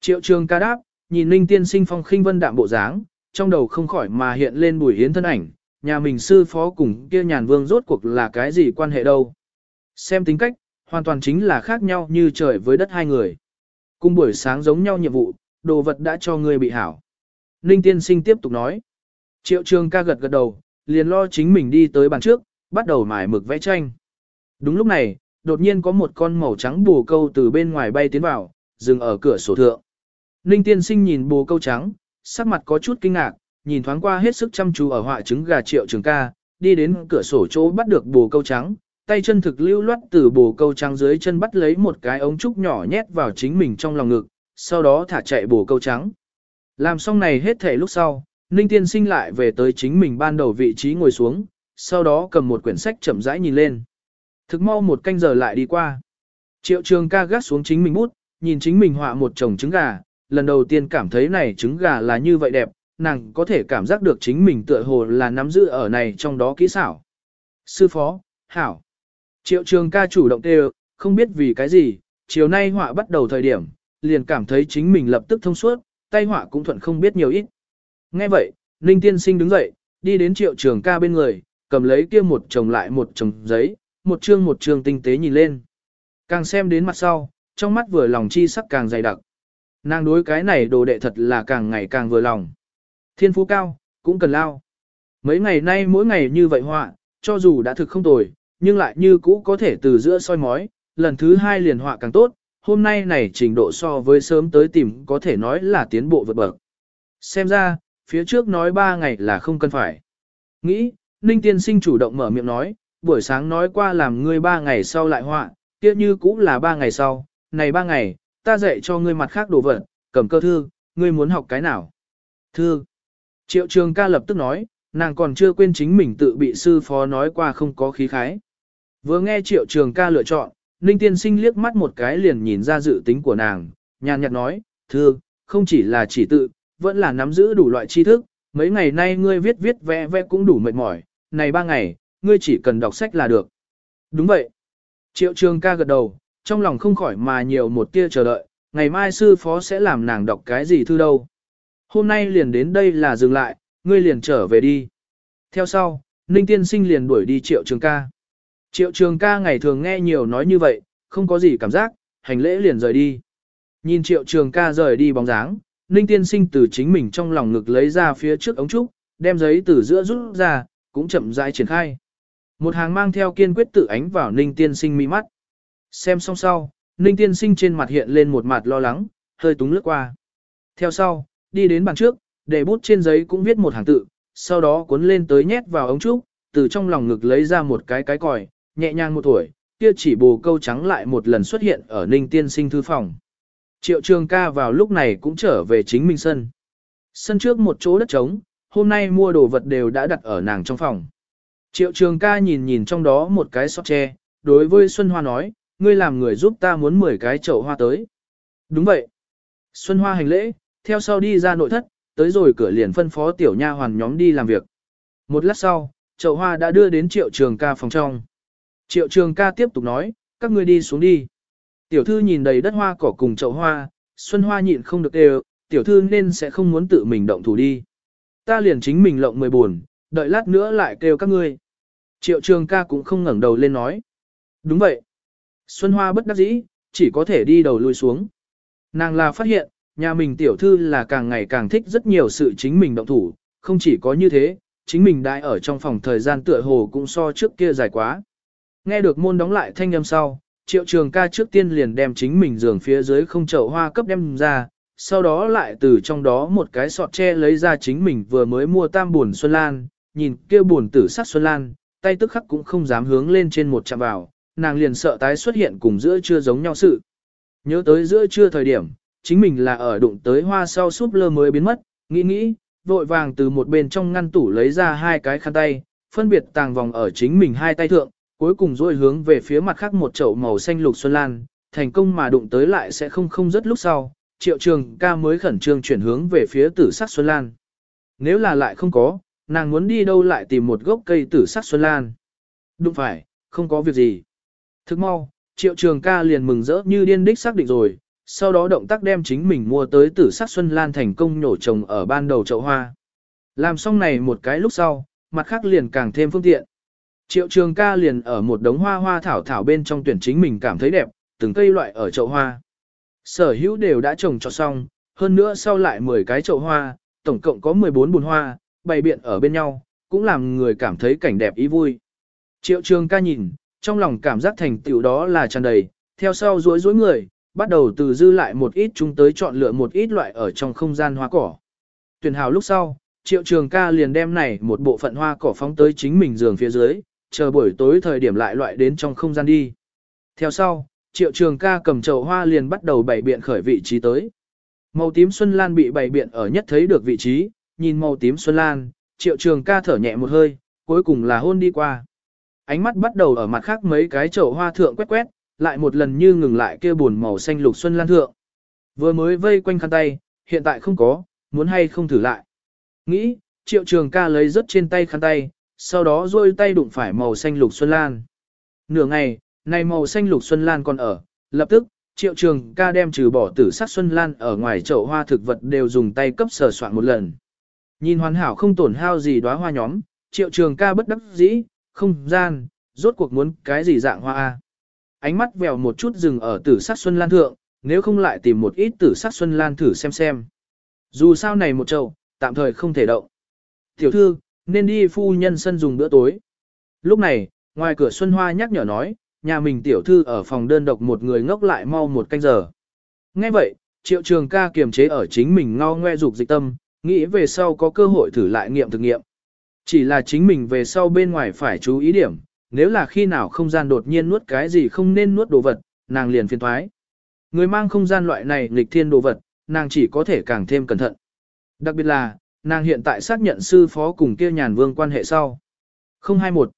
Triệu trường ca đáp, nhìn Ninh tiên sinh phong khinh vân đạm bộ dáng, trong đầu không khỏi mà hiện lên bùi hiến thân ảnh, nhà mình sư phó cùng kia nhàn vương rốt cuộc là cái gì quan hệ đâu. Xem tính cách, hoàn toàn chính là khác nhau như trời với đất hai người. Cùng buổi sáng giống nhau nhiệm vụ, đồ vật đã cho người bị hảo. Ninh tiên sinh tiếp tục nói. Triệu trường ca gật gật đầu, liền lo chính mình đi tới bàn trước, bắt đầu mải mực vẽ tranh. Đúng lúc này, đột nhiên có một con màu trắng bồ câu từ bên ngoài bay tiến vào, dừng ở cửa sổ thượng. Ninh tiên sinh nhìn bồ câu trắng, sắc mặt có chút kinh ngạc, nhìn thoáng qua hết sức chăm chú ở họa trứng gà triệu trường ca, đi đến cửa sổ chỗ bắt được bồ câu trắng, tay chân thực lưu loát từ bồ câu trắng dưới chân bắt lấy một cái ống trúc nhỏ nhét vào chính mình trong lòng ngực, sau đó thả chạy bồ câu trắng. Làm xong này hết thể lúc sau, Ninh tiên sinh lại về tới chính mình ban đầu vị trí ngồi xuống, sau đó cầm một quyển sách chậm rãi nhìn lên. Thực mau một canh giờ lại đi qua. Triệu trường ca gác xuống chính mình bút, nhìn chính mình họa một chồng trứng gà, lần đầu tiên cảm thấy này trứng gà là như vậy đẹp, nàng có thể cảm giác được chính mình tựa hồ là nắm giữ ở này trong đó kỹ xảo. Sư phó, hảo. Triệu trường ca chủ động tê không biết vì cái gì, chiều nay họa bắt đầu thời điểm, liền cảm thấy chính mình lập tức thông suốt, tay họa cũng thuận không biết nhiều ít. Nghe vậy, Ninh tiên sinh đứng dậy, đi đến triệu trường ca bên người, cầm lấy kia một chồng lại một chồng giấy, một chương một chương tinh tế nhìn lên. Càng xem đến mặt sau, trong mắt vừa lòng chi sắc càng dày đặc. Nàng đối cái này đồ đệ thật là càng ngày càng vừa lòng. Thiên phú cao, cũng cần lao. Mấy ngày nay mỗi ngày như vậy họa, cho dù đã thực không tồi, nhưng lại như cũ có thể từ giữa soi mói, lần thứ hai liền họa càng tốt, hôm nay này trình độ so với sớm tới tìm có thể nói là tiến bộ vượt bậc. Xem ra, phía trước nói ba ngày là không cần phải. Nghĩ, Ninh tiên sinh chủ động mở miệng nói, buổi sáng nói qua làm ngươi ba ngày sau lại họa, tiếc như cũng là ba ngày sau, này ba ngày, ta dạy cho ngươi mặt khác đồ vật, cầm cơ thư, ngươi muốn học cái nào? Thư. Triệu trường ca lập tức nói, nàng còn chưa quên chính mình tự bị sư phó nói qua không có khí khái. Vừa nghe triệu trường ca lựa chọn, Ninh tiên sinh liếc mắt một cái liền nhìn ra dự tính của nàng, nhàn nhạt nói, thư, không chỉ là chỉ tự, vẫn là nắm giữ đủ loại tri thức, mấy ngày nay ngươi viết viết vẽ vẽ cũng đủ mệt mỏi, này ba ngày, ngươi chỉ cần đọc sách là được. Đúng vậy. Triệu trường ca gật đầu, trong lòng không khỏi mà nhiều một tia chờ đợi, ngày mai sư phó sẽ làm nàng đọc cái gì thư đâu. Hôm nay liền đến đây là dừng lại, ngươi liền trở về đi. Theo sau, Ninh Tiên Sinh liền đuổi đi Triệu Trường ca. Triệu Trường ca ngày thường nghe nhiều nói như vậy, không có gì cảm giác, hành lễ liền rời đi. Nhìn Triệu Trường ca rời đi bóng dáng, Ninh Tiên Sinh từ chính mình trong lòng ngực lấy ra phía trước ống trúc, đem giấy từ giữa rút ra, cũng chậm rãi triển khai. Một hàng mang theo kiên quyết tự ánh vào Ninh Tiên Sinh mi mắt. Xem xong sau, Ninh Tiên Sinh trên mặt hiện lên một mặt lo lắng, hơi túng lướt qua. Theo sau, đi đến bàn trước, để bút trên giấy cũng viết một hàng tự, sau đó cuốn lên tới nhét vào ống trúc, từ trong lòng ngực lấy ra một cái cái còi, nhẹ nhàng một tuổi, kia chỉ bồ câu trắng lại một lần xuất hiện ở Ninh Tiên Sinh thư phòng. Triệu Trường ca vào lúc này cũng trở về chính mình sân. Sân trước một chỗ đất trống, hôm nay mua đồ vật đều đã đặt ở nàng trong phòng. Triệu Trường ca nhìn nhìn trong đó một cái sọt tre, đối với Xuân Hoa nói, ngươi làm người giúp ta muốn 10 cái chậu hoa tới. Đúng vậy. Xuân Hoa hành lễ, theo sau đi ra nội thất, tới rồi cửa liền phân phó tiểu nha hoàn nhóm đi làm việc. Một lát sau, chậu hoa đã đưa đến triệu trường ca phòng trong. Triệu trường ca tiếp tục nói, các ngươi đi xuống đi. Tiểu thư nhìn đầy đất hoa cỏ cùng chậu hoa, Xuân Hoa nhịn không được đều, tiểu thư nên sẽ không muốn tự mình động thủ đi. Ta liền chính mình lộng mười buồn, đợi lát nữa lại kêu các ngươi. Triệu trường ca cũng không ngẩng đầu lên nói. Đúng vậy. Xuân Hoa bất đắc dĩ, chỉ có thể đi đầu lui xuống. Nàng là phát hiện, nhà mình tiểu thư là càng ngày càng thích rất nhiều sự chính mình động thủ, không chỉ có như thế, chính mình đại ở trong phòng thời gian tựa hồ cũng so trước kia dài quá. Nghe được môn đóng lại thanh âm sau, triệu trường ca trước tiên liền đem chính mình giường phía dưới không chậu hoa cấp đem ra, sau đó lại từ trong đó một cái sọt tre lấy ra chính mình vừa mới mua tam buồn Xuân Lan, nhìn kia buồn tử sắc Xuân Lan, tay tức khắc cũng không dám hướng lên trên một chạm vào, nàng liền sợ tái xuất hiện cùng giữa trưa giống nhau sự. Nhớ tới giữa trưa thời điểm, chính mình là ở đụng tới hoa sau súp lơ mới biến mất, nghĩ nghĩ, vội vàng từ một bên trong ngăn tủ lấy ra hai cái khăn tay, phân biệt tàng vòng ở chính mình hai tay thượng, cuối cùng rồi hướng về phía mặt khác một chậu màu xanh lục xuân lan, thành công mà đụng tới lại sẽ không không rất lúc sau, triệu trường ca mới khẩn trương chuyển hướng về phía tử sắc xuân lan. Nếu là lại không có, nàng muốn đi đâu lại tìm một gốc cây tử sắc xuân lan. Đúng phải, không có việc gì. Thức mau, triệu trường ca liền mừng rỡ như điên đích xác định rồi, sau đó động tác đem chính mình mua tới tử sắc xuân lan thành công nhổ trồng ở ban đầu chậu hoa. Làm xong này một cái lúc sau, mặt khác liền càng thêm phương tiện. Triệu trường ca liền ở một đống hoa hoa thảo thảo bên trong tuyển chính mình cảm thấy đẹp, từng cây loại ở chậu hoa. Sở hữu đều đã trồng cho xong, hơn nữa sau lại 10 cái chậu hoa, tổng cộng có 14 bùn hoa, bày biện ở bên nhau, cũng làm người cảm thấy cảnh đẹp ý vui. Triệu trường ca nhìn, trong lòng cảm giác thành tựu đó là tràn đầy, theo sau rối rối người, bắt đầu từ dư lại một ít chúng tới chọn lựa một ít loại ở trong không gian hoa cỏ. Tuyển hào lúc sau, triệu trường ca liền đem này một bộ phận hoa cỏ phóng tới chính mình giường phía dưới, chờ buổi tối thời điểm lại loại đến trong không gian đi. Theo sau, triệu trường ca cầm chậu hoa liền bắt đầu bày biện khởi vị trí tới. Màu tím xuân lan bị bày biện ở nhất thấy được vị trí, nhìn màu tím xuân lan, triệu trường ca thở nhẹ một hơi, cuối cùng là hôn đi qua. Ánh mắt bắt đầu ở mặt khác mấy cái chậu hoa thượng quét quét, lại một lần như ngừng lại kia buồn màu xanh lục xuân lan thượng. Vừa mới vây quanh khăn tay, hiện tại không có, muốn hay không thử lại. Nghĩ, triệu trường ca lấy rớt trên tay khăn tay, sau đó rôi tay đụng phải màu xanh lục xuân lan. Nửa ngày, này màu xanh lục xuân lan còn ở, lập tức, triệu trường ca đem trừ bỏ tử sắc xuân lan ở ngoài chậu hoa thực vật đều dùng tay cấp sờ soạn một lần. Nhìn hoàn hảo không tổn hao gì đóa hoa nhóm, triệu trường ca bất đắc dĩ, không gian, rốt cuộc muốn cái gì dạng hoa a ánh mắt vèo một chút dừng ở tử sắc xuân lan thượng, nếu không lại tìm một ít tử sắc xuân lan thử xem xem. Dù sao này một chậu, tạm thời không thể động. Tiểu thư, nên đi phu nhân sân dùng bữa tối. Lúc này, ngoài cửa Xuân Hoa nhắc nhở nói, nhà mình tiểu thư ở phòng đơn độc một người ngốc lại mau một canh giờ. nghe vậy, triệu trường ca kiềm chế ở chính mình ngao ngoe dục dịch tâm, nghĩ về sau có cơ hội thử lại nghiệm thực nghiệm. Chỉ là chính mình về sau bên ngoài phải chú ý điểm, nếu là khi nào không gian đột nhiên nuốt cái gì không nên nuốt đồ vật, nàng liền phiền thoái. Người mang không gian loại này nghịch thiên đồ vật, nàng chỉ có thể càng thêm cẩn thận. Đặc biệt là, nàng hiện tại xác nhận sư phó cùng kia nhàn vương quan hệ sau. 021.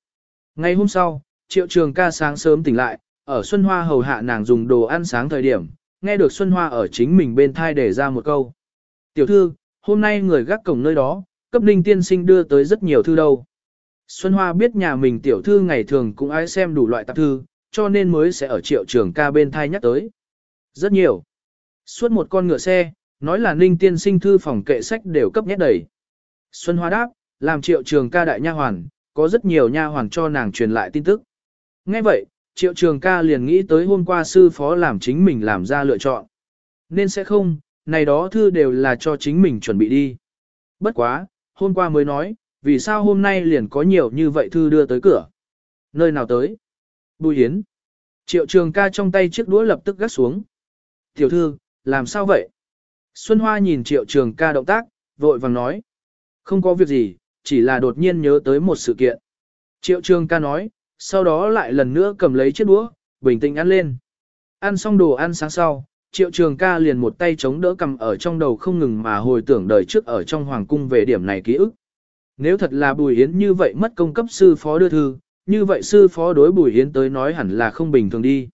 Ngày hôm sau, triệu trường ca sáng sớm tỉnh lại, ở Xuân Hoa hầu hạ nàng dùng đồ ăn sáng thời điểm, nghe được Xuân Hoa ở chính mình bên thai để ra một câu. Tiểu thư, hôm nay người gác cổng nơi đó, cấp ninh tiên sinh đưa tới rất nhiều thư đâu. Xuân Hoa biết nhà mình tiểu thư ngày thường cũng ái xem đủ loại tạp thư, cho nên mới sẽ ở triệu trường ca bên thai nhắc tới. Rất nhiều. Suốt một con ngựa xe, nói là ninh tiên sinh thư phòng kệ sách đều cấp nhét đầy. Xuân Hoa đáp, làm triệu trường ca đại nha hoàn, có rất nhiều nha hoàn cho nàng truyền lại tin tức. Nghe vậy, triệu trường ca liền nghĩ tới hôm qua sư phó làm chính mình làm ra lựa chọn. Nên sẽ không, này đó thư đều là cho chính mình chuẩn bị đi. Bất quá, hôm qua mới nói, vì sao hôm nay liền có nhiều như vậy thư đưa tới cửa. Nơi nào tới? Bùi Yến. Triệu trường ca trong tay chiếc đũa lập tức gắt xuống. Tiểu thư, làm sao vậy? Xuân Hoa nhìn triệu trường ca động tác, vội vàng nói. Không có việc gì, chỉ là đột nhiên nhớ tới một sự kiện. Triệu trường ca nói, sau đó lại lần nữa cầm lấy chiếc đũa, bình tĩnh ăn lên. Ăn xong đồ ăn sáng sau, triệu trường ca liền một tay chống đỡ cầm ở trong đầu không ngừng mà hồi tưởng đời trước ở trong hoàng cung về điểm này ký ức. Nếu thật là Bùi Yến như vậy mất công cấp sư phó đưa thư, như vậy sư phó đối Bùi Yến tới nói hẳn là không bình thường đi.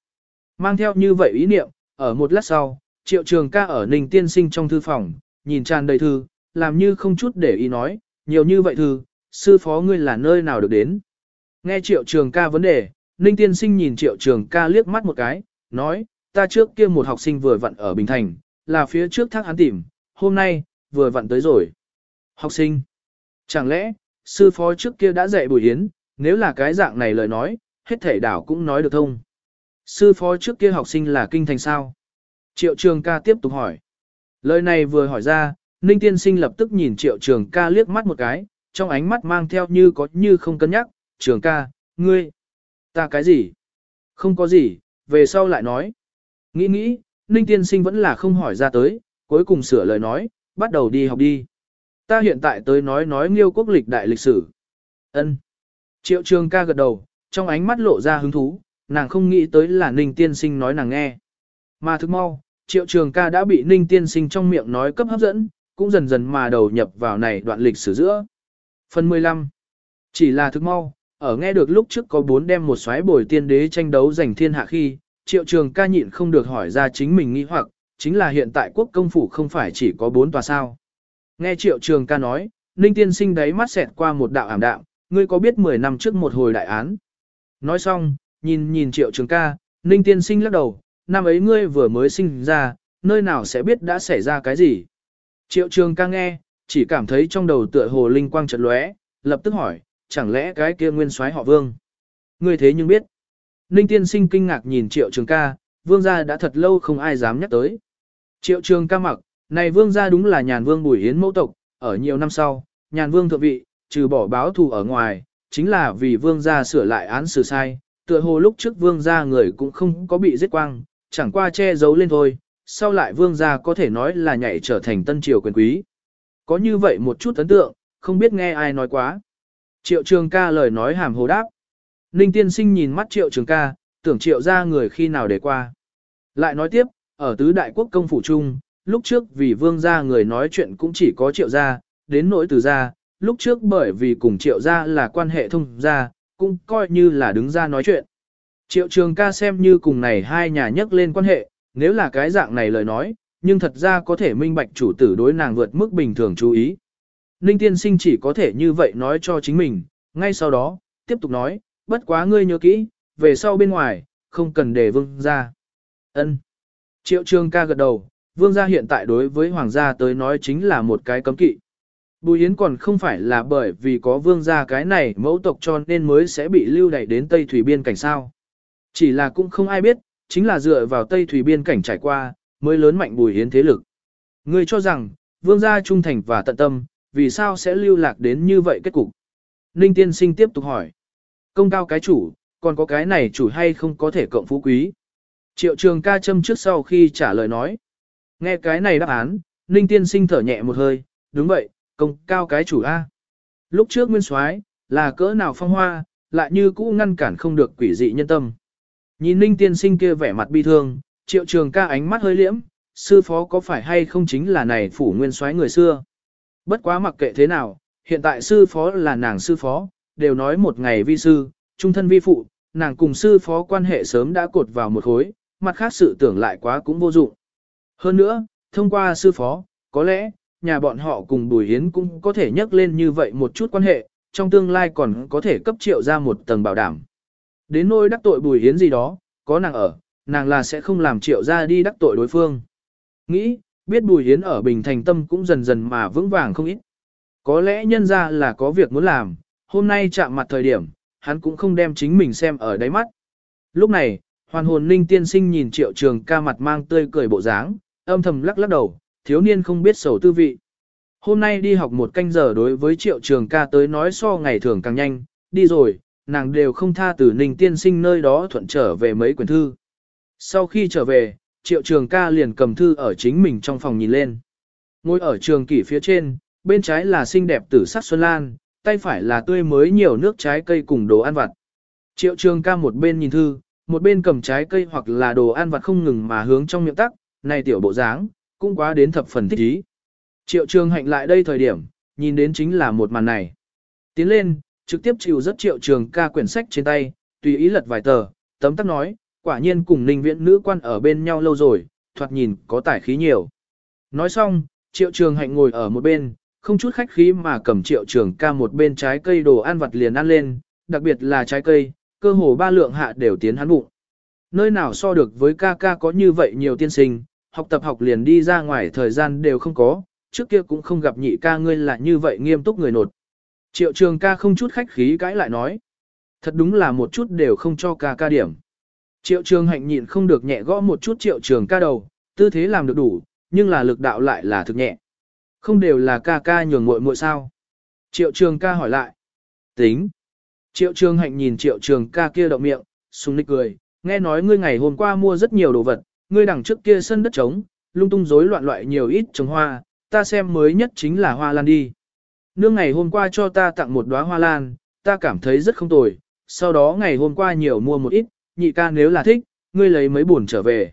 Mang theo như vậy ý niệm, ở một lát sau, triệu trường ca ở Ninh Tiên Sinh trong thư phòng, nhìn tràn đầy thư, làm như không chút để ý nói, nhiều như vậy thư, sư phó ngươi là nơi nào được đến. Nghe triệu trường ca vấn đề, Ninh Tiên Sinh nhìn triệu trường ca liếc mắt một cái, nói, ta trước kia một học sinh vừa vặn ở Bình Thành, là phía trước thác hắn tìm, hôm nay, vừa vặn tới rồi. Học sinh, chẳng lẽ, sư phó trước kia đã dạy buổi Hiến, nếu là cái dạng này lời nói, hết thể đảo cũng nói được thông. Sư phó trước kia học sinh là kinh thành sao? Triệu trường ca tiếp tục hỏi. Lời này vừa hỏi ra, Ninh Tiên Sinh lập tức nhìn triệu trường ca liếc mắt một cái, trong ánh mắt mang theo như có như không cân nhắc, trường ca, ngươi, ta cái gì? Không có gì, về sau lại nói. Nghĩ nghĩ, Ninh Tiên Sinh vẫn là không hỏi ra tới, cuối cùng sửa lời nói, bắt đầu đi học đi. Ta hiện tại tới nói nói nghiêu quốc lịch đại lịch sử. ân Triệu trường ca gật đầu, trong ánh mắt lộ ra hứng thú, nàng không nghĩ tới là Ninh Tiên Sinh nói nàng nghe. Mà thức mau, triệu trường ca đã bị Ninh Tiên Sinh trong miệng nói cấp hấp dẫn, cũng dần dần mà đầu nhập vào này đoạn lịch sử giữa. Phần 15 Chỉ là thức mau, ở nghe được lúc trước có bốn đem một xoáy bồi tiên đế tranh đấu giành thiên hạ khi, triệu trường ca nhịn không được hỏi ra chính mình nghi hoặc, chính là hiện tại quốc công phủ không phải chỉ có bốn tòa sao. Nghe triệu trường ca nói, Ninh tiên sinh đấy mắt xẹt qua một đạo ảm đạm, ngươi có biết 10 năm trước một hồi đại án. Nói xong, nhìn nhìn triệu trường ca, Ninh tiên sinh lắc đầu, năm ấy ngươi vừa mới sinh ra, nơi nào sẽ biết đã xảy ra cái gì. Triệu trường ca nghe, chỉ cảm thấy trong đầu tựa hồ linh quang chợt lóe, lập tức hỏi, chẳng lẽ cái kia nguyên soái họ vương. Ngươi thế nhưng biết. Ninh tiên sinh kinh ngạc nhìn triệu trường ca, vương gia đã thật lâu không ai dám nhắc tới. Triệu trường ca mặc, này vương gia đúng là nhàn vương bùi hiến mẫu tộc, ở nhiều năm sau, nhàn vương thượng vị, trừ bỏ báo thù ở ngoài, chính là vì vương gia sửa lại án xử sai, tựa hồ lúc trước vương gia người cũng không có bị giết quang, chẳng qua che giấu lên thôi, sau lại vương gia có thể nói là nhảy trở thành tân triều quyền quý. Có như vậy một chút ấn tượng, không biết nghe ai nói quá. Triệu trường ca lời nói hàm hồ đáp. Ninh tiên sinh nhìn mắt triệu trường ca, tưởng triệu ra người khi nào để qua. Lại nói tiếp, ở tứ đại quốc công phủ chung, lúc trước vì vương gia người nói chuyện cũng chỉ có triệu gia, đến nỗi từ gia, lúc trước bởi vì cùng triệu gia là quan hệ thông gia, cũng coi như là đứng ra nói chuyện. Triệu trường ca xem như cùng này hai nhà nhắc lên quan hệ, nếu là cái dạng này lời nói, nhưng thật ra có thể minh bạch chủ tử đối nàng vượt mức bình thường chú ý. Ninh tiên sinh chỉ có thể như vậy nói cho chính mình, ngay sau đó, tiếp tục nói, bất quá ngươi nhớ kỹ, về sau bên ngoài, không cần để vương gia. Ân. Triệu trường ca gật đầu, vương gia hiện tại đối với hoàng gia tới nói chính là một cái cấm kỵ. Bùi Yến còn không phải là bởi vì có vương gia cái này mẫu tộc cho nên mới sẽ bị lưu đẩy đến Tây Thủy Biên cảnh sao. Chỉ là cũng không ai biết, chính là dựa vào Tây Thủy Biên cảnh trải qua, mới lớn mạnh Bùi Yến thế lực. Ngươi cho rằng, vương gia trung thành và tận tâm, vì sao sẽ lưu lạc đến như vậy kết cục? Ninh tiên sinh tiếp tục hỏi. Công cao cái chủ, còn có cái này chủ hay không có thể cộng phú quý. Triệu trường ca châm trước sau khi trả lời nói. Nghe cái này đáp án, Ninh tiên sinh thở nhẹ một hơi, đúng vậy, công cao cái chủ A. Lúc trước nguyên soái là cỡ nào phong hoa, lại như cũ ngăn cản không được quỷ dị nhân tâm. Nhìn Ninh tiên sinh kia vẻ mặt bi thương, triệu trường ca ánh mắt hơi liễm, sư phó có phải hay không chính là này phủ nguyên soái người xưa. Bất quá mặc kệ thế nào, hiện tại sư phó là nàng sư phó, đều nói một ngày vi sư, trung thân vi phụ, nàng cùng sư phó quan hệ sớm đã cột vào một khối, mặt khác sự tưởng lại quá cũng vô dụng. Hơn nữa, thông qua sư phó, có lẽ, nhà bọn họ cùng Bùi Hiến cũng có thể nhắc lên như vậy một chút quan hệ, trong tương lai còn có thể cấp triệu ra một tầng bảo đảm. Đến nỗi đắc tội bùi hiến gì đó, có nàng ở, nàng là sẽ không làm triệu ra đi đắc tội đối phương. Nghĩ, biết bùi hiến ở Bình Thành Tâm cũng dần dần mà vững vàng không ít. Có lẽ nhân ra là có việc muốn làm, hôm nay chạm mặt thời điểm, hắn cũng không đem chính mình xem ở đáy mắt. Lúc này, hoàn hồn ninh tiên sinh nhìn triệu trường ca mặt mang tươi cười bộ dáng, âm thầm lắc lắc đầu, thiếu niên không biết sầu tư vị. Hôm nay đi học một canh giờ đối với triệu trường ca tới nói so ngày thường càng nhanh, đi rồi, nàng đều không tha từ ninh tiên sinh nơi đó thuận trở về mấy quyển thư. Sau khi trở về, triệu trường ca liền cầm thư ở chính mình trong phòng nhìn lên. Ngồi ở trường kỷ phía trên, bên trái là xinh đẹp tử sắc xuân lan, tay phải là tươi mới nhiều nước trái cây cùng đồ ăn vặt. Triệu trường ca một bên nhìn thư, một bên cầm trái cây hoặc là đồ ăn vặt không ngừng mà hướng trong miệng tắc, này tiểu bộ dáng, cũng quá đến thập phần thích ý. Triệu trường hạnh lại đây thời điểm, nhìn đến chính là một màn này. Tiến lên, trực tiếp chịu rất triệu trường ca quyển sách trên tay, tùy ý lật vài tờ, tấm tắc nói, quả nhiên cùng ninh viện nữ quan ở bên nhau lâu rồi, thoạt nhìn có tải khí nhiều. Nói xong, triệu trường hạnh ngồi ở một bên, không chút khách khí mà cầm triệu trường ca một bên trái cây đồ ăn vặt liền ăn lên, đặc biệt là trái cây, cơ hồ ba lượng hạ đều tiến hắn bụng. Nơi nào so được với ca ca có như vậy nhiều tiên sinh, học tập học liền đi ra ngoài thời gian đều không có, trước kia cũng không gặp nhị ca ngươi là như vậy nghiêm túc người nột. Triệu trường ca không chút khách khí cãi lại nói. Thật đúng là một chút đều không cho ca ca điểm. Triệu trường hạnh nhịn không được nhẹ gõ một chút triệu trường ca đầu, tư thế làm được đủ, nhưng là lực đạo lại là thực nhẹ. Không đều là ca ca nhường muội muội sao. Triệu trường ca hỏi lại. Tính. Triệu trường hạnh nhìn triệu trường ca kia động miệng, sung nịch cười, nghe nói ngươi ngày hôm qua mua rất nhiều đồ vật, ngươi đằng trước kia sân đất trống, lung tung rối loạn loại nhiều ít trồng hoa, ta xem mới nhất chính là hoa lan đi. Nương ngày hôm qua cho ta tặng một đóa hoa lan, ta cảm thấy rất không tồi, sau đó ngày hôm qua nhiều mua một ít, nhị ca nếu là thích, ngươi lấy mấy buồn trở về.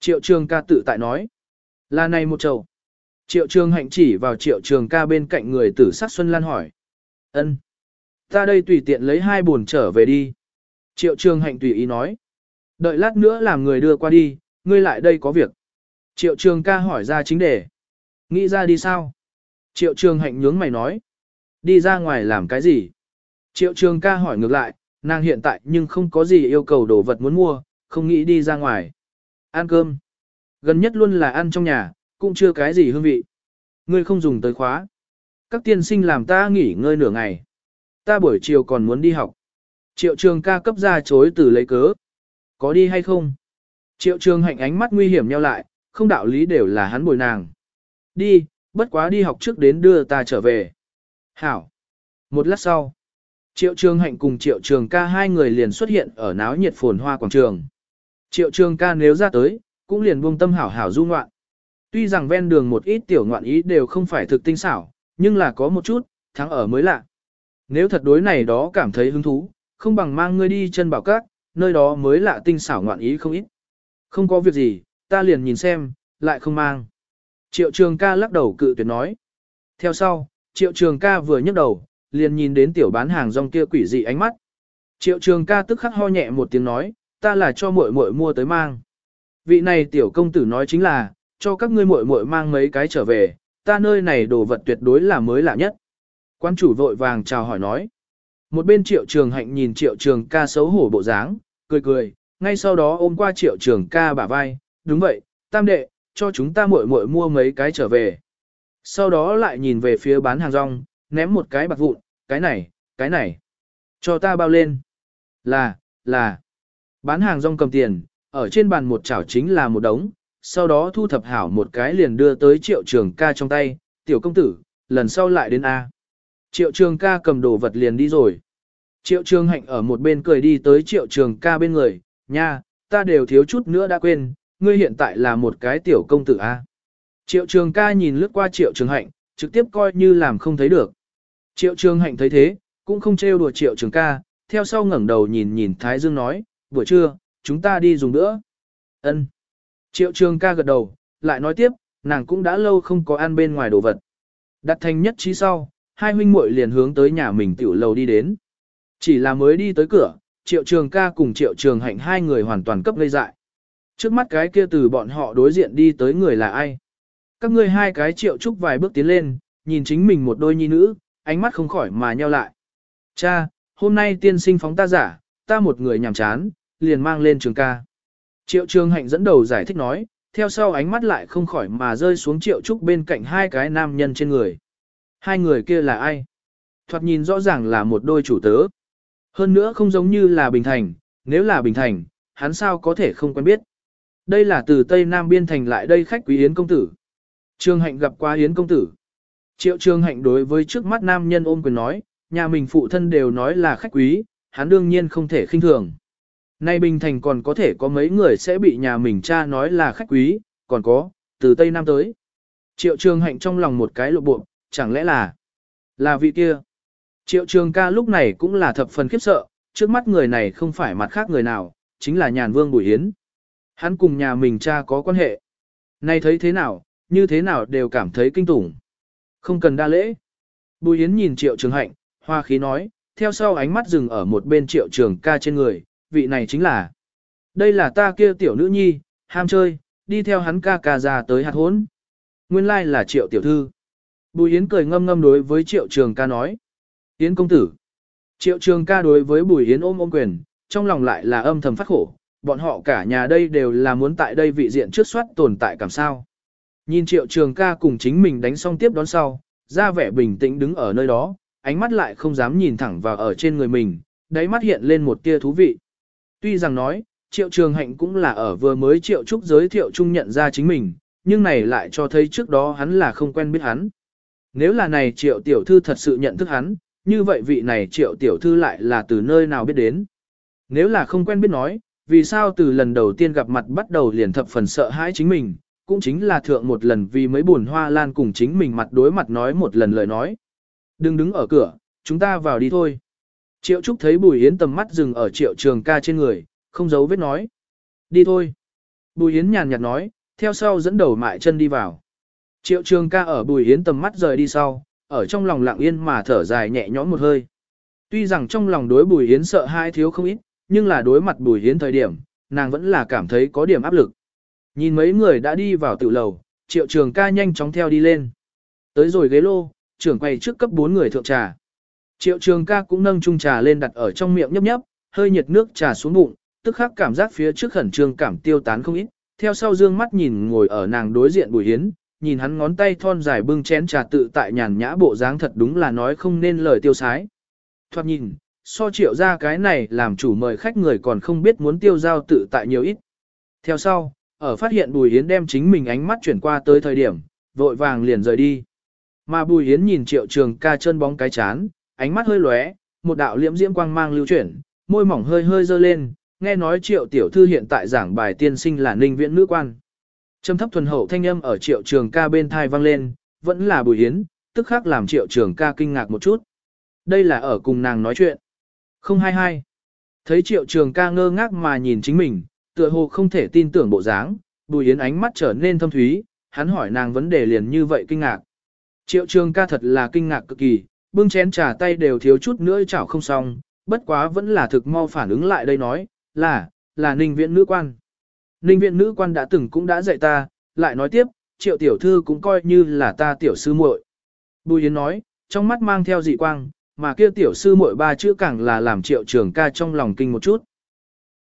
Triệu trường ca tự tại nói, là này một chầu. Triệu trường hạnh chỉ vào triệu trường ca bên cạnh người tử sát Xuân Lan hỏi. ân, Ta đây tùy tiện lấy hai buồn trở về đi. Triệu trường hạnh tùy ý nói. Đợi lát nữa làm người đưa qua đi, ngươi lại đây có việc. Triệu trường ca hỏi ra chính đề. Nghĩ ra đi sao? Triệu trường hạnh nhướng mày nói. Đi ra ngoài làm cái gì? Triệu trường ca hỏi ngược lại, nàng hiện tại nhưng không có gì yêu cầu đồ vật muốn mua, không nghĩ đi ra ngoài. Ăn cơm. Gần nhất luôn là ăn trong nhà, cũng chưa cái gì hương vị. Ngươi không dùng tới khóa. Các tiên sinh làm ta nghỉ ngơi nửa ngày. Ta buổi chiều còn muốn đi học. Triệu trường ca cấp ra chối từ lấy cớ. Có đi hay không? Triệu trường hạnh ánh mắt nguy hiểm nhau lại, không đạo lý đều là hắn bồi nàng. Đi, bất quá đi học trước đến đưa ta trở về. Hảo. Một lát sau, Triệu Trường Hạnh cùng Triệu Trường ca hai người liền xuất hiện ở náo nhiệt phồn hoa quảng trường. Triệu Trường ca nếu ra tới, cũng liền buông tâm hảo hảo du ngoạn. Tuy rằng ven đường một ít tiểu ngoạn ý đều không phải thực tinh xảo, nhưng là có một chút, thắng ở mới lạ. Nếu thật đối này đó cảm thấy hứng thú, không bằng mang ngươi đi chân bảo cát, nơi đó mới lạ tinh xảo ngoạn ý không ít. Không có việc gì, ta liền nhìn xem, lại không mang. Triệu trường ca lắc đầu cự tuyệt nói. Theo sau, triệu trường ca vừa nhấc đầu, liền nhìn đến tiểu bán hàng rong kia quỷ dị ánh mắt. Triệu trường ca tức khắc ho nhẹ một tiếng nói, ta là cho muội muội mua tới mang. Vị này tiểu công tử nói chính là, cho các ngươi muội muội mang mấy cái trở về, ta nơi này đồ vật tuyệt đối là mới lạ nhất. Quan chủ vội vàng chào hỏi nói. Một bên triệu trường hạnh nhìn triệu trường ca xấu hổ bộ dáng, cười cười, ngay sau đó ôm qua triệu trường ca bả vai, đúng vậy, tam đệ, cho chúng ta muội muội mua mấy cái trở về. Sau đó lại nhìn về phía bán hàng rong, ném một cái bạc vụn, cái này, cái này. Cho ta bao lên. Là, là. Bán hàng rong cầm tiền, ở trên bàn một chảo chính là một đống, sau đó thu thập hảo một cái liền đưa tới triệu trường ca trong tay, tiểu công tử, lần sau lại đến A. Triệu trường ca cầm đồ vật liền đi rồi. Triệu trường hạnh ở một bên cười đi tới triệu trường ca bên người, nha, ta đều thiếu chút nữa đã quên, ngươi hiện tại là một cái tiểu công tử A. Triệu trường ca nhìn lướt qua triệu trường hạnh, trực tiếp coi như làm không thấy được. Triệu trường hạnh thấy thế, cũng không trêu đùa triệu trường ca, theo sau ngẩng đầu nhìn nhìn Thái Dương nói, buổi trưa, chúng ta đi dùng nữa. Ân. Triệu trường ca gật đầu, lại nói tiếp, nàng cũng đã lâu không có ăn bên ngoài đồ vật. Đặt thành nhất trí sau, hai huynh muội liền hướng tới nhà mình tiểu lầu đi đến. Chỉ là mới đi tới cửa, triệu trường ca cùng triệu trường hạnh hai người hoàn toàn cấp gây dại. Trước mắt cái kia từ bọn họ đối diện đi tới người là ai? Các ngươi hai cái triệu trúc vài bước tiến lên, nhìn chính mình một đôi nhi nữ, ánh mắt không khỏi mà nheo lại. Cha, hôm nay tiên sinh phóng ta giả, ta một người nhàm chán, liền mang lên trường ca. Triệu trường hạnh dẫn đầu giải thích nói, theo sau ánh mắt lại không khỏi mà rơi xuống triệu trúc bên cạnh hai cái nam nhân trên người. Hai người kia là ai? Thoạt nhìn rõ ràng là một đôi chủ tớ. Hơn nữa không giống như là Bình Thành, nếu là Bình Thành, hắn sao có thể không quen biết. Đây là từ Tây Nam Biên Thành lại đây khách quý Yến Công Tử. Trương Hạnh gặp qua Yến Công Tử. Triệu Trương Hạnh đối với trước mắt nam nhân ôm quyền nói, nhà mình phụ thân đều nói là khách quý, hắn đương nhiên không thể khinh thường. Nay Bình Thành còn có thể có mấy người sẽ bị nhà mình cha nói là khách quý, còn có, từ Tây Nam tới. Triệu Trường Hạnh trong lòng một cái lộ bộ, chẳng lẽ là, là vị kia. Triệu Trường ca lúc này cũng là thập phần khiếp sợ, trước mắt người này không phải mặt khác người nào, chính là nhàn vương Bùi Hiến. Hắn cùng nhà mình cha có quan hệ. Nay thấy thế nào, như thế nào đều cảm thấy kinh tủng. Không cần đa lễ. Bùi Hiến nhìn Triệu Trường Hạnh, hoa khí nói, theo sau ánh mắt dừng ở một bên Triệu Trường ca trên người, vị này chính là. Đây là ta kia tiểu nữ nhi, ham chơi, đi theo hắn ca ca ra tới hạt hốn. Nguyên lai là Triệu tiểu thư. Bùi Yến cười ngâm ngâm đối với Triệu Trường ca nói. Yến công tử. Triệu Trường ca đối với Bùi Yến ôm ôm quyền, trong lòng lại là âm thầm phát khổ, bọn họ cả nhà đây đều là muốn tại đây vị diện trước soát tồn tại cảm sao. Nhìn Triệu Trường ca cùng chính mình đánh xong tiếp đón sau, ra vẻ bình tĩnh đứng ở nơi đó, ánh mắt lại không dám nhìn thẳng vào ở trên người mình, đáy mắt hiện lên một tia thú vị. Tuy rằng nói, Triệu Trường Hạnh cũng là ở vừa mới Triệu Trúc giới thiệu chung nhận ra chính mình, nhưng này lại cho thấy trước đó hắn là không quen biết hắn. Nếu là này Triệu Tiểu Thư thật sự nhận thức hắn, như vậy vị này Triệu Tiểu Thư lại là từ nơi nào biết đến. Nếu là không quen biết nói, vì sao từ lần đầu tiên gặp mặt bắt đầu liền thập phần sợ hãi chính mình, cũng chính là thượng một lần vì mấy buồn hoa lan cùng chính mình mặt đối mặt nói một lần lời nói. Đừng đứng ở cửa, chúng ta vào đi thôi. Triệu Trúc thấy Bùi Yến tầm mắt dừng ở Triệu Trường ca trên người, không giấu vết nói. Đi thôi. Bùi Yến nhàn nhạt nói, theo sau dẫn đầu mại chân đi vào. Triệu Trường ca ở Bùi Yến tầm mắt rời đi sau, ở trong lòng lặng yên mà thở dài nhẹ nhõm một hơi. Tuy rằng trong lòng đối Bùi Yến sợ hai thiếu không ít, nhưng là đối mặt Bùi Yến thời điểm, nàng vẫn là cảm thấy có điểm áp lực. Nhìn mấy người đã đi vào tự lầu, Triệu Trường ca nhanh chóng theo đi lên. Tới rồi ghế lô, trưởng quay trước cấp 4 người thượng trà. Triệu trường ca cũng nâng chung trà lên đặt ở trong miệng nhấp nhấp, hơi nhiệt nước trà xuống bụng, tức khắc cảm giác phía trước khẩn trương cảm tiêu tán không ít, theo sau dương mắt nhìn ngồi ở nàng đối diện Bùi Hiến, nhìn hắn ngón tay thon dài bưng chén trà tự tại nhàn nhã bộ dáng thật đúng là nói không nên lời tiêu sái. Thoạt nhìn, so triệu ra cái này làm chủ mời khách người còn không biết muốn tiêu giao tự tại nhiều ít. Theo sau, ở phát hiện Bùi Hiến đem chính mình ánh mắt chuyển qua tới thời điểm, vội vàng liền rời đi. Mà Bùi Hiến nhìn triệu trường ca chân bóng cái chán, ánh mắt hơi lóe, một đạo liễm diễm quang mang lưu chuyển, môi mỏng hơi hơi dơ lên, nghe nói triệu tiểu thư hiện tại giảng bài tiên sinh là ninh viễn nữ quan. Trầm thấp thuần hậu thanh âm ở triệu trường ca bên thai vang lên, vẫn là bùi hiến, tức khắc làm triệu trường ca kinh ngạc một chút. Đây là ở cùng nàng nói chuyện. 022. Thấy triệu trường ca ngơ ngác mà nhìn chính mình, tựa hồ không thể tin tưởng bộ dáng, bùi hiến ánh mắt trở nên thâm thúy, hắn hỏi nàng vấn đề liền như vậy kinh ngạc. Triệu trường ca thật là kinh ngạc cực kỳ, bưng chén trà tay đều thiếu chút nữa chảo không xong, bất quá vẫn là thực mau phản ứng lại đây nói, là, là ninh viện nữ quan. Ninh viện nữ quan đã từng cũng đã dạy ta, lại nói tiếp, triệu tiểu thư cũng coi như là ta tiểu sư muội. Bùi Yến nói, trong mắt mang theo dị quang, mà kia tiểu sư muội ba chữ càng là làm triệu trường ca trong lòng kinh một chút.